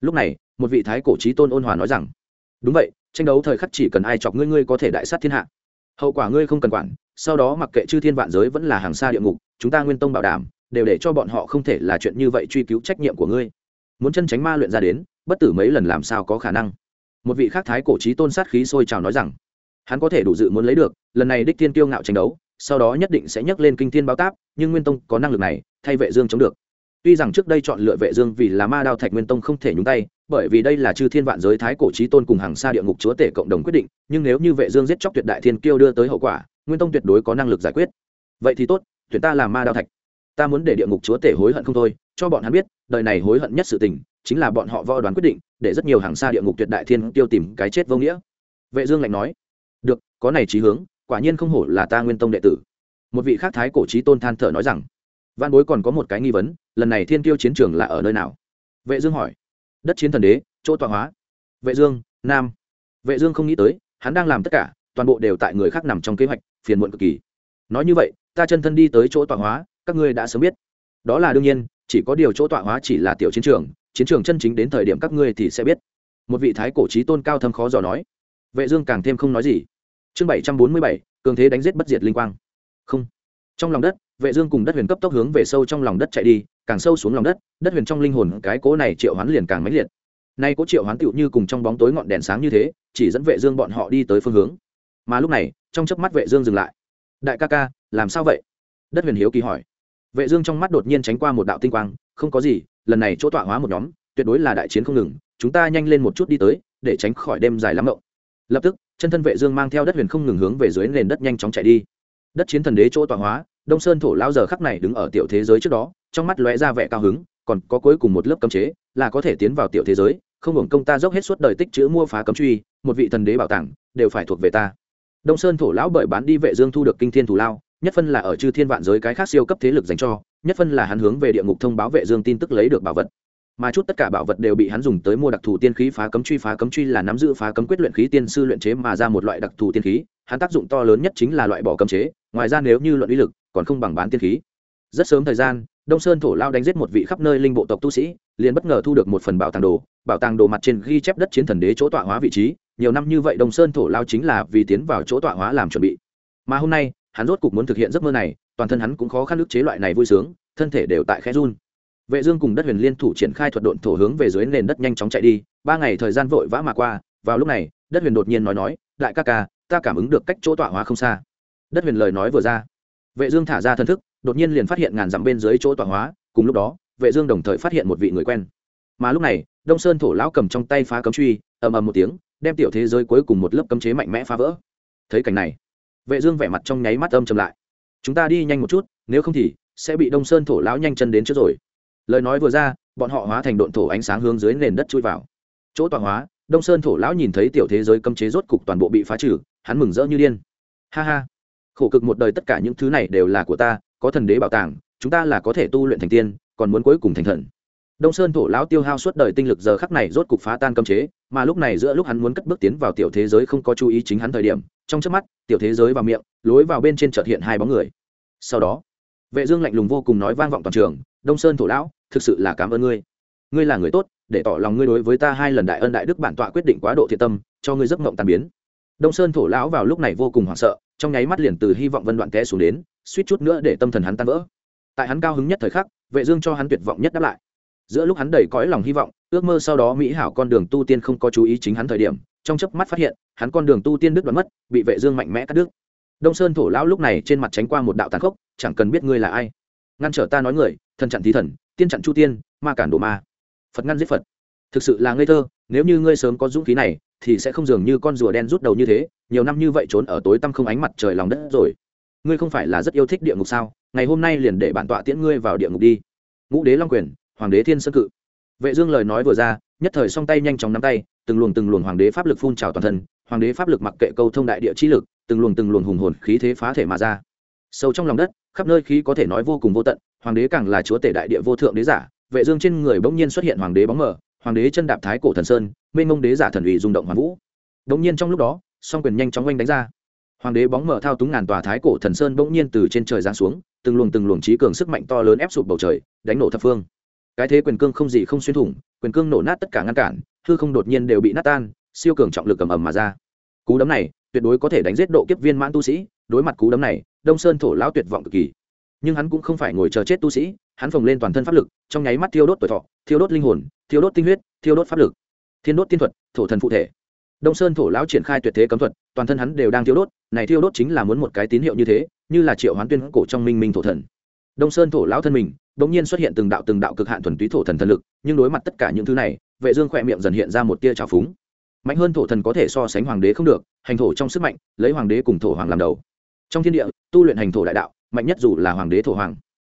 Lúc này, một vị thái cổ trí tôn ôn hòa nói rằng, đúng vậy, tranh đấu thời khắc chỉ cần ai chọc ngươi ngươi có thể đại sát thiên hạ. Hậu quả ngươi không cần quản, sau đó mặc kệ chư thiên vạn giới vẫn là hàng xa địa ngục, chúng ta nguyên tông bảo đảm, đều để cho bọn họ không thể là chuyện như vậy truy cứu trách nhiệm của ngươi. Muốn chân tránh ma luyện ra đến, bất tử mấy lần làm sao có khả năng? Một vị khác thái cổ trí tôn sát khí sôi trào nói rằng, hắn có thể đủ dự muốn lấy được, lần này đích thiên kiêu ngạo tranh đấu sau đó nhất định sẽ nhấc lên kinh thiên báo táp, nhưng nguyên tông có năng lực này, thay vệ dương chống được. Tuy rằng trước đây chọn lựa vệ dương vì là ma đao thạch nguyên tông không thể nhúng tay, bởi vì đây là chư thiên vạn giới thái cổ chí tôn cùng hàng xa địa ngục chúa tể cộng đồng quyết định, nhưng nếu như vệ dương giết chóc tuyệt đại thiên kiêu đưa tới hậu quả, nguyên tông tuyệt đối có năng lực giải quyết. Vậy thì tốt, tuyển ta làm ma đao thạch. Ta muốn để địa ngục chúa tể hối hận không thôi, cho bọn hắn biết, đời này hối hận nhất sự tình, chính là bọn họ võ đoán quyết định, để rất nhiều hàng xa địa ngục tuyệt đại thiên kiêu tìm cái chết vô nghĩa. Vệ dương lạnh nói, được, có này trí hướng quả nhiên không hổ là ta nguyên tông đệ tử. Một vị khác thái cổ trí tôn than thở nói rằng văn bối còn có một cái nghi vấn, lần này thiên tiêu chiến trường là ở nơi nào? Vệ dương hỏi. Đất chiến thần đế, chỗ tọa hóa. Vệ dương, nam. Vệ dương không nghĩ tới, hắn đang làm tất cả, toàn bộ đều tại người khác nằm trong kế hoạch, phiền muộn cực kỳ. Nói như vậy, ta chân thân đi tới chỗ tọa hóa, các ngươi đã sớm biết. Đó là đương nhiên, chỉ có điều chỗ tọa hóa chỉ là tiểu chiến trường chiến trường chân chính đến thời điểm các ngươi thì sẽ biết. Một vị thái cổ trí tôn cao thâm khó dò nói. Vệ dương càng thêm không nói gì chương bảy trăm bốn mươi bảy, cường thế đánh giết bất diệt linh quang. Không. Trong lòng đất, vệ dương cùng đất huyền cấp tốc hướng về sâu trong lòng đất chạy đi, càng sâu xuống lòng đất đất huyền trong linh hồn cái cố này triệu hoán liền càng mãnh liệt. Nay cố triệu hoán tựu như cùng trong bóng tối ngọn đèn sáng như thế, chỉ dẫn vệ dương bọn họ đi tới phương hướng. Mà lúc này, trong chớp mắt vệ dương dừng lại. Đại ca ca, làm sao vậy? Đất huyền hiếu kỳ hỏi. Vệ dương trong mắt đột nhiên tránh qua một đạo tinh quang, không có gì, lần này chỗ tọa hóa một nhóm, tuyệt đối là đại chiến không ngừng, chúng ta nhanh lên một chút đi tới, để tránh khỏi đêm dài lắm mộng. Lập tức chân thân vệ dương mang theo đất huyền không ngừng hướng về dưới nền đất nhanh chóng chạy đi. Đất chiến thần đế chỗ tọa hóa, đông sơn thổ lao giờ khắc này đứng ở tiểu thế giới trước đó, trong mắt lóe ra vẻ cao hứng, còn có cuối cùng một lớp cấm chế, là có thể tiến vào tiểu thế giới, không hưởng công ta dốc hết suốt đời tích chữ mua phá cấm truy, một vị thần đế bảo tàng, đều phải thuộc về ta. Đông sơn thổ lão bởi bán đi vệ dương thu được kinh thiên thủ lao, nhất phân là ở chư thiên vạn giới cái khác siêu cấp thế lực dành cho, nhất phân là hắn hướng về địa ngục thông báo vệ dương tin tức lấy được bảo vật mà chút tất cả bảo vật đều bị hắn dùng tới mua đặc thù tiên khí phá cấm truy. Phá cấm truy là nắm giữ phá cấm quyết luyện khí tiên sư luyện chế mà ra một loại đặc thù tiên khí. Hắn tác dụng to lớn nhất chính là loại bỏ cấm chế. Ngoài ra nếu như luận uy lực, còn không bằng bán tiên khí. Rất sớm thời gian, đông sơn thổ lao đánh giết một vị khắp nơi linh bộ tộc tu sĩ, liền bất ngờ thu được một phần bảo tàng đồ. Bảo tàng đồ mặt trên ghi chép đất chiến thần đế chỗ tọa hóa vị trí. Nhiều năm như vậy đông sơn thổ lao chính là vì tiến vào chỗ tọa hóa làm chuẩn bị. Mà hôm nay, hắn rốt cục muốn thực hiện giấc mơ này. Toàn thân hắn cũng khó khăn ức chế loại này vui sướng, thân thể đều tại khẽ run vệ dương cùng đất huyền liên thủ triển khai thuật độn thổ hướng về dưới nền đất nhanh chóng chạy đi, ba ngày thời gian vội vã mà qua, vào lúc này, đất huyền đột nhiên nói nói, đại ca ca, ta cảm ứng được cách chỗ tọa hóa không xa. Đất huyền lời nói vừa ra, vệ dương thả ra thân thức, đột nhiên liền phát hiện ngàn dặm bên dưới chỗ tọa hóa, cùng lúc đó, vệ dương đồng thời phát hiện một vị người quen. Mà lúc này, đông sơn thổ lão cầm trong tay phá cấm truy, ầm ầm một tiếng, đem tiểu thế giới cuối cùng một lớp cấm chế mạnh mẽ phá vỡ. Thấy cảnh này, vệ dương vẻ mặt trong nháy mắt âm trầm lại. Chúng ta đi nhanh một chút, nếu không thì sẽ bị đông sơn thổ lão nhanh chân đến trước rồi lời nói vừa ra, bọn họ hóa thành độn thổ ánh sáng hướng dưới nền đất chui vào. Chỗ tọa hóa, đông sơn thổ lão nhìn thấy tiểu thế giới cấm chế rốt cục toàn bộ bị phá trừ, hắn mừng rỡ như điên. Ha ha. Khổ cực một đời tất cả những thứ này đều là của ta, có thần đế bảo tàng, chúng ta là có thể tu luyện thành tiên, còn muốn cuối cùng thành thần. Đông sơn thổ lão tiêu hao suốt đời tinh lực giờ khắc này rốt cục phá tan cấm chế, mà lúc này giữa lúc hắn muốn cất bước tiến vào tiểu thế giới không có chú ý chính hắn thời điểm, trong trước mắt, tiểu thế giới vào miệng, lối vào bên trên chợt hiện hai bóng người. Sau đó, vệ dương lạnh lùng vô cùng nói vang vọng toàn trường đông sơn thổ lão, thực sự là cảm ơn ngươi. Ngươi là người tốt, để tỏ lòng ngươi đối với ta hai lần đại ân đại đức bản tọa quyết định quá độ thiện tâm, cho ngươi giấc mộng tan biến. Đông sơn thổ lão vào lúc này vô cùng hoảng sợ, trong nháy mắt liền từ hy vọng vân đoạn té xuống đến, suýt chút nữa để tâm thần hắn tan vỡ. Tại hắn cao hứng nhất thời khắc, vệ dương cho hắn tuyệt vọng nhất đáp lại. Giữa lúc hắn đầy cõi lòng hy vọng, ước mơ sau đó mỹ hảo con đường tu tiên không có chú ý chính hắn thời điểm, trong chớp mắt phát hiện, hắn con đường tu tiên đứt đoạn mất, bị vệ dương mạnh mẽ cắt đứt. Đông sơn thổ lão lúc này trên mặt tránh qua một đạo tàn khốc, chẳng cần biết ngươi là ai. Ngăn trở ta nói người thần chặn thí thần, tiên chặn chu tiên, ma cản đồ ma. Phật ngăn giết phật. Thực sự là ngây thơ, nếu như ngươi sớm có dũng khí này, thì sẽ không dường như con rùa đen rút đầu như thế, nhiều năm như vậy trốn ở tối tăm không ánh mặt trời lòng đất rồi. Ngươi không phải là rất yêu thích địa ngục sao? Ngày hôm nay liền để bản tọa tiễn ngươi vào địa ngục đi. Ngũ đế long quyền, hoàng đế thiên sơn cự. Vệ dương lời nói vừa ra, nhất thời song tay nhanh chóng nắm tay, từng luồng từng luồng hoàng đế pháp lực phun trào toàn thân, hoàng đế pháp lực mặc kệ câu thông đại địa chi lực, từng luồng từng luồng hùng hồn khí thế phá thể mà ra. Sâu trong lòng đất, khắp nơi khí có thể nói vô cùng vô tận hoàng đế càng là chúa tể đại địa vô thượng đế giả, vệ dương trên người bỗng nhiên xuất hiện hoàng đế bóng mờ, hoàng đế chân đạp thái cổ thần sơn, mênh mông đế giả thần ủy rung động hoàng vũ. Bỗng nhiên trong lúc đó, song quyền nhanh chóng oanh đánh ra. Hoàng đế bóng mờ thao túng ngàn tòa thái cổ thần sơn bỗng nhiên từ trên trời giáng xuống, từng luồng từng luồng trí cường sức mạnh to lớn ép sụp bầu trời, đánh nổ thập phương. Cái thế quyền cương không gì không xuyên thủng, quyền cương nổ nát tất cả ngăn cản, hư không đột nhiên đều bị nát tan, siêu cường trọng lực ầm ầm mà ra. Cú đấm này tuyệt đối có thể đánh giết độ kiếp viên mãn tu sĩ, đối mặt cú đấm này, đông sơn thổ lão tuyệt vọng cực kỳ nhưng hắn cũng không phải ngồi chờ chết tu sĩ, hắn phồng lên toàn thân pháp lực, trong nháy mắt thiêu đốt tuổi thọ, thiêu đốt linh hồn, thiêu đốt tinh huyết, thiêu đốt pháp lực. Thiên đốt tiên thuật, thổ thần phụ thể. Đông sơn thổ lão triển khai tuyệt thế cấm thuật, toàn thân hắn đều đang thiêu đốt, này thiêu đốt chính là muốn một cái tín hiệu như thế, như là triệu hoán tuyên cổ trong minh minh thổ thần. Đông sơn thổ lão thân mình bỗng nhiên xuất hiện từng đạo từng đạo cực hạn thuần túy thổ thần thần lực, nhưng đối mặt tất cả những thứ này, vệ dương khỏe miệng dần hiện ra một tia trào phúng. Mạnh hơn thổ thần có thể so sánh hoàng đế không được, hành thổ trong sức mạnh, lấy hoàng đế cùng thổ hoàng làm đầu. Trong thiên địa, tu luyện hành thổ đại đạo mạnh nhất dù là hoàng đế thổ hoàng.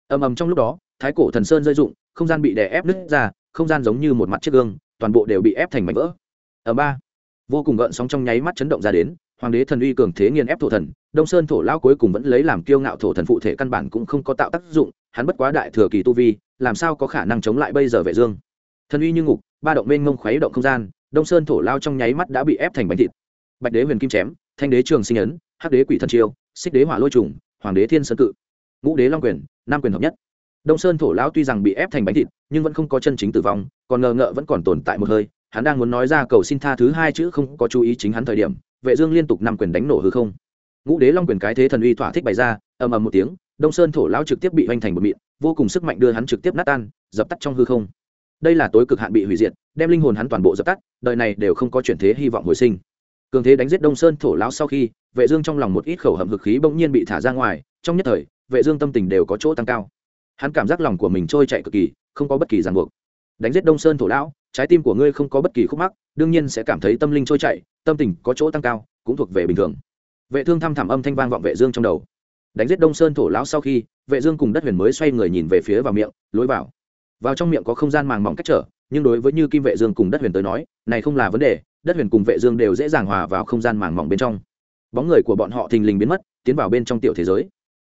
Ầm ầm trong lúc đó thái cổ thần sơn rơi rụng, không gian bị đè ép nứt ra không gian giống như một mặt chiếc gương toàn bộ đều bị ép thành mảnh vỡ. Ở ba vô cùng gợn sóng trong nháy mắt chấn động ra đến hoàng đế thần uy cường thế nghiền ép thổ thần đông sơn thổ lao cuối cùng vẫn lấy làm kiêu ngạo thổ thần phụ thể căn bản cũng không có tạo tác dụng hắn bất quá đại thừa kỳ tu vi làm sao có khả năng chống lại bây giờ vệ dương? Thần uy như ngục ba động mênh ngông khuấy động không gian đông sơn thổ lao trong nháy mắt đã bị ép thành bánh thịt. Bạch đế huyền kim chém thanh đế trường sinh ấn hắc đế quỷ thần chiêu xích đế hỏa lôi trùng hoàng đế thiên sơn cự. Ngũ đế long quyền nam quyền hợp nhất. Đông sơn thổ lão tuy rằng bị ép thành bánh thịt, nhưng vẫn không có chân chính tử vong, còn ngờ ngợ vẫn còn tồn tại một hơi, hắn đang muốn nói ra cầu xin tha thứ hai chữ không có chú ý chính hắn thời điểm, vệ dương liên tục năm quyền đánh nổ hư không. Ngũ đế long quyền cái thế thần uy thỏa thích bày ra, ầm ầm một tiếng, đông sơn thổ lão trực tiếp bị hoành thành một mịn, vô cùng sức mạnh đưa hắn trực tiếp nát tan, dập tắt trong hư không. Đây là tối cực hạn bị hủy diệt, đem linh hồn hắn toàn bộ dập tắt, đời này đều không có chuyển thế hy vọng hồi sinh cường thế đánh giết đông sơn thổ lão sau khi, vệ dương trong lòng một ít khẩu hầm hực khí bỗng nhiên bị thả ra ngoài, trong nhất thời, vệ dương tâm tình đều có chỗ tăng cao. Hắn cảm giác lòng của mình trôi chạy cực kỳ, không có bất kỳ ràng buộc. Đánh giết đông sơn thổ lão, trái tim của ngươi không có bất kỳ khúc mắc, đương nhiên sẽ cảm thấy tâm linh trôi chảy tâm tình có chỗ tăng cao, cũng thuộc về bình thường. Vệ thương thăm thẳm âm thanh vang vọng vệ dương trong đầu. Đánh giết đông sơn thổ lão sau khi, vệ dương cùng đất huyền mới xoay người nhìn về phía vào miệng, lối vào. Vào trong miệng có không gian màng mỏng cách trở, nhưng đối với như kim vệ dương cùng đất huyền tới nói, này không là vấn đề đất huyền cùng vệ dương đều dễ dàng hòa vào không gian màng mỏng bên trong. Bóng người của bọn họ thình lình biến mất, tiến vào bên trong tiểu thế giới.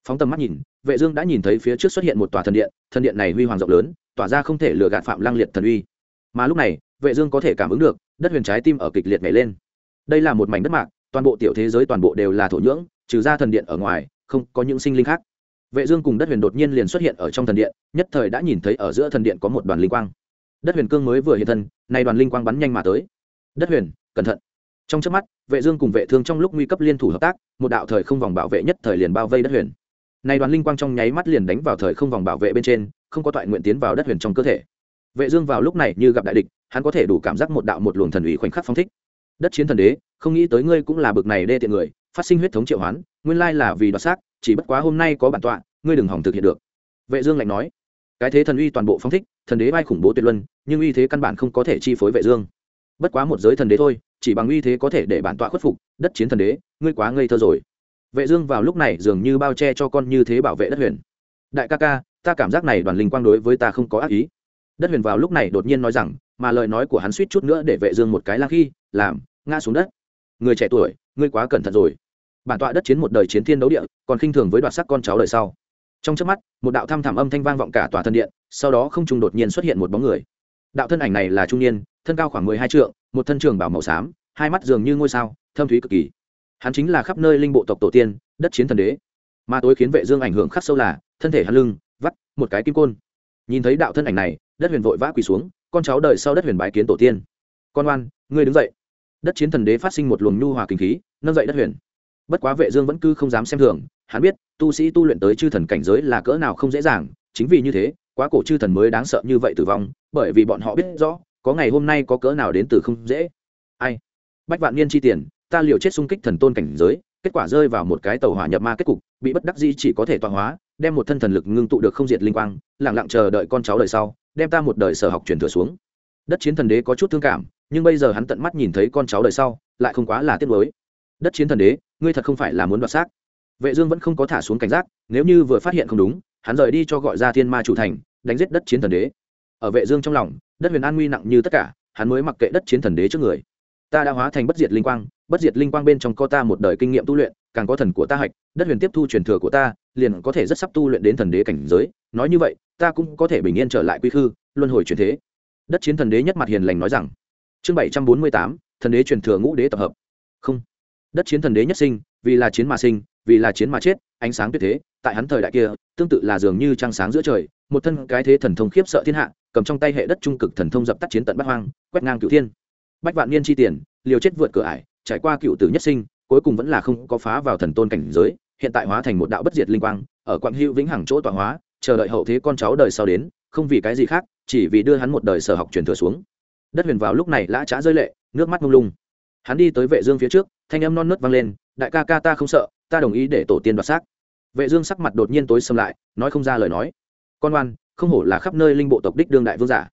Phóng tầm mắt nhìn, vệ dương đã nhìn thấy phía trước xuất hiện một tòa thần điện thần điện này huy hoàng rộng lớn, tỏa ra không thể lừa gạt phạm lăng liệt thần uy. Mà lúc này, vệ dương có thể cảm ứng được, đất huyền trái tim ở kịch liệt nhảy lên. Đây là một mảnh đất mạc, toàn bộ tiểu thế giới toàn bộ đều là thổ nhưỡng, trừ ra thần điện ở ngoài, không có những sinh linh khác. Vệ dương cùng đất huyền đột nhiên liền xuất hiện ở trong thần điện, nhất thời đã nhìn thấy ở giữa thần điện có một đoàn linh quang. Đất huyền cương mới vừa hiện thân, nay đoàn linh quang bắn nhanh mà tới đất huyền, cẩn thận. Trong chớp mắt, vệ dương cùng vệ thương trong lúc nguy cấp liên thủ hợp tác, một đạo thời không vòng bảo vệ nhất thời liền bao vây đất huyền. Nay đoàn linh quang trong nháy mắt liền đánh vào thời không vòng bảo vệ bên trên, không có toại nguyện tiến vào đất huyền trong cơ thể. Vệ dương vào lúc này như gặp đại địch, hắn có thể đủ cảm giác một đạo một luồng thần uy khoảnh khắc phong thích. Đất chiến thần đế, không nghĩ tới ngươi cũng là bực này đê tiện người, phát sinh huyết thống triệu hoán, nguyên lai là vì đoạt xác, chỉ bất quá hôm nay có bản tọa, ngươi đừng hỏng thực hiện được. Vệ dương lạnh nói. Cái thế thần uy toàn bộ phong thích, thần đế bay khủng bố tuyệt luân, nhưng uy thế căn bản không có thể chi phối vệ dương bất quá một giới thần đế thôi, chỉ bằng uy thế có thể để bản tọa khuất phục, đất chiến thần đế, ngươi quá ngây thơ rồi. Vệ dương vào lúc này dường như bao che cho con như thế bảo vệ đất huyền. Đại ca ca, ta cảm giác này đoàn linh quang đối với ta không có ác ý. Đất huyền vào lúc này đột nhiên nói rằng, mà lời nói của hắn suýt chút nữa để vệ dương một cái lang khi, làm, ngã xuống đất. Người trẻ tuổi, ngươi quá cẩn thận rồi. Bản tọa đất chiến một đời chiến thiên đấu địa, còn khinh thường với đoạt sắc con cháu đời sau. Trong chớp mắt, một đạo thăm thẳm âm thanh vang vọng cả tòa thần điện, sau đó không trung đột nhiên xuất hiện một bóng người. Đạo thân ảnh này là trung niên thân cao khoảng mười hai trượng, một thân trường bảo màu xám, hai mắt dường như ngôi sao, thâm thúy cực kỳ. Hắn chính là khắp nơi linh bộ tộc tổ tiên, đất chiến thần đế. Mà tối khiến vệ dương ảnh hưởng khắc sâu là, thân thể hắn lưng, vắt, một cái kim côn. Nhìn thấy đạo thân ảnh này, đất huyền vội vã quỳ xuống, con cháu đời sau đất huyền bái kiến tổ tiên. Con oan, ngươi đứng dậy. Đất chiến thần đế phát sinh một luồng nhu hòa kinh khí, nâng dậy đất huyền. Bất quá vệ dương vẫn cứ không dám xem thường, hắn biết, tu sĩ tu luyện tới chư thần cảnh giới là cỡ nào không dễ dàng, chính vì như thế, quá cổ chư thần mới đáng sợ như vậy tử vong, bởi vì bọn họ biết rõ có ngày hôm nay có cỡ nào đến từ không dễ. Ai? Bách vạn niên chi tiền, ta liều chết xung kích thần tôn cảnh giới, kết quả rơi vào một cái tàu hỏa nhập ma kết cục, bị bất đắc dĩ chỉ có thể tọa hóa, đem một thân thần lực ngưng tụ được không diệt linh quang lẳng lặng chờ đợi con cháu đời sau, đem ta một đời sở học truyền thừa xuống. Đất chiến thần đế có chút thương cảm, nhưng bây giờ hắn tận mắt nhìn thấy con cháu đời sau, lại không quá là tiếc nuối. Đất chiến thần đế, ngươi thật không phải là muốn đoạt xác. Vệ dương vẫn không có thả xuống cảnh giác, nếu như vừa phát hiện không đúng, hắn rời đi cho gọi ra thiên ma chủ thành, đánh giết đất chiến thần đế ở vệ dương trong lòng, đất huyền an nguy nặng như tất cả, hắn mới mặc kệ đất chiến thần đế trước người. Ta đã hóa thành bất diệt linh quang, bất diệt linh quang bên trong có ta một đời kinh nghiệm tu luyện, càng có thần của ta hạch, đất huyền tiếp thu truyền thừa của ta, liền có thể rất sắp tu luyện đến thần đế cảnh giới. Nói như vậy, ta cũng có thể bình yên trở lại quy khư, luân hồi truyền thế. Đất chiến thần đế nhất mặt hiền lành nói rằng. Chương bảy trăm bốn mươi tám, thần đế truyền thừa ngũ đế tập hợp. Không. Đất chiến thần đế nhất sinh, vì là chiến mà sinh, vì là chiến mà chết, ánh sáng tuyệt thế, tại hắn thời đại kia, tương tự là dường như trăng sáng giữa trời, một thân cái thế thần thông khiếp sợ thiên hạ cầm trong tay hệ đất trung cực thần thông dập tắt chiến tận bát hoang, quét ngang cửu thiên. Bách vạn niên chi tiền, liều chết vượt cửa ải, trải qua cựu tử nhất sinh, cuối cùng vẫn là không có phá vào thần tôn cảnh giới, hiện tại hóa thành một đạo bất diệt linh quang, ở quang hữu vĩnh hằng chỗ tọa hóa, chờ đợi hậu thế con cháu đời sau đến, không vì cái gì khác, chỉ vì đưa hắn một đời sở học truyền thừa xuống. Đất huyền vào lúc này lã trá rơi lệ, nước mắt mông lung. Hắn đi tới vệ dương phía trước, thanh âm non nớt vang lên, đại ca ca ta không sợ, ta đồng ý để tổ tiên đoạt xác. Vệ dương sắc mặt đột nhiên tối sầm lại, nói không ra lời nói. Con oan không hổ là khắp nơi linh bộ tộc đích đương đại vương giả.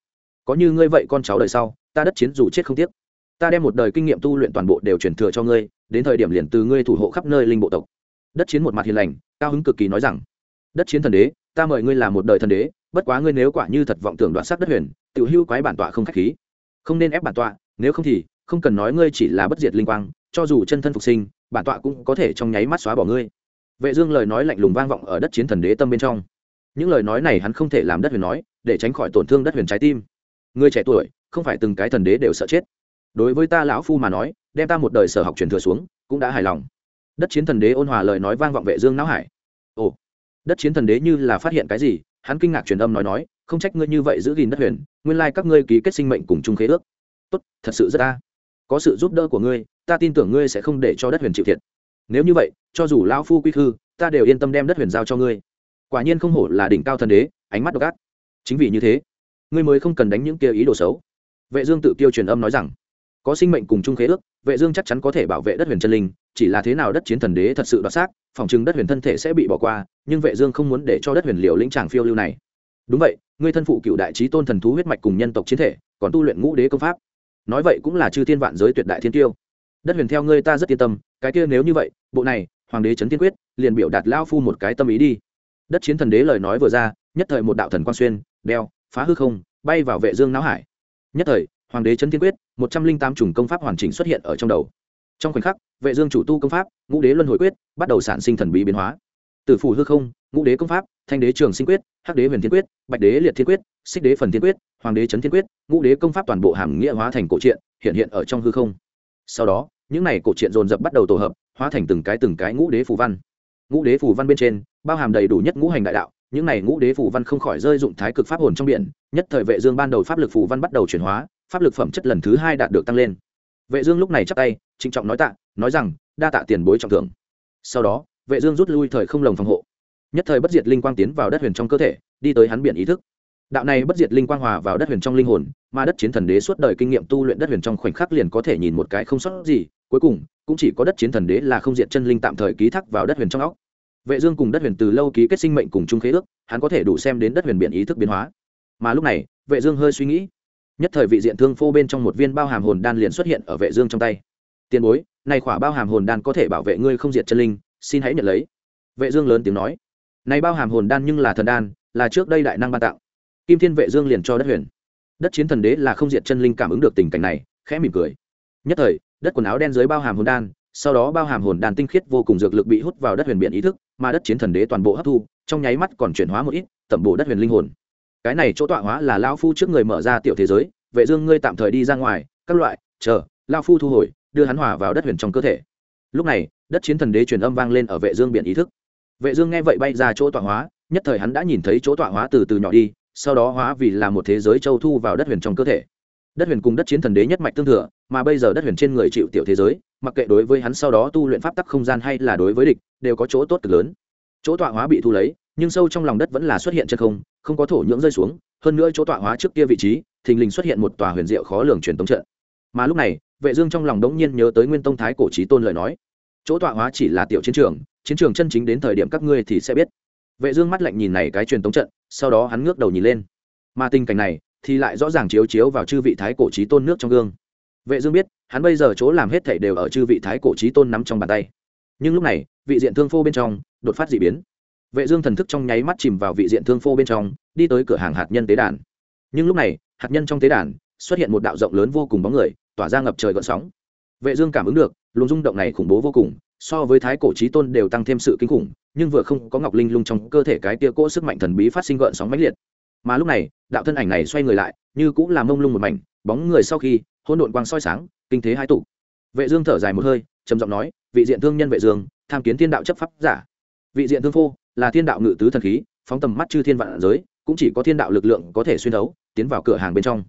Có như ngươi vậy con cháu đời sau, ta đất chiến dù chết không tiếc. Ta đem một đời kinh nghiệm tu luyện toàn bộ đều truyền thừa cho ngươi, đến thời điểm liền từ ngươi thủ hộ khắp nơi linh bộ tộc. Đất chiến một mặt hiền lành, cao hứng cực kỳ nói rằng, đất chiến thần đế, ta mời ngươi làm một đời thần đế, bất quá ngươi nếu quả như thật vọng tưởng đoạn sắc đất huyền tự hưu quái bản tọa không khách khí. Không nên ép bản tọa, nếu không thì không cần nói ngươi chỉ là bất diệt linh quang, cho dù chân thân phục sinh, bản tọa cũng có thể trong nháy mắt xóa bỏ ngươi. Vệ dương lời nói lạnh lùng vang vọng ở đất chiến thần đế tâm bên trong những lời nói này hắn không thể làm đất huyền nói, để tránh khỏi tổn thương đất huyền trái tim. Người trẻ tuổi, không phải từng cái thần đế đều sợ chết. Đối với ta lão phu mà nói, đem ta một đời sở học truyền thừa xuống, cũng đã hài lòng. Đất chiến thần đế ôn hòa lời nói vang vọng vệ dương não hải. Ồ, đất chiến thần đế như là phát hiện cái gì, hắn kinh ngạc truyền âm nói nói, không trách ngươi như vậy giữ gìn đất huyền, nguyên lai các ngươi ký kết sinh mệnh cùng chung khế ước. Tốt, thật sự rất ta. Có sự giúp đỡ của ngươi, ta tin tưởng ngươi sẽ không để cho đất huyền chịu thiệt. Nếu như vậy, cho dù lão phu quy khư, ta đều yên tâm đem đất huyền giao cho ngươi quả nhiên không hổ là đỉnh cao thần đế, ánh mắt độc ác. Chính vì như thế, ngươi mới không cần đánh những kia ý đồ xấu. Vệ dương tự tiêu truyền âm nói rằng, có sinh mệnh cùng chung khế ước, vệ dương chắc chắn có thể bảo vệ đất huyền chân linh, chỉ là thế nào đất chiến thần đế thật sự đoạt xác, phòng chừng đất huyền thân thể sẽ bị bỏ qua, nhưng vệ dương không muốn để cho đất huyền liều lĩnh tràng phiêu lưu này. Đúng vậy, ngươi thân phụ cựu đại trí tôn thần thú huyết mạch cùng nhân tộc chiến thể, còn tu luyện ngũ đế công pháp. Nói vậy cũng là chư thiên vạn giới tuyệt đại thiên tiêu. Đất huyền theo ngươi ta rất yên tâm, cái kia nếu như vậy, bộ này, hoàng đế trấn tiên quyết, liền biểu đạt lao phu một cái tâm ý đi đất chiến thần đế lời nói vừa ra, nhất thời một đạo thần quan xuyên, đeo, phá hư không, bay vào vệ dương não hải. Nhất thời, hoàng đế chấn thiên quyết, một trăm linh tám chủng công pháp hoàn chỉnh xuất hiện ở trong đầu. Trong khoảnh khắc, vệ dương chủ tu công pháp, ngũ đế luân hồi quyết, bắt đầu sản sinh thần bí biến hóa. Tử phủ hư không, ngũ đế công pháp, thanh đế trường sinh quyết, hắc đế huyền thiên quyết, bạch đế liệt thiên quyết, xích đế phần thiên quyết, hoàng đế chấn thiên quyết, ngũ đế công pháp toàn bộ hàm nghĩa hóa thành cổ truyện, hiện hiện ở trong hư không. Sau đó, những này cổ truyện dồn dập bắt đầu tổ hợp, hóa thành từng cái từng cái ngũ đế phù văn ngũ đế phù văn bên trên, bao hàm đầy đủ nhất ngũ hành đại đạo, những này ngũ đế phù văn không khỏi rơi dụng thái cực pháp hồn trong biển, nhất thời vệ dương ban đầu pháp lực phù văn bắt đầu chuyển hóa, pháp lực phẩm chất lần thứ hai đạt được tăng lên. Vệ dương lúc này chắp tay, trịnh trọng nói tạ, nói rằng, đa tạ tiền bối trọng thưởng. Sau đó, vệ dương rút lui thời không lồng phòng hộ. Nhất thời bất diệt linh quang tiến vào đất huyền trong cơ thể, đi tới hắn biển ý thức. Đạo này bất diệt linh quang hòa vào đất huyền trong linh hồn, mà đất chiến thần đế suốt đời kinh nghiệm tu luyện đất huyền trong khoảnh khắc liền có thể nhìn một cái không sót gì cuối cùng, cũng chỉ có đất chiến thần đế là không diệt chân linh tạm thời ký thác vào đất huyền trong óc. Vệ dương cùng đất huyền từ lâu ký kết sinh mệnh cùng chung khế ước, hắn có thể đủ xem đến đất huyền biển ý thức biến hóa. Mà lúc này, vệ dương hơi suy nghĩ. Nhất thời vị diện thương phô bên trong một viên bao hàm hồn đan liền xuất hiện ở vệ dương trong tay. Tiền bối, này khỏa bao hàm hồn đan có thể bảo vệ ngươi không diệt chân linh, xin hãy nhận lấy. Vệ dương lớn tiếng nói. Này bao hàm hồn đan nhưng là thần đan, là trước đây đại năng ban tặng. Kim thiên vệ dương liền cho đất huyền. Đất chiến thần đế là không diệt chân linh cảm ứng được tình cảnh này, khẽ mỉm cười. Nhất thời đất quần áo đen dưới bao hàm hồn đan, sau đó bao hàm hồn đan tinh khiết vô cùng dược lực bị hút vào đất huyền biển ý thức, mà đất chiến thần đế toàn bộ hấp thu, trong nháy mắt còn chuyển hóa một ít, tẩm bổ đất huyền linh hồn. Cái này chỗ tọa hóa là lao phu trước người mở ra tiểu thế giới, vệ dương ngươi tạm thời đi ra ngoài, các loại, chờ lao phu thu hồi, đưa hắn hòa vào đất huyền trong cơ thể. Lúc này, đất chiến thần đế truyền âm vang lên ở vệ dương biển ý thức. Vệ dương nghe vậy bay ra chỗ tọa hóa, nhất thời hắn đã nhìn thấy chỗ tọa hóa từ từ nhỏ đi, sau đó hóa vì là một thế giới châu thu vào đất huyền trong cơ thể đất huyền cùng đất chiến thần đế nhất mạch tương thừa, mà bây giờ đất huyền trên người chịu tiểu thế giới, mặc kệ đối với hắn sau đó tu luyện pháp tắc không gian hay là đối với địch, đều có chỗ tốt cực lớn. Chỗ tọa hóa bị thu lấy, nhưng sâu trong lòng đất vẫn là xuất hiện chân không không có thổ nhưỡng rơi xuống, hơn nữa chỗ tọa hóa trước kia vị trí, thình lình xuất hiện một tòa huyền diệu khó lường truyền tống trận. Mà lúc này, vệ dương trong lòng đống nhiên nhớ tới nguyên tông thái cổ chí tôn lời nói. Chỗ tọa hóa chỉ là tiểu chiến trường chiến trường chân chính đến thời điểm các ngươi thì sẽ biết. Vệ dương mắt lạnh nhìn này cái truyền tống trận, sau đó hắn ngước đầu nhìn lên. Mà tình cảnh này thì lại rõ ràng chiếu chiếu vào chư vị thái cổ chí tôn nước trong gương. Vệ dương biết, hắn bây giờ chỗ làm hết thảy đều ở chư vị thái cổ chí tôn nắm trong bàn tay. Nhưng lúc này, vị diện thương phô bên trong, đột phát dị biến. Vệ dương thần thức trong nháy mắt chìm vào vị diện thương phô bên trong, đi tới cửa hàng hạt nhân tế đàn. Nhưng lúc này, hạt nhân trong tế đàn, xuất hiện một đạo rộng lớn vô cùng bóng người, tỏa ra ngập trời gợn sóng. Vệ dương cảm ứng được, luồng rung động này khủng bố vô cùng, so với thái cổ chí tôn đều tăng thêm sự kinh khủng, nhưng vừa không có ngọc linh lung trong cơ thể cái tia cỗ sức mạnh thần bí phát sinh gợn sóng mãnh liệt. Mà lúc này đạo thân ảnh này xoay người lại, như cũng là mông lung một mảnh, bóng người sau khi, hỗn độn quang soi sáng, kinh thế hai tụ. Vệ dương thở dài một hơi, trầm giọng nói, vị diện thương nhân vệ dương, tham kiến thiên đạo chấp pháp giả. Vị diện thương phô là thiên đạo ngự tứ thần khí, phóng tầm mắt chư thiên vạn giới, cũng chỉ có thiên đạo lực lượng có thể xuyên thấu, tiến vào cửa hàng bên trong.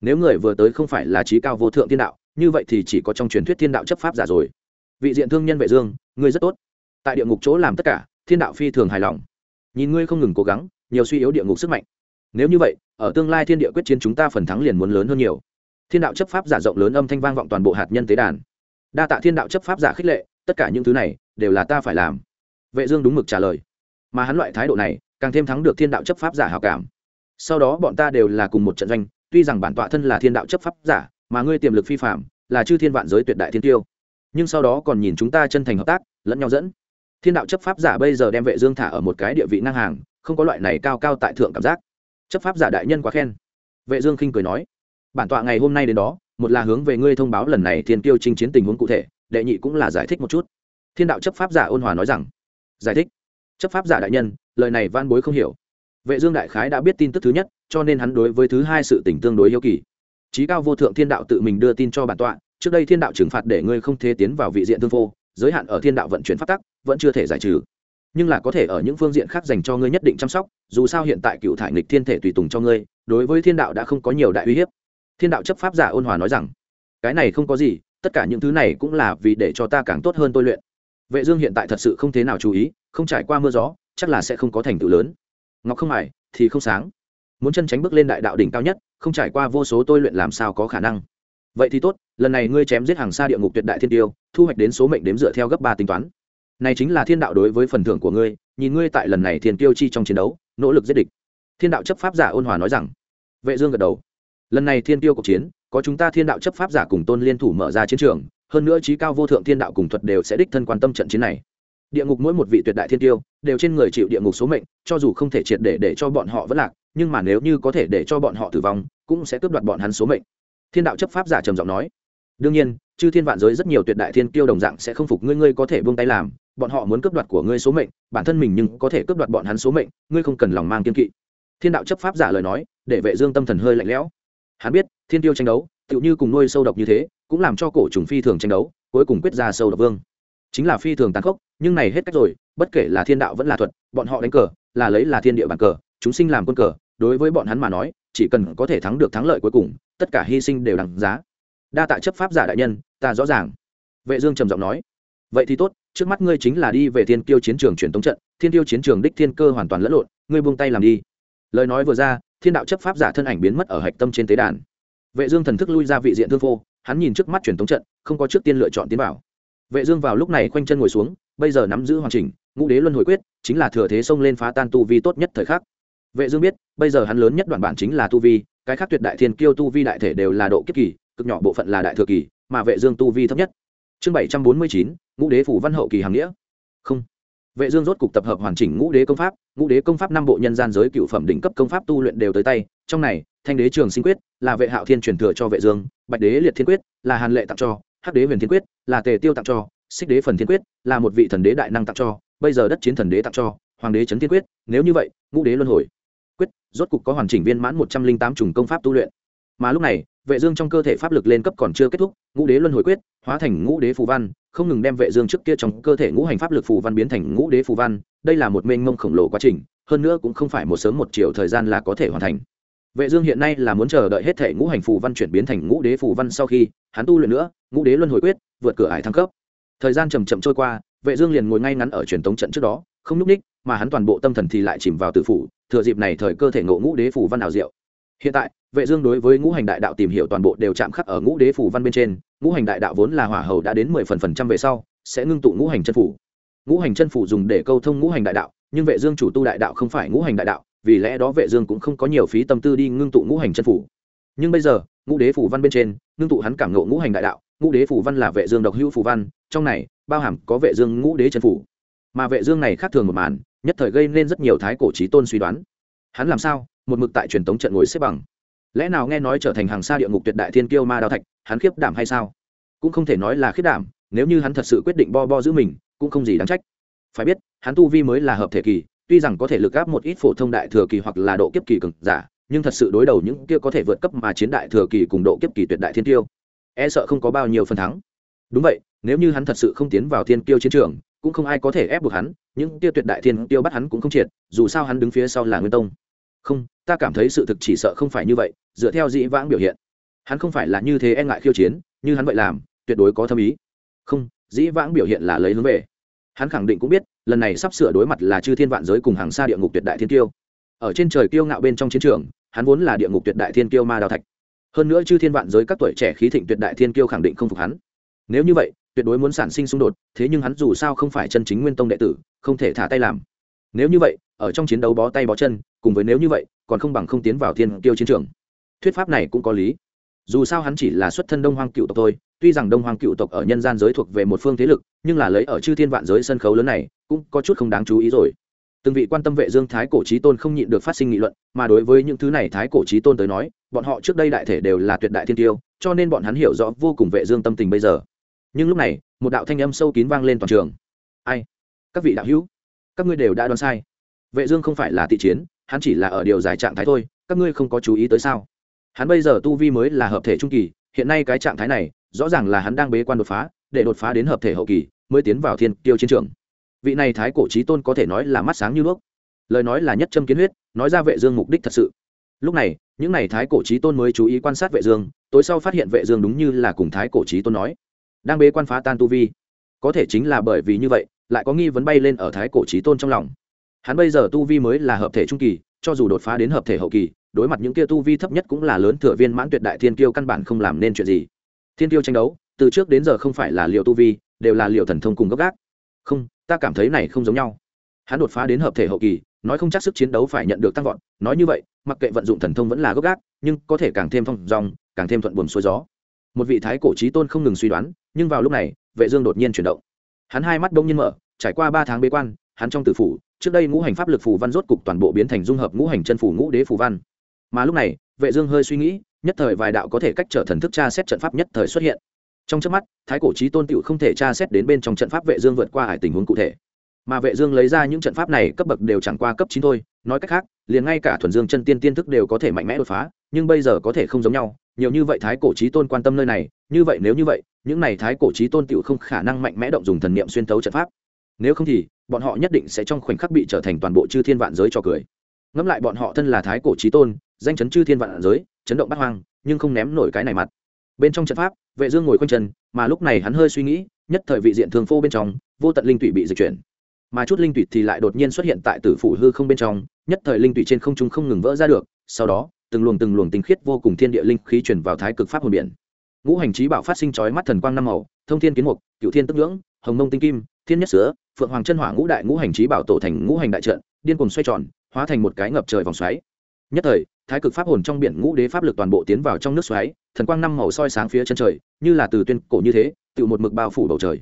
Nếu người vừa tới không phải là trí cao vô thượng thiên đạo, như vậy thì chỉ có trong truyền thuyết thiên đạo chấp pháp giả rồi. Vị diện thương nhân vệ dương, ngươi rất tốt. Tại địa ngục chỗ làm tất cả, thiên đạo phi thường hài lòng. Nhìn ngươi không ngừng cố gắng, nhiều suy yếu địa ngục sức mạnh nếu như vậy, ở tương lai thiên địa quyết chiến chúng ta phần thắng liền muốn lớn hơn nhiều. Thiên đạo chấp pháp giả rộng lớn âm thanh vang vọng toàn bộ hạt nhân tế đàn. Đa tạ thiên đạo chấp pháp giả khích lệ, tất cả những thứ này đều là ta phải làm. Vệ dương đúng mực trả lời. Mà hắn loại thái độ này, càng thêm thắng được thiên đạo chấp pháp giả hảo cảm. Sau đó bọn ta đều là cùng một trận doanh, tuy rằng bản tọa thân là thiên đạo chấp pháp giả, mà ngươi tiềm lực phi phạm, là chư thiên vạn giới tuyệt đại thiên tiêu. Nhưng sau đó còn nhìn chúng ta chân thành hợp tác, lẫn nhau dẫn. Thiên đạo chấp pháp giả bây giờ đem vệ dương thả ở một cái địa vị ngang hàng, không có loại này cao cao tại thượng cảm giác chấp pháp giả đại nhân quá khen. Vệ dương khinh cười nói bản tọa ngày hôm nay đến đó một là hướng về ngươi thông báo lần này thiên tiêu chinh chiến tình huống cụ thể đệ nhị cũng là giải thích một chút. Thiên đạo chấp pháp giả ôn hòa nói rằng giải thích. Chấp pháp giả đại nhân lời này van bối không hiểu. Vệ dương đại khái đã biết tin tức thứ nhất cho nên hắn đối với thứ hai sự tình tương đối yêu kỳ. Trí cao vô thượng thiên đạo tự mình đưa tin cho bản tọa trước đây thiên đạo trừng phạt để ngươi không thể tiến vào vị diện tương vô, giới hạn ở thiên đạo vận chuyển phát tắc vẫn chưa thể giải trừ nhưng là có thể ở những phương diện khác dành cho ngươi nhất định chăm sóc, dù sao hiện tại cựu thải nghịch thiên thể tùy tùng cho ngươi, đối với thiên đạo đã không có nhiều đại uy hiếp. Thiên đạo chấp pháp giả ôn hòa nói rằng, cái này không có gì, tất cả những thứ này cũng là vì để cho ta càng tốt hơn tôi luyện. Vệ dương hiện tại thật sự không thế nào chú ý, không trải qua mưa gió, chắc là sẽ không có thành tựu lớn. Ngọc không mải thì không sáng. Muốn chân tránh bước lên đại đạo đỉnh cao nhất, không trải qua vô số tôi luyện làm sao có khả năng. Vậy thì tốt, lần này ngươi chém giết hàng xa địa ngục tuyệt đại thiên tiêu, thu hoạch đến số mệnh đếm dựa theo gấp ba tính toán này chính là thiên đạo đối với phần thưởng của ngươi, nhìn ngươi tại lần này thiên tiêu chi trong chiến đấu, nỗ lực giết địch. Thiên đạo chấp pháp giả ôn hòa nói rằng. Vệ dương gật đầu. Lần này thiên tiêu cuộc chiến, có chúng ta thiên đạo chấp pháp giả cùng tôn liên thủ mở ra chiến trường, hơn nữa trí cao vô thượng thiên đạo cùng thuật đều sẽ đích thân quan tâm trận chiến này. Địa ngục mỗi một vị tuyệt đại thiên tiêu đều trên người chịu địa ngục số mệnh, cho dù không thể triệt để để cho bọn họ vẫn lạc, nhưng mà nếu như có thể để cho bọn họ tử vong, cũng sẽ cướp đoạt bọn hắn số mệnh. Thiên đạo chấp pháp giả trầm giọng nói. Đương nhiên, chư thiên vạn giới rất nhiều tuyệt đại thiên tiêu đồng dạng sẽ không phục ngươi ngươi có thể buông tay làm bọn họ muốn cướp đoạt của ngươi số mệnh, bản thân mình nhưng có thể cướp đoạt bọn hắn số mệnh, ngươi không cần lòng mang kiên kỵ. Thiên đạo chấp pháp giả lời nói, để vệ dương tâm thần hơi lạnh lẽo. Hắn biết, thiên tiêu tranh đấu, tựu như cùng nuôi sâu độc như thế, cũng làm cho cổ trùng phi thường tranh đấu, cuối cùng quyết ra sâu độc vương. Chính là phi thường tàn khốc, nhưng này hết cách rồi, bất kể là thiên đạo vẫn là thuật, bọn họ đánh cờ, là lấy là thiên địa bàn cờ, chúng sinh làm quân cờ, đối với bọn hắn mà nói, chỉ cần có thể thắng được thắng lợi cuối cùng, tất cả hy sinh đều đằng giá. Đa tạ chấp pháp giả đại nhân, ta rõ ràng. Vệ dương trầm giọng nói. Vậy thì tốt trước mắt ngươi chính là đi về thiên Tiêu chiến trường truyền tống trận, thiên tiêu chiến trường đích thiên cơ hoàn toàn lẫn lộn, ngươi buông tay làm đi. Lời nói vừa ra, thiên đạo chấp pháp giả thân ảnh biến mất ở hạch tâm trên tế đàn. Vệ dương thần thức lui ra vị diện thương phô hắn nhìn trước mắt truyền tống trận, không có trước tiên lựa chọn tiến vào. Vệ dương vào lúc này quanh chân ngồi xuống, bây giờ nắm giữ hoàn chỉnh, ngũ đế luân hồi quyết, chính là thừa thế xông lên phá tan tu vi tốt nhất thời khắc. Vệ dương biết, bây giờ hắn lớn nhất đoạn bản chính là tu vi, cái khác tuyệt đại thiên kiêu tu vi đại thể đều là độ kiếp kỳ, cực nhỏ bộ phận là đại thừa kỳ, mà vệ dương tu vi thấp nhất chương 749, ngũ đế phủ văn hậu kỳ hàng nghĩa. Không. Vệ dương rốt cục tập hợp hoàn chỉnh ngũ đế công pháp ngũ đế công pháp năm bộ nhân gian giới cựu phẩm đỉnh cấp công pháp tu luyện đều tới tay. Trong này thanh đế trường sinh quyết là vệ hạo thiên truyền thừa cho vệ dương bạch đế liệt thiên quyết là hàn lệ tặng cho hắc đế huyền thiên quyết là tề tiêu tặng cho xích đế phần thiên quyết là một vị thần đế đại năng tặng cho bây giờ đất chiến thần đế tặng cho hoàng đế chấn thiên quyết nếu như vậy ngũ đế luân hồi quyết rốt cục có hoàn chỉnh viên mãn một trăm linh tám chủng công pháp tu luyện. Mà lúc này vệ dương trong cơ thể pháp lực lên cấp còn chưa kết thúc, ngũ đế luân hồi quyết, hóa thành ngũ đế phù văn, không ngừng đem vệ dương trước kia trong cơ thể ngũ hành pháp lực phù văn biến thành ngũ đế phù văn, đây là một mênh mông khổng lồ quá trình, hơn nữa cũng không phải một sớm một chiều thời gian là có thể hoàn thành. Vệ dương hiện nay là muốn chờ đợi hết thể ngũ hành phù văn chuyển biến thành ngũ đế phù văn sau khi, hắn tu luyện nữa, ngũ đế luân hồi quyết, vượt cửa ải thăng cấp. Thời gian chậm chậm trôi qua, vệ dương liền ngồi ngay ngắn ở truyền tống trận trước đó, không núp ních mà hắn toàn bộ tâm thần thì lại chìm vào tử phủ, thừa dịp này thời cơ thể ngộ ngũ đế phù văn ảo diệu. Hiện tại vệ dương đối với ngũ hành đại đạo tìm hiểu toàn bộ đều chạm khắc ở ngũ đế phủ văn bên trên, ngũ hành đại đạo vốn là hỏa hầu đã đến mười phần phần trăm về sau, sẽ ngưng tụ ngũ hành chân phủ. Ngũ hành chân phủ dùng để câu thông ngũ hành đại đạo, nhưng vệ dương chủ tu đại đạo không phải ngũ hành đại đạo, vì lẽ đó vệ dương cũng không có nhiều phí tâm tư đi ngưng tụ ngũ hành chân phủ. Nhưng bây giờ, ngũ đế phủ văn bên trên, ngưng tụ hắn cảm ngộ ngũ hành đại đạo, ngũ đế phủ văn là vệ dương độc hữu phủ văn, trong này, bao hàm có vệ dương ngũ đế chân phủ. Mà vệ dương này khác thường một màn, nhất thời gây nên rất nhiều thái cổ chí tôn suy đoán. Hắn làm sao? Một mực tại truyền tống trận ngồi xếp bằng lẽ nào nghe nói trở thành hàng xa địa ngục tuyệt đại thiên kiêu ma đao thạch, hắn khiếp đảm hay sao? Cũng không thể nói là khiếp đảm, nếu như hắn thật sự quyết định bo bo giữ mình, cũng không gì đáng trách. Phải biết, hắn tu vi mới là hợp thể kỳ, tuy rằng có thể lực áp một ít phổ thông đại thừa kỳ hoặc là độ kiếp kỳ cường giả, nhưng thật sự đối đầu những kia có thể vượt cấp mà chiến đại thừa kỳ cùng độ kiếp kỳ tuyệt đại thiên tiêu e sợ không có bao nhiêu phần thắng. Đúng vậy, nếu như hắn thật sự không tiến vào thiên kiêu chiến trường, cũng không ai có thể ép buộc hắn, những kia tuyệt đại thiên tiêu bắt hắn cũng không triệt, dù sao hắn đứng phía sau là nguyên tông. Không ta cảm thấy sự thực chỉ sợ không phải như vậy, dựa theo dĩ vãng biểu hiện. Hắn không phải là như thế e ngại khiêu chiến, như hắn vậy làm, tuyệt đối có thâm ý. Không, dĩ vãng biểu hiện là lấy hướng về. Hắn khẳng định cũng biết, lần này sắp sửa đối mặt là chư thiên vạn giới cùng hàng xa địa ngục tuyệt đại thiên tiêu ở trên trời kiêu ngạo bên trong chiến trường, hắn vốn là địa ngục tuyệt đại thiên kiêu ma đào thạch. Hơn nữa chư thiên vạn giới các tuổi trẻ khí thịnh tuyệt đại thiên kiêu khẳng định không phục hắn. Nếu như vậy, tuyệt đối muốn sản sinh xung đột, thế nhưng hắn dù sao không phải chân chính nguyên tông đệ tử, không thể thả tay làm. Nếu như vậy, ở trong chiến đấu bó tay bó chân cùng với nếu như vậy, còn không bằng không tiến vào thiên kiêu chiến trường. Thuyết pháp này cũng có lý. Dù sao hắn chỉ là xuất thân đông hoang cựu tộc thôi, tuy rằng đông hoang cựu tộc ở nhân gian giới thuộc về một phương thế lực, nhưng là lấy ở chư thiên vạn giới sân khấu lớn này, cũng có chút không đáng chú ý rồi. Từng vị quan tâm vệ dương thái cổ trí tôn không nhịn được phát sinh nghị luận, mà đối với những thứ này thái cổ trí tôn tới nói, bọn họ trước đây đại thể đều là tuyệt đại thiên tiêu, cho nên bọn hắn hiểu rõ vô cùng vệ dương tâm tình bây giờ. Nhưng lúc này, một đạo thanh âm sâu kín vang lên toàn trường. Ai? Các vị đạo hữu, các ngươi đều đã đoán sai. Vệ dương không phải là thị chiến hắn chỉ là ở điều giải trạng thái thôi, các ngươi không có chú ý tới sao? Hắn bây giờ tu vi mới là hợp thể trung kỳ, hiện nay cái trạng thái này, rõ ràng là hắn đang bế quan đột phá, để đột phá đến hợp thể hậu kỳ, mới tiến vào thiên tiêu chiến trường. Vị này thái cổ trí tôn có thể nói là mắt sáng như đuốc lời nói là nhất châm kiến huyết, nói ra vệ dương mục đích thật sự. Lúc này, những này thái cổ trí tôn mới chú ý quan sát vệ dương, tối sau phát hiện vệ dương đúng như là cùng thái cổ trí tôn nói. Đang bế quan phá tan tu vi. Có thể chính là bởi vì như vậy, lại có nghi vấn bay lên ở thái cổ trí tôn trong lòng hắn bây giờ tu vi mới là hợp thể trung kỳ, cho dù đột phá đến hợp thể hậu kỳ, đối mặt những kia tu vi thấp nhất cũng là lớn thừa viên mãn tuyệt đại thiên kiêu căn bản không làm nên chuyện gì. Thiên kiêu tranh đấu, từ trước đến giờ không phải là liệu tu vi, đều là liệu thần thông cùng gốc gác. Không, ta cảm thấy này không giống nhau. Hắn đột phá đến hợp thể hậu kỳ, nói không chắc sức chiến đấu phải nhận được tăng vọt, nói như vậy, mặc kệ vận dụng thần thông vẫn là gốc gác, nhưng có thể càng thêm phong dòng, càng thêm thuận buồm xuôi gió. Một vị thái cổ trí tôn không ngừng suy đoán, nhưng vào lúc này, vệ dương đột nhiên chuyển động. Hắn hai mắt đông nhiên mở, trải qua ba tháng bế quan hắn trong tử phủ, trước đây ngũ hành pháp lực phù văn rốt cục toàn bộ biến thành dung hợp ngũ hành chân phủ ngũ đế phù văn. Mà lúc này, vệ dương hơi suy nghĩ, nhất thời vài đạo có thể cách trở thần thức tra xét trận pháp nhất thời xuất hiện. Trong chớp mắt, thái cổ chí tôn tiểu không thể tra xét đến bên trong trận pháp vệ dương vượt qua hải tình huống cụ thể. Mà vệ dương lấy ra những trận pháp này cấp bậc đều chẳng qua cấp chín thôi, nói cách khác, liền ngay cả thuần dương chân tiên tiên thức đều có thể mạnh mẽ đột phá, nhưng bây giờ có thể không giống nhau, nhiều như vậy thái cổ chí tôn quan tâm nơi này, như vậy nếu như vậy, những này thái cổ chí tôn tiểu không khả năng mạnh mẽ động dùng thần niệm xuyên tấu trận pháp. Nếu không thì bọn họ nhất định sẽ trong khoảnh khắc bị trở thành toàn bộ chư thiên vạn giới cho cười. Ngẫm lại bọn họ thân là thái cổ trí tôn, danh chấn chư thiên vạn giới, chấn động bát hoang, nhưng không ném nổi cái này mặt. Bên trong trận pháp, vệ dương ngồi quanh chân, mà lúc này hắn hơi suy nghĩ, nhất thời vị diện thường phô bên trong, vô tận linh tụy bị dịch chuyển. Mà chút linh tụy thì lại đột nhiên xuất hiện tại tử phủ hư không bên trong, nhất thời linh tụy trên không trung không ngừng vỡ ra được, sau đó, từng luồng từng luồng tinh khiết vô cùng thiên địa linh khí truyền vào thái cực pháp hồn biển. Ngũ hành trí bảo phát sinh chói mắt thần quang năm màu, thông thiên kiến mục, cựu thiên tức ngưỡng hồng mông tinh kim, thiên nhất sữa phượng hoàng chân hỏa ngũ đại ngũ hành trí bảo tổ thành ngũ hành đại trận, điên cùng xoay tròn, hóa thành một cái ngập trời vòng xoáy. Nhất thời, thái cực pháp hồn trong biển ngũ đế pháp lực toàn bộ tiến vào trong nước xoáy, thần quang năm màu soi sáng phía chân trời, như là từ tuyên cổ như thế tự một mực bao phủ bầu trời.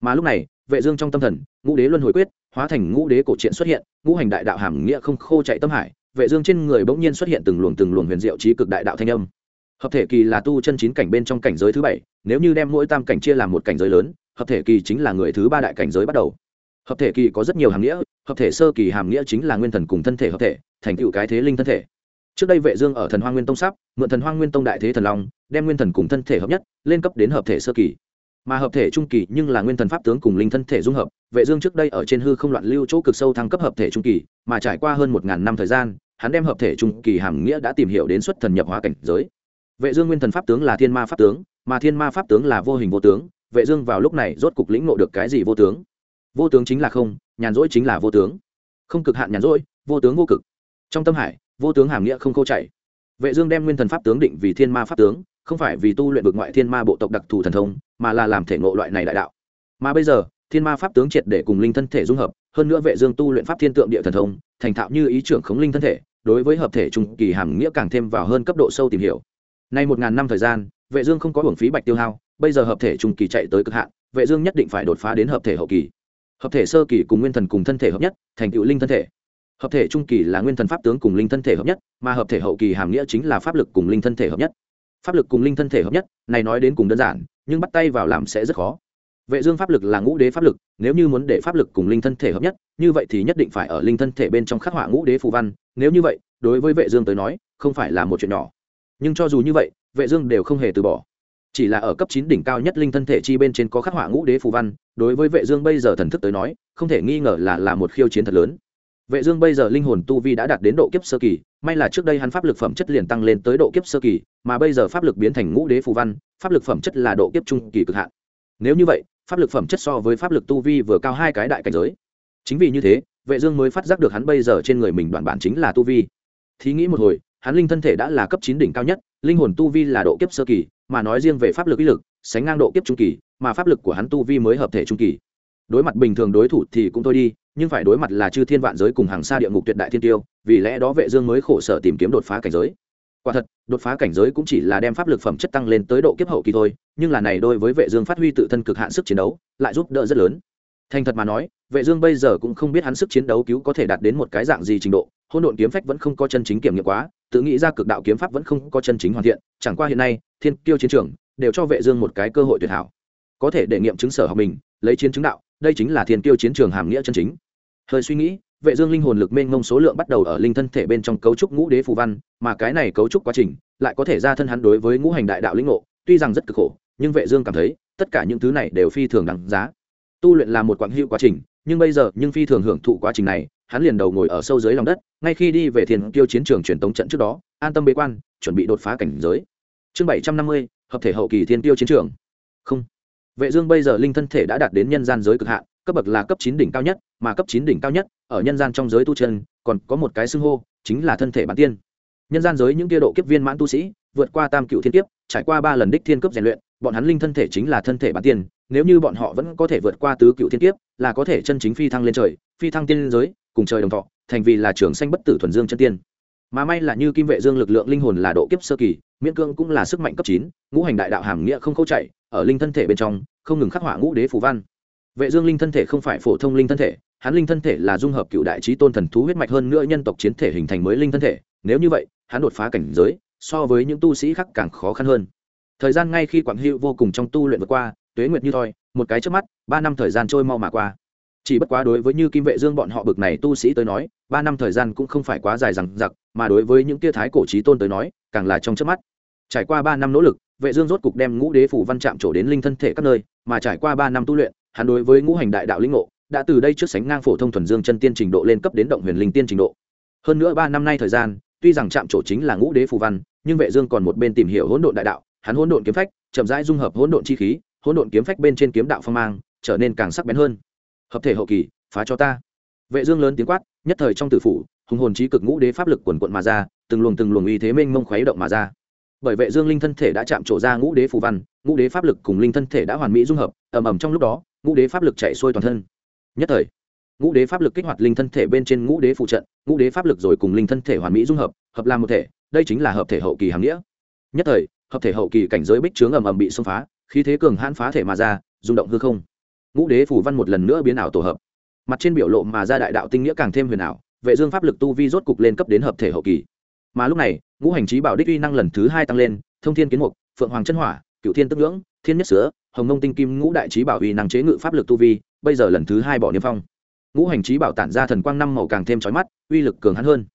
Mà lúc này, vệ dương trong tâm thần, ngũ đế luân hồi quyết, hóa thành ngũ đế cổ truyện xuất hiện, ngũ hành đại đạo hàm nghĩa không khô chạy tâm hải, vệ dương trên người bỗng nhiên xuất hiện từng luồng từng luồng huyền diệu trí cực đại đạo thanh âm. Hợp thể kỳ là tu chân chín cảnh bên trong cảnh giới thứ bảy, nếu như đem mỗi tam cảnh chia làm một cảnh giới lớn, hợp thể kỳ chính là người thứ ba đại cảnh giới bắt đầu hợp thể kỳ có rất nhiều hàm nghĩa, hợp thể sơ kỳ hàm nghĩa chính là nguyên thần cùng thân thể hợp thể, thành tựu cái thế linh thân thể. Trước đây vệ dương ở thần hoang nguyên tông sắp, mượn thần hoang nguyên tông đại thế thần long, đem nguyên thần cùng thân thể hợp nhất, lên cấp đến hợp thể sơ kỳ. Mà hợp thể trung kỳ nhưng là nguyên thần pháp tướng cùng linh thân thể dung hợp, vệ dương trước đây ở trên hư không loạn lưu chỗ cực sâu thăng cấp hợp thể trung kỳ, mà trải qua hơn một ngàn năm thời gian, hắn đem hợp thể trung kỳ hàm nghĩa đã tìm hiểu đến xuất thần nhập hóa cảnh giới. Vệ dương nguyên thần pháp tướng là thiên ma pháp tướng, mà thiên ma pháp tướng là vô hình vô tướng, vệ dương vào lúc này rốt cục lĩnh ngộ được cái gì vô tướng? Vô tướng chính là không, nhàn rỗi chính là vô tướng. Không cực hạn nhàn rỗi, vô tướng vô cực. Trong tâm hải, vô tướng hàm nghĩa không câu chảy. Vệ dương đem nguyên thần pháp tướng định vì thiên ma pháp tướng, không phải vì tu luyện vực ngoại thiên ma bộ tộc đặc thù thần thông, mà là làm thể ngộ loại này đại đạo. Mà bây giờ, thiên ma pháp tướng triệt để cùng linh thân thể dung hợp, hơn nữa vệ dương tu luyện pháp thiên tượng địa thần thông, thành thạo như ý trưởng khống linh thân thể, đối với hợp thể trung kỳ hàm nghĩa càng thêm vào hơn cấp độ sâu tìm hiểu. Nay một ngàn năm thời gian, vệ dương không có hưởng phí bạch tiêu hao, bây giờ hợp thể trung kỳ chạy tới cực hạn, vệ dương nhất định phải đột phá đến hợp thể hậu kỳ hợp thể sơ kỳ cùng nguyên thần cùng thân thể hợp nhất, thành tựu linh thân thể. Hợp thể trung kỳ là nguyên thần pháp tướng cùng linh thân thể hợp nhất, mà hợp thể hậu kỳ hàm nghĩa chính là pháp lực cùng linh thân thể hợp nhất. Pháp lực cùng linh thân thể hợp nhất, này nói đến cùng đơn giản, nhưng bắt tay vào làm sẽ rất khó. Vệ dương pháp lực là ngũ đế pháp lực, nếu như muốn để pháp lực cùng linh thân thể hợp nhất, như vậy thì nhất định phải ở linh thân thể bên trong khắc họa ngũ đế phù văn. Nếu như vậy, đối với vệ dương tới nói, không phải là một chuyện nhỏ. Nhưng cho dù như vậy, vệ dương đều không hề từ bỏ chỉ là ở cấp chín đỉnh cao nhất linh thân thể chi bên trên có khắc họa ngũ đế phù văn, đối với vệ dương bây giờ thần thức tới nói, không thể nghi ngờ là là một khiêu chiến thật lớn. Vệ dương bây giờ linh hồn tu vi đã đạt đến độ kiếp sơ kỳ, may là trước đây hắn pháp lực phẩm chất liền tăng lên tới độ kiếp sơ kỳ, mà bây giờ pháp lực biến thành ngũ đế phù văn, pháp lực phẩm chất là độ kiếp trung kỳ cực hạn. Nếu như vậy, pháp lực phẩm chất so với pháp lực tu vi vừa cao hai cái đại cảnh giới. Chính vì như thế, vệ dương mới phát giác được hắn bây giờ trên người mình đoạn bản chính là tu vi. Thí nghĩ một hồi hắn linh thân thể đã là cấp chín đỉnh cao nhất, linh hồn tu vi là độ kiếp sơ kỳ, mà nói riêng về pháp lực ý lực, sánh ngang độ kiếp trung kỳ, mà pháp lực của hắn tu vi mới hợp thể trung kỳ. Đối mặt bình thường đối thủ thì cũng thôi đi, nhưng phải đối mặt là chư thiên vạn giới cùng hàng xa địa ngục tuyệt đại thiên tiêu, vì lẽ đó vệ dương mới khổ sở tìm kiếm đột phá cảnh giới. Quả thật, đột phá cảnh giới cũng chỉ là đem pháp lực phẩm chất tăng lên tới độ kiếp hậu kỳ thôi, nhưng là này đối với vệ dương phát huy tự thân cực hạn sức chiến đấu, lại giúp đỡ rất lớn. Thành thật mà nói, vệ dương bây giờ cũng không biết hắn sức chiến đấu cứu có thể đạt đến một cái dạng gì trình độ, hỗn độn kiếm phách vẫn không có chân chính kiểm nghiệm quá tự nghĩ ra cực đạo kiếm pháp vẫn không có chân chính hoàn thiện, chẳng qua hiện nay, thiên kiêu chiến trường đều cho vệ dương một cái cơ hội tuyệt hảo. Có thể để nghiệm chứng sở học mình, lấy chiến chứng đạo, đây chính là thiên kiêu chiến trường hàm nghĩa chân chính. Hơi suy nghĩ, vệ dương linh hồn lực mênh mông số lượng bắt đầu ở linh thân thể bên trong cấu trúc ngũ đế phù văn, mà cái này cấu trúc quá trình lại có thể ra thân hắn đối với ngũ hành đại đạo linh ngộ, tuy rằng rất cực khổ, nhưng vệ dương cảm thấy tất cả những thứ này đều phi thường đáng giá. Tu luyện là một quãng hữu quá trình nhưng bây giờ, nhưng phi thường hưởng thụ quá trình này, hắn liền đầu ngồi ở sâu dưới lòng đất, ngay khi đi về thiên tiêu chiến trường truyền tống trận trước đó, an tâm bế quan, chuẩn bị đột phá cảnh giới. Chương bảy trăm năm mươi, hợp thể hậu kỳ thiên tiêu chiến trường. Không. Vệ dương bây giờ linh thân thể đã đạt đến nhân gian giới cực hạn, cấp bậc là cấp chín đỉnh cao nhất, mà cấp chín đỉnh cao nhất, ở nhân gian trong giới tu chân, còn có một cái xưng hô, chính là thân thể bản tiên. Nhân gian giới những kia độ kiếp viên mãn tu sĩ, vượt qua tam cựu thiên kiếp, trải qua ba lần đích thiên cấp rèn luyện, bọn hắn linh thân thể chính là thân thể bản tiên nếu như bọn họ vẫn có thể vượt qua tứ cựu thiên kiếp, là có thể chân chính phi thăng lên trời, phi thăng tiên giới, cùng trời đồng thọ, thành vì là trường sanh bất tử thuần dương chân tiên. Mà may là như kim vệ dương lực lượng linh hồn là độ kiếp sơ kỳ, miễn cương cũng là sức mạnh cấp chín, ngũ hành đại đạo hàm nghĩa không khâu chạy, ở linh thân thể bên trong, không ngừng khắc họa ngũ đế phù văn. Vệ dương linh thân thể không phải phổ thông linh thân thể, hắn linh thân thể là dung hợp cựu đại trí tôn thần thú huyết mạch hơn nữa nhân tộc chiến thể hình thành mới linh thân thể, nếu như vậy, hắn đột phá cảnh giới, so với những tu sĩ khác càng khó khăn hơn. Thời gian ngay khi quảng hữu vô cùng trong tu luyện vượt qua tuế nguyệt như thoi, một cái trước mắt, ba năm thời gian trôi mau mà qua. Chỉ bất quá đối với như kim vệ dương bọn họ bực này tu sĩ tới nói, ba năm thời gian cũng không phải quá dài rằng giặc mà đối với những tia thái cổ trí tôn tới nói, càng là trong trước mắt. Trải qua ba năm nỗ lực, vệ dương rốt cục đem ngũ đế phủ văn chạm trổ đến linh thân thể các nơi, mà trải qua ba năm tu luyện, hắn đối với ngũ hành đại đạo linh ngộ, đã từ đây trước sánh ngang phổ thông thuần dương chân tiên trình độ lên cấp đến động huyền linh tiên trình độ. Hơn nữa ba năm nay thời gian, tuy rằng chạm trổ chính là ngũ đế phù văn, nhưng vệ dương còn một bên tìm hiểu hỗn độn đại đạo, hắn hỗn độn kiếm phách, chậm rãi dung hợp hỗn độn chi khí hỗn độn kiếm phách bên trên kiếm đạo phong mang, trở nên càng sắc bén hơn. Hợp thể hậu kỳ, phá cho ta. Vệ dương lớn tiếng quát, nhất thời trong tử phủ, hùng hồn trí cực ngũ đế pháp lực cuồn cuộn mà ra, từng luồng từng luồng uy thế mênh mông khuấy động mà ra. Bởi vệ dương linh thân thể đã chạm trổ ra ngũ đế phù văn, ngũ đế pháp lực cùng linh thân thể đã hoàn mỹ dung hợp, ầm ầm trong lúc đó, ngũ đế pháp lực chạy xuôi toàn thân. Nhất thời, ngũ đế pháp lực kích hoạt linh thân thể bên trên ngũ đế phụ trận, ngũ đế pháp lực rồi cùng linh thân thể hoàn mỹ dung hợp hợp làm một thể, đây chính là hợp thể hậu kỳ hàng nghĩa. Nhất thời, hợp thể hậu kỳ cảnh giới bích trướng ầm ầm bị xông phá khí thế cường hãn phá thể mà ra, rung động hư không. Ngũ đế phủ văn một lần nữa biến ảo tổ hợp. Mặt trên biểu lộ mà ra đại đạo tinh nghĩa càng thêm huyền ảo, vệ dương pháp lực tu vi rốt cục lên cấp đến hợp thể hậu kỳ. Mà lúc này, ngũ hành trí bảo đích uy năng lần thứ hai tăng lên, thông thiên kiến mục, phượng hoàng chân hỏa cửu thiên tức ngưỡng, thiên nhất sữa, hồng nông tinh kim ngũ đại trí bảo uy năng chế ngự pháp lực tu vi, bây giờ lần thứ hai bỏ niêm phong. Ngũ hành trí bảo tản ra thần quang năm màu càng thêm chói mắt, uy lực cường hắn hơn.